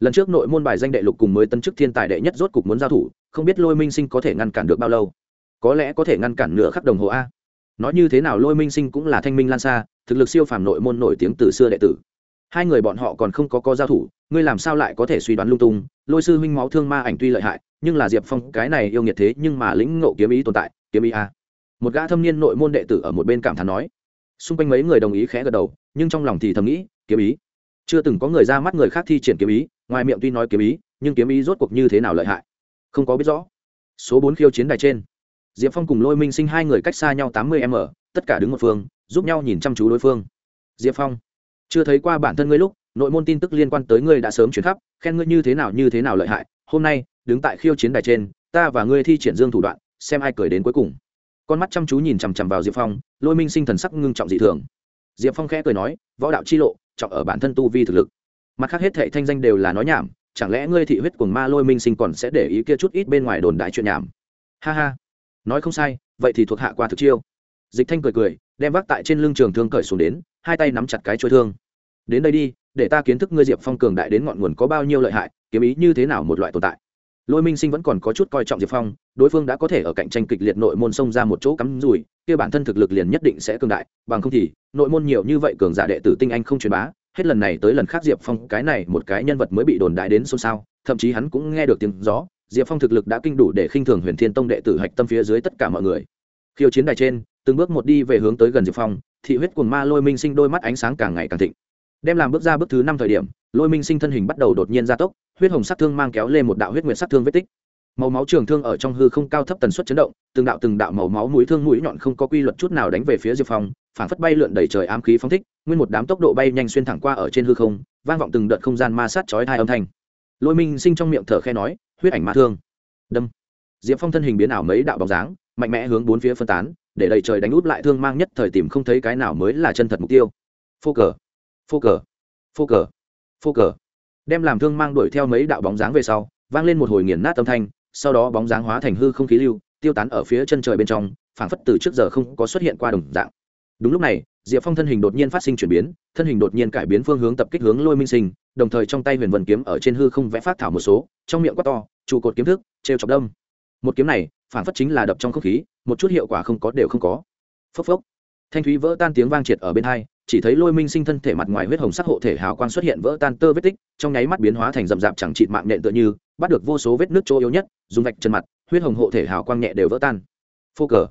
Lần trước nội môn bài danh đệ lục cùng mới tấn chức thiên tài đệ nhất rốt cục muốn giao thủ, không biết lôi minh sinh có thể ngăn cản được bao lâu. Có lẽ có thể ngăn cản nửa khắc đồng hồ a. Nói như thế nào lôi minh sinh cũng là thanh minh lan xa, thực lực siêu phàm nội môn nổi tiếng từ xưa đệ tử. Hai người bọn họ còn không có có giao thủ ngươi làm sao lại có thể suy đoán lung tung? Lôi sư huynh máu thương ma ảnh tuy lợi hại, nhưng là diệp phong, cái này yêu nghiệt thế nhưng mà lĩnh ngộ kiếm ý tồn tại, kiếm ý a. Một gã thâm niên nội môn đệ tử ở một bên cảm thán nói. Xung quanh mấy người đồng ý khẽ gật đầu, nhưng trong lòng thì thầm nghĩ, kiếm ý. Chưa từng có người ra mắt người khác thi triển kiếm ý, ngoài miệng tuy nói kiếm ý, nhưng kiếm ý rốt cuộc như thế nào lợi hại? Không có biết rõ. Số bốn khiêu chiến đài trên. Diệp phong cùng lôi minh sinh hai người cách xa nhau tám mươi m, tất cả đứng một phương, giúp nhau nhìn chăm chú đối phương. Diệp phong, chưa thấy qua bản thân ngươi lúc nội môn tin tức liên quan tới ngươi đã sớm chuyển khắp, khen ngươi như thế nào như thế nào lợi hại, hôm nay, đứng tại khiêu chiến đài trên, ta và ngươi thi triển dương thủ đoạn, xem ai cười đến cuối cùng. Con mắt chăm chú nhìn chằm chằm vào diệp phong, lôi minh sinh thần sắc ngưng trọng dị thường. Diệp phong khẽ cười nói, võ đạo chi lộ, trọng ở bản thân tu vi thực lực. Mặt khác hết thệ thanh danh đều là nói nhảm, chẳng lẽ ngươi thị huyết cùng ma lôi minh sinh còn sẽ để ý kia chút ít bên ngoài đồn đại chuyện nhảm? Ha ha. Nói không sai, vậy thì thuộc hạ qua thực chiêu. Dịch thanh cười cười, đem vác tại trên lưng trường thương cởi xuống đến, hai tay nắm chặt cái chuôi thương. Đến đây đi để ta kiến thức ngươi diệp phong cường đại đến ngọn nguồn có bao nhiêu lợi hại, kiếm ý như thế nào một loại tồn tại. Lôi minh sinh vẫn còn có chút coi trọng diệp phong, đối phương đã có thể ở cạnh tranh kịch liệt nội môn xông ra một chỗ cắm rùi kia bản thân thực lực liền nhất định sẽ cường đại, bằng không thì, nội môn nhiều như vậy cường giả đệ tử tinh anh không truyền bá, hết lần này tới lần khác diệp phong, cái này một cái nhân vật mới bị đồn đại đến xôn xao, thậm chí hắn cũng nghe được tiếng gió, diệp phong thực lực đã kinh đủ để khinh thường huyền thiên tông đệ tử hạch tâm phía dưới tất cả mọi người. Khiêu chiến đài trên, từng bước một đi về hướng tới gần diệp phong, thị huyết cuồng ma lôi minh sinh đôi mắt ánh sáng càng ngày càng thịnh đem làm bước ra bước thứ năm thời điểm, lôi minh sinh thân hình bắt đầu đột nhiên gia tốc, huyết hồng sát thương mang kéo lên một đạo huyết nguyệt sát thương vết tích. Màu máu trường thương ở trong hư không cao thấp tần suất chấn động, từng đạo từng đạo màu máu mũi thương mũi nhọn không có quy luật chút nào đánh về phía diệp phong, phản phất bay lượn đầy trời ám khí phóng thích, nguyên một đám tốc độ bay nhanh xuyên thẳng qua ở trên hư không, vang vọng từng đợt không gian ma sát chói hai âm thanh. Lôi minh sinh trong miệng thở khe nói, huyết ảnh ma thương. Đâm. Diệp phong thân hình biến ảo mấy đạo bóng dáng, mạnh mẽ hướng bốn phía phân tán, để đầy trời đánh úp lại thương mang nhất thời tìm không thấy cái nào mới là chân thật mục tiêu. Phô cờ phô cờ phô cờ phô cờ. Đem làm thương mang đuổi theo mấy đạo bóng dáng về sau, vang lên một hồi nghiền nát âm thanh, sau đó bóng dáng hóa thành hư không khí lưu, tiêu tán ở phía chân trời bên trong, phảng phất từ trước giờ không có xuất hiện qua đồng dạng. Đúng lúc này, diệp phong thân hình đột nhiên phát sinh chuyển biến, thân hình đột nhiên cải biến phương hướng tập kích hướng lôi minh sinh, đồng thời trong tay huyền vân kiếm ở trên hư không vẽ phát thảo một số, trong miệng quát to, trụ cột kiếm thức, trêu chọc đông một kiếm này phản phất chính là đập trong không khí, một chút hiệu quả không có đều không có. Phốc phốc thanh thúy vỡ tan tiếng vang triệt ở bên hai, chỉ thấy lôi minh sinh thân thể mặt ngoài huyết hồng sắc hộ thể hào quang xuất hiện vỡ tan tơ vết tích, trong nháy mắt biến hóa thành rậm rạp chẳng trịt mạng nện tựa như, bắt được vô số vết nước chỗ yếu nhất, dùng vạch chân mặt, huyết hồng hộ thể hào quang nhẹ đều vỡ tan. Phô cờ.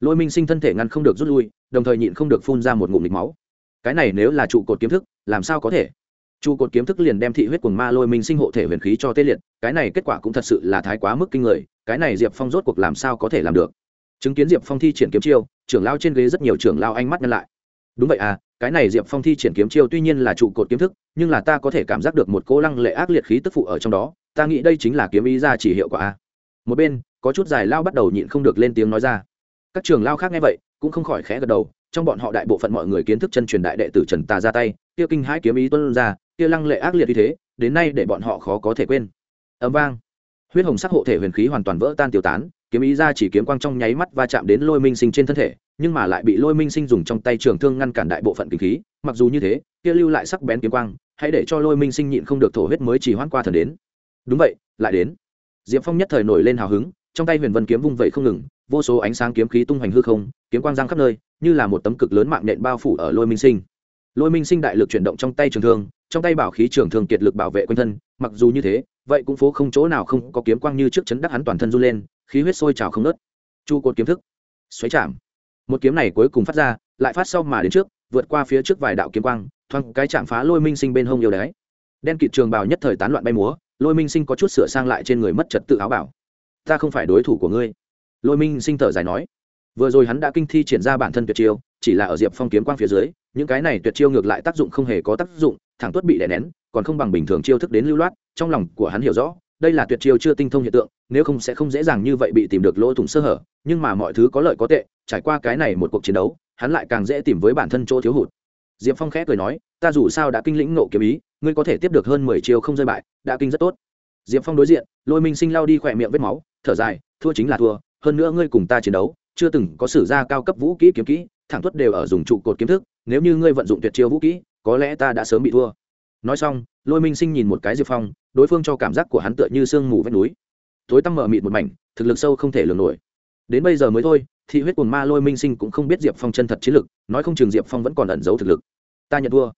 Lôi minh sinh thân thể ngăn không được rút lui, đồng thời nhịn không được phun ra một ngụm nghịch máu. Cái này nếu là trụ cột kiếm thức, làm sao có thể? Trụ cột kiếm thức liền đem thị huyết quần ma lôi minh sinh hộ thể huyền khí cho tê liệt, cái này kết quả cũng thật sự là thái quá mức kinh người, cái này diệp phong rốt cuộc làm sao có thể làm được? Chứng kiến diệp phong thi triển kiếm chiêu, trưởng lao trên ghế rất nhiều trưởng lao ánh mắt ngăn lại. Đúng vậy à cái này diệp phong thi triển kiếm chiêu tuy nhiên là trụ cột kiếm thức, nhưng là ta có thể cảm giác được một cỗ lăng lệ ác liệt khí tức phụ ở trong đó, ta nghĩ đây chính là kiếm ý ra chỉ hiệu quả a. Một bên, có chút dài lao bắt đầu nhịn không được lên tiếng nói ra. Các trường lao khác nghe vậy, cũng không khỏi khẽ gật đầu, trong bọn họ đại bộ phận mọi người kiến thức chân truyền đại đệ tử trần tà ra tay, kia kinh hãi kiếm ý tuân ra, kia lăng lệ ác liệt như thế, đến nay để bọn họ khó có thể quên. Ấm vang. Huyết hồng sắc hộ thể huyền khí hoàn toàn vỡ tan tiêu tán kiếm ý ra chỉ kiếm quang trong nháy mắt va chạm đến lôi minh sinh trên thân thể, nhưng mà lại bị lôi minh sinh dùng trong tay trường thương ngăn cản đại bộ phận kinh khí. Mặc dù như thế, kia lưu lại sắc bén kiếm quang, hãy để cho lôi minh sinh nhịn không được thổ huyết mới chỉ hoãn qua thần đến. Đúng vậy, lại đến. Diệp phong nhất thời nổi lên hào hứng, trong tay huyền vân kiếm vung vẩy không ngừng, vô số ánh sáng kiếm khí tung hoành hư không, kiếm quang giang khắp nơi, như là một tấm cực lớn mạng nện bao phủ ở lôi minh sinh. Lôi minh sinh đại lực chuyển động trong tay trường thương, trong tay bảo khí trường thương kiệt lực bảo vệ quanh thân, mặc dù như thế, vậy cũng phố không chỗ nào không có kiếm quang như trước chấn đắc hắn toàn thân run lên khí huyết sôi trào không nớt. Chu cột kiếm thức. Xoáy chạm. Một kiếm này cuối cùng phát ra, lại phát sau mà đến trước, vượt qua phía trước vài đạo kiếm quang, thoáng cái chạm phá lôi minh sinh bên hông yêu đấy đen kịt trường bào nhất thời tán loạn bay múa, lôi minh sinh có chút sửa sang lại trên người mất trật tự áo bảo. Ta không phải đối thủ của ngươi. Lôi minh sinh thở dài nói. Vừa rồi hắn đã kinh thi triển ra bản thân tuyệt chiêu, chỉ là ở diệp phong kiếm quang phía dưới, những cái này tuyệt chiêu ngược lại tác dụng không hề có tác dụng, thẳng tuất bị đè nén, còn không bằng bình thường chiêu thức đến lưu loát, trong lòng của hắn hiểu rõ đây là tuyệt chiêu chưa tinh thông hiện tượng, nếu không sẽ không dễ dàng như vậy bị tìm được lỗ thủng sơ hở, nhưng mà mọi thứ có lợi có tệ, trải qua cái này một cuộc chiến đấu, hắn lại càng dễ tìm với bản thân chỗ thiếu hụt. Diệp phong khẽ cười nói, ta dù sao đã kinh lĩnh nộ kiếm ý, ngươi có thể tiếp được hơn mười chiêu không rơi bại, đã kinh rất tốt. Diệp phong đối diện, lôi minh sinh lao đi khỏe miệng vết máu, thở dài, thua chính là thua, hơn nữa ngươi cùng ta chiến đấu, chưa từng có sử ra cao cấp vũ kỹ kiếm kỹ, thẳng tuất đều ở dùng trụ cột kiếm thức, nếu như ngươi vận dụng tuyệt chiêu vũ kỹ, có lẽ ta đã sớm bị thua nói xong, lôi minh sinh nhìn một cái diệp phong, đối phương cho cảm giác của hắn tựa như sương mù vách núi. Tối tăm mở mịt một mảnh, thực lực sâu không thể lường nổi. Đến bây giờ mới thôi, thị huyết cồn ma lôi minh sinh cũng không biết diệp phong chân thật chiến lực, nói không chừng diệp phong vẫn còn ẩn giấu thực lực. Ta nhận thua.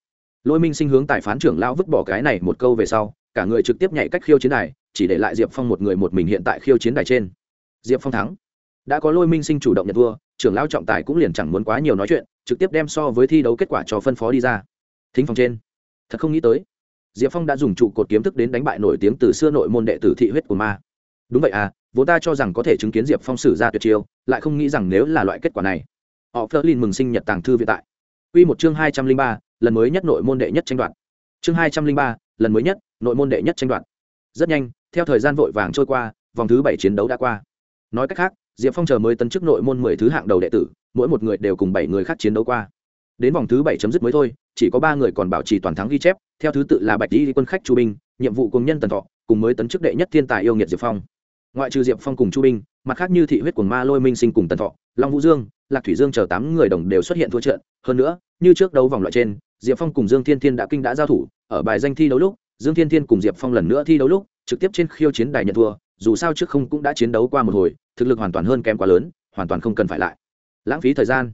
Lôi minh sinh hướng tài phán trưởng lão vứt bỏ cái này một câu về sau, cả người trực tiếp nhảy cách khiêu chiến đài, chỉ để lại diệp phong một người một mình hiện tại khiêu chiến đài trên. Diệp phong thắng. Đã có lôi minh sinh chủ động nhận thua, trưởng lão trọng tài cũng liền chẳng muốn quá nhiều nói chuyện, trực tiếp đem so với thi đấu kết quả cho phân phó đi ra. Thính phòng trên thật không nghĩ tới. Diệp phong đã dùng trụ cột kiếm thức đến đánh bại nổi tiếng từ xưa nội môn đệ tử thị huyết của ma. Đúng vậy à vốn ta cho rằng có thể chứng kiến diệp phong sử ra tuyệt chiêu, lại không nghĩ rằng nếu là loại kết quả này. Họ phơ lin mừng sinh nhật tàng thư vĩ tại. Quy một chương hai trăm linh ba, lần mới nhất nội môn đệ nhất tranh đoạt. Chương hai trăm linh ba, lần mới nhất nội môn đệ nhất tranh đoạt. Rất nhanh, theo thời gian vội vàng trôi qua, vòng thứ bảy chiến đấu đã qua. Nói cách khác, diệp phong chờ mới tấn chức nội môn mười thứ hạng đầu đệ tử, mỗi một người đều cùng bảy người khác chiến đấu qua đến vòng thứ bảy chấm dứt mới thôi, chỉ có ba người còn bảo trì toàn thắng ghi chép, theo thứ tự là bạch di quân khách chu binh, nhiệm vụ cùng nhân tần thọ, cùng mới tấn chức đệ nhất thiên tài yêu nghiệt diệp phong. Ngoại trừ diệp phong cùng chu binh, mặt khác như thị huyết của ma lôi minh sinh cùng tần thọ, long vũ dương, lạc thủy dương chờ tám người đồng đều xuất hiện thua trận. Hơn nữa, như trước đấu vòng loại trên, diệp phong cùng dương thiên thiên đã kinh đã giao thủ, ở bài danh thi đấu lúc, dương thiên thiên cùng diệp phong lần nữa thi đấu lúc, trực tiếp trên khiêu chiến đài nhận thua, dù sao trước không cũng đã chiến đấu qua một hồi, thực lực hoàn toàn hơn kém quá lớn, hoàn toàn không cần phải lại. Lãng phí thời gian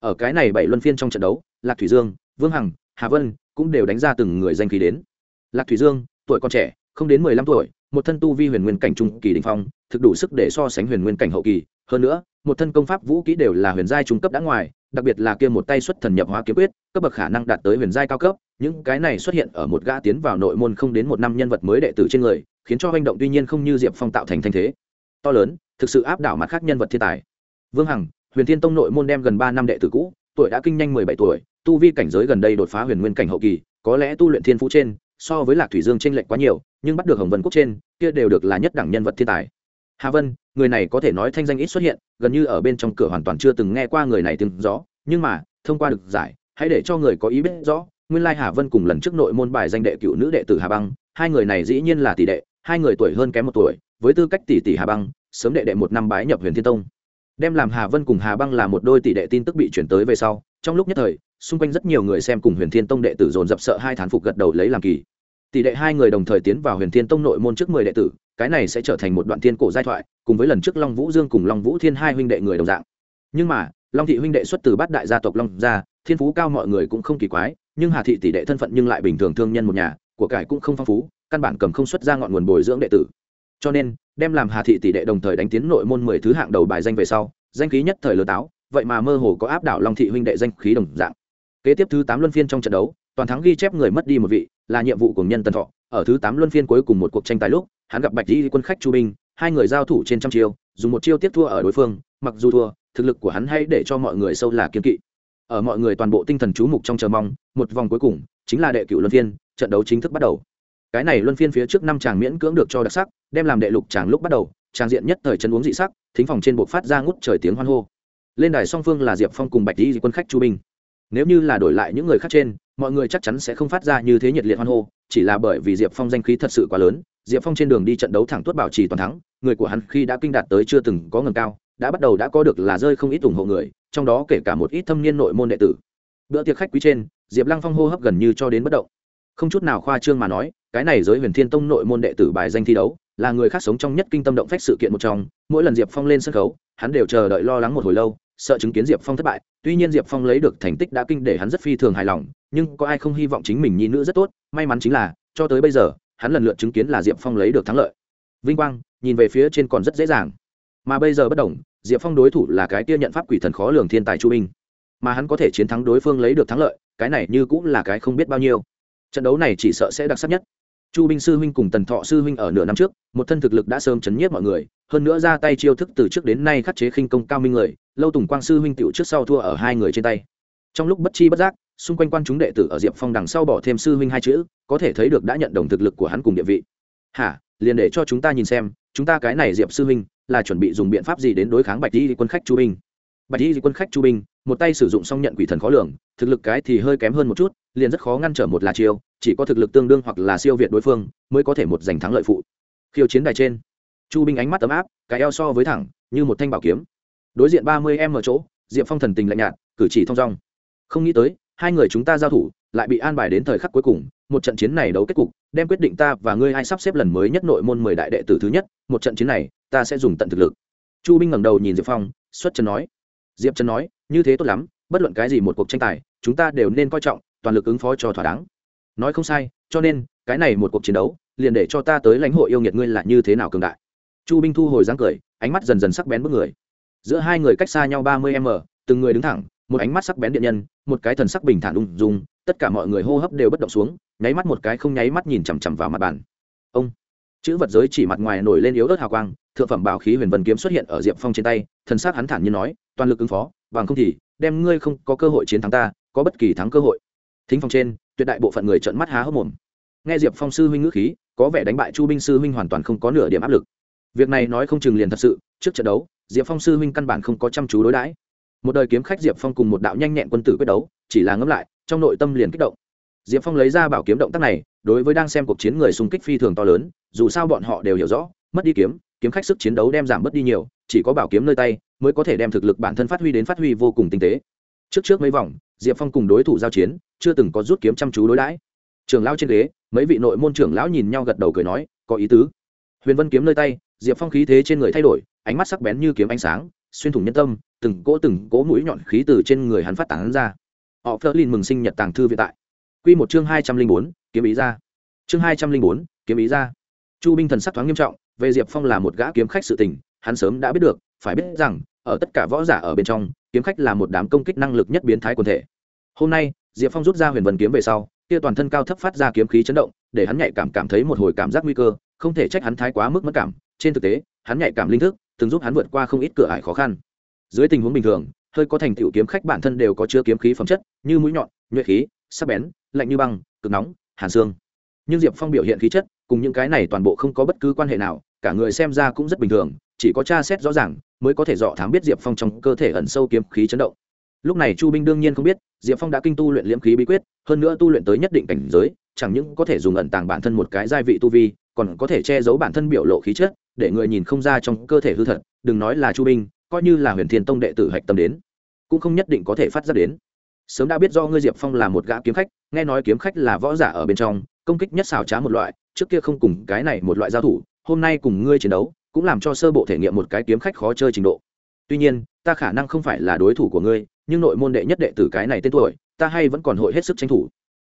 ở cái này bảy luân phiên trong trận đấu, lạc thủy dương, vương hằng, hà vân cũng đều đánh ra từng người danh khí đến. Lạc thủy dương, tuổi còn trẻ, không đến mười lăm tuổi, một thân tu vi huyền nguyên cảnh trung kỳ đình phong, thực đủ sức để so sánh huyền nguyên cảnh hậu kỳ. Hơn nữa, một thân công pháp vũ kỹ đều là huyền giai trung cấp đã ngoài, đặc biệt là kia một tay xuất thần nhập hóa kiếm quyết, cấp bậc khả năng đạt tới huyền giai cao cấp, những cái này xuất hiện ở một gã tiến vào nội môn không đến một năm nhân vật mới đệ tử trên người, khiến cho hành động tuy nhiên không như diệp phong tạo thành thanh thế. To lớn, thực sự áp đảo mặt khác nhân vật thiên tài. Vương hằng huyền thiên tông nội môn đem gần ba năm đệ tử cũ, tuổi đã kinh nhanh mười bảy tuổi, tu vi cảnh giới gần đây đột phá huyền nguyên cảnh hậu kỳ, có lẽ tu luyện thiên phú trên, so với lạc thủy dương tranh lệch quá nhiều, nhưng bắt được hồng vân quốc trên, kia đều được là nhất đẳng nhân vật thiên tài. Hà vân, người này có thể nói thanh danh ít xuất hiện, gần như ở bên trong cửa hoàn toàn chưa từng nghe qua người này từng rõ, nhưng mà, thông qua được giải, hãy để cho người có ý biết rõ, nguyên lai hà vân cùng lần trước nội môn bài danh đệ cựu nữ đệ tử hà băng, hai người này dĩ nhiên là tỷ đệ, hai người tuổi hơn kém một tuổi, với tư cách tỷ tỷ hà băng, sớm đệ đệ một năm bái nhập huyền thiên tông đem làm hà vân cùng hà băng là một đôi tỷ đệ tin tức bị chuyển tới về sau, trong lúc nhất thời, xung quanh rất nhiều người xem cùng huyền thiên tông đệ tử dồn dập sợ hai thán phục gật đầu lấy làm kỳ. Tỷ đệ hai người đồng thời tiến vào huyền thiên tông nội môn trước mười đệ tử, cái này sẽ trở thành một đoạn thiên cổ giai thoại, cùng với lần trước long vũ dương cùng long vũ thiên hai huynh đệ người đồng dạng. Nhưng mà, long thị huynh đệ xuất từ bát đại gia tộc long gia, thiên phú cao mọi người cũng không kỳ quái, nhưng hà thị tỷ đệ thân phận nhưng lại bình thường thương nhân một nhà, của cải cũng không phong phú, căn bản cầm không xuất ra ngọn nguồn bồi dưỡng đệ tử. Cho nên đem làm hà thị tỷ đệ đồng thời đánh tiến nội môn mười thứ hạng đầu bài danh về sau, danh khí nhất thời lừa táo, vậy mà mơ hồ có áp đảo long thị huynh đệ danh khí đồng dạng. Kế tiếp thứ tám luân phiên trong trận đấu, toàn thắng ghi chép người mất đi một vị, là nhiệm vụ của nhân tân thọ. Ở thứ tám luân phiên cuối cùng một cuộc tranh tài lúc, hắn gặp bạch di quân khách chu binh hai người giao thủ trên trăm chiêu, dùng một chiêu tiếp thua ở đối phương, mặc dù thua, thực lực của hắn hay để cho mọi người sâu là kiên kỵ. Ở mọi người toàn bộ tinh thần chú mục trong chờ mong, một vòng cuối cùng, chính là đệ cựu luân phiên, trận đấu chính thức bắt đầu cái này luân phiên phía trước năm chàng miễn cưỡng được cho đặc sắc, đem làm đệ lục chàng lúc bắt đầu trang diện nhất thời chân uống dị sắc, thính phòng trên bộ phát ra ngút trời tiếng hoan hô. Lên đài song phương là diệp phong cùng bạch lý quân khách chu binh nếu như là đổi lại những người khác trên, mọi người chắc chắn sẽ không phát ra như thế nhiệt liệt hoan hô, chỉ là bởi vì diệp phong danh khí thật sự quá lớn, diệp phong trên đường đi trận đấu thẳng tuốt bảo trì toàn thắng, người của hắn khi đã kinh đạt tới chưa từng có ngầm cao, đã bắt đầu đã có được là rơi không ít ủng hộ người, trong đó kể cả một ít thâm niên nội môn đệ tử. Bữa tiệc khách quý trên, diệp lăng phong hô hấp gần như cho đến bất động không chút nào khoa trương mà nói, cái này giới huyền thiên tông nội môn đệ tử bài danh thi đấu, là người khác sống trong nhất kinh tâm động phách sự kiện một trong, mỗi lần diệp phong lên sân khấu, hắn đều chờ đợi lo lắng một hồi lâu, sợ chứng kiến diệp phong thất bại, tuy nhiên diệp phong lấy được thành tích đã kinh để hắn rất phi thường hài lòng, nhưng có ai không hy vọng chính mình nhi nữ rất tốt, may mắn chính là, cho tới bây giờ, hắn lần lượt chứng kiến là diệp phong lấy được thắng lợi. Vinh quang, nhìn về phía trên còn rất dễ dàng. Mà bây giờ bất đồng, diệp phong đối thủ là cái kia nhận pháp quỷ thần khó lường thiên tài chu binh mà hắn có thể chiến thắng đối phương lấy được thắng lợi, cái này như cũng là cái không biết bao nhiêu trận đấu này chỉ sợ sẽ đặc sắc nhất. Chu binh sư huynh cùng tần thọ sư huynh ở nửa năm trước, một thân thực lực đã sớm chấn nhiếp mọi người, hơn nữa ra tay chiêu thức từ trước đến nay khắc chế khinh công cao minh người, lâu tùng quang sư huynh tựu trước sau thua ở hai người trên tay. Trong lúc bất chi bất giác, xung quanh quan chúng đệ tử ở diệp phong đằng sau bỏ thêm sư huynh hai chữ, có thể thấy được đã nhận đồng thực lực của hắn cùng địa vị. Hả? Liền để cho chúng ta nhìn xem, chúng ta cái này diệp sư huynh, là chuẩn bị dùng biện pháp gì đến đối kháng bạch đi quân khách chu binh bạch di quân khách chu binh một tay sử dụng xong nhận quỷ thần khó lường, thực lực cái thì hơi kém hơn một chút, liền rất khó ngăn trở một là chiêu, chỉ có thực lực tương đương hoặc là siêu việt đối phương, mới có thể một giành thắng lợi phụ. Khiêu chiến đài trên, chu binh ánh mắt ấm áp, cái eo so với thẳng, như một thanh bảo kiếm. Đối diện ba mươi em ở chỗ, diệp phong thần tình lạnh nhạt, cử chỉ thong dong. Không nghĩ tới, hai người chúng ta giao thủ, lại bị an bài đến thời khắc cuối cùng, một trận chiến này đấu kết cục, đem quyết định ta và ngươi ai sắp xếp lần mới nhất nội môn mười đại đệ tử thứ nhất, một trận chiến này, ta sẽ dùng tận thực lực. Chu binh ngẩng đầu nhìn diệp phong, xuất trần nói diệp trần nói, như thế tốt lắm, bất luận cái gì một cuộc tranh tài, chúng ta đều nên coi trọng, toàn lực ứng phó cho thỏa đáng. Nói không sai, cho nên, cái này một cuộc chiến đấu, liền để cho ta tới lãnh hội yêu nghiệt ngươi là như thế nào cường đại. Chu binh thu hồi dáng cười, ánh mắt dần dần sắc bén bước người. Giữa hai người cách xa nhau ba mươi m, từng người đứng thẳng, một ánh mắt sắc bén điện nhân, một cái thần sắc bình thản ung dung, tất cả mọi người hô hấp đều bất động xuống, nháy mắt một cái không nháy mắt nhìn chằm chằm vào mặt bàn. Ông, chữ vật giới chỉ mặt ngoài nổi lên yếu ớt hào quang, thượng phẩm bảo khí huyền vân kiếm xuất hiện ở diệp phong trên tay, thần sắc hắn thản như nói toàn lực ứng phó, bằng không thì, đem ngươi không có cơ hội chiến thắng ta, có bất kỳ thắng cơ hội. Thính phòng trên, tuyệt đại bộ phận người trợn mắt há hốc mồm. Nghe diệp phong sư huynh ngữ khí, có vẻ đánh bại chu binh sư huynh hoàn toàn không có nửa điểm áp lực. Việc này nói không chừng liền thật sự, trước trận đấu, diệp phong sư huynh căn bản không có chăm chú đối đãi. Một đời kiếm khách diệp phong cùng một đạo nhanh nhẹn quân tử quyết đấu, chỉ là ngẫm lại, trong nội tâm liền kích động. Diệp phong lấy ra bảo kiếm động tác này, đối với đang xem cuộc chiến người xung kích phi thường to lớn, dù sao bọn họ đều hiểu rõ, mất đi kiếm kiếm khách sức chiến đấu đem giảm bớt đi nhiều, chỉ có bảo kiếm nơi tay mới có thể đem thực lực bản thân phát huy đến phát huy vô cùng tinh tế. Trước trước mấy vòng, diệp phong cùng đối thủ giao chiến, chưa từng có rút kiếm chăm chú đối đãi. Trường lão trên ghế, mấy vị nội môn trưởng lão nhìn nhau gật đầu cười nói, có ý tứ. Huyền vân kiếm nơi tay, diệp phong khí thế trên người thay đổi, ánh mắt sắc bén như kiếm ánh sáng, xuyên thủng nhân tâm, từng cỗ từng cỗ mũi nhọn khí từ trên người hắn phát tán ra. Họ phớt lên mừng sinh nhật tàng thư viện tại. Q một chương hai trăm linh bốn, kiếm ý ra. Chương hai trăm linh bốn, kiếm ý ra. Chu binh thần sắc thoáng nghiêm trọng, về diệp phong là một gã kiếm khách sự tình, hắn sớm đã biết được, phải biết rằng ở tất cả võ giả ở bên trong, kiếm khách là một đám công kích năng lực nhất biến thái quần thể. Hôm nay, diệp phong rút ra huyền vân kiếm về sau, kia toàn thân cao thấp phát ra kiếm khí chấn động, để hắn nhạy cảm cảm thấy một hồi cảm giác nguy cơ, không thể trách hắn thái quá mức mất cảm. Trên thực tế, hắn nhạy cảm linh thức, từng giúp hắn vượt qua không ít cửa ải khó khăn. Dưới tình huống bình thường, hơi có thành tựu kiếm khách bản thân đều có chứa kiếm khí phẩm chất, như mũi nhọn, nhuệ khí, sắc bén, lạnh như băng, cực nóng, hàn xương. Nhưng diệp phong biểu hiện khí chất, cùng những cái này toàn bộ không có bất cứ quan hệ nào, cả người xem ra cũng rất bình thường chỉ có tra xét rõ ràng mới có thể dọ thám biết diệp phong trong cơ thể ẩn sâu kiếm khí chấn động. Lúc này chu binh đương nhiên không biết, diệp phong đã kinh tu luyện liễm khí bí quyết, hơn nữa tu luyện tới nhất định cảnh giới, chẳng những có thể dùng ẩn tàng bản thân một cái gia vị tu vi, còn có thể che giấu bản thân biểu lộ khí chất, để người nhìn không ra trong cơ thể hư thật, đừng nói là chu binh, coi như là huyền thiên tông đệ tử hạch tâm đến, cũng không nhất định có thể phát ra đến. Sớm đã biết do ngươi diệp phong là một gã kiếm khách, nghe nói kiếm khách là võ giả ở bên trong, công kích nhất xào trá một loại, trước kia không cùng cái này một loại giao thủ, hôm nay cùng ngươi chiến đấu cũng làm cho sơ bộ thể nghiệm một cái kiếm khách khó chơi trình độ. Tuy nhiên, ta khả năng không phải là đối thủ của ngươi, nhưng nội môn đệ nhất đệ tử cái này tên tuổi, ta hay vẫn còn hội hết sức tranh thủ.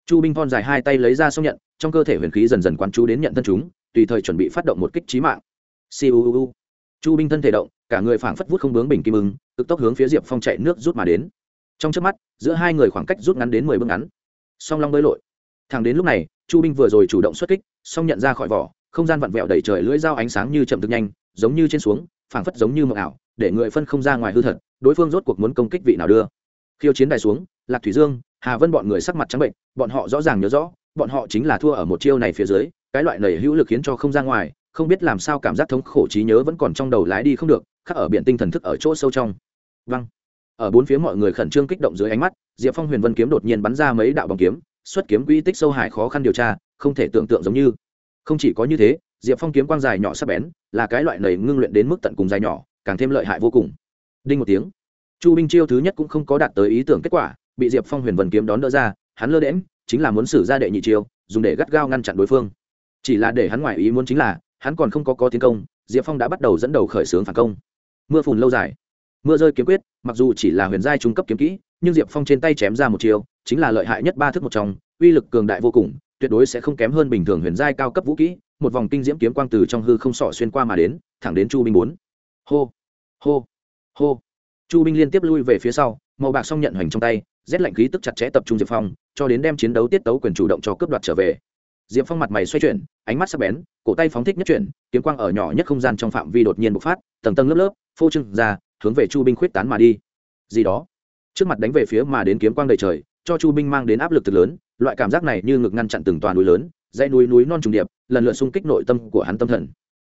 Chu binh thon dài hai tay lấy ra xong nhận, trong cơ thể huyền khí dần dần quán chú đến nhận thân chúng, tùy thời chuẩn bị phát động một kích trí mạng. Siêu chu binh thân thể động, cả người phảng phất vút không bướng bình kim ưng, cực tốc hướng phía diệp phong chạy nước rút mà đến. Trong trước mắt, giữa hai người khoảng cách rút ngắn đến mười bước ngắn. Song long bơi lội. Thẳng đến lúc này, chu binh vừa rồi chủ động xuất kích, song nhận ra khỏi vỏ không gian vặn vẹo đầy trời lưỡi dao ánh sáng như chậm thực nhanh, giống như trên xuống, phảng phất giống như mộng ảo, để người phân không ra ngoài hư thật, đối phương rốt cuộc muốn công kích vị nào đưa. Khiêu chiến đài xuống, lạc thủy dương, hà vân bọn người sắc mặt trắng bệnh, bọn họ rõ ràng nhớ rõ, bọn họ chính là thua ở một chiêu này phía dưới, cái loại nầy hữu lực khiến cho không ra ngoài, không biết làm sao cảm giác thống khổ trí nhớ vẫn còn trong đầu lái đi không được, khắc ở biển tinh thần thức ở chỗ sâu trong. Văng ở bốn phía mọi người khẩn trương kích động dưới ánh mắt, diệp phong huyền vân kiếm đột nhiên bắn ra mấy đạo bóng kiếm, xuất kiếm quỹ tích sâu hải khó khăn điều tra, không thể tưởng tượng giống như không chỉ có như thế, diệp phong kiếm quang dài nhỏ sắc bén, là cái loại nầy ngưng luyện đến mức tận cùng dài nhỏ, càng thêm lợi hại vô cùng. Đinh một tiếng. Chu binh chiêu thứ nhất cũng không có đạt tới ý tưởng kết quả, bị diệp phong huyền vân kiếm đón đỡ ra, hắn lơ đễm chính là muốn xử ra đệ nhị chiêu, dùng để gắt gao ngăn chặn đối phương. Chỉ là để hắn ngoài ý muốn chính là, hắn còn không có có tiến công, diệp phong đã bắt đầu dẫn đầu khởi xướng phản công. Mưa phùn lâu dài. Mưa rơi kiếm quyết, mặc dù chỉ là huyền giai trung cấp kiếm kỹ, nhưng diệp phong trên tay chém ra một chiều chính là lợi hại nhất ba thức một trong, uy lực cường đại vô cùng tuyệt đối sẽ không kém hơn bình thường huyền giai cao cấp vũ kỹ, một vòng kinh diễm kiếm quang từ trong hư không sọ xuyên qua mà đến, thẳng đến chu binh bốn. Hô hô hô. Chu binh liên tiếp lui về phía sau, màu bạc xong nhận hoành trong tay, rét lạnh khí tức chặt chẽ tập trung diệp phong, cho đến đem chiến đấu tiết tấu quyền chủ động cho cướp đoạt trở về. Diệp phong mặt mày xoay chuyển, ánh mắt sắc bén, cổ tay phóng thích nhất chuyển, kiếm quang ở nhỏ nhất không gian trong phạm vi đột nhiên bộc phát, tầng tầng lớp lớp, phô trưng ra, hướng về chu binh khuyết tán mà đi. Gì đó. Trước mặt đánh về phía mà đến kiếm quang đầy trời, cho chu binh mang đến áp lực thật lớn loại cảm giác này như ngực ngăn chặn từng toàn núi lớn, dãy núi núi non trùng điệp, lần lượt xung kích nội tâm của hắn tâm thần.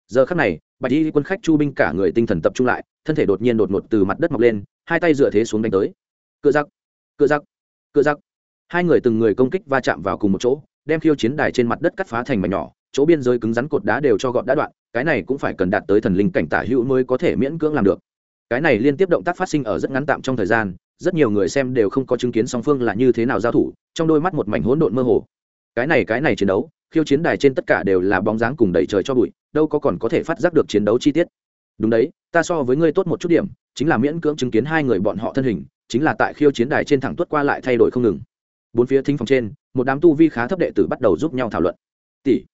Giờ khắc này, bạch y quân khách chu binh cả người tinh thần tập trung lại, thân thể đột nhiên đột ngột từ mặt đất mọc lên, hai tay dựa thế xuống đánh tới. Cựa giặc cựa giặc cựa giặc hai người từng người công kích va chạm vào cùng một chỗ, đem khiêu chiến đài trên mặt đất cắt phá thành mảnh nhỏ, chỗ biên giới cứng rắn cột đá đều cho gọn đã đoạn, cái này cũng phải cần đạt tới thần linh cảnh tả hữu mới có thể miễn cưỡng làm được. Cái này liên tiếp động tác phát sinh ở rất ngắn tạm trong thời gian rất nhiều người xem đều không có chứng kiến song phương là như thế nào giao thủ, trong đôi mắt một mảnh hỗn độn mơ hồ. Cái này cái này chiến đấu, khiêu chiến đài trên tất cả đều là bóng dáng cùng đẩy trời cho bụi, đâu có còn có thể phát giác được chiến đấu chi tiết. Đúng đấy, ta so với ngươi tốt một chút điểm, chính là miễn cưỡng chứng kiến hai người bọn họ thân hình, chính là tại khiêu chiến đài trên thẳng tuất qua lại thay đổi không ngừng. Bốn phía thính phòng trên, một đám tu vi khá thấp đệ tử bắt đầu giúp nhau thảo luận. Tỷ,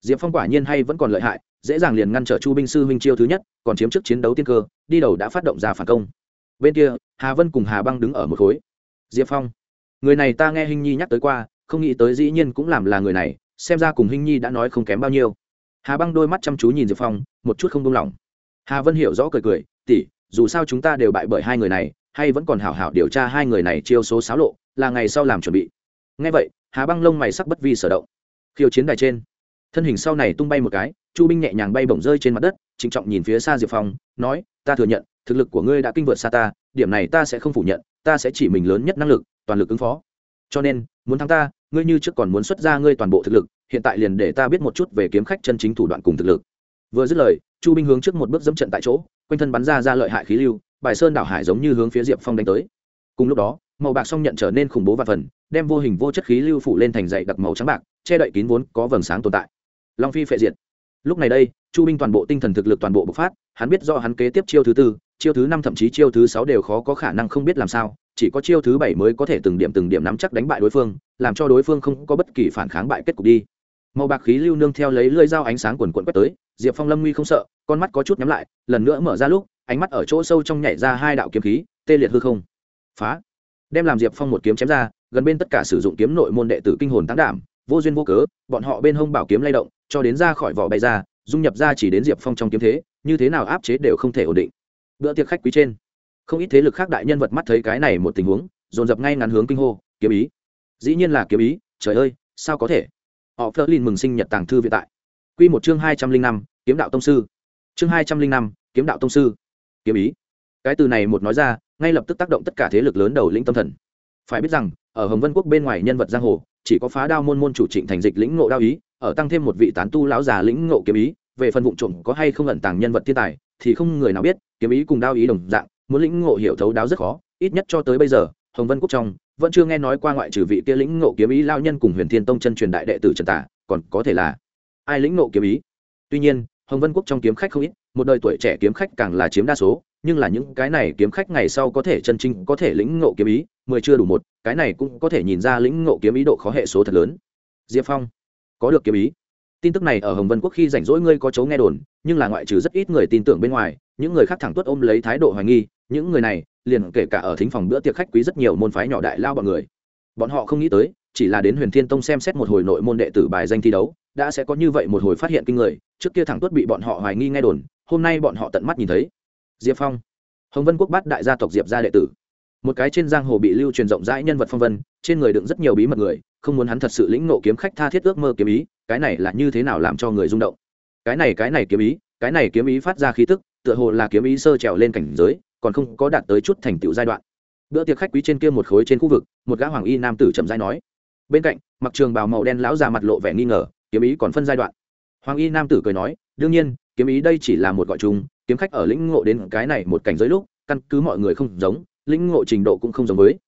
diệp phong quả nhiên hay vẫn còn lợi hại, dễ dàng liền ngăn trở chu binh sư huynh chiêu thứ nhất, còn chiếm trước chiến đấu tiên cơ, đi đầu đã phát động ra phản công bên kia, hà vân cùng hà băng đứng ở một khối. Diệp phong, người này ta nghe hình nhi nhắc tới qua, không nghĩ tới dĩ nhiên cũng làm là người này, xem ra cùng hình nhi đã nói không kém bao nhiêu. Hà băng đôi mắt chăm chú nhìn diệp phong, một chút không đông lòng hà vân hiểu rõ cười cười tỉ dù sao chúng ta đều bại bởi hai người này, hay vẫn còn hảo hảo điều tra hai người này chiêu số xáo lộ, là ngày sau làm chuẩn bị. Ngay vậy, hà băng lông mày sắc bất vi sở động. Khiêu chiến đài trên. Thân hình sau này tung bay một cái, chu binh nhẹ nhàng bay bổng rơi trên mặt đất, trịnh trọng nhìn phía xa diệp phong, nói, ta thừa nhận thực lực của ngươi đã kinh vượt xa ta, điểm này ta sẽ không phủ nhận, ta sẽ chỉ mình lớn nhất năng lực, toàn lực ứng phó. Cho nên, muốn thắng ta, ngươi như trước còn muốn xuất ra ngươi toàn bộ thực lực, hiện tại liền để ta biết một chút về kiếm khách chân chính thủ đoạn cùng thực lực. Vừa dứt lời, chu binh hướng trước một bước dẫm trận tại chỗ, quanh thân bắn ra ra lợi hại khí lưu, bài sơn đảo hải giống như hướng phía diệp phong đánh tới. Cùng lúc đó, màu bạc song nhận trở nên khủng bố và phần, đem vô hình vô chất khí lưu phủ lên thành dày đặc màu trắng bạc, che đậy kín vốn có vầng sáng tồn tại. Long phi phệ diệt. Lúc này đây, chu binh toàn bộ tinh thần thực lực toàn bộ bộc phát, hắn biết do hắn kế tiếp chiêu thứ tư chiêu thứ năm thậm chí chiêu thứ sáu đều khó có khả năng không biết làm sao, chỉ có chiêu thứ bảy mới có thể từng điểm từng điểm nắm chắc đánh bại đối phương, làm cho đối phương không có bất kỳ phản kháng bại kết cục đi. Màu bạc khí lưu nương theo lấy lưỡi dao ánh sáng quần quận quét tới, diệp phong lâm nguy không sợ, con mắt có chút nhắm lại, lần nữa mở ra lúc, ánh mắt ở chỗ sâu trong nhảy ra hai đạo kiếm khí, tê liệt hư không. Phá! Đem làm diệp phong một kiếm chém ra, gần bên tất cả sử dụng kiếm nội môn đệ tử kinh hồn tăng đảm, vô duyên vô cớ, bọn họ bên hông bảo kiếm lay động, cho đến ra khỏi vỏ bay ra, dung nhập ra chỉ đến diệp phong trong kiếm thế, như thế nào áp chế đều không thể ổn định bữa tiệc khách quý trên. Không ít thế lực khác đại nhân vật mắt thấy cái này một tình huống, dồn dập ngay ngắn hướng kinh hô, kiếm ý. Dĩ nhiên là kiếm ý, trời ơi, sao có thể? Họ phớt lên mừng sinh nhật tàng thư viện tại. Quy một chương hai trăm linh năm, kiếm đạo tông sư. Chương hai trăm linh năm, kiếm đạo tông sư. Kiếm ý. Cái từ này một nói ra, ngay lập tức tác động tất cả thế lực lớn đầu lĩnh tâm thần. Phải biết rằng, ở hồng vân quốc bên ngoài nhân vật giang hồ, chỉ có phá đao môn môn chủ trịnh thành dịch lĩnh ngộ đao ý, ở tăng thêm một vị tán tu lão già lĩnh ngộ kiếm ý, về phần vụ trộm có hay không ẩn tàng nhân vật thiên tài thì không người nào biết, kiếm ý cùng đao ý đồng dạng, muốn lĩnh ngộ hiểu thấu đáo rất khó, ít nhất cho tới bây giờ, hồng vân quốc trong, vẫn chưa nghe nói qua ngoại trừ vị kia lĩnh ngộ kiếm ý lao nhân cùng huyền thiên tông chân truyền đại đệ tử trần tả còn có thể là ai lĩnh ngộ kiếm ý. Tuy nhiên, hồng vân quốc trong kiếm khách không ít, một đời tuổi trẻ kiếm khách càng là chiếm đa số, nhưng là những cái này kiếm khách ngày sau có thể chân chính có thể lĩnh ngộ kiếm ý, mười chưa đủ một, cái này cũng có thể nhìn ra lĩnh ngộ kiếm ý độ khó hệ số thật lớn. Diệp phong, có được kiếm ý tin tức này ở hồng vân quốc khi rảnh rỗi ngươi có chấu nghe đồn, nhưng là ngoại trừ rất ít người tin tưởng bên ngoài, những người khác thẳng tuất ôm lấy thái độ hoài nghi, những người này, liền kể cả ở thính phòng bữa tiệc khách quý rất nhiều môn phái nhỏ đại lao bọn người. Bọn họ không nghĩ tới, chỉ là đến huyền thiên tông xem xét một hồi nội môn đệ tử bài danh thi đấu, đã sẽ có như vậy một hồi phát hiện kinh người, trước kia thẳng tuất bị bọn họ hoài nghi nghe đồn, hôm nay bọn họ tận mắt nhìn thấy. Diệp phong. Hồng vân quốc bắt đại gia tộc diệp gia đệ tử. Một cái trên giang hồ bị lưu truyền rộng rãi nhân vật phong vân, trên người đựng rất nhiều bí mật người không muốn hắn thật sự lĩnh nộ kiếm khách tha thiết ước mơ kiếm ý, cái này là như thế nào làm cho người rung động? Cái này cái này kiếm ý, cái này kiếm ý phát ra khí tức, tựa hồ là kiếm ý sơ trèo lên cảnh giới, còn không có đạt tới chút thành tựu giai đoạn. Bữa tiệc khách quý trên kia một khối trên khu vực, một gã hoàng y nam tử chậm rãi nói. Bên cạnh, mặc trường bào màu đen lão già mặt lộ vẻ nghi ngờ, kiếm ý còn phân giai đoạn. Hoàng y nam tử cười nói, đương nhiên, kiếm ý đây chỉ là một gọi chung, kiếm khách ở lĩnh ngộ đến cái này một cảnh giới lúc, căn cứ mọi người không giống, lĩnh ngộ trình độ cũng không giống với.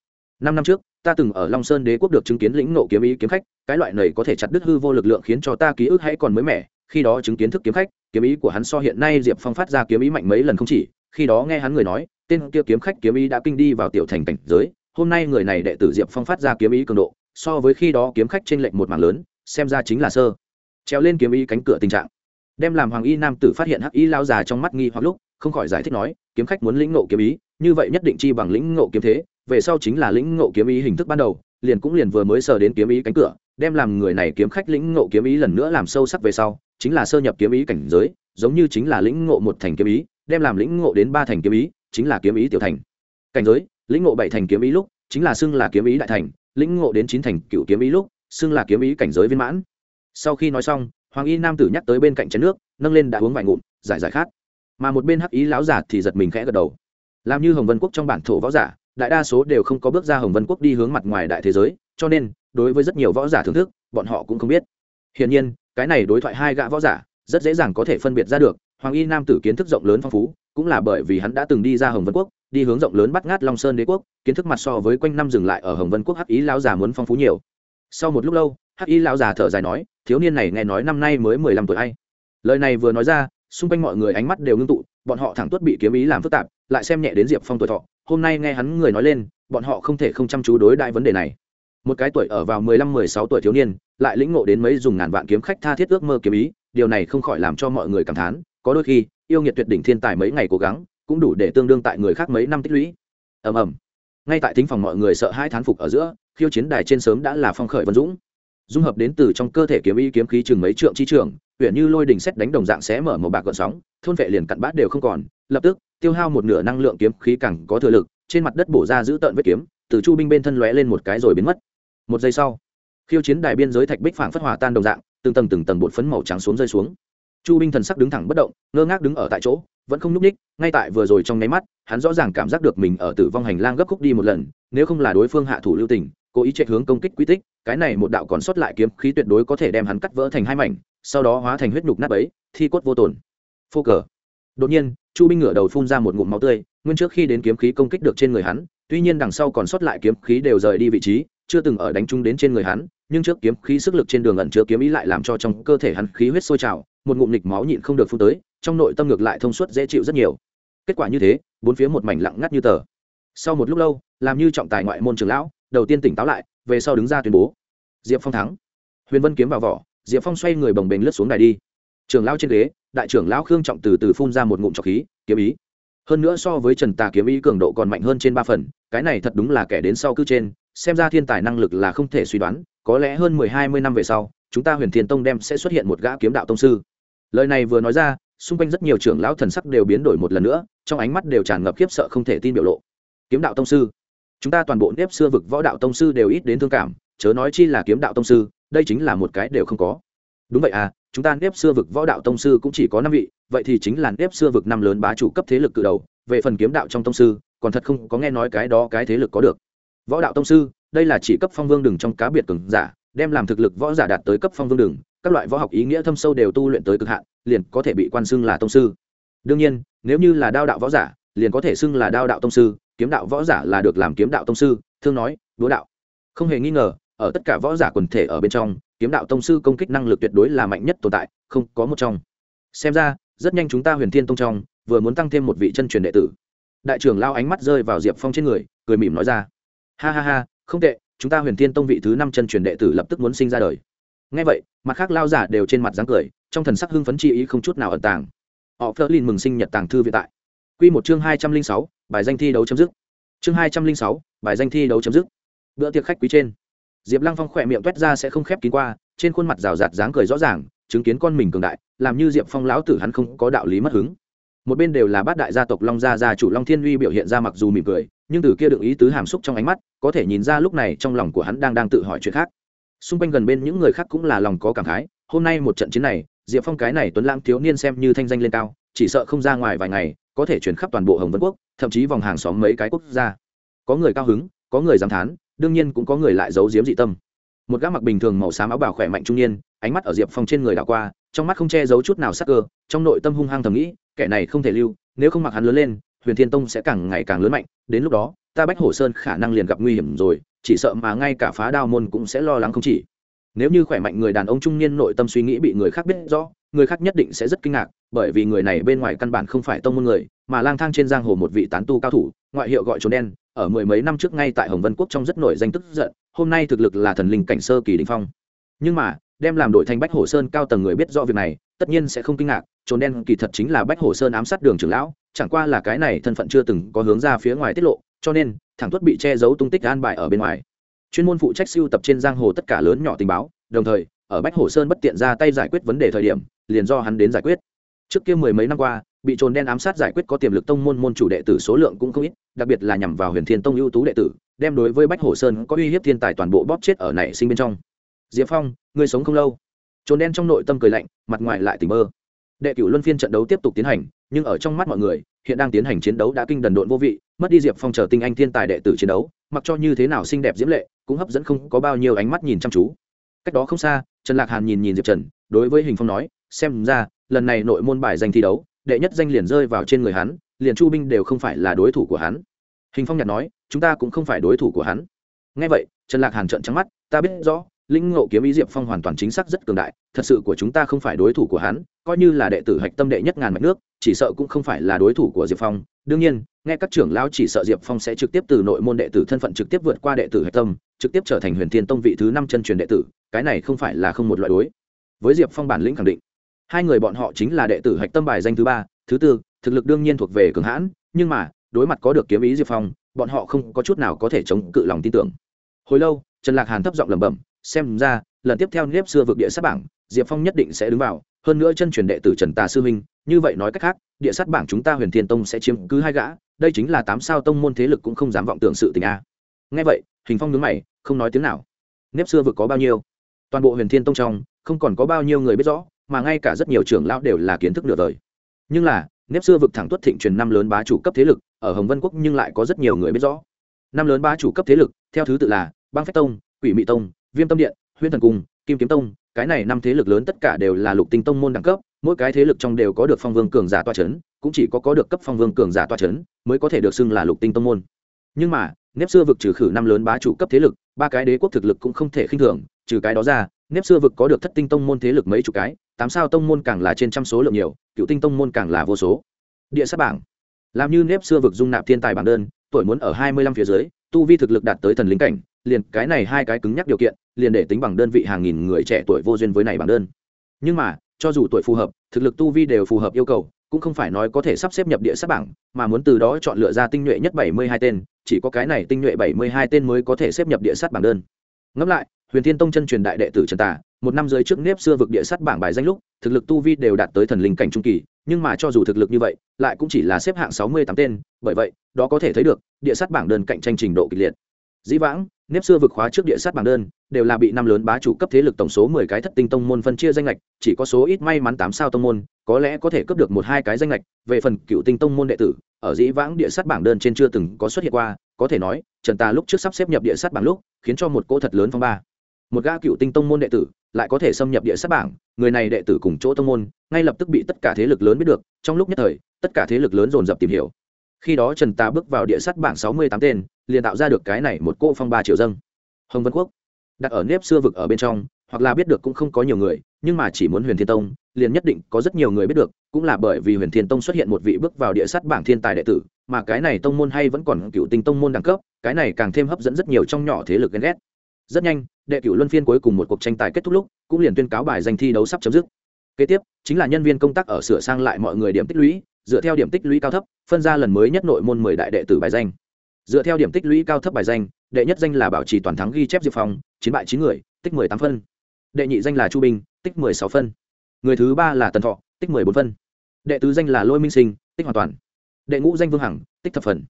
Năm năm trước ta từng ở long sơn đế quốc được chứng kiến lĩnh ngộ kiếm ý kiếm khách, cái loại này có thể chặt đứt hư vô lực lượng khiến cho ta ký ức hãy còn mới mẻ, khi đó chứng kiến thức kiếm khách, kiếm ý của hắn so hiện nay diệp phong phát ra kiếm ý mạnh mấy lần không chỉ, khi đó nghe hắn người nói, tên kia kiếm khách kiếm ý đã kinh đi vào tiểu thành cảnh giới, hôm nay người này đệ tử diệp phong phát ra kiếm ý cường độ, so với khi đó kiếm khách trên lệnh một mảng lớn, xem ra chính là sơ. Treo lên kiếm ý cánh cửa tình trạng. Đem làm hoàng y nam tử phát hiện hắc y lao già trong mắt nghi hoặc lúc, không khỏi giải thích nói, kiếm khách muốn lĩnh ngộ kiếm ý, như vậy nhất định chi bằng lĩnh ngộ kiếm thế về sau chính là lĩnh ngộ kiếm ý hình thức ban đầu, liền cũng liền vừa mới sờ đến kiếm ý cánh cửa, đem làm người này kiếm khách lĩnh ngộ kiếm ý lần nữa làm sâu sắc về sau, chính là sơ nhập kiếm ý cảnh giới, giống như chính là lĩnh ngộ một thành kiếm ý, đem làm lĩnh ngộ đến ba thành kiếm ý, chính là kiếm ý tiểu thành. Cảnh giới, lĩnh ngộ bảy thành kiếm ý lúc, chính là xưng là kiếm ý đại thành, lĩnh ngộ đến chín thành cựu kiếm ý lúc, xưng là kiếm ý cảnh giới viên mãn. Sau khi nói xong, hoàng y nam tử nhắc tới bên cạnh chén nước, nâng lên đã uống vài ngụm, giải giải khát. Mà một bên hắc ý láo giả thì giật mình khẽ gật đầu. Làm như hồng vân quốc trong bản thổ võ giả đại đa số đều không có bước ra hồng vân quốc đi hướng mặt ngoài đại thế giới, cho nên, đối với rất nhiều võ giả thưởng thức, bọn họ cũng không biết. Hiển nhiên, cái này đối thoại hai gã võ giả, rất dễ dàng có thể phân biệt ra được, hoàng y nam tử kiến thức rộng lớn phong phú, cũng là bởi vì hắn đã từng đi ra hồng vân quốc, đi hướng rộng lớn bắt ngát long sơn đế quốc, kiến thức mặt so với quanh năm dừng lại ở hồng vân quốc hắc ý lão già muốn phong phú nhiều. Sau một lúc lâu, hắc ý lão già thở dài nói, thiếu niên này nghe nói năm nay mới mười lăm tuổi hay. Lời này vừa nói ra, xung quanh mọi người ánh mắt đều ngưng tụ, bọn họ thẳng tuất bị kiếm ý làm phức tạp, lại xem nhẹ đến diệp phong tuổi thọ hôm nay nghe hắn người nói lên, bọn họ không thể không chăm chú đối đại vấn đề này. Một cái tuổi ở vào mười lăm, mười sáu tuổi thiếu niên, lại lĩnh ngộ đến mấy dùng ngàn vạn kiếm khách tha thiết ước mơ kiếm ý, điều này không khỏi làm cho mọi người cảm thán, có đôi khi, yêu nghiệt tuyệt đỉnh thiên tài mấy ngày cố gắng, cũng đủ để tương đương tại người khác mấy năm tích lũy. Ầm ầm. Ngay tại thính phòng mọi người sợ hai thán phục ở giữa, khiêu chiến đài trên sớm đã là phong khởi vân dũng. Dung hợp đến từ trong cơ thể kiếm ý kiếm khí chừng mấy trượng chi trường, huyện như lôi đình xét đánh đồng dạng sẽ mở một bạc gợn sóng, thôn vệ liền cặn bát đều không còn, lập tức tiêu hao một nửa năng lượng kiếm khí càng có thừa lực, trên mặt đất bổ ra giữ tợn vết kiếm, từ chu binh bên thân lóe lên một cái rồi biến mất. Một giây sau, khiêu chiến đài biên giới thạch bích phảng phất hòa tan đồng dạng, từng tầng từng tầng bột phấn màu trắng xuống rơi xuống. Chu binh thần sắc đứng thẳng bất động, ngơ ngác đứng ở tại chỗ, vẫn không nhúc ních ngay tại vừa rồi trong nháy mắt, hắn rõ ràng cảm giác được mình ở tử vong hành lang gấp khúc đi một lần, nếu không là đối phương hạ thủ lưu tình, cố ý chạy hướng công kích quy tích, cái này một đạo còn sót lại kiếm khí tuyệt đối có thể đem hắn cắt vỡ thành hai mảnh, sau đó hóa thành huyết nhục nát ấy thi cốt vô tổn phô cờ. Đột nhiên chu binh ngửa đầu phun ra một ngụm máu tươi, nguyên trước khi đến kiếm khí công kích được trên người hắn, tuy nhiên đằng sau còn sót lại kiếm khí đều rời đi vị trí, chưa từng ở đánh chung đến trên người hắn, nhưng trước kiếm khí sức lực trên đường ẩn chứa kiếm ý lại làm cho trong cơ thể hắn khí huyết sôi trào, một ngụm nghịch máu nhịn không được phun tới, trong nội tâm ngược lại thông suốt dễ chịu rất nhiều. Kết quả như thế, bốn phía một mảnh lặng ngắt như tờ. Sau một lúc lâu, làm như trọng tài ngoại môn trường lão, đầu tiên tỉnh táo lại, về sau đứng ra tuyên bố. Diệp phong thắng. Huyền vân kiếm vào vỏ, diệp phong xoay người bồng bềnh lướt xuống đài đi. Trường lão trên ghế đại trưởng lão khương trọng từ từ phun ra một ngụm trọc khí, kiếm ý. Hơn nữa so với trần tà kiếm ý cường độ còn mạnh hơn trên ba phần, cái này thật đúng là kẻ đến sau cư trên, xem ra thiên tài năng lực là không thể suy đoán, có lẽ hơn mười hai mươi năm về sau, chúng ta huyền thiên tông đem sẽ xuất hiện một gã kiếm đạo tông sư. Lời này vừa nói ra, xung quanh rất nhiều trưởng lão thần sắc đều biến đổi một lần nữa, trong ánh mắt đều tràn ngập khiếp sợ không thể tin biểu lộ. Kiếm đạo tông sư. Chúng ta toàn bộ nếp xưa vực võ đạo tông sư đều ít đến thương cảm, chớ nói chi là kiếm đạo tông sư, đây chính là một cái đều không có đúng vậy à chúng ta nếp xưa vực võ đạo tông sư cũng chỉ có năm vị, vậy thì chính là nếp xưa vực năm lớn bá chủ cấp thế lực cự đầu, về phần kiếm đạo trong tông sư, còn thật không có nghe nói cái đó cái thế lực có được. Võ đạo tông sư, đây là chỉ cấp phong vương đường trong cá biệt cường giả, đem làm thực lực võ giả đạt tới cấp phong vương đường các loại võ học ý nghĩa thâm sâu đều tu luyện tới cực hạn, liền có thể bị quan xưng là tông sư. Đương nhiên, nếu như là đao đạo võ giả, liền có thể xưng là đao đạo tông sư, kiếm đạo võ giả là được làm kiếm đạo tông sư, thương nói, đúa đạo. Không hề nghi ngờ, ở tất cả võ giả quần thể ở bên trong kiếm đạo tông sư công kích năng lực tuyệt đối là mạnh nhất tồn tại, không có một trong. Xem ra, rất nhanh chúng ta huyền thiên tông trong, vừa muốn tăng thêm một vị chân truyền đệ tử. Đại trưởng lao ánh mắt rơi vào diệp phong trên người, cười mỉm nói ra. Ha ha ha, không tệ, chúng ta huyền thiên tông vị thứ năm chân truyền đệ tử lập tức muốn sinh ra đời. Ngay vậy, mặt khác lao giả đều trên mặt dáng cười, trong thần sắc hưng phấn chi ý không chút nào ẩn tàng. Họ phớt lên mừng sinh nhật tàng thư viện tại. Q một chương hai trăm linh sáu, bài danh thi đấu chấm dứt. Chương hai trăm linh sáu, bài danh thi đấu chấm dứt. Bữa tiệc khách quý trên diệp lăng phong khỏe miệng t u é t ra sẽ không khép kín qua, trên khuôn mặt rào rạt dáng cười rõ ràng, chứng kiến con mình cường đại, làm như diệp phong lão tử hắn không có đạo lý mất hứng. Một bên đều là bát đại gia tộc long gia gia chủ long thiên uy biểu hiện ra mặc dù mỉm cười, nhưng từ kia đựng ý tứ hàm xúc trong ánh mắt, có thể nhìn ra lúc này trong lòng của hắn đang đang tự hỏi chuyện khác. Xung quanh gần bên những người khác cũng là lòng có cảm khái, hôm nay một trận chiến này, diệp phong cái này tuấn lãng thiếu niên xem như thanh danh lên cao, chỉ sợ không ra ngoài vài ngày, có thể chuyển khắp toàn bộ hồng vân quốc, thậm chí vòng hàng xóm mấy cái quốc gia. Có người cao hứng, có người dám thán đương nhiên cũng có người lại giấu giếm dị tâm. Một gã mặc bình thường màu xám áo bào khỏe mạnh trung niên, ánh mắt ở diệp phong trên người đảo qua, trong mắt không che giấu chút nào sắc cơ, trong nội tâm hung hăng thầm nghĩ, kẻ này không thể lưu, nếu không mặc hắn lớn lên, huyền thiên tông sẽ càng ngày càng lớn mạnh, đến lúc đó, ta bách hổ sơn khả năng liền gặp nguy hiểm rồi, chỉ sợ mà ngay cả phá đao môn cũng sẽ lo lắng không chỉ. Nếu như khỏe mạnh người đàn ông trung niên nội tâm suy nghĩ bị người khác biết rõ, người khác nhất định sẽ rất kinh ngạc, bởi vì người này bên ngoài căn bản không phải tông môn người, mà lang thang trên giang hồ một vị tán tu cao thủ, ngoại hiệu gọi trốn đen ở mười mấy năm trước ngay tại hồng vân quốc trong rất nổi danh tức giận, hôm nay thực lực là thần linh cảnh sơ kỳ đình phong. Nhưng mà, đem làm đội thành bách hồ sơn cao tầng người biết rõ việc này, tất nhiên sẽ không kinh ngạc, trốn đen kỳ thật chính là bách hồ sơn ám sát đường trưởng lão, chẳng qua là cái này thân phận chưa từng có hướng ra phía ngoài tiết lộ, cho nên, thẳng tuất bị che giấu tung tích an bài ở bên ngoài. Chuyên môn phụ trách siêu tập trên giang hồ tất cả lớn nhỏ tình báo, đồng thời, ở bách hồ sơn bất tiện ra tay giải quyết vấn đề thời điểm, liền do hắn đến giải quyết. Trước kia mười mấy năm qua, bị trồn đen ám sát giải quyết có tiềm lực tông môn môn chủ đệ tử số lượng cũng không ít đặc biệt là nhằm vào huyền thiên tông ưu tú đệ tử, đem đối với bách hồ sơn có uy hiếp thiên tài toàn bộ bóp chết ở nảy sinh bên trong. Diệp phong người sống không lâu. Trốn đen trong nội tâm cười lạnh, mặt ngoài lại tỉnh mơ. Đệ cửu luân phiên trận đấu tiếp tục tiến hành, nhưng ở trong mắt mọi người, hiện đang tiến hành chiến đấu đã kinh đần độn vô vị, mất đi diệp phong chờ tinh anh thiên tài đệ tử chiến đấu, mặc cho như thế nào xinh đẹp diễm lệ, cũng hấp dẫn không có bao nhiêu ánh mắt nhìn chăm chú. Cách đó không xa, trần lạc hàn nhìn nhìn diệp trần, đối với hình phong nói, xem ra, lần này nội môn bài danh thi đấu, đệ nhất danh liền rơi vào trên người hắn liền chu binh đều không phải là đối thủ của hắn. Hình phong nhạt nói, chúng ta cũng không phải đối thủ của hắn. Ngay vậy, trần lạc hàn trợn trắng mắt, ta biết rõ, linh ngộ kiếm ý diệp phong hoàn toàn chính xác rất cường đại, thật sự của chúng ta không phải đối thủ của hắn, coi như là đệ tử hạch tâm đệ nhất ngàn mạch nước, chỉ sợ cũng không phải là đối thủ của diệp phong. Đương nhiên, nghe các trưởng lão chỉ sợ diệp phong sẽ trực tiếp từ nội môn đệ tử thân phận trực tiếp vượt qua đệ tử hạch tâm, trực tiếp trở thành huyền thiên tông vị thứ năm chân truyền đệ tử, cái này không phải là không một loại đối. Với diệp phong bản lĩnh khẳng định, hai người bọn họ chính là đệ tử hạch tâm bài danh thứ ba, thứ tư thực lực đương nhiên thuộc về cường hãn, nhưng mà, đối mặt có được kiếm ý diệp phong, bọn họ không có chút nào có thể chống cự lòng tin tưởng. Hồi lâu, trần lạc hàn thấp giọng lẩm bẩm, xem ra, lần tiếp theo nếp xưa vực địa sát bảng, diệp phong nhất định sẽ đứng vào, hơn nữa chân truyền đệ tử trần tà sư huynh, như vậy nói cách khác, địa sát bảng chúng ta huyền thiên tông sẽ chiếm cứ hai gã, đây chính là tám sao tông môn thế lực cũng không dám vọng tưởng sự tình a. Ngay vậy, hình phong nhướng mày, không nói tiếng nào. Nếp xưa vực có bao nhiêu? Toàn bộ huyền thiên tông trong, không còn có bao nhiêu người biết rõ, mà ngay cả rất nhiều trưởng lão đều là kiến thức nửa đời. Nhưng là nếp xưa vực thẳng tuất thịnh truyền năm lớn bá chủ cấp thế lực, ở hồng vân quốc nhưng lại có rất nhiều người biết rõ. Năm lớn bá chủ cấp thế lực, theo thứ tự là băng phách tông, quỷ mị tông, viêm tâm điện huyên thần cung, kim kiếm tông. Cái này năm thế lực lớn tất cả đều là lục tinh tông môn đẳng cấp, mỗi cái thế lực trong đều có được phong vương cường giả toa c h ấ n cũng chỉ có có được cấp phong vương cường giả toa c h ấ n mới có thể được xưng là lục tinh tông môn. Nhưng mà, nếp xưa vực trừ khử năm lớn bá chủ cấp thế lực, ba cái đế quốc thực lực cũng không thể khinh thường, trừ cái đó ra, nếp xưa vực có được thất tinh tông môn thế lực mấy chục cái tám sao tông môn càng là trên trăm số lượng nhiều, cựu tinh tông môn càng là vô số. Địa sát bảng. Làm như nếp xưa vực dung nạp thiên tài bảng đơn, tuổi muốn ở hai mươi lăm phía dưới, tu vi thực lực đạt tới thần lính cảnh, liền cái này hai cái cứng nhắc điều kiện, liền để tính bằng đơn vị hàng nghìn người trẻ tuổi vô duyên với này bằng đơn. Nhưng mà, cho dù tuổi phù hợp, thực lực tu vi đều phù hợp yêu cầu, cũng không phải nói có thể sắp xếp nhập địa sát bảng, mà muốn từ đó chọn lựa ra tinh nhuệ nhất bảy mươi hai tên, chỉ có cái này tinh nhuệ bảy mươi hai tên mới có thể xếp nhập địa sát bảng đơn ngẫm lại, huyền thiên tông chân truyền đại đệ tử trần tà, một năm dưới trước nếp xưa vực địa sát bảng bài danh lúc, thực lực tu vi đều đạt tới thần linh cảnh trung kỳ, nhưng mà cho dù thực lực như vậy, lại cũng chỉ là xếp hạng sáu mươi tám tên, bởi vậy, đó có thể thấy được, địa sát bảng đơn cạnh tranh trình độ kịch liệt. Dĩ vãng, nếp xưa vực khóa trước địa sát bảng đơn, đều là bị năm lớn bá chủ cấp thế lực tổng số mười cái thất tinh tông môn phân chia danh lệch chỉ có số ít may mắn tám sao tông môn, có lẽ có thể cấp được một hai cái danh lệch về phần cựu tinh tông môn đệ tử, ở dĩ vãng địa sát bảng đơn trên chưa từng có xuất hiện qua có thể nói, trần tà lúc trước sắp xếp nhập địa sát bảng lúc, khiến cho một cỗ thật lớn phong ba một gã cựu tinh tông môn đệ tử lại có thể xâm nhập địa sát bảng, người này đệ tử cùng chỗ tông môn, ngay lập tức bị tất cả thế lực lớn biết được, trong lúc nhất thời, tất cả thế lực lớn dồn dập tìm hiểu khi đó trần tà bước vào địa sát bảng sáu mươi tám tên, liền tạo ra được cái này một cỗ phong ba triệu dân. hồng vân quốc, đặt ở nếp xưa vực ở bên trong, hoặc là biết được cũng không có nhiều người, nhưng mà chỉ muốn huyền thiên tông, liền nhất định có rất nhiều người biết được, cũng là bởi vì huyền thiên tông xuất hiện một vị bước vào địa sát bảng thiên tài đệ tử mà cái này tông môn hay vẫn còn cựu tinh tông môn đẳng cấp cái này càng thêm hấp dẫn rất nhiều trong nhỏ thế lực ghen ghét. Rất nhanh đệ cửu luân phiên cuối cùng một cuộc tranh tài kết thúc lúc cũng liền tuyên cáo bài danh thi đấu sắp chấm dứt. Kế tiếp chính là nhân viên công tác ở sửa sang lại mọi người điểm tích lũy dựa theo điểm tích lũy cao thấp phân ra lần mới nhất nội môn mười đại đệ tử bài danh. Dựa theo điểm tích lũy cao thấp bài danh đệ nhất danh là bảo trì toàn thắng ghi chép diệp phong chiến bại chín người tích mười tám phân. Đệ nhị danh là chu Bình, tích mười sáu phân. Người thứ ba là tần thọ tích mười bốn phân. Đệ tứ danh là lôi minh sinh tích hoàn toàn đệ ngũ danh vương hằng, tích thập phần.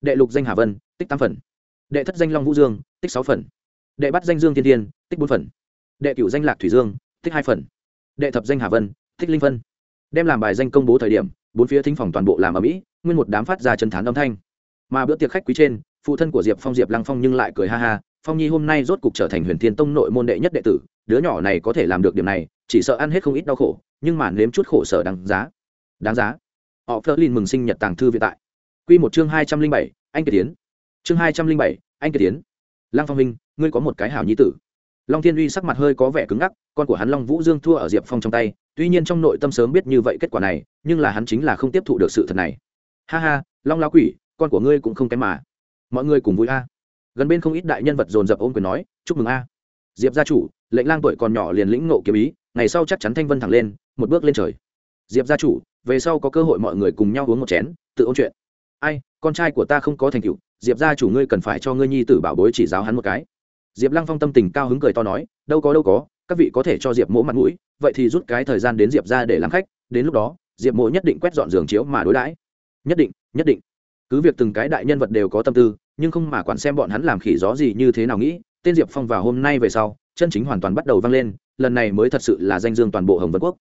Đệ lục danh hà vân, tích tám phần. Đệ thất danh long vũ dương, tích sáu phần. Đệ bắt danh dương thiên thiên, tích bốn phần. Đệ cửu danh lạc thủy dương, tích hai phần. Đệ thập danh hà vân, tích linh vân đem làm bài danh công bố thời điểm, bốn phía thính phòng toàn bộ làm ở mỹ, nguyên một đám phát ra chân thán âm thanh. Mà bữa tiệc khách quý trên, phụ thân của diệp phong diệp lăng phong nhưng lại cười ha ha, phong nhi, hôm nay rốt cục trở thành huyền thiên tông nội môn đệ nhất đệ tử, đứa nhỏ này có thể làm được điểm này, chỉ sợ ăn hết không ít đau khổ, nhưng mà nếm chút khổ sở đáng giá. Đáng giá họ phớt lên mừng sinh nhật tàng thư viện tại. Q một chương hai trăm linh bảy, anh kiệt tiến. Chương hai trăm linh bảy, anh kiệt tiến. Lăng phong minh, ngươi có một cái hảo nhi tử. Long thiên uy sắc mặt hơi có vẻ cứng ngắc, con của hắn long vũ dương thua ở diệp phong trong tay, tuy nhiên trong nội tâm sớm biết như vậy kết quả này, nhưng là hắn chính là không tiếp thụ được sự thật này. Ha ha, long lao quỷ, con của ngươi cũng không kém mà. Mọi người cùng vui a. Gần bên không ít đại nhân vật dồn dập ôm quyền nói, chúc mừng a. Diệp gia chủ, lệnh lang tuổi còn nhỏ liền lĩnh ngộ kiếm ý, ngày sau chắc chắn thanh vân thẳng lên, một bước lên trời diệp gia chủ, về sau có cơ hội mọi người cùng nhau uống một chén, tự ôn chuyện. Ai, con trai của ta không có thành tựu, diệp gia chủ ngươi cần phải cho ngươi nhi tử bảo bối chỉ giáo hắn một cái. Diệp lăng phong tâm tình cao hứng cười to nói, đâu có đâu có, các vị có thể cho diệp mỗ mặt mũi, vậy thì rút cái thời gian đến diệp ra để làm khách, đến lúc đó, diệp mỗ nhất định quét dọn giường chiếu mà đối đãi. Nhất định nhất định. Cứ việc từng cái đại nhân vật đều có tâm tư, nhưng không mà quản xem bọn hắn làm khỉ gió gì như thế nào nghĩ, tên diệp phong vào hôm nay về sau, chân chính hoàn toàn bắt đầu vang lên, lần này mới thật sự là danh dương toàn bộ hồng vân quốc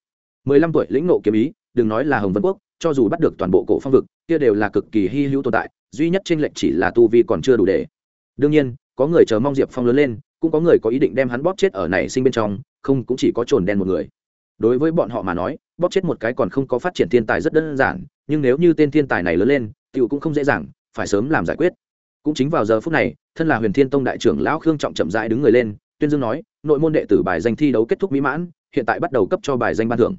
mười lăm tuổi lĩnh nộ kiếm ý, đừng nói là hồng vân quốc, cho dù bắt được toàn bộ cổ phong vực, kia đều là cực kỳ hy hữu tồn tại, duy nhất trên lệnh chỉ là tu vi còn chưa đủ để. Đương nhiên, có người chờ mong diệp phong lớn lên, cũng có người có ý định đem hắn bóp chết ở này sinh bên trong, không cũng chỉ có trồn đen một người. Đối với bọn họ mà nói, bóp chết một cái còn không có phát triển thiên tài rất đơn giản, nhưng nếu như tên thiên tài này lớn lên tựu cũng không dễ dàng, phải sớm làm giải quyết. Cũng chính vào giờ phút này, thân là huyền thiên tông đại trưởng lão khương trọng chậm rãi đứng người lên, tuyên dương nói, nội môn đệ tử bài danh thi đấu kết thúc mỹ mãn, hiện tại bắt đầu cấp cho bài danh ban thưởng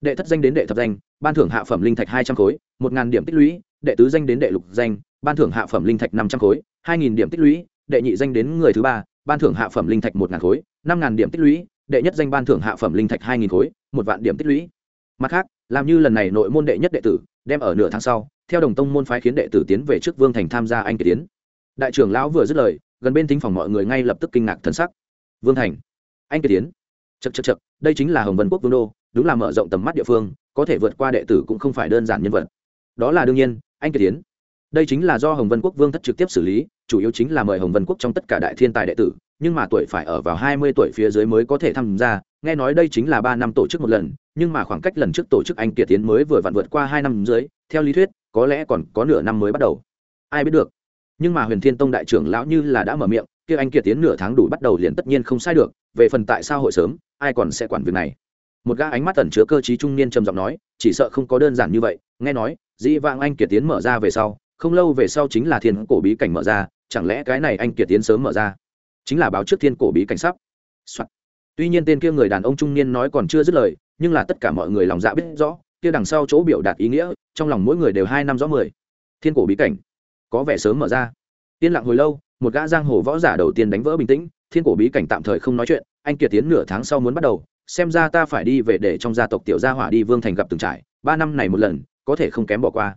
đệ thất danh đến đệ thập danh, ban thưởng hạ phẩm linh thạch hai trăm khối, một ngàn điểm tích lũy, đệ tứ danh đến đệ lục danh, ban thưởng hạ phẩm linh thạch năm trăm khối, hai nghìn điểm tích lũy, đệ nhị danh đến người thứ ba, ban thưởng hạ phẩm linh thạch một ngàn khối, năm ngàn điểm tích lũy, đệ nhất danh ban thưởng hạ phẩm linh thạch hai nghìn khối, một vạn điểm tích lũy. Mặt khác, làm như lần này nội môn đệ nhất đệ tử, đem ở nửa tháng sau, theo đồng tông môn phái khiến đệ tử tiến về trước vương thành tham gia anh kỳ tiến. Đại trưởng lão vừa dứt lời, gần bên thính phòng mọi người ngay lập tức kinh ngạc thần sắc. Vương thành, anh kỳ tiến. Chật chật chật đây chính là hồng vân quốc vương đô đúng là mở rộng tầm mắt địa phương, có thể vượt qua đệ tử cũng không phải đơn giản nhân vật. Đó là đương nhiên, anh kiệt tiến đây chính là do hồng vân quốc vương thất trực tiếp xử lý, chủ yếu chính là mời hồng vân quốc trong tất cả đại thiên tài đệ tử, nhưng mà tuổi phải ở vào hai mươi tuổi phía dưới mới có thể tham gia, nghe nói đây chính là ba năm tổ chức một lần, nhưng mà khoảng cách lần trước tổ chức anh kiệt tiến mới vừa vặn vượt qua hai năm dưới, theo lý thuyết, có lẽ còn có nửa năm mới bắt đầu. Ai biết được. Nhưng mà huyền thiên tông đại trưởng lão như là đã mở miệng, kia anh kiệt tiến nửa tháng đủ bắt đầu liền tất nhiên không sai được, về phần tại sao hội sớm, ai còn sẽ quản việc này một gã ánh mắt tẩn chứa cơ t trung niên trầm giọng nói, chỉ sợ không có đơn giản như vậy, nghe nói, dĩ vãng anh kiệt tiến mở ra về sau, không lâu về sau chính là thiên cổ bí cảnh mở ra, chẳng lẽ cái này anh kiệt tiến sớm mở ra? Chính là báo trước thiên cổ bí cảnh sắp、Soạn. tuy nhiên tên kia người đàn ông trung niên nói còn chưa dứt lời, nhưng là tất cả mọi người lòng dạ biết rõ, kia đằng sau chỗ biểu đạt ý nghĩa, trong lòng mỗi người đều hai năm rõ mười. Thiên cổ bí cảnh. Có vẻ sớm mở ra. Yên lặng hồi lâu, một gã giang hồ võ giả đầu tiên đánh vỡ bình tĩnh, thiên cổ bí cảnh tạm thời không nói chuyện, anh kiệt tiến nửa tháng sau muốn bắt đầu xem ra ta phải đi về để trong gia tộc tiểu gia hỏa đi vương thành gặp từng trải ba năm này một lần, có thể không kém bỏ qua.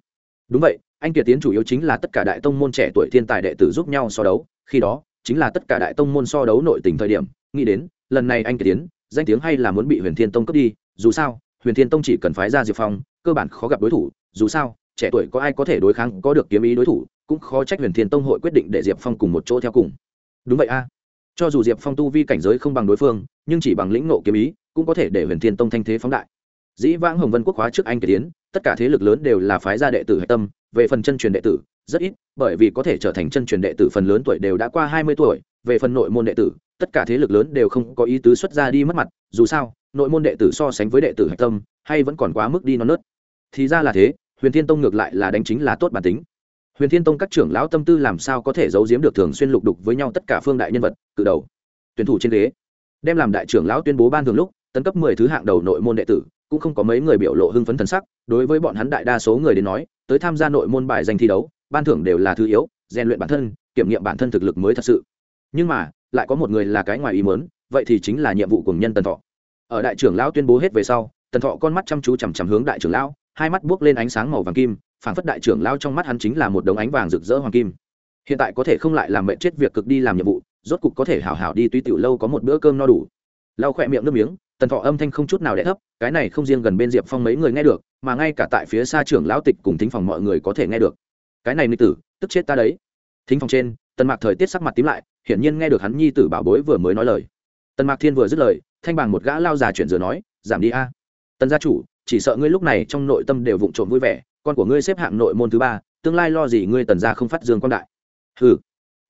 Đúng vậy, anh kiệt tiến chủ yếu chính là tất cả đại tông môn trẻ tuổi thiên tài đệ tử giúp nhau so đấu, khi đó, chính là tất cả đại tông môn so đấu nội tình thời điểm, nghĩ đến, lần này anh kiệt tiến, danh tiếng hay là muốn bị huyền thiên tông cướp đi, dù sao, huyền thiên tông chỉ cần phái ra diệp phong, cơ bản khó gặp đối thủ, dù sao, trẻ tuổi có ai có thể đối kháng, có được kiếm ý đối thủ, cũng khó trách huyền thiên tông hội quyết định để diệp phong cùng một chỗ theo cùng. Đúng vậy a. Cho dù diệp phong tu vi cảnh giới không bằng đối phương, nhưng chỉ bằng lĩnh nộ kiếm ý cũng có thể để huyền thiên tông thanh thế phóng đại. Dĩ vãng hồng vân quốc hóa trước anh kể tiến tất cả thế lực lớn đều là phái gia đệ tử hạch tâm, về phần chân truyền đệ tử, rất ít, bởi vì có thể trở thành chân truyền đệ tử phần lớn tuổi đều đã qua hai mươi tuổi, về phần nội môn đệ tử, tất cả thế lực lớn đều không có ý tứ xuất ra đi mất mặt, dù sao, nội môn đệ tử so sánh với đệ tử hạch tâm, hay vẫn còn quá mức đi non nớt. Thì ra là thế, huyền thiên tông ngược lại là đánh chính là tốt bản tính. Huyền thiên tông các trưởng lão tâm tư làm sao có thể giấu giếm được thường xuyên lục đục với nhau tất cả phương đại nhân vật, cự đầu, tuyển thủ trên ghế, đem làm đại trưởng lão tuyên bố ban thường lúc tấn cấp mười thứ hạng đầu nội môn đệ tử, cũng không có mấy người biểu lộ hưng phấn thần sắc, đối với bọn hắn đại đa số người đến nói, tới tham gia nội môn bài danh thi đấu, ban thưởng đều là thứ yếu, rèn luyện bản thân, kiểm nghiệm bản thân thực lực mới thật sự. Nhưng mà, lại có một người là cái ngoài ý mớn vậy thì chính là nhiệm vụ của nhân tần thọ. Ở đại trưởng lão tuyên bố hết về sau, tần thọ con mắt chăm chú chằm chằm hướng đại trưởng lão, hai mắt buốc lên ánh sáng màu vàng kim, phảng phất đại trưởng lão trong mắt hắn chính là một đống ánh vàng rực rỡ hoàng kim. Hiện tại có thể không lại làm mệnh chết việc cực đi làm nhiệm vụ, rốt cục có thể hảo hảo đi tuy tiểu lâu có một bữa cơm no đủ. Lau khỏe miệng nước miếng tần thọ âm thanh không chút nào đẻ thấp, cái này không riêng gần bên diệp phong mấy người nghe được, mà ngay cả tại phía xa trưởng lão tịch cùng thính phòng mọi người có thể nghe được. Cái này nịch tử, tức chết ta đấy. Thính phòng trên, tần mạc thời tiết sắc mặt tím lại, hiển nhiên nghe được hắn nhi tử bảo bối vừa mới nói lời. Tần mạc thiên vừa dứt lời, thanh bằng một gã lao già chuyển rửa nói, giảm đi a. Tần gia chủ, chỉ sợ ngươi lúc này trong nội tâm đều vụng trộm vui vẻ, con của ngươi xếp hạng nội môn thứ ba, tương lai lo gì ngươi tần gia không phát dương quan đại? Ừ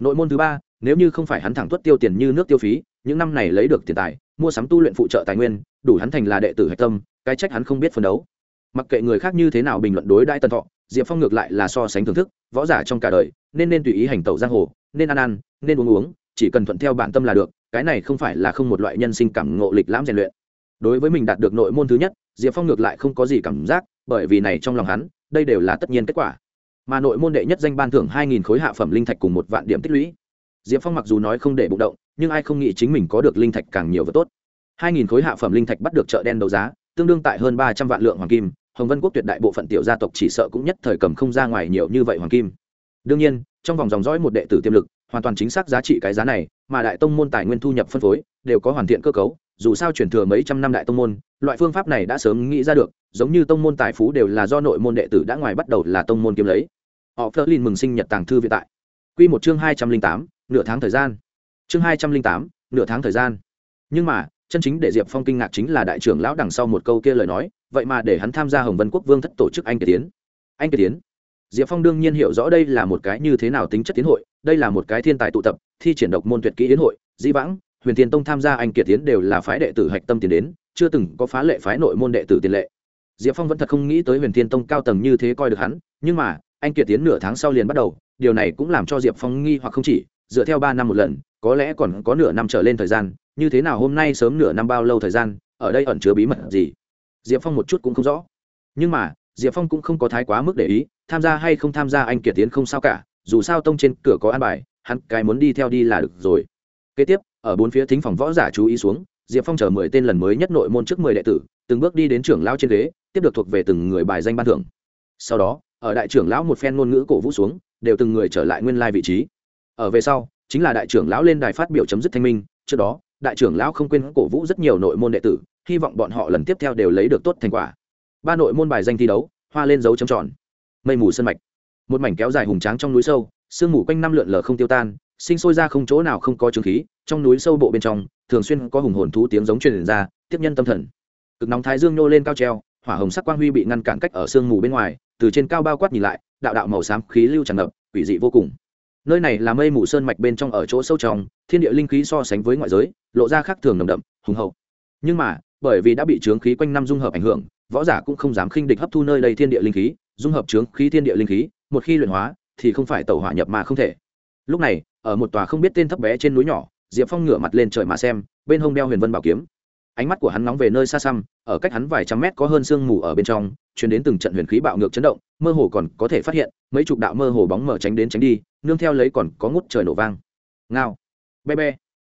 nội môn thứ ba, nếu như không phải hắn thẳng tuất tiêu tiền như nước tiêu phí, những năm này lấy được tiền tài mua sắm tu luyện phụ trợ tài nguyên, đủ hắn thành là đệ tử hạch tâm, cái trách hắn không biết phấn đấu. Mặc kệ người khác như thế nào bình luận đối đãi tần thọ, diệp phong ngược lại là so sánh thưởng thức, võ giả trong cả đời, nên nên tùy ý hành tẩu giang hồ, nên ăn ăn, nên uống uống, chỉ cần thuận theo bản tâm là được, cái này không phải là không một loại nhân sinh cảm ngộ lịch lãm rèn luyện. Đối với mình đạt được nội môn thứ nhất, diệp phong ngược lại không có gì cảm giác, bởi vì này trong lòng hắn, đây đều là tất nhiên kết quả. Mà nội môn đệ nhất danh ban thưởng hai nghìn khối hạ phẩm linh thạch cùng một vạn điểm tích lũy diệp phong mặc dù nói không để bụng động, nhưng ai không nghĩ chính mình có được linh thạch càng nhiều và tốt. Hai nghìn khối hạ phẩm linh thạch bắt được chợ đen đấu giá, tương đương tại hơn ba trăm vạn lượng hoàng kim. Hồng vân quốc tuyệt đại bộ phận tiểu gia tộc chỉ sợ cũng nhất thời cầm không ra ngoài nhiều như vậy hoàng kim. Đương nhiên, trong vòng dòng dõi một đệ tử tiềm lực, hoàn toàn chính xác giá trị cái giá này, mà đại tông môn tài nguyên thu nhập phân phối, đều có hoàn thiện cơ cấu. Dù sao chuyển thừa mấy trăm năm đại tông môn, loại phương pháp này đã sớm nghĩ ra được, giống như tông môn tài phú đều là do nội môn đệ tử đã ngoài bắt đầu là tông môn kiếm lấy. Họ phớt lên mừng sinh nhật tàng thư viện tại. Q một chương hai trăm linh tám nửa tháng thời gian. Chương hai trăm linh tám, nửa tháng thời gian. Nhưng mà, chân chính để diệp phong kinh ngạc chính là đại trưởng lão đằng sau một câu kia lời nói, vậy mà để hắn tham gia hồng vân quốc vương thất tổ chức anh kiệt tiến. Anh kiệt tiến? Diệp phong đương nhiên hiểu rõ đây là một cái như thế nào tính chất tiến hội, đây là một cái thiên tài tụ tập, thi triển độc môn tuyệt kỹ yến hội Di vãng, huyền thiên tông tham gia anh kiệt tiến đều là phái đệ tử hạch tâm tiến đến, chưa từng có phá lệ phái nội môn đệ tử tiền lệ. Diệp phong vẫn thật không nghĩ tới huyền thiên tông cao tầng như thế coi được hắn, nhưng mà, anh kiệt tiến nửa tháng sau liền bắt đầu, điều này cũng làm cho diệp phong nghi hoặc không chỉ dựa theo ba năm một lần, có lẽ còn có nửa năm trở lên thời gian, như thế nào hôm nay sớm nửa năm bao lâu thời gian, ở đây ẩn chứa bí mật gì? Diệp phong một chút cũng không rõ. Nhưng mà, diệp phong cũng không có thái quá mức để ý, tham gia hay không tham gia anh kiệt tiến không sao cả, dù sao tông trên cửa có an bài, hắn cái muốn đi theo đi là được rồi. Kế tiếp, ở bốn phía thính phòng võ giả chú ý xuống, diệp phong chờ mười tên lần mới nhất nội môn trước mười đệ tử, từng bước đi đến trưởng lão trên ghế, tiếp được thuộc về từng người bài danh ban thưởng. Sau đó, ở đại trưởng lão một phen ngôn ngữ cổ vũ xuống, đều từng người trở lại nguyên lai vị trí ở về sau, chính là đại trưởng lão lên đài phát biểu chấm dứt thanh minh, trước đó, đại trưởng lão không quên cổ vũ rất nhiều nội môn đệ tử, hy vọng bọn họ lần tiếp theo đều lấy được tốt thành quả. Ba nội môn bài danh thi đấu, hoa lên dấu chấm tròn. Mây mù sân mạch. Một mảnh kéo dài hùng tráng trong núi sâu, sương mù quanh năm lượn lờ không tiêu tan, sinh sôi ra không chỗ nào không có trường khí, trong núi sâu bộ bên trong, thường xuyên có hùng hồn thú tiếng giống truyền ra, tiếp nhân tâm thần. Cực nóng thái dương nhô lên cao treo, hỏa hồng sắc quang huy bị ngăn cản cách ở sương mù bên ngoài, từ trên cao bao quát nhìn lại, đạo đạo màu xám khí lưu tràn ngập, quỷ dị vô cùng nơi này là mây mù sơn mạch bên trong ở chỗ sâu trong, thiên địa linh khí so sánh với ngoại giới, lộ ra khác thường nồng đậm, hùng hậu. Nhưng mà, bởi vì đã bị trướng khí quanh năm dung hợp ảnh hưởng, võ giả cũng không dám khinh địch hấp thu nơi đây thiên địa linh khí, dung hợp trướng khí thiên địa linh khí, một khi luyện hóa, thì không phải tẩu hỏa nhập mà không thể. Lúc này, ở một tòa không biết tên thấp bé trên núi nhỏ, diệp phong ngửa mặt lên trời mà xem, bên hông đeo huyền vân bảo kiếm ánh mắt của hắn nóng về nơi xa xăm, ở cách hắn vài trăm mét có hơn sương mù ở bên trong chuyển đến từng trận huyền khí bạo ngược chấn động, mơ hồ còn có thể phát hiện, mấy chục đạo mơ hồ bóng mở tránh đến tránh đi, nương theo lấy còn có ngút trời nổ vang. Ngao. Be be.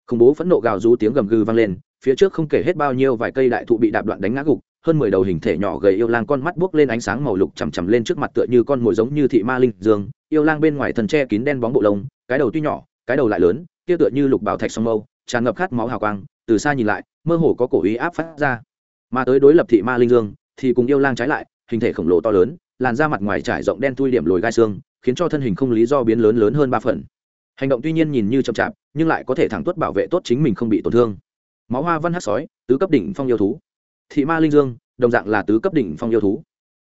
Khủng bố phẫn nộ gào rú tiếng gầm gừ vang lên, phía trước không kể hết bao nhiêu vài cây đại thụ bị đạp đoạn đánh ngã gục, hơn mười đầu hình thể nhỏ gầy yêu lang con mắt buốc lên ánh sáng màu lục chằm chằm lên trước mặt tựa như con mồi giống như thị ma linh dương, yêu lang bên ngoài thần tre kín đen bóng bộ lông, cái đầu tuy nhỏ, cái đầu lại lớn, kia tựa như lục bảo thạch sông mâu, tràn ngập khát máu hào quang từ xa nhìn lại, mơ hồ có cổ ý áp phát ra. Mà tới đối lập thị ma linh dương, thì cùng yêu lang trái lại, hình thể khổng lồ to lớn, làn da mặt ngoài trải rộng đen thui điểm lồi gai xương, khiến cho thân hình không lý do biến lớn lớn hơn ba phần. Hành động tuy nhiên nhìn như chậm chạp, nhưng lại có thể thẳng tuất bảo vệ tốt chính mình không bị tổn thương. Máu hoa văn hát sói, tứ cấp đỉnh phong yêu thú. Thị ma linh dương, đồng dạng là tứ cấp đỉnh phong yêu thú.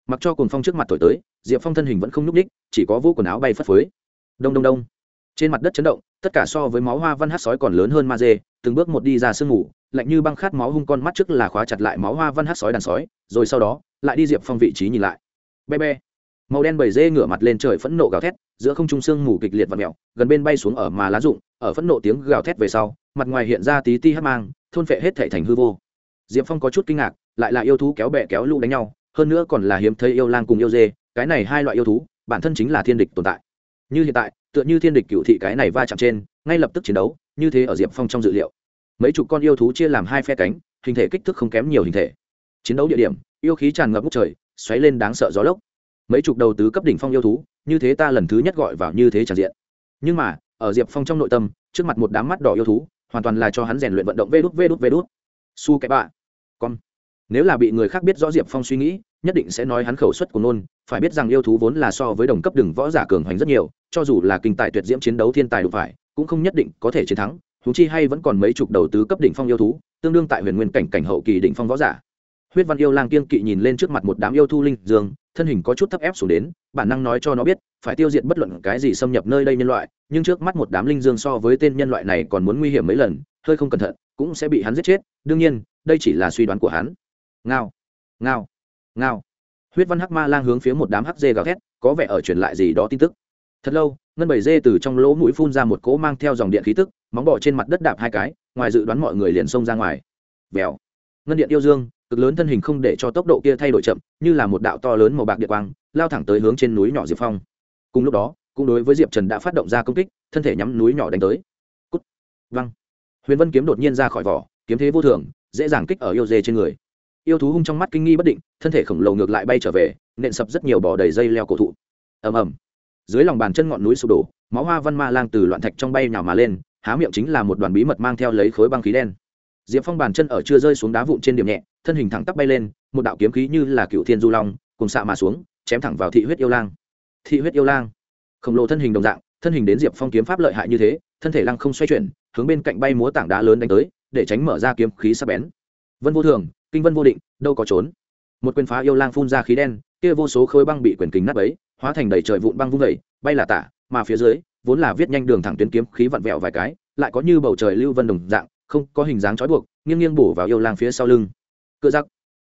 Mặc cho cùng phong trước mặt thổi tới, diệp phong thân hình vẫn không n ú c ních chỉ có vô quần áo bay phất phới. Đông đông đông. Trên mặt đất chấn động, tất cả so với máu hoa văn hát sói còn lớn hơn ma dê từng bước một đi ra sương ngủ lạnh như băng khát máu hung con mắt trước là khóa chặt lại máu hoa văn hát sói đàn sói, rồi sau đó, lại đi diệp phong vị trí nhìn lại. Be be. Màu đen bầy dê ngửa mặt lên trời phẫn nộ gào thét, giữa không trung sương mù kịch liệt và mèo, gần bên bay xuống ở mà lá rụng, ở phẫn nộ tiếng gào thét về sau, mặt ngoài hiện ra tí ti hát mang, thôn phệ hết thể thành hư vô. Diệp phong có chút kinh ngạc, lại là yêu thú kéo bẹ kéo lũ đánh nhau, hơn nữa còn là hiếm thấy yêu lang cùng yêu dê, cái này hai loại yêu thú, bản thân chính là thiên địch tồn tại. Như hiện tại, tựa như thiên địch cựu thị cái này va chạm trên, ngay lập tức chiến đấu như thế ở diệp phong trong dự liệu. Mấy chục con yêu thú chia làm hai phe cánh, hình thể kích thước không kém nhiều hình thể. Chiến đấu địa điểm, yêu khí tràn ngập bốc trời, xoáy lên đáng sợ gió lốc. Mấy chục đầu tứ cấp đỉnh phong yêu thú, như thế ta lần thứ nhất gọi vào như thế tràn diện. Nhưng mà, ở diệp phong trong nội tâm, trước mặt một đám mắt đỏ yêu thú, hoàn toàn là cho hắn rèn luyện vận động vê đút vê đút vê đút. Su cái bạ. Con. Nếu là bị người khác biết rõ diệp phong suy nghĩ, nhất định sẽ nói hắn khẩu suất của nôn, phải biết rằng yêu thú vốn là so với đồng cấp đường võ giả cường hoành rất nhiều, cho dù là kinh tài tuyệt diễm chiến đấu thiên tài đụng phải cũng không nhất định có thể chiến thắng thú chi hay vẫn còn mấy chục đầu tứ cấp đỉnh phong yêu thú, tương đương tại huyền nguyên cảnh cảnh hậu kỳ đỉnh phong võ giả. Huyết văn yêu lang kiên kỵ nhìn lên trước mặt một đám yêu thu linh dương, thân hình có chút thấp ép xuống đến, bản năng nói cho nó biết, phải tiêu diệt bất luận cái gì xâm nhập nơi đây nhân loại, nhưng trước mắt một đám linh dương so với tên nhân loại này còn muốn nguy hiểm mấy lần, hơi không cẩn thận, cũng sẽ bị hắn giết chết, đương nhiên, đây chỉ là suy đoán của hắn. Ngao ngao ngao. Huyết văn hắc ma lang hướng phía một đám hắc dê gào thét, có vẻ ở truyền lại gì đó tin tức. Thật lâu ngân bảy dê từ trong lỗ mũi phun ra một cỗ mang theo dòng điện khí tức, móng bỏ trên mặt đất đạp hai cái, ngoài dự đoán mọi người liền xông ra ngoài. Vèo. Ngân điện yêu dương, cực lớn thân hình không để cho tốc độ kia thay đổi chậm, như là một đạo to lớn màu bạc điện quang, lao thẳng tới hướng trên núi nhỏ diệp phong. Cùng lúc đó, cũng đối với diệp trần đã phát động ra công kích, thân thể nhắm núi nhỏ đánh tới. Cút. Văng. Huyền vân kiếm đột nhiên ra khỏi vỏ, kiếm thế vô thường, dễ dàng kích ở yêu dê trên người. Yêu thú hung trong mắt kinh nghi bất định, thân thể khổng lồ ngược lại bay trở về, nện sập rất nhiều bỏ đầy dây leo cổ thụ. Ầm ầm dưới lòng bàn chân ngọn núi sụp đổ, máu hoa văn ma lang từ loạn thạch trong bay nhào mà lên, há miệng chính là một đoàn bí mật mang theo lấy khối băng khí đen. Diệp phong bàn chân ở chưa rơi xuống đá vụn trên điểm nhẹ, thân hình thẳng tắp bay lên, một đạo kiếm khí như là cựu thiên du long cùng xạ mà xuống, chém thẳng vào thị huyết yêu lang. Thị huyết yêu lang. Khổng lồ thân hình đồng dạng, thân hình đến diệp phong kiếm pháp lợi hại như thế, thân thể lăng không xoay chuyển, hướng bên cạnh bay múa tảng đá lớn đánh tới, để tránh mở ra kiếm khí sắc bén. Vân vô thường, kinh vân vô định, đâu có trốn? Một quyền phá yêu lang phun ra khí đen, kia vô số khối băng bị quyền kính nát ấy hóa thành đầy trời vụn băng vung vẩy bay là tả mà phía dưới vốn là viết nhanh đường thẳng tuyến kiếm khí vặn vẹo vài cái lại có như bầu trời lưu vân đồng dạng không có hình dáng trói buộc nghiêng nghiêng bổ vào yêu lang phía sau lưng. Cựa giặc.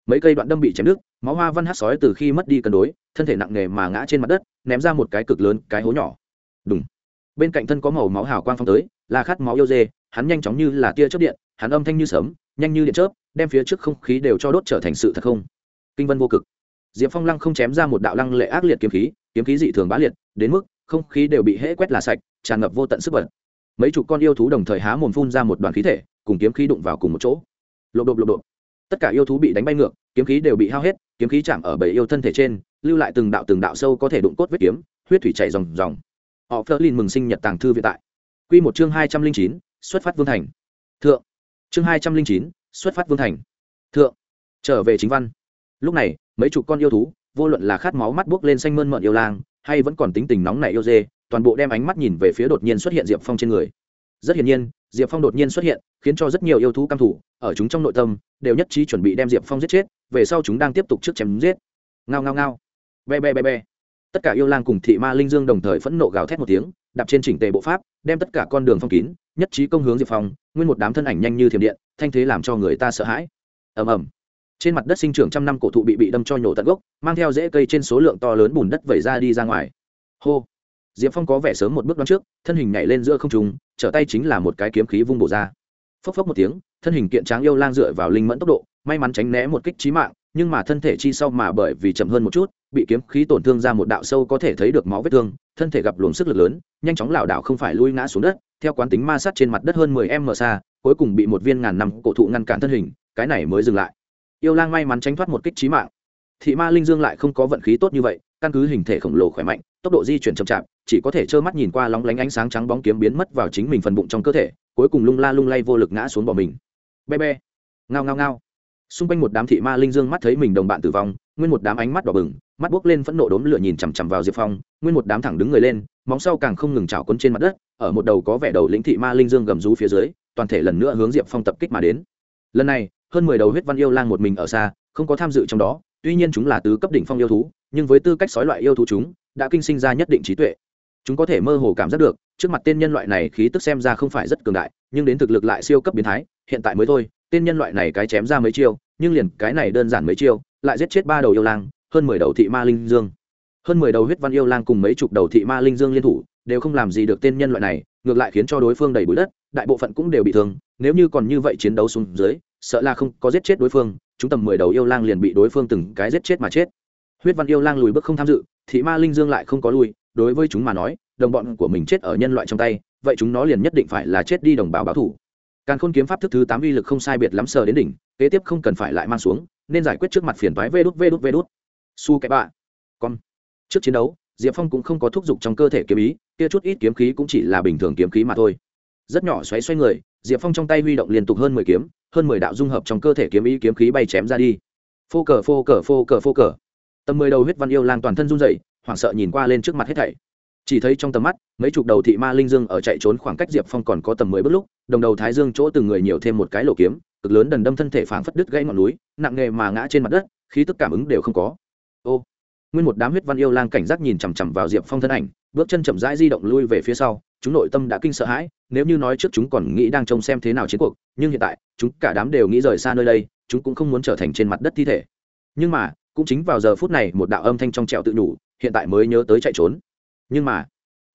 Mấy cây đoạn đâm bị chém nước, máu hoa văn hát sói từ khi mất đi cân đối thân thể nặng nề mà ngã trên mặt đất ném ra một cái cực lớn cái hố nhỏ. Đúng bên cạnh thân có màu máu hào quang phong tới là khát máu yêu dê hắn nhanh chóng như là tia chớp điện hắn âm thanh như sấm nhanh như điện chớp đem phía trước không khí đều cho đốt trở thành sự thật không? Kinh vân vô cực diệp phong lăng không chém ra một đạo lăng lệ ác liệt kiếm khí kiếm khí dị thường bá liệt, đến mức không khí đều bị hễ quét là sạch, tràn ngập vô tận sức bật. Mấy chục con yêu thú đồng thời há mồm phun ra một đoàn khí thể, cùng kiếm khí đụng vào cùng một chỗ. Lộp độp lộp độp. Tất cả yêu thú bị đánh bay ngược, kiếm khí đều bị hao hết, kiếm khí chạm ở bầy yêu thân thể trên, lưu lại từng đạo từng đạo sâu có thể đụng cốt vết kiếm, huyết thủy chảy ròng ròng. Họ phơ linh mừng sinh nhật tàng thư viện tại. Q một chương hai trăm linh chín, xuất phát vương thành. Thượng. Chương hai trăm linh chín, xuất phát vương thành. Thượng. Trở về chính văn. Lúc này mấy chục con yêu thú, vô luận là khát máu mắt buốc lên xanh mơn mận yêu lang, hay vẫn còn tính tình nóng nảy yêu dê, toàn bộ đem ánh mắt nhìn về phía đột nhiên xuất hiện diệp phong trên người. Rất hiển nhiên, diệp phong đột nhiên xuất hiện, khiến cho rất nhiều yêu thú căm thủ ở chúng trong nội tâm, đều nhất trí chuẩn bị đem diệp phong giết chết, về sau chúng đang tiếp tục trước chém giết. Ngao ngao ngao. Be be be be. Tất cả yêu lang cùng thị ma linh dương đồng thời phẫn nộ gào thét một tiếng, đạp trên chỉnh tề bộ pháp, đem tất cả con đường phong kín, nhất trí công hướng diệp phong, nguyên một đám thân ảnh nhanh như thiểm điện, thanh thế làm cho người ta sợ hãi. Ầm ầm trên mặt đất sinh trưởng trăm năm cổ thụ bị bị đâm cho nhổ tận gốc, mang theo rễ cây trên số lượng to lớn bùn đất vẩy ra đi ra ngoài. Hô! Diệp phong có vẻ sớm một bước đón trước, thân hình nhảy lên giữa không trùng trở tay chính là một cái kiếm khí vung bổ ra. Phốc phốc một tiếng, thân hình kiện tráng yêu lang dựa vào linh mẫn tốc độ, may mắn tránh né một kích trí mạng, nhưng mà thân thể chi sau mà bởi vì chậm hơn một chút, bị kiếm khí tổn thương ra một đạo sâu có thể thấy được máu vết thương, thân thể gặp luồng sức lực lớn, nhanh chóng lảo đảo không phải lui ngã xuống đất, theo quán tính ma sát trên mặt đất hơn mười m xa, cuối cùng bị một viên ngàn năm cổ thụ ngăn cản thân hình, cái này mới dừng lại yêu lang may mắn tránh thoát một kích trí mạng. Thị ma linh dương lại không có vận khí tốt như vậy, căn cứ hình thể khổng lồ khỏe mạnh, tốc độ di chuyển chậm chạp, chỉ có thể trơ mắt nhìn qua lóng lánh ánh sáng trắng bóng kiếm biến mất vào chính mình phần bụng trong cơ thể, cuối cùng lung la lung lay vô lực ngã xuống bỏ mình. Be be. Ngao ngao ngao. Xung quanh một đám thị ma linh dương mắt thấy mình đồng bạn tử vong, nguyên một đám ánh mắt đỏ bừng, mắt buốc lên phẫn nộ đốm lửa nhìn chằm chằm vào diệp phong, nguyên một đám thẳng đứng người lên, móng sau càng không ngừng trào quấn trên mặt đất, ở một đầu có vẻ đầu lĩnh thị ma linh dương gầm rú phía dưới, toàn thể lần nữa hướng diệp phong tập kích mà đến. Lần này hơn mười đầu huyết văn yêu lang một mình ở xa, không có tham dự trong đó, tuy nhiên chúng là tứ cấp đỉnh phong yêu thú, nhưng với tư cách sói loại yêu thú chúng, đã kinh sinh ra nhất định trí tuệ. Chúng có thể mơ hồ cảm giác được, trước mặt tên nhân loại này khí tức xem ra không phải rất cường đại, nhưng đến thực lực lại siêu cấp biến thái, hiện tại mới thôi, tên nhân loại này cái chém ra mấy chiêu, nhưng liền cái này đơn giản mấy chiêu, lại giết chết ba đầu yêu lang, hơn mười đầu thị ma linh dương. Hơn mười đầu huyết văn yêu lang cùng mấy chục đầu thị ma linh dương liên thủ, đều không làm gì được tên nhân loại này, ngược lại khiến cho đối phương đầy bụi đất, đại bộ phận cũng đều bị thương, nếu như còn như vậy chiến đấu xuống dưới sợ là không có giết chết đối phương, chúng tầm mười đầu yêu lang liền bị đối phương từng cái giết chết mà chết. Huyết văn yêu lang lùi bước không tham dự, thị ma linh dương lại không có lui, đối với chúng mà nói, đồng bọn của mình chết ở nhân loại trong tay, vậy chúng nó liền nhất định phải là chết đi đồng bào báo thủ. Càn khôn kiếm pháp thức thứ tám uy lực không sai biệt lắm sờ đến đỉnh, kế tiếp không cần phải lại mang xuống, nên giải quyết trước mặt phiền toái vê đút vê đút vê đút. Su kẹp bạ. Con. Trước chiến đấu, diệp phong cũng không có thúc giục trong cơ thể kiếm ý, kia chút ít kiếm khí cũng chỉ là bình thường kiếm khí mà thôi. Rất nhỏ xoáy xoay người diệp phong trong tay huy động liên tục hơn mười kiếm, hơn mười đạo dung hợp trong cơ thể kiếm ý kiếm khí bay chém ra đi. Phô cờ phô cờ phô cờ phô cờ. Tầm mười đầu huyết văn yêu lang toàn thân run dậy hoảng sợ nhìn qua lên trước mặt hết thảy. Chỉ thấy trong tầm mắt, mấy chục đầu thị ma linh dương ở chạy trốn khoảng cách diệp phong còn có tầm mười bước lúc, đồng đầu thái dương chỗ từng người nhiều thêm một cái lỗ kiếm, cực lớn đần đâm thân thể phảng phất đứt gãy ngọn núi, nặng nghề mà ngã trên mặt đất, khí tức cảm ứng đều không có. Ô, nguyên một đám huyết văn yêu lang cảnh giác nhìn chằm chằm vào diệp phong thân ảnh, bước chân chậm rãi di động lui về phía sau, chúng nội tâm đã kinh sợ hãi nếu như nói trước chúng còn nghĩ đang trông xem thế nào chiến cuộc, nhưng hiện tại, chúng cả đám đều nghĩ rời xa nơi đây, chúng cũng không muốn trở thành trên mặt đất thi thể. Nhưng mà, cũng chính vào giờ phút này một đạo âm thanh trong trẹo tự nhủ, hiện tại mới nhớ tới chạy trốn. Nhưng mà,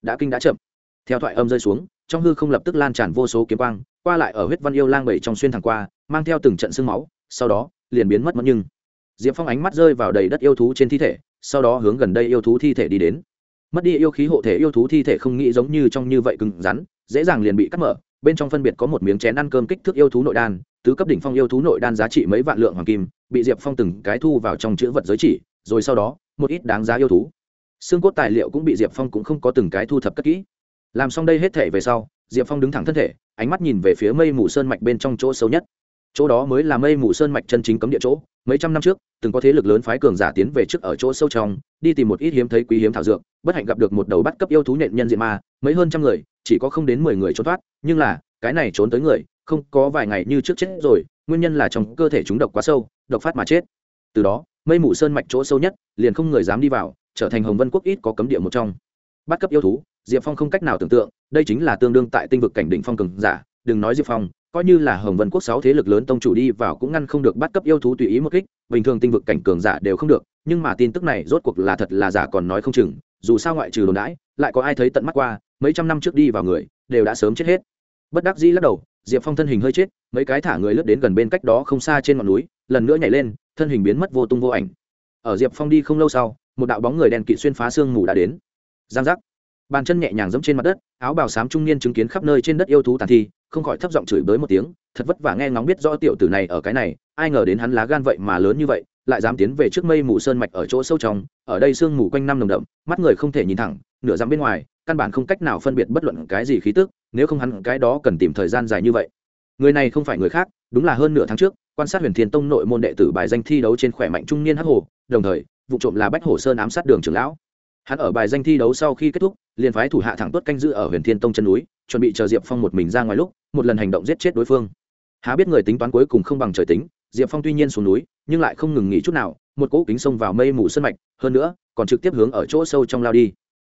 đã kinh đã chậm. Theo thoại âm rơi xuống, trong hư không lập tức lan tràn vô số kiếm quang, qua lại ở huyết văn yêu lang bảy trong xuyên thẳng qua, mang theo từng trận sương máu, sau đó, liền biến mất mất nhưng. Diệp phong ánh mắt rơi vào đầy đất yêu thú trên thi thể, sau đó hướng gần đây yêu thú thi thể đi đến. Mất đi yêu khí hộ thể yêu thú thi thể không nghĩ giống như trong như vậy cứng rắn dễ dàng liền bị cắt mở, bên trong phân biệt có một miếng chén ăn cơm kích thước yêu thú nội đan, tứ cấp đỉnh phong yêu thú nội đan giá trị mấy vạn lượng hoàng kim, bị diệp phong từng cái thu vào trong chữ vật giới chỉ, rồi sau đó, một ít đáng giá yêu thú. Xương cốt tài liệu cũng bị diệp phong cũng không có từng cái thu thập cất kỹ. Làm xong đây hết thể về sau, diệp phong đứng thẳng thân thể, ánh mắt nhìn về phía mây mù sơn mạch bên trong chỗ sâu nhất. Chỗ đó mới là mây mù sơn mạch chân chính cấm địa chỗ, mấy trăm năm trước, từng có thế lực lớn phái cường giả tiến về trước ở chỗ sâu trong, đi tìm một ít hiếm thấy quý hiếm thảo dược, bất hạnh gặp được một đầu bắt cấp yêu thú nhện nhân diện ma, mấy hơn trăm người chỉ có không đến mười người trốn thoát, nhưng là, cái này trốn tới người, không có vài ngày như trước chết rồi, nguyên nhân là trong cơ thể chúng độc quá sâu, độc phát mà chết. Từ đó, mây mù sơn mạch chỗ sâu nhất, liền không người dám đi vào, trở thành hồng vân quốc ít có cấm địa một trong. Bắt cấp yêu thú, diệp phong không cách nào tưởng tượng, đây chính là tương đương tại tinh vực cảnh đỉnh phong cường giả, đừng nói diệp phong, coi như là hồng vân quốc sáu thế lực lớn tông chủ đi vào cũng ngăn không được bắt cấp yêu thú tùy ý một kích, bình thường tinh vực cảnh cường giả đều không được, nhưng mà tin tức này rốt cuộc là thật là giả còn nói không chừng, dù sao ngoại trừ đồn đãi, lại có ai thấy tận mắt qua mấy trăm năm trước đi vào người, đều đã sớm chết hết. Bất đắc dĩ lắc đầu, diệp phong thân hình hơi chết, mấy cái thả người lướt đến gần bên cách đó không xa trên ngọn núi, lần nữa nhảy lên, thân hình biến mất vô tung vô ảnh. Ở diệp phong đi không lâu sau, một đạo bóng người đen kỵ xuyên phá sương mù đã đến. Giang giác. Bàn chân nhẹ nhàng giẫm trên mặt đất, áo bào xám trung niên chứng kiến khắp nơi trên đất yêu thú tàn thi, không khỏi thấp giọng chửi bới một tiếng, thật vất vả nghe ngóng biết rõ tiểu tử này ở cái này, ai ngờ đến hắn lá gan vậy mà lớn như vậy, lại dám tiến về trước mây mù sơn mạch ở chỗ sâu trong, ở đây sương mù quanh năm nồng đậm, mắt người không thể nhìn thẳng, nửa dặm bên ngoài căn bản không cách nào phân biệt bất luận cái gì khí tức, nếu không hắn cái đó cần tìm thời gian dài như vậy. Người này không phải người khác, đúng là hơn nửa tháng trước, quan sát huyền thiên tông nội môn đệ tử bài danh thi đấu trên khỏe mạnh trung niên hắc hồ, đồng thời, vụ trộm là bách hồ sơn ám sát đường trưởng lão. Hắn ở bài danh thi đấu sau khi kết thúc, liền phái thủ hạ thẳng tuất canh giữ ở huyền thiên tông chân núi, chuẩn bị chờ diệp phong một mình ra ngoài lúc, một lần hành động giết chết đối phương. Há biết người tính toán cuối cùng không bằng trời tính, diệp phong tuy nhiên xuống núi, nhưng lại không ngừng nghỉ chút nào, một cỗ kính xông vào mây mù sân mạch, hơn nữa, còn trực tiếp hướng ở chỗ sâu trong lao đi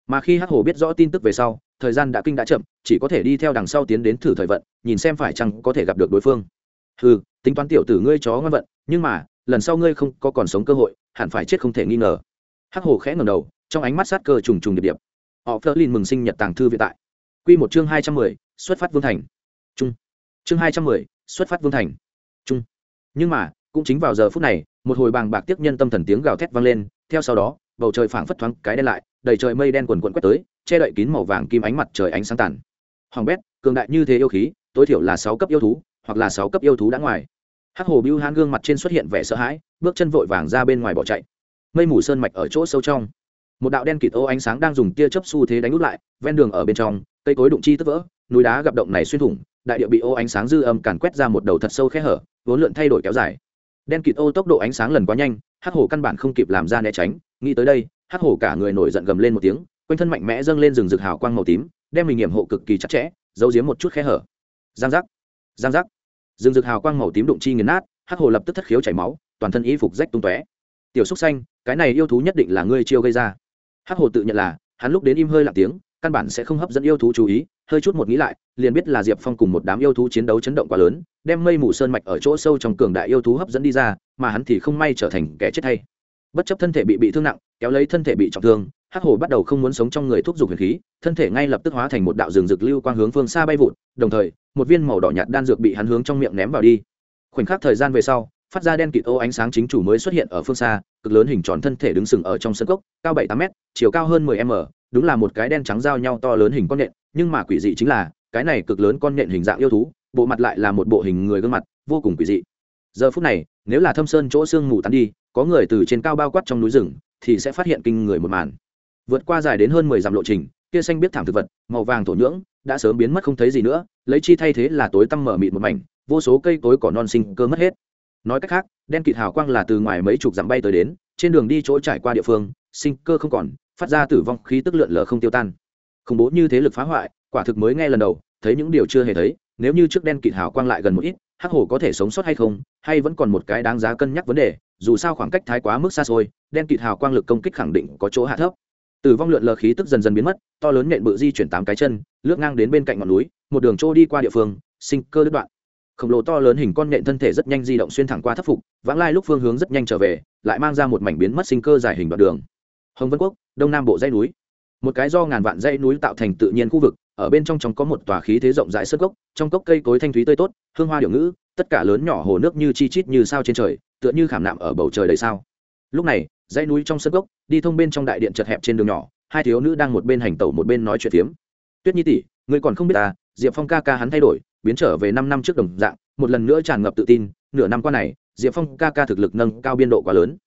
mà khi hắc hồ biết rõ tin tức về sau, thời gian đã kinh đã chậm, chỉ có thể đi theo đằng sau tiến đến thử thời vận, nhìn xem phải chăng có thể gặp được đối phương. Ừ tính toán tiểu tử ngươi chó ngoan vận, nhưng mà, lần sau ngươi không có còn sống cơ hội, hẳn phải chết không thể nghi ngờ. Hắc hồ khẽ ngầm đầu, trong ánh mắt sát cơ trùng trùng điệp điệp. Họ phớt lên mừng sinh nhật tàng thư viện tại. Q một chương hai trăm mười, xuất phát vương thành. Trung. Chương hai trăm mười, xuất phát vương thành. Trung. Nhưng mà, cũng chính vào giờ phút này, một hồi bàng bạc tiếp nhân tâm thần tiếng gào thét vang lên, theo sau đó, bầu trời phảng phất thoáng cái đen lại đầy trời mây đen quần quần quét tới, che đậy kín màu vàng kim ánh mặt trời ánh sáng tàn. Hoàng bét, cường đại như thế yêu khí, tối thiểu là sáu cấp yêu thú, hoặc là sáu cấp yêu thú đã ngoài. Hắc hồ bưu hán gương mặt trên xuất hiện vẻ sợ hãi, bước chân vội vàng ra bên ngoài bỏ chạy. Mây mù sơn mạch ở chỗ sâu trong. Một đạo đen kịt ô ánh sáng đang dùng tia chớp xu thế đánh út lại, ven đường ở bên trong, cây cối đụng chi tức vỡ, núi đá gặp động này xuyên thủng, đại địa bị ô ánh sáng dư âm càn quét ra một đầu thật sâu khe hở, vốn lượn thay đổi kéo dài. Đen kịt ô tốc độ ánh sáng lần quá nhanh, hắc Hồ căn bản không kịp làm ra né tránh, nghĩ tới đây hắc hổ cả người nổi giận gầm lên một tiếng, quanh thân mạnh mẽ dâng lên rừng rực hào quang màu tím, đem mình nghiệm hộ cực kỳ chặt chẽ, giấu giếm một chút khe hở. Giang giác giang giác. Rừng rực hào quang màu tím đụng chi nghiền nát, hắc hổ lập tức thất khiếu chảy máu, toàn thân y phục rách tung tóe. Tiểu xúc xanh, cái này yêu thú nhất định là ngươi chiêu gây ra. Hắc Hổ tự nhận là, hắn lúc đến im hơi lặng tiếng, căn bản sẽ không hấp dẫn yêu thú chú ý, hơi chút một nghĩ lại, liền biết là diệp phong cùng một đám yêu thú chiến đấu chấn động quá lớn, đem mây mù sơn mạch ở chỗ sâu trong cường đại yêu thú hấp dẫn đi ra, mà hắn thì không may trở thành kẻ chết hay. Bất chấp thân thể bị bị thương nặng kéo lấy thân thể bị trọng thương, hắc hồ bắt đầu không muốn sống trong người thúc giục huyền khí, thân thể ngay lập tức hóa thành một đạo rừng rực lưu quang hướng phương xa bay vụt, đồng thời, một viên màu đỏ nhạt đan dược bị hắn hướng trong miệng ném vào đi. Khoảnh khắc thời gian về sau, phát ra đen kịt ô ánh sáng chính chủ mới xuất hiện ở phương xa, cực lớn hình tròn thân thể đứng sừng ở trong sân cốc, cao bảy tám m chiều cao hơn mười m, đúng là một cái đen trắng giao nhau to lớn hình con nhện, nhưng mà quỷ dị chính là, cái này cực lớn con nhện hình dạng yêu thú, bộ mặt lại là một bộ hình người gương mặt, vô cùng quỷ dị. Giờ phút này, nếu là thâm sơn chỗ sương mù tắn đi, có người từ trên cao bao quát trong núi rừng thì sẽ phát hiện kinh người một màn. Vượt qua dài đến hơn mười dặm lộ trình, kia xanh biết thảm thực vật, màu vàng thổ nhưỡng, đã sớm biến mất không thấy gì nữa, lấy chi thay thế là tối tăm mở mịt một mảnh, vô số cây cối cỏ non sinh cơ mất hết. Nói cách khác, đen kịt hào quang là từ ngoài mấy chục dặm bay tới đến, trên đường đi chỗ trải qua địa phương, sinh cơ không còn, phát ra tử vong khí tức lượn lờ không tiêu tan. Khủng bố như thế lực phá hoại, quả thực mới nghe lần đầu, thấy những điều chưa hề thấy, nếu như trước đen kịt hào quang lại gần một ít, hắc hổ có thể sống sót hay không, hay vẫn còn một cái đáng giá cân nhắc vấn đề dù sao khoảng cách thái quá mức xa xôi, đen kịt hào quang lực công kích khẳng định có chỗ hạ thấp. Tử vong lượn lờ khí tức dần dần biến mất, to lớn nện bự di chuyển tám cái chân, lướt ngang đến bên cạnh ngọn núi, một đường trôi đi qua địa phương, sinh cơ đứt đoạn. Khổng lồ to lớn hình con nện thân thể rất nhanh di động xuyên thẳng qua thấp phục, vãng lai lúc phương hướng rất nhanh trở về, lại mang ra một mảnh biến mất sinh cơ dài hình đoạn đường. Hồng vân quốc, đông nam bộ dãy núi. Một cái do ngàn vạn dãy núi tạo thành tự nhiên khu vực, ở bên trong trong có một tòa khí thế rộng rãi sơ cốc, trong cốc cây cối thanh thúy tươi tốt, hương hoa điệu ngữ, tất cả lớn nhỏ hồ nước như chi chít như sao trên trời tựa như khảm nạm ở bầu trời đầy sao. Lúc này, dãy núi trong sân gốc, đi thông bên trong đại điện chật hẹp trên đường nhỏ, hai thiếu nữ đang một bên hành tẩu một bên nói chuyện phiếm. Tuyết nhi tỷ, ngươi còn không biết ta, diệp phong ca ca hắn thay đổi, biến trở về năm năm trước đồng dạng, một lần nữa tràn ngập tự tin, nửa năm qua này, diệp phong ca ca thực lực nâng cao biên độ quá lớn.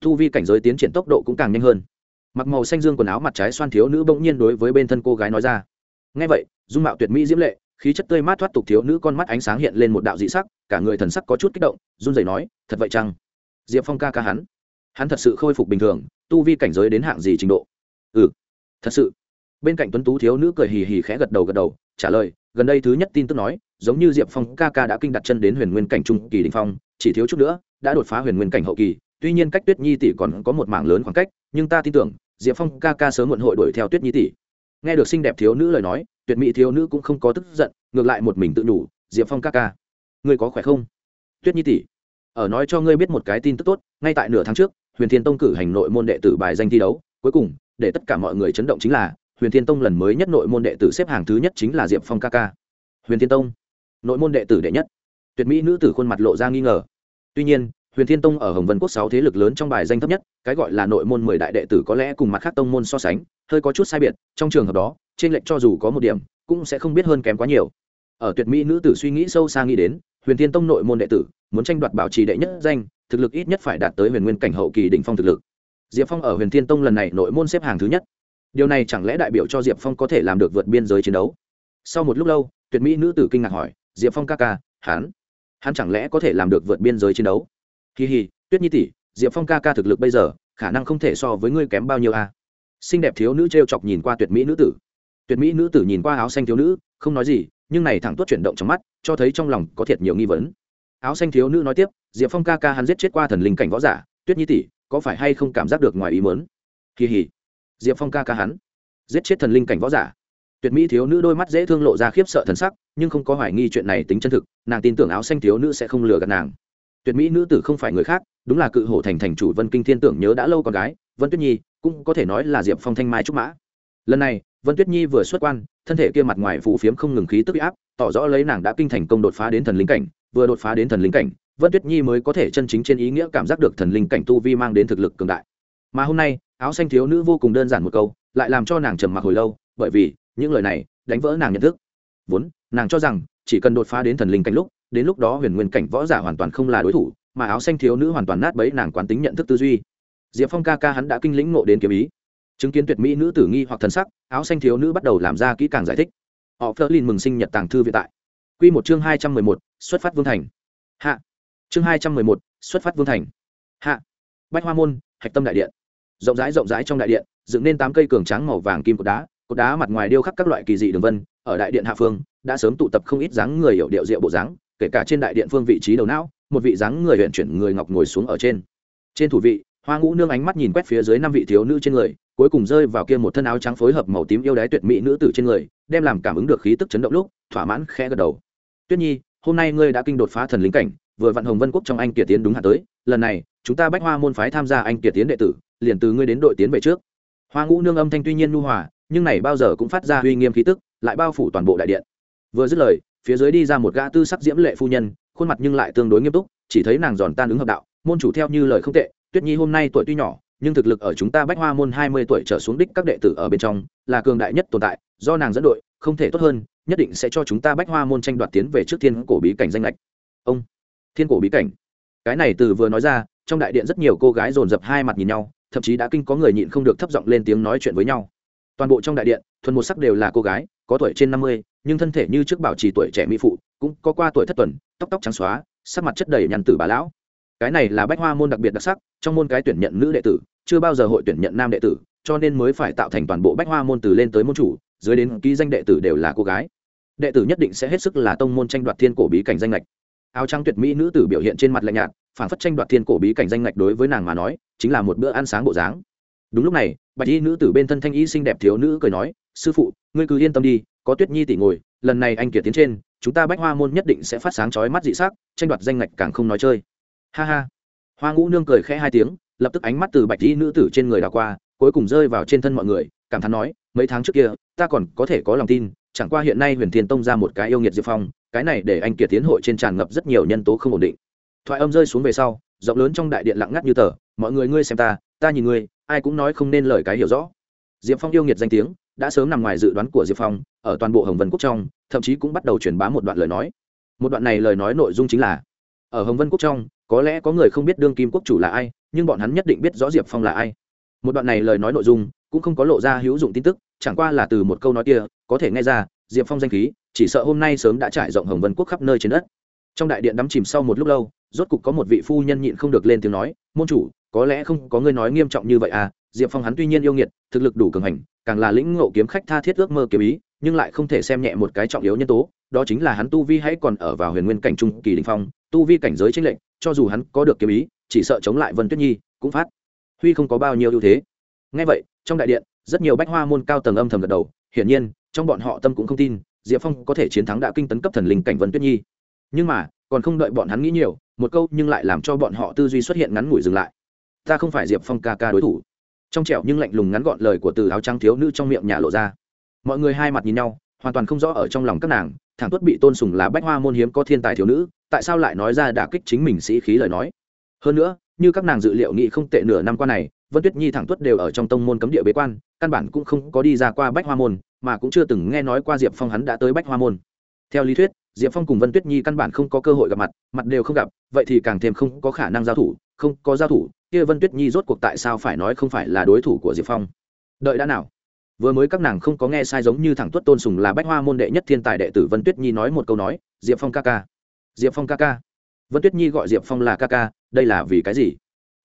Thu vi cảnh giới tiến triển tốc độ cũng càng nhanh hơn. Mặc màu xanh dương quần áo mặt trái xoan thiếu nữ bỗng nhiên đối với bên thân cô gái nói ra. Ngay vậy, dung mạo tuyệt mỹ diễm lệ khí chất tươi mát thoát tục thiếu nữ con mắt ánh sáng hiện lên một đạo dị sắc, cả người thần sắc có chút kích động, run rẩy nói, thật vậy chăng? Diệp phong ca ca hắn. Hắn thật sự khôi phục bình thường, tu vi cảnh giới đến hạng gì trình độ? Ừ thật sự. Bên cạnh tuấn tú thiếu nữ cười hì hì khẽ gật đầu gật đầu, trả lời, gần đây thứ nhất tin tức nói, giống như diệp phong ca ca đã kinh đặt chân đến huyền nguyên cảnh trung kỳ đình phong, chỉ thiếu chút nữa, đã đột phá huyền nguyên cảnh hậu kỳ. Tuy nhiên cách tuyết nhi tỷ còn có một mảng lớn khoảng cách, nhưng ta tin tưởng, diệp phong ca ca sớm muộn hội đuổi theo tuyết nhi tỷ. Nghe được xinh đẹp thiếu nữ lời nói tuyệt mỹ thiếu nữ cũng không có tức giận, ngược lại một mình tự nhủ, diệp phong ca ca, ngươi có khỏe không? Tuyết nhi tỷ, ở nói cho ngươi biết một cái tin tức tốt, ngay tại nửa tháng trước, huyền thiên tông cử hành nội môn đệ tử bài danh thi đấu, cuối cùng, để tất cả mọi người chấn động chính là, huyền thiên tông lần mới nhất nội môn đệ tử xếp hàng thứ nhất chính là diệp phong ca ca. Huyền thiên tông, nội môn đệ tử đệ nhất. Tuyệt mỹ nữ tử khuôn mặt lộ ra nghi ngờ. Tuy nhiên, huyền thiên tông ở hồng vân quốc sáu thế lực lớn trong bài danh thấp nhất, cái gọi là nội môn mười đại đệ tử có lẽ cùng mặt khác tông môn so sánh, hơi có chút sai biệt, trong trường hợp đó trên lệnh cho dù có một điểm, cũng sẽ không biết hơn kém quá nhiều. Ở tuyệt mỹ nữ tử suy nghĩ sâu xa nghĩ đến, huyền thiên tông nội môn đệ tử, muốn tranh đoạt bảo trì đệ nhất danh, thực lực ít nhất phải đạt tới huyền nguyên cảnh hậu kỳ đỉnh phong thực lực. Diệp phong ở huyền thiên tông lần này nội môn xếp hàng thứ nhất. Điều này chẳng lẽ đại biểu cho diệp phong có thể làm được vượt biên giới chiến đấu? Sau một lúc lâu, tuyệt mỹ nữ tử kinh ngạc hỏi, diệp phong ca ca, hắn hắn chẳng lẽ có thể làm được vượt biên giới chiến đấu? Kỳ hì tuyết nhi tỷ, diệp phong ca ca thực lực bây giờ, khả năng không thể so với ngươi kém bao nhiêu a à? xinh đẹp thiếu nữ t r e o chọc nhìn qua tuyệt mỹ nữ tử tuyệt mỹ nữ tử nhìn qua áo xanh thiếu nữ, không nói gì, nhưng này thẳng tuốt chuyển động trong mắt, cho thấy trong lòng có thiệt nhiều nghi vấn. Áo xanh thiếu nữ nói tiếp, diệp phong ca ca hắn giết chết qua thần linh cảnh võ giả, tuyết nhi tỷ, có phải hay không cảm giác được ngoài ý mớn kỳ hỉ diệp phong ca ca hắn giết chết thần linh cảnh võ giả. Tuyệt mỹ thiếu nữ đôi mắt dễ thương lộ ra khiếp sợ thần sắc, nhưng không có hoài nghi chuyện này tính chân thực, nàng tin tưởng áo xanh thiếu nữ sẽ không lừa gạt nàng. Tuyệt mỹ nữ tử không phải người khác, đúng là cự hổ thành thành chủ vân kinh thiên tưởng nhớ đã lâu con gái, vân tuyết nhi, cũng có thể nói là diệp phong thanh mai trúc mã. Lần này vân tuyết nhi vừa xuất quan, thân thể kia mặt ngoài phù phiếm không ngừng khí tức áp, tỏ rõ lấy nàng đã kinh thành công đột phá đến thần linh cảnh, vừa đột phá đến thần linh cảnh, vân tuyết nhi mới có thể chân chính trên ý nghĩa cảm giác được thần linh cảnh tu vi mang đến thực lực cường đại. Mà hôm nay, áo xanh thiếu nữ vô cùng đơn giản một câu, lại làm cho nàng trầm mặc hồi lâu, bởi vì, những lời này đánh vỡ nàng nhận thức. Vốn, nàng cho rằng, chỉ cần đột phá đến thần linh cảnh lúc, đến lúc đó huyền nguyên cảnh võ giả hoàn toàn không là đối thủ, mà áo xanh thiếu nữ hoàn toàn nát bấy nàng quán tính nhận thức tư duy. Diệp phong ca ca hắn đã kinh lĩnh ngộ đến kiếm ý chứng kiến tuyệt mỹ nữ tử nghi hoặc thần sắc, áo xanh thiếu nữ bắt đầu làm ra kỹ càng giải thích. Họ phớt lên mừng sinh nhật tàng thư viện tại. Q một chương hai trăm mười một, xuất phát vương thành. Hạ. Chương hai trăm mười một, xuất phát vương thành. Hạ. Bách hoa môn, hạch tâm đại điện. Rộng rãi rộng rãi trong đại điện, dựng nên tám cây cường tráng màu vàng kim cột đá cột đá mặt ngoài điêu khắc các loại kỳ dị đường vân, ở đại điện hạ phương, đã sớm tụ tập không ít dáng người hiểu điệu rượu bộ dáng, kể cả trên đại điện phương vị trí đầu não, một vị dáng người huyện chuyển người ngọc ngồi xuống ở trên. Trên thủ vị, hoa ngũ nương ánh mắt nhìn quét phía dưới năm vị thiếu nữ trên người cuối cùng rơi vào kia một thân áo trắng phối hợp màu tím yêu đái tuyệt mỹ nữ tử trên người, đem làm cảm ứng được khí tức chấn động lúc, thỏa mãn khẽ gật đầu. Tuyết nhi, hôm nay ngươi đã kinh đột phá thần lính cảnh, vừa vạn hồng vân quốc trong anh kiệt tiến đúng hạn tới, lần này, chúng ta bách hoa môn phái tham gia anh kiệt tiến đệ tử, liền từ ngươi đến đội tiến về trước. Hoa ngũ nương âm thanh tuy nhiên nu hòa, nhưng này bao giờ cũng phát ra uy nghiêm khí tức, lại bao phủ toàn bộ đại điện. Vừa dứt lời, phía dưới đi ra một gã tư sắc diễm lệ phu nhân, khuôn mặt nhưng lại tương đối nghiêm túc, chỉ thấy nàng giòn tan ứng hợp đạo, môn chủ theo như lời không tệ, tuyết nhi, hôm nay tuổi tuy nhỏ nhưng thực lực ở chúng ta bách hoa môn hai mươi tuổi trở xuống đích các đệ tử ở bên trong là cường đại nhất tồn tại, do nàng dẫn đội, không thể tốt hơn, nhất định sẽ cho chúng ta bách hoa môn tranh đoạt tiến về trước thiên cổ bí cảnh danh lệch ông, thiên cổ bí cảnh. Cái này từ vừa nói ra, trong đại điện rất nhiều cô gái dồn dập hai mặt nhìn nhau, thậm chí đã kinh có người nhịn không được thấp giọng lên tiếng nói chuyện với nhau. Toàn bộ trong đại điện, thuần một sắc đều là cô gái, có tuổi trên năm mươi, nhưng thân thể như trước bảo trì tuổi trẻ mỹ phụ, cũng có qua tuổi thất tuần, tóc tóc trắng xóa, sắc mặt chất đầy nhằn tử bà lão cái này là bách hoa môn đặc biệt đặc sắc, trong môn cái tuyển nhận nữ đệ tử, chưa bao giờ hội tuyển nhận nam đệ tử, cho nên mới phải tạo thành toàn bộ bách hoa môn từ lên tới môn chủ, dưới đến ký danh đệ tử đều là cô gái. Đệ tử nhất định sẽ hết sức là tông môn tranh đoạt thiên cổ bí cảnh danh lệch áo trắng tuyệt mỹ nữ tử biểu hiện trên mặt lạnh nhạt, phản phất tranh đoạt thiên cổ bí cảnh danh ngạch đối với nàng mà nói, chính là một bữa ăn sáng bộ dáng. Đúng lúc này, bạch y nữ tử bên thân thanh y xinh đẹp thiếu nữ cười nói, sư phụ, ngươi cứ yên tâm đi, có tuyết nhi tỷ ngồi, lần này anh kiệt tiến trên, chúng ta bách hoa môn nhất định sẽ phát sáng chói mắt dị sắc, tranh đoạt danh ngạch càng không nói chơi ha ha. Hoa ngũ nương cười khẽ hai tiếng, lập tức ánh mắt từ bạch dĩ nữ tử trên người đảo qua, cuối cùng rơi vào trên thân mọi người, cảm thán nói, mấy tháng trước kia, ta còn có thể có lòng tin, chẳng qua hiện nay huyền thiên tông ra một cái yêu nghiệt diệp phong, cái này để anh kiệt tiến hội trên tràn ngập rất nhiều nhân tố không ổn định. Thoại âm rơi xuống về sau, rộng lớn trong đại điện lặng ngắt như tờ, mọi người ngươi xem ta ta nhìn ngươi, ai cũng nói không nên lời cái hiểu rõ. Diệp phong yêu nghiệt danh tiếng, đã sớm nằm ngoài dự đoán của diệp phong, ở toàn bộ hồng vân quốc trong, thậm chí cũng bắt đầu truyền bá một đoạn lời nói. Một đoạn này lời nói nội dung chính là ở hồng vân quốc trong, có lẽ có người không biết đương kim quốc chủ là ai, nhưng bọn hắn nhất định biết rõ diệp phong là ai. Một đoạn này lời nói nội dung, cũng không có lộ ra hữu dụng tin tức, chẳng qua là từ một câu nói kia, có thể nghe ra, diệp phong danh khí, chỉ sợ hôm nay sớm đã trải rộng hồng vân quốc khắp nơi trên đất. Trong đại điện đắm chìm sau một lúc lâu, rốt cục có một vị phu nhân nhịn không được lên tiếng nói, môn chủ, có lẽ không có người nói nghiêm trọng như vậy à diệp phong hắn tuy nhiên yêu nghiệt, thực lực đủ cường hành, càng là lĩnh ngộ kiếm khách tha thiết ước mơ kiếm ý, nhưng lại không thể xem nhẹ một cái trọng yếu nhân tố, đó chính là hắn tu vi hãy còn ở vào huyền nguyên cảnh trung kỳ đình phong tu vi cảnh giới chênh lệnh cho dù hắn có được kiếm ý, chỉ sợ chống lại vân tuyết nhi, cũng phát. Huy không có bao nhiêu ưu thế. Ngay vậy, trong đại điện, rất nhiều bách hoa môn cao tầng âm thầm gật đầu, hiển nhiên, trong bọn họ tâm cũng không tin, diệp phong có thể chiến thắng đã kinh tấn cấp thần linh cảnh vân tuyết nhi. Nhưng mà, còn không đợi bọn hắn nghĩ nhiều, một câu nhưng lại làm cho bọn họ tư duy xuất hiện ngắn ngủi dừng lại. Ta không phải diệp phong ca ca đối thủ. Trong trẻo nhưng lạnh lùng ngắn gọn lời của từ áo trắng thiếu nữ trong miệng nhà lộ ra. Mọi người hai mặt nhìn nhau, hoàn toàn không rõ ở trong lòng các nàng Thẳng tuất bị tôn sùng là bách hoa môn hiếm có thiên tài thiếu nữ, tại sao lại nói ra đả kích chính mình sĩ khí lời nói? Hơn nữa, như các nàng dự liệu nghĩ không tệ nửa năm qua này, vân tuyết nhi thẳng tuất đều ở trong tông môn cấm địa bế quan, căn bản cũng không có đi ra qua bách hoa môn, mà cũng chưa từng nghe nói qua diệp phong hắn đã tới bách hoa môn. Theo lý thuyết, diệp phong cùng vân tuyết nhi căn bản không có cơ hội gặp mặt mặt đều không gặp, vậy thì càng thêm không có khả năng giao thủ, không có giao thủ, kia vân tuyết nhi rốt cuộc tại sao phải nói không phải là đối thủ của diệp phong? Đợi đã nào? Vừa mới các nàng không có nghe sai giống như thẳng tuất tôn sùng là bách hoa môn đệ nhất thiên tài đệ tử vân tuyết nhi nói một câu nói, diệp phong ca ca, diệp phong ca ca. Vân tuyết nhi gọi diệp phong là ca ca, đây là vì cái gì?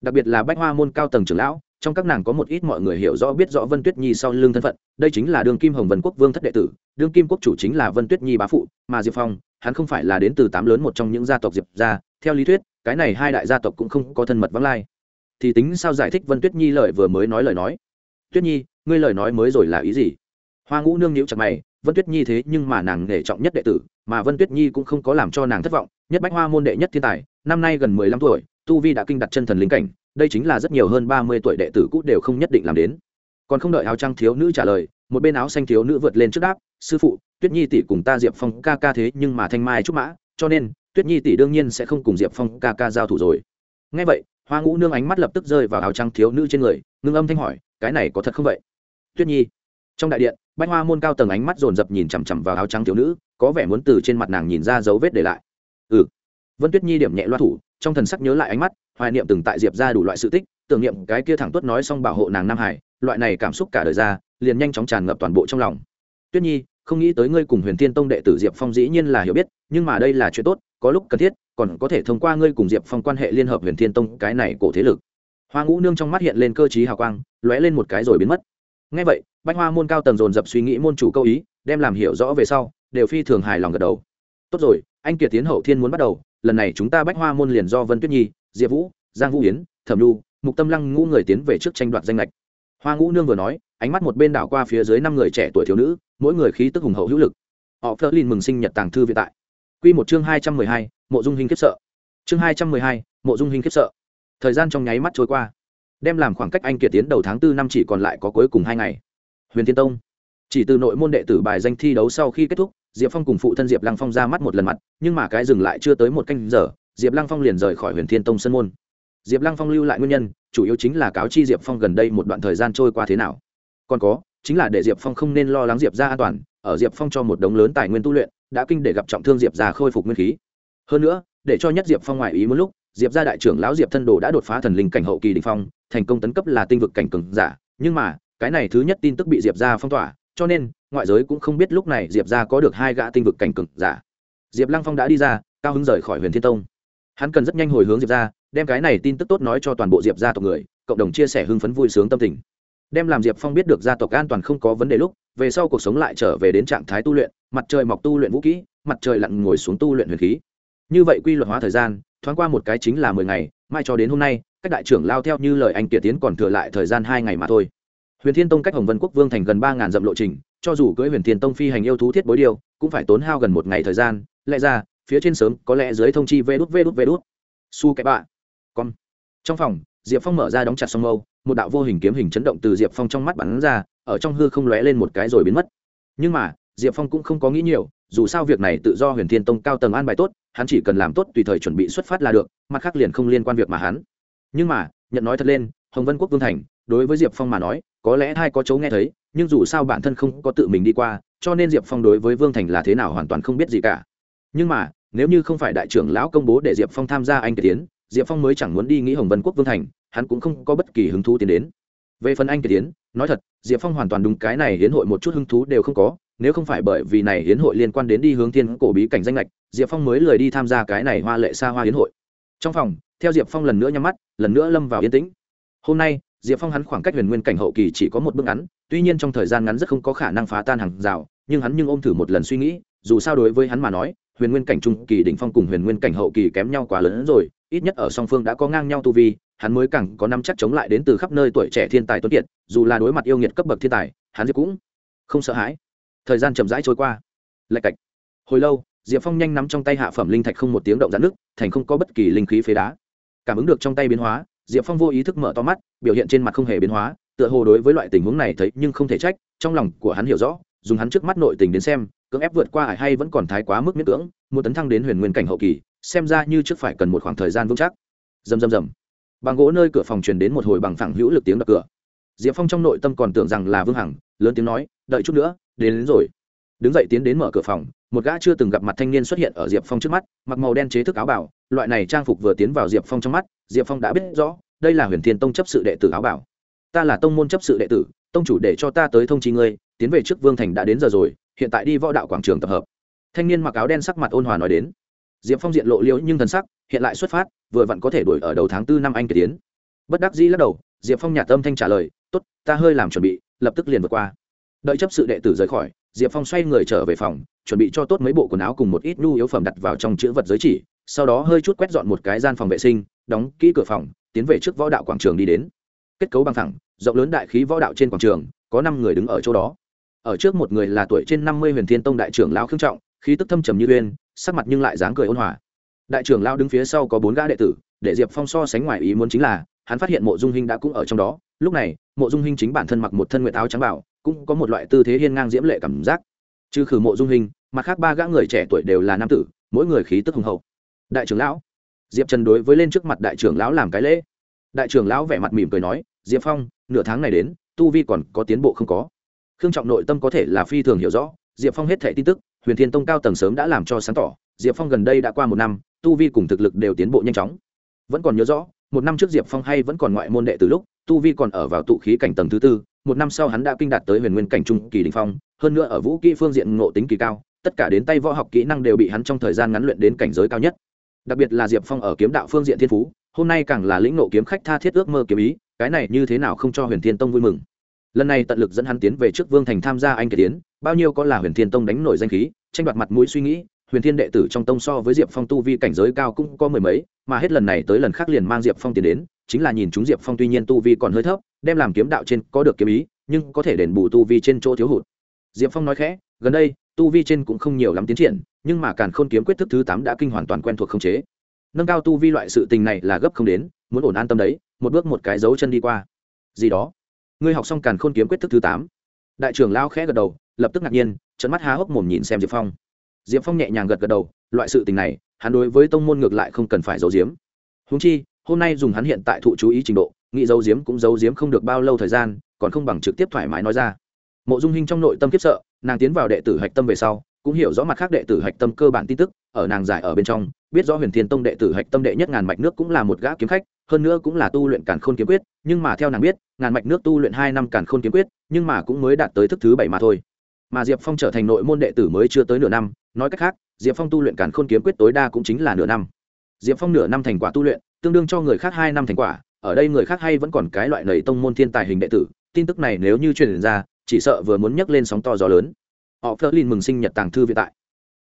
Đặc biệt là bách hoa môn cao tầng trưởng lão, trong các nàng có một ít mọi người hiểu rõ biết rõ vân tuyết nhi sau lưng thân phận, đây chính là đường kim hồng vân quốc vương thất đệ tử, đương kim quốc chủ chính là vân tuyết nhi bá phụ, mà diệp phong, hắn không phải là đến từ tám lớn một trong những gia tộc diệp gia, theo lý thuyết, cái này hai đại gia tộc cũng không có thân mật vắng lai. Thì tính sao giải thích vân tuyết nhi lời vừa mới nói lời nói? Tuyết nhi ngươi lời nói mới rồi là ý gì? Hoa ngũ nương nhíu chặt mày, vân tuyết nhi thế nhưng mà nàng nể trọng nhất đệ tử, mà vân tuyết nhi cũng không có làm cho nàng thất vọng, nhất bách hoa môn đệ nhất thiên tài, năm nay gần mười lăm tuổi, tu vi đã kinh đặt chân thần lính cảnh, đây chính là rất nhiều hơn ba mươi tuổi đệ tử cũ đều không nhất định làm đến. Còn không đợi áo trăng thiếu nữ trả lời, một bên áo xanh thiếu nữ vượt lên trước đáp, sư phụ, tuyết nhi tỷ cùng ta diệp phong ca ca thế nhưng mà thanh mai trúc mã, cho nên, tuyết nhi tỷ đương nhiên sẽ không cùng diệp phong ca ca giao thủ rồi. Ngay vậy, hoa ngũ nương ánh mắt lập tức rơi vào áo trăng thiếu nữ trên người, ngưng âm thanh hỏi, cái này có thật không vậy? Tuyết nhi. Trong đại điện, bách hoa môn cao tầng ánh mắt dồn dập nhìn chằm chằm vào áo trắng thiếu nữ, có vẻ muốn từ trên mặt nàng nhìn ra dấu vết để lại. Ừ. Vân tuyết nhi điểm nhẹ loa thủ, trong thần sắc nhớ lại ánh mắt, hoài niệm từng tại diệp ra đủ loại sự tích, tưởng niệm cái kia thẳng tuất nói xong bảo hộ nàng nam hải, loại này cảm xúc cả đời ra, liền nhanh chóng tràn ngập toàn bộ trong lòng. Tuyết nhi, không nghĩ tới ngươi cùng huyền thiên tông đệ tử diệp phong dĩ nhiên là hiểu biết, nhưng mà đây là chuyện tốt, có lúc cần thiết, còn có thể thông qua ngươi cùng diệp phong quan hệ liên hợp huyền thiên tông cái này cổ thế lực. Hoa ngũ nương trong mắt hiện lên cơ t hào quang, lóe lên một cái rồi biến mất ngay vậy, bách hoa môn cao tầng dồn dập suy nghĩ môn chủ câu ý, đem làm hiểu rõ về sau, đều phi thường hài lòng gật đầu. Tốt rồi, anh kiệt tiến hậu thiên muốn bắt đầu, lần này chúng ta bách hoa môn liền do vân tuyết nhi, diệp vũ, giang vũ yến, thẩm lu mục tâm lăng ngũ người tiến về trước tranh đoạt danh lệch hoa ngũ nương vừa nói, ánh mắt một bên đảo qua phía dưới năm người trẻ tuổi thiếu nữ, mỗi người khí tức hùng hậu hữu lực. Họ phơ lên mừng sinh nhật tàng thư vĩ tại. Q một chương hai trăm mười hai, mộ dung hình khiếp sợ. Chương hai trăm mười hai, mộ dung hình khiếp sợ. Thời gian trong nháy mắt trôi qua đem làm khoảng cách anh kiệt tiến đầu tháng tư năm chỉ còn lại có cuối cùng hai ngày. Huyền thiên tông. Chỉ từ nội môn đệ tử bài danh thi đấu sau khi kết thúc, diệp phong cùng phụ thân diệp lăng phong ra mắt một lần mặt, nhưng mà cái dừng lại chưa tới một canh giờ, diệp lăng phong liền rời khỏi huyền thiên tông sân môn. Diệp lăng phong lưu lại nguyên nhân, chủ yếu chính là cáo chi diệp phong gần đây một đoạn thời gian trôi qua thế nào. Còn có, chính là để diệp phong không nên lo lắng diệp ra an toàn, ở diệp phong cho một đống lớn tài nguyên tu luyện, đã kinh để gặp trọng thương diệp ra khôi phục nguyên khí. Hơn nữa, để cho nhất diệp phong ngoại ý một lúc, diệp ra đại trưởng lão diệp thân đồ đã đột phá thần linh cảnh hậu kỳ đình phong thành công tấn cấp là tinh vực cảnh cường giả, nhưng mà, cái này thứ nhất tin tức bị diệp ra phong tỏa, cho nên, ngoại giới cũng không biết lúc này diệp ra có được hai gã tinh vực cảnh cường giả. Diệp lăng phong đã đi ra, cao hứng rời khỏi huyền thiên tông. Hắn cần rất nhanh hồi hướng diệp ra đem cái này tin tức tốt nói cho toàn bộ diệp gia tộc người, cộng đồng chia sẻ hưng phấn vui sướng tâm tình. Đem làm diệp phong biết được gia tộc an toàn không có vấn đề lúc, về sau cuộc sống lại trở về đến trạng thái tu luyện, mặt trời mọc tu luyện vũ kỹ mặt trời lặn ngồi xuống tu luyện huyền khí. Như vậy quy luật hóa thời gian thoáng qua một cái chính là mười ngày, mai cho đến hôm nay các đại trưởng lao theo như lời anh kiệt tiến còn thừa lại thời gian hai ngày mà thôi. Huyền thiên tông cách hồng vân quốc vương thành gần ba ngàn dặm lộ trình, cho dù cưỡi huyền thiên tông phi hành yêu thú thiết bối điều, cũng phải tốn hao gần một ngày thời gian. Lẽ ra, phía trên sớm, có lẽ dưới thông chi vê đút vê đút vê đút. Su cái bạ con. Trong phòng, diệp phong mở ra đóng chặt song mâu, một đạo vô hình kiếm hình chấn động từ diệp phong trong mắt bắn ra, ở trong hư không lóe lên một cái rồi biến mất. Nhưng mà, diệp phong cũng không có nghĩ nhiều dù sao việc này tự do huyền thiên tông cao tầng an bài tốt, hắn chỉ cần làm tốt tùy thời chuẩn bị xuất phát là được, mặt khác liền không liên quan việc mà hắn. Nhưng mà, nhận nói thật lên, hồng vân quốc vương thành, đối với diệp phong mà nói, có lẽ hai có chấu nghe thấy, nhưng dù sao bản thân không có tự mình đi qua, cho nên diệp phong đối với vương thành là thế nào hoàn toàn không biết gì cả. Nhưng mà, nếu như không phải đại trưởng lão công bố để diệp phong tham gia anh kể tiến, diệp phong mới chẳng muốn đi nghĩ hồng vân quốc vương thành, hắn cũng không có bất kỳ hứng thú tiến đến. Về phần anh kể tiến, nói thật, diệp phong hoàn toàn đúng cái này hiến hội một chút hứng thú đều không có nếu không phải bởi vì này hiến hội liên quan đến đi hướng thiên cổ bí cảnh danh lệch diệp phong mới lười đi tham gia cái này hoa lệ xa hoa hiến hội. Trong phòng, theo diệp phong lần nữa nhắm mắt, lần nữa lâm vào yên tĩnh. Hôm nay, diệp phong hắn khoảng cách huyền nguyên cảnh hậu kỳ chỉ có một bước ngắn, tuy nhiên trong thời gian ngắn rất không có khả năng phá tan hàng rào, nhưng hắn nhưng ôm thử một lần suy nghĩ, dù sao đối với hắn mà nói, huyền nguyên cảnh trung kỳ đỉnh phong cùng huyền nguyên cảnh hậu kỳ kém nhau quá lớn hơn rồi, ít nhất ở song phương đã có ngang nhau tu vi, hắn mới càng có năm chắc chống lại đến từ khắp nơi tuổi trẻ thiên tài tuấn kiệt, dù là đối mặt yêu nghiệt cấp bậc thiên tài, hắn diệp cũng không sợ hãi thời gian chậm rãi trôi qua. Lạch cạch. Hồi lâu, diệp phong nhanh nắm trong tay hạ phẩm linh thạch không một tiếng động giãn nước thành không có bất kỳ linh khí phế đá. Cảm ứng được trong tay biến hóa, diệp phong vô ý thức mở to mắt, biểu hiện trên mặt không hề biến hóa, tựa hồ đối với loại tình huống này thấy nhưng không thể trách, trong lòng của hắn hiểu rõ, dùng hắn trước mắt nội tình đến xem, cưỡng ép vượt qua ải hay vẫn còn thái quá mức miễn cưỡng, muốn tấn thăng đến huyền nguyên cảnh hậu kỳ, xem ra như trước phải cần một khoảng thời gian vững chắc. Dầm dầm dầm bằng gỗ nơi cửa phòng truyền đến một hồi bằng phẳng hữu lực tiếng đập cửa. Diệp phong trong nội tâm còn tưởng rằng là vương hằng, lớn tiếng nói, đợi chút nữa đến, đến rồi. Đứng dậy tiến đến mở cửa phòng một gã chưa từng gặp mặt thanh niên xuất hiện ở diệp phong trước mắt mặc màu đen chế thức áo bảo loại này trang phục vừa tiến vào diệp phong trong mắt diệp phong đã biết rõ đây là huyền thiên tông chấp sự đệ tử áo bảo. Ta là tông môn chấp sự đệ tử tông chủ để cho ta tới thông trí ngươi tiến về trước vương thành đã đến giờ rồi hiện tại đi võ đạo quảng trường tập hợp. Thanh niên mặc áo đen sắc mặt ôn hòa nói đến. Diệp phong diện lộ liễu nhưng thần sắc hiện lại xuất phát vừa vặn có thể đuổi ở đầu tháng tư năm anh kể tiến. Bất đắc dĩ lắc đầu diệp phong nhà tâm thanh trả lời t ố t ta hơi làm chuẩn bị lập tức liền vượt qua đợi chấp sự đệ tử rời khỏi, diệp phong xoay người trở về phòng, chuẩn bị cho tốt mấy bộ quần áo cùng một ít nhu yếu phẩm đặt vào trong chữ vật giới chỉ, sau đó hơi chút quét dọn một cái gian phòng vệ sinh, đóng kỹ cửa phòng, tiến về trước võ đạo quảng trường đi đến. Kết cấu bằng thẳng rộng lớn đại khí võ đạo trên quảng trường, có năm người đứng ở chỗ đó. Ở trước một người là tuổi trên năm mươi huyền thiên tông đại trưởng lao khương trọng, khí tức thâm trầm như uyên, sắc mặt nhưng lại dáng cười ôn hòa. Đại trưởng lao đứng phía sau có bốn gã đệ tử, để diệp phong so sánh ngoài ý muốn chính là, hắn phát hiện mộ dung hinh đã cũng ở trong đó. Lúc này, mộ dung hinh chính bản thân mặc một thân nguyện áo trắng bảo cũng có một loại tư thế hiên ngang diễm lệ cảm giác. Trừ khử mộ dung hình, mặt khác ba gã người trẻ tuổi đều là nam tử, mỗi người khí tức hùng hậu. Đại trưởng lão. Diệp trần đối với lên trước mặt đại trưởng lão làm cái lễ. Đại trưởng lão vẻ mặt mỉm cười nói, diệp phong, nửa tháng này đến, tu vi còn có tiến bộ không có. Khương trọng nội tâm có thể là phi thường hiểu rõ, diệp phong hết thẻ tin tức, huyền thiên tông cao tầng sớm đã làm cho sáng tỏ, diệp phong gần đây đã qua một năm, tu vi cùng thực lực đều tiến bộ nhanh chóng. Vẫn còn nhớ rõ, một năm trước diệp phong hay vẫn còn ngoại môn đệ từ lúc, tu vi còn ở vào tụ khí cảnh tầng thứ tư một năm sau hắn đã kinh đạt tới huyền nguyên cảnh trung kỳ đình phong, hơn nữa ở vũ kỹ phương diện ngộ tính kỳ cao, tất cả đến tay võ học kỹ năng đều bị hắn trong thời gian ngắn luyện đến cảnh giới cao nhất. Đặc biệt là diệp phong ở kiếm đạo phương diện thiên phú, hôm nay càng là lĩnh nộ kiếm khách tha thiết ước mơ kiếm ý, cái này như thế nào không cho huyền thiên tông vui mừng. Lần này tận lực dẫn hắn tiến về trước vương thành tham gia anh kể tiến, bao nhiêu có là huyền thiên tông đánh nổi danh khí, tranh đoạt mặt mũi suy nghĩ, huyền thiên đệ tử trong tông so với diệp phong tu vi cảnh giới cao cũng có mười mấy, mà hết lần này tới lần khác liền mang diệp phong tiến đến, chính là nhìn chúng diệp phong tuy nhiên tu vi còn hơi thấp đem làm kiếm đạo trên có được kiếm ý, nhưng có thể đền bù tu vi trên chỗ thiếu hụt. Diệp phong nói khẽ, gần đây, tu vi trên cũng không nhiều lắm tiến triển, nhưng mà càn khôn kiếm quyết thức thứ tám đã kinh hoàn toàn quen thuộc khống chế. Nâng cao tu vi loại sự tình này là gấp không đến, muốn ổn an tâm đấy, một bước một cái dấu chân đi qua. Gì đó? Ngươi học xong càn khôn kiếm quyết thức thứ tám. Đại trưởng lao khẽ gật đầu, lập tức ngạc nhiên trận mắt há hốc mồm nhìn xem diệp phong. Diệp phong nhẹ nhàng gật gật đầu, loại sự tình này, hắn đối với tông môn ngược lại không cần phải giấu giếm. Húng chi, hôm nay dùng hắn hiện tại thụ chú ý trình độ nghĩ giấu giếm cũng giấu giếm không được bao lâu thời gian, còn không bằng trực tiếp thoải mái nói ra. Mộ dung hinh trong nội tâm kiếp sợ, nàng tiến vào đệ tử hạch tâm về sau, cũng hiểu rõ mặt khác đệ tử hạch tâm cơ bản tin tức, ở nàng giải ở bên trong, biết rõ huyền thiên tông đệ tử hạch tâm đệ nhất ngàn mạch nước cũng là một gã kiếm khách, hơn nữa cũng là tu luyện càn khôn kiếm quyết, nhưng mà theo nàng biết, ngàn mạch nước tu luyện hai năm càn khôn kiếm quyết, nhưng mà cũng mới đạt tới thức thứ bảy mà thôi. Mà diệp phong trở thành nội môn đệ tử mới chưa tới nửa năm, nói cách khác, diệp phong tu luyện càn khôn kiếm quyết tối đa cũng chính là nửa năm. Diệp phong nửa năm thành quả tu luyện, tương đương cho người khác hai năm thành quả ở đây người khác hay vẫn còn cái loại nầy tông môn thiên tài hình đệ tử, tin tức này nếu như truyền ra, chỉ sợ vừa muốn nhấc lên sóng to gió lớn. Họ phớt lên mừng sinh nhật tàng thư viện tại.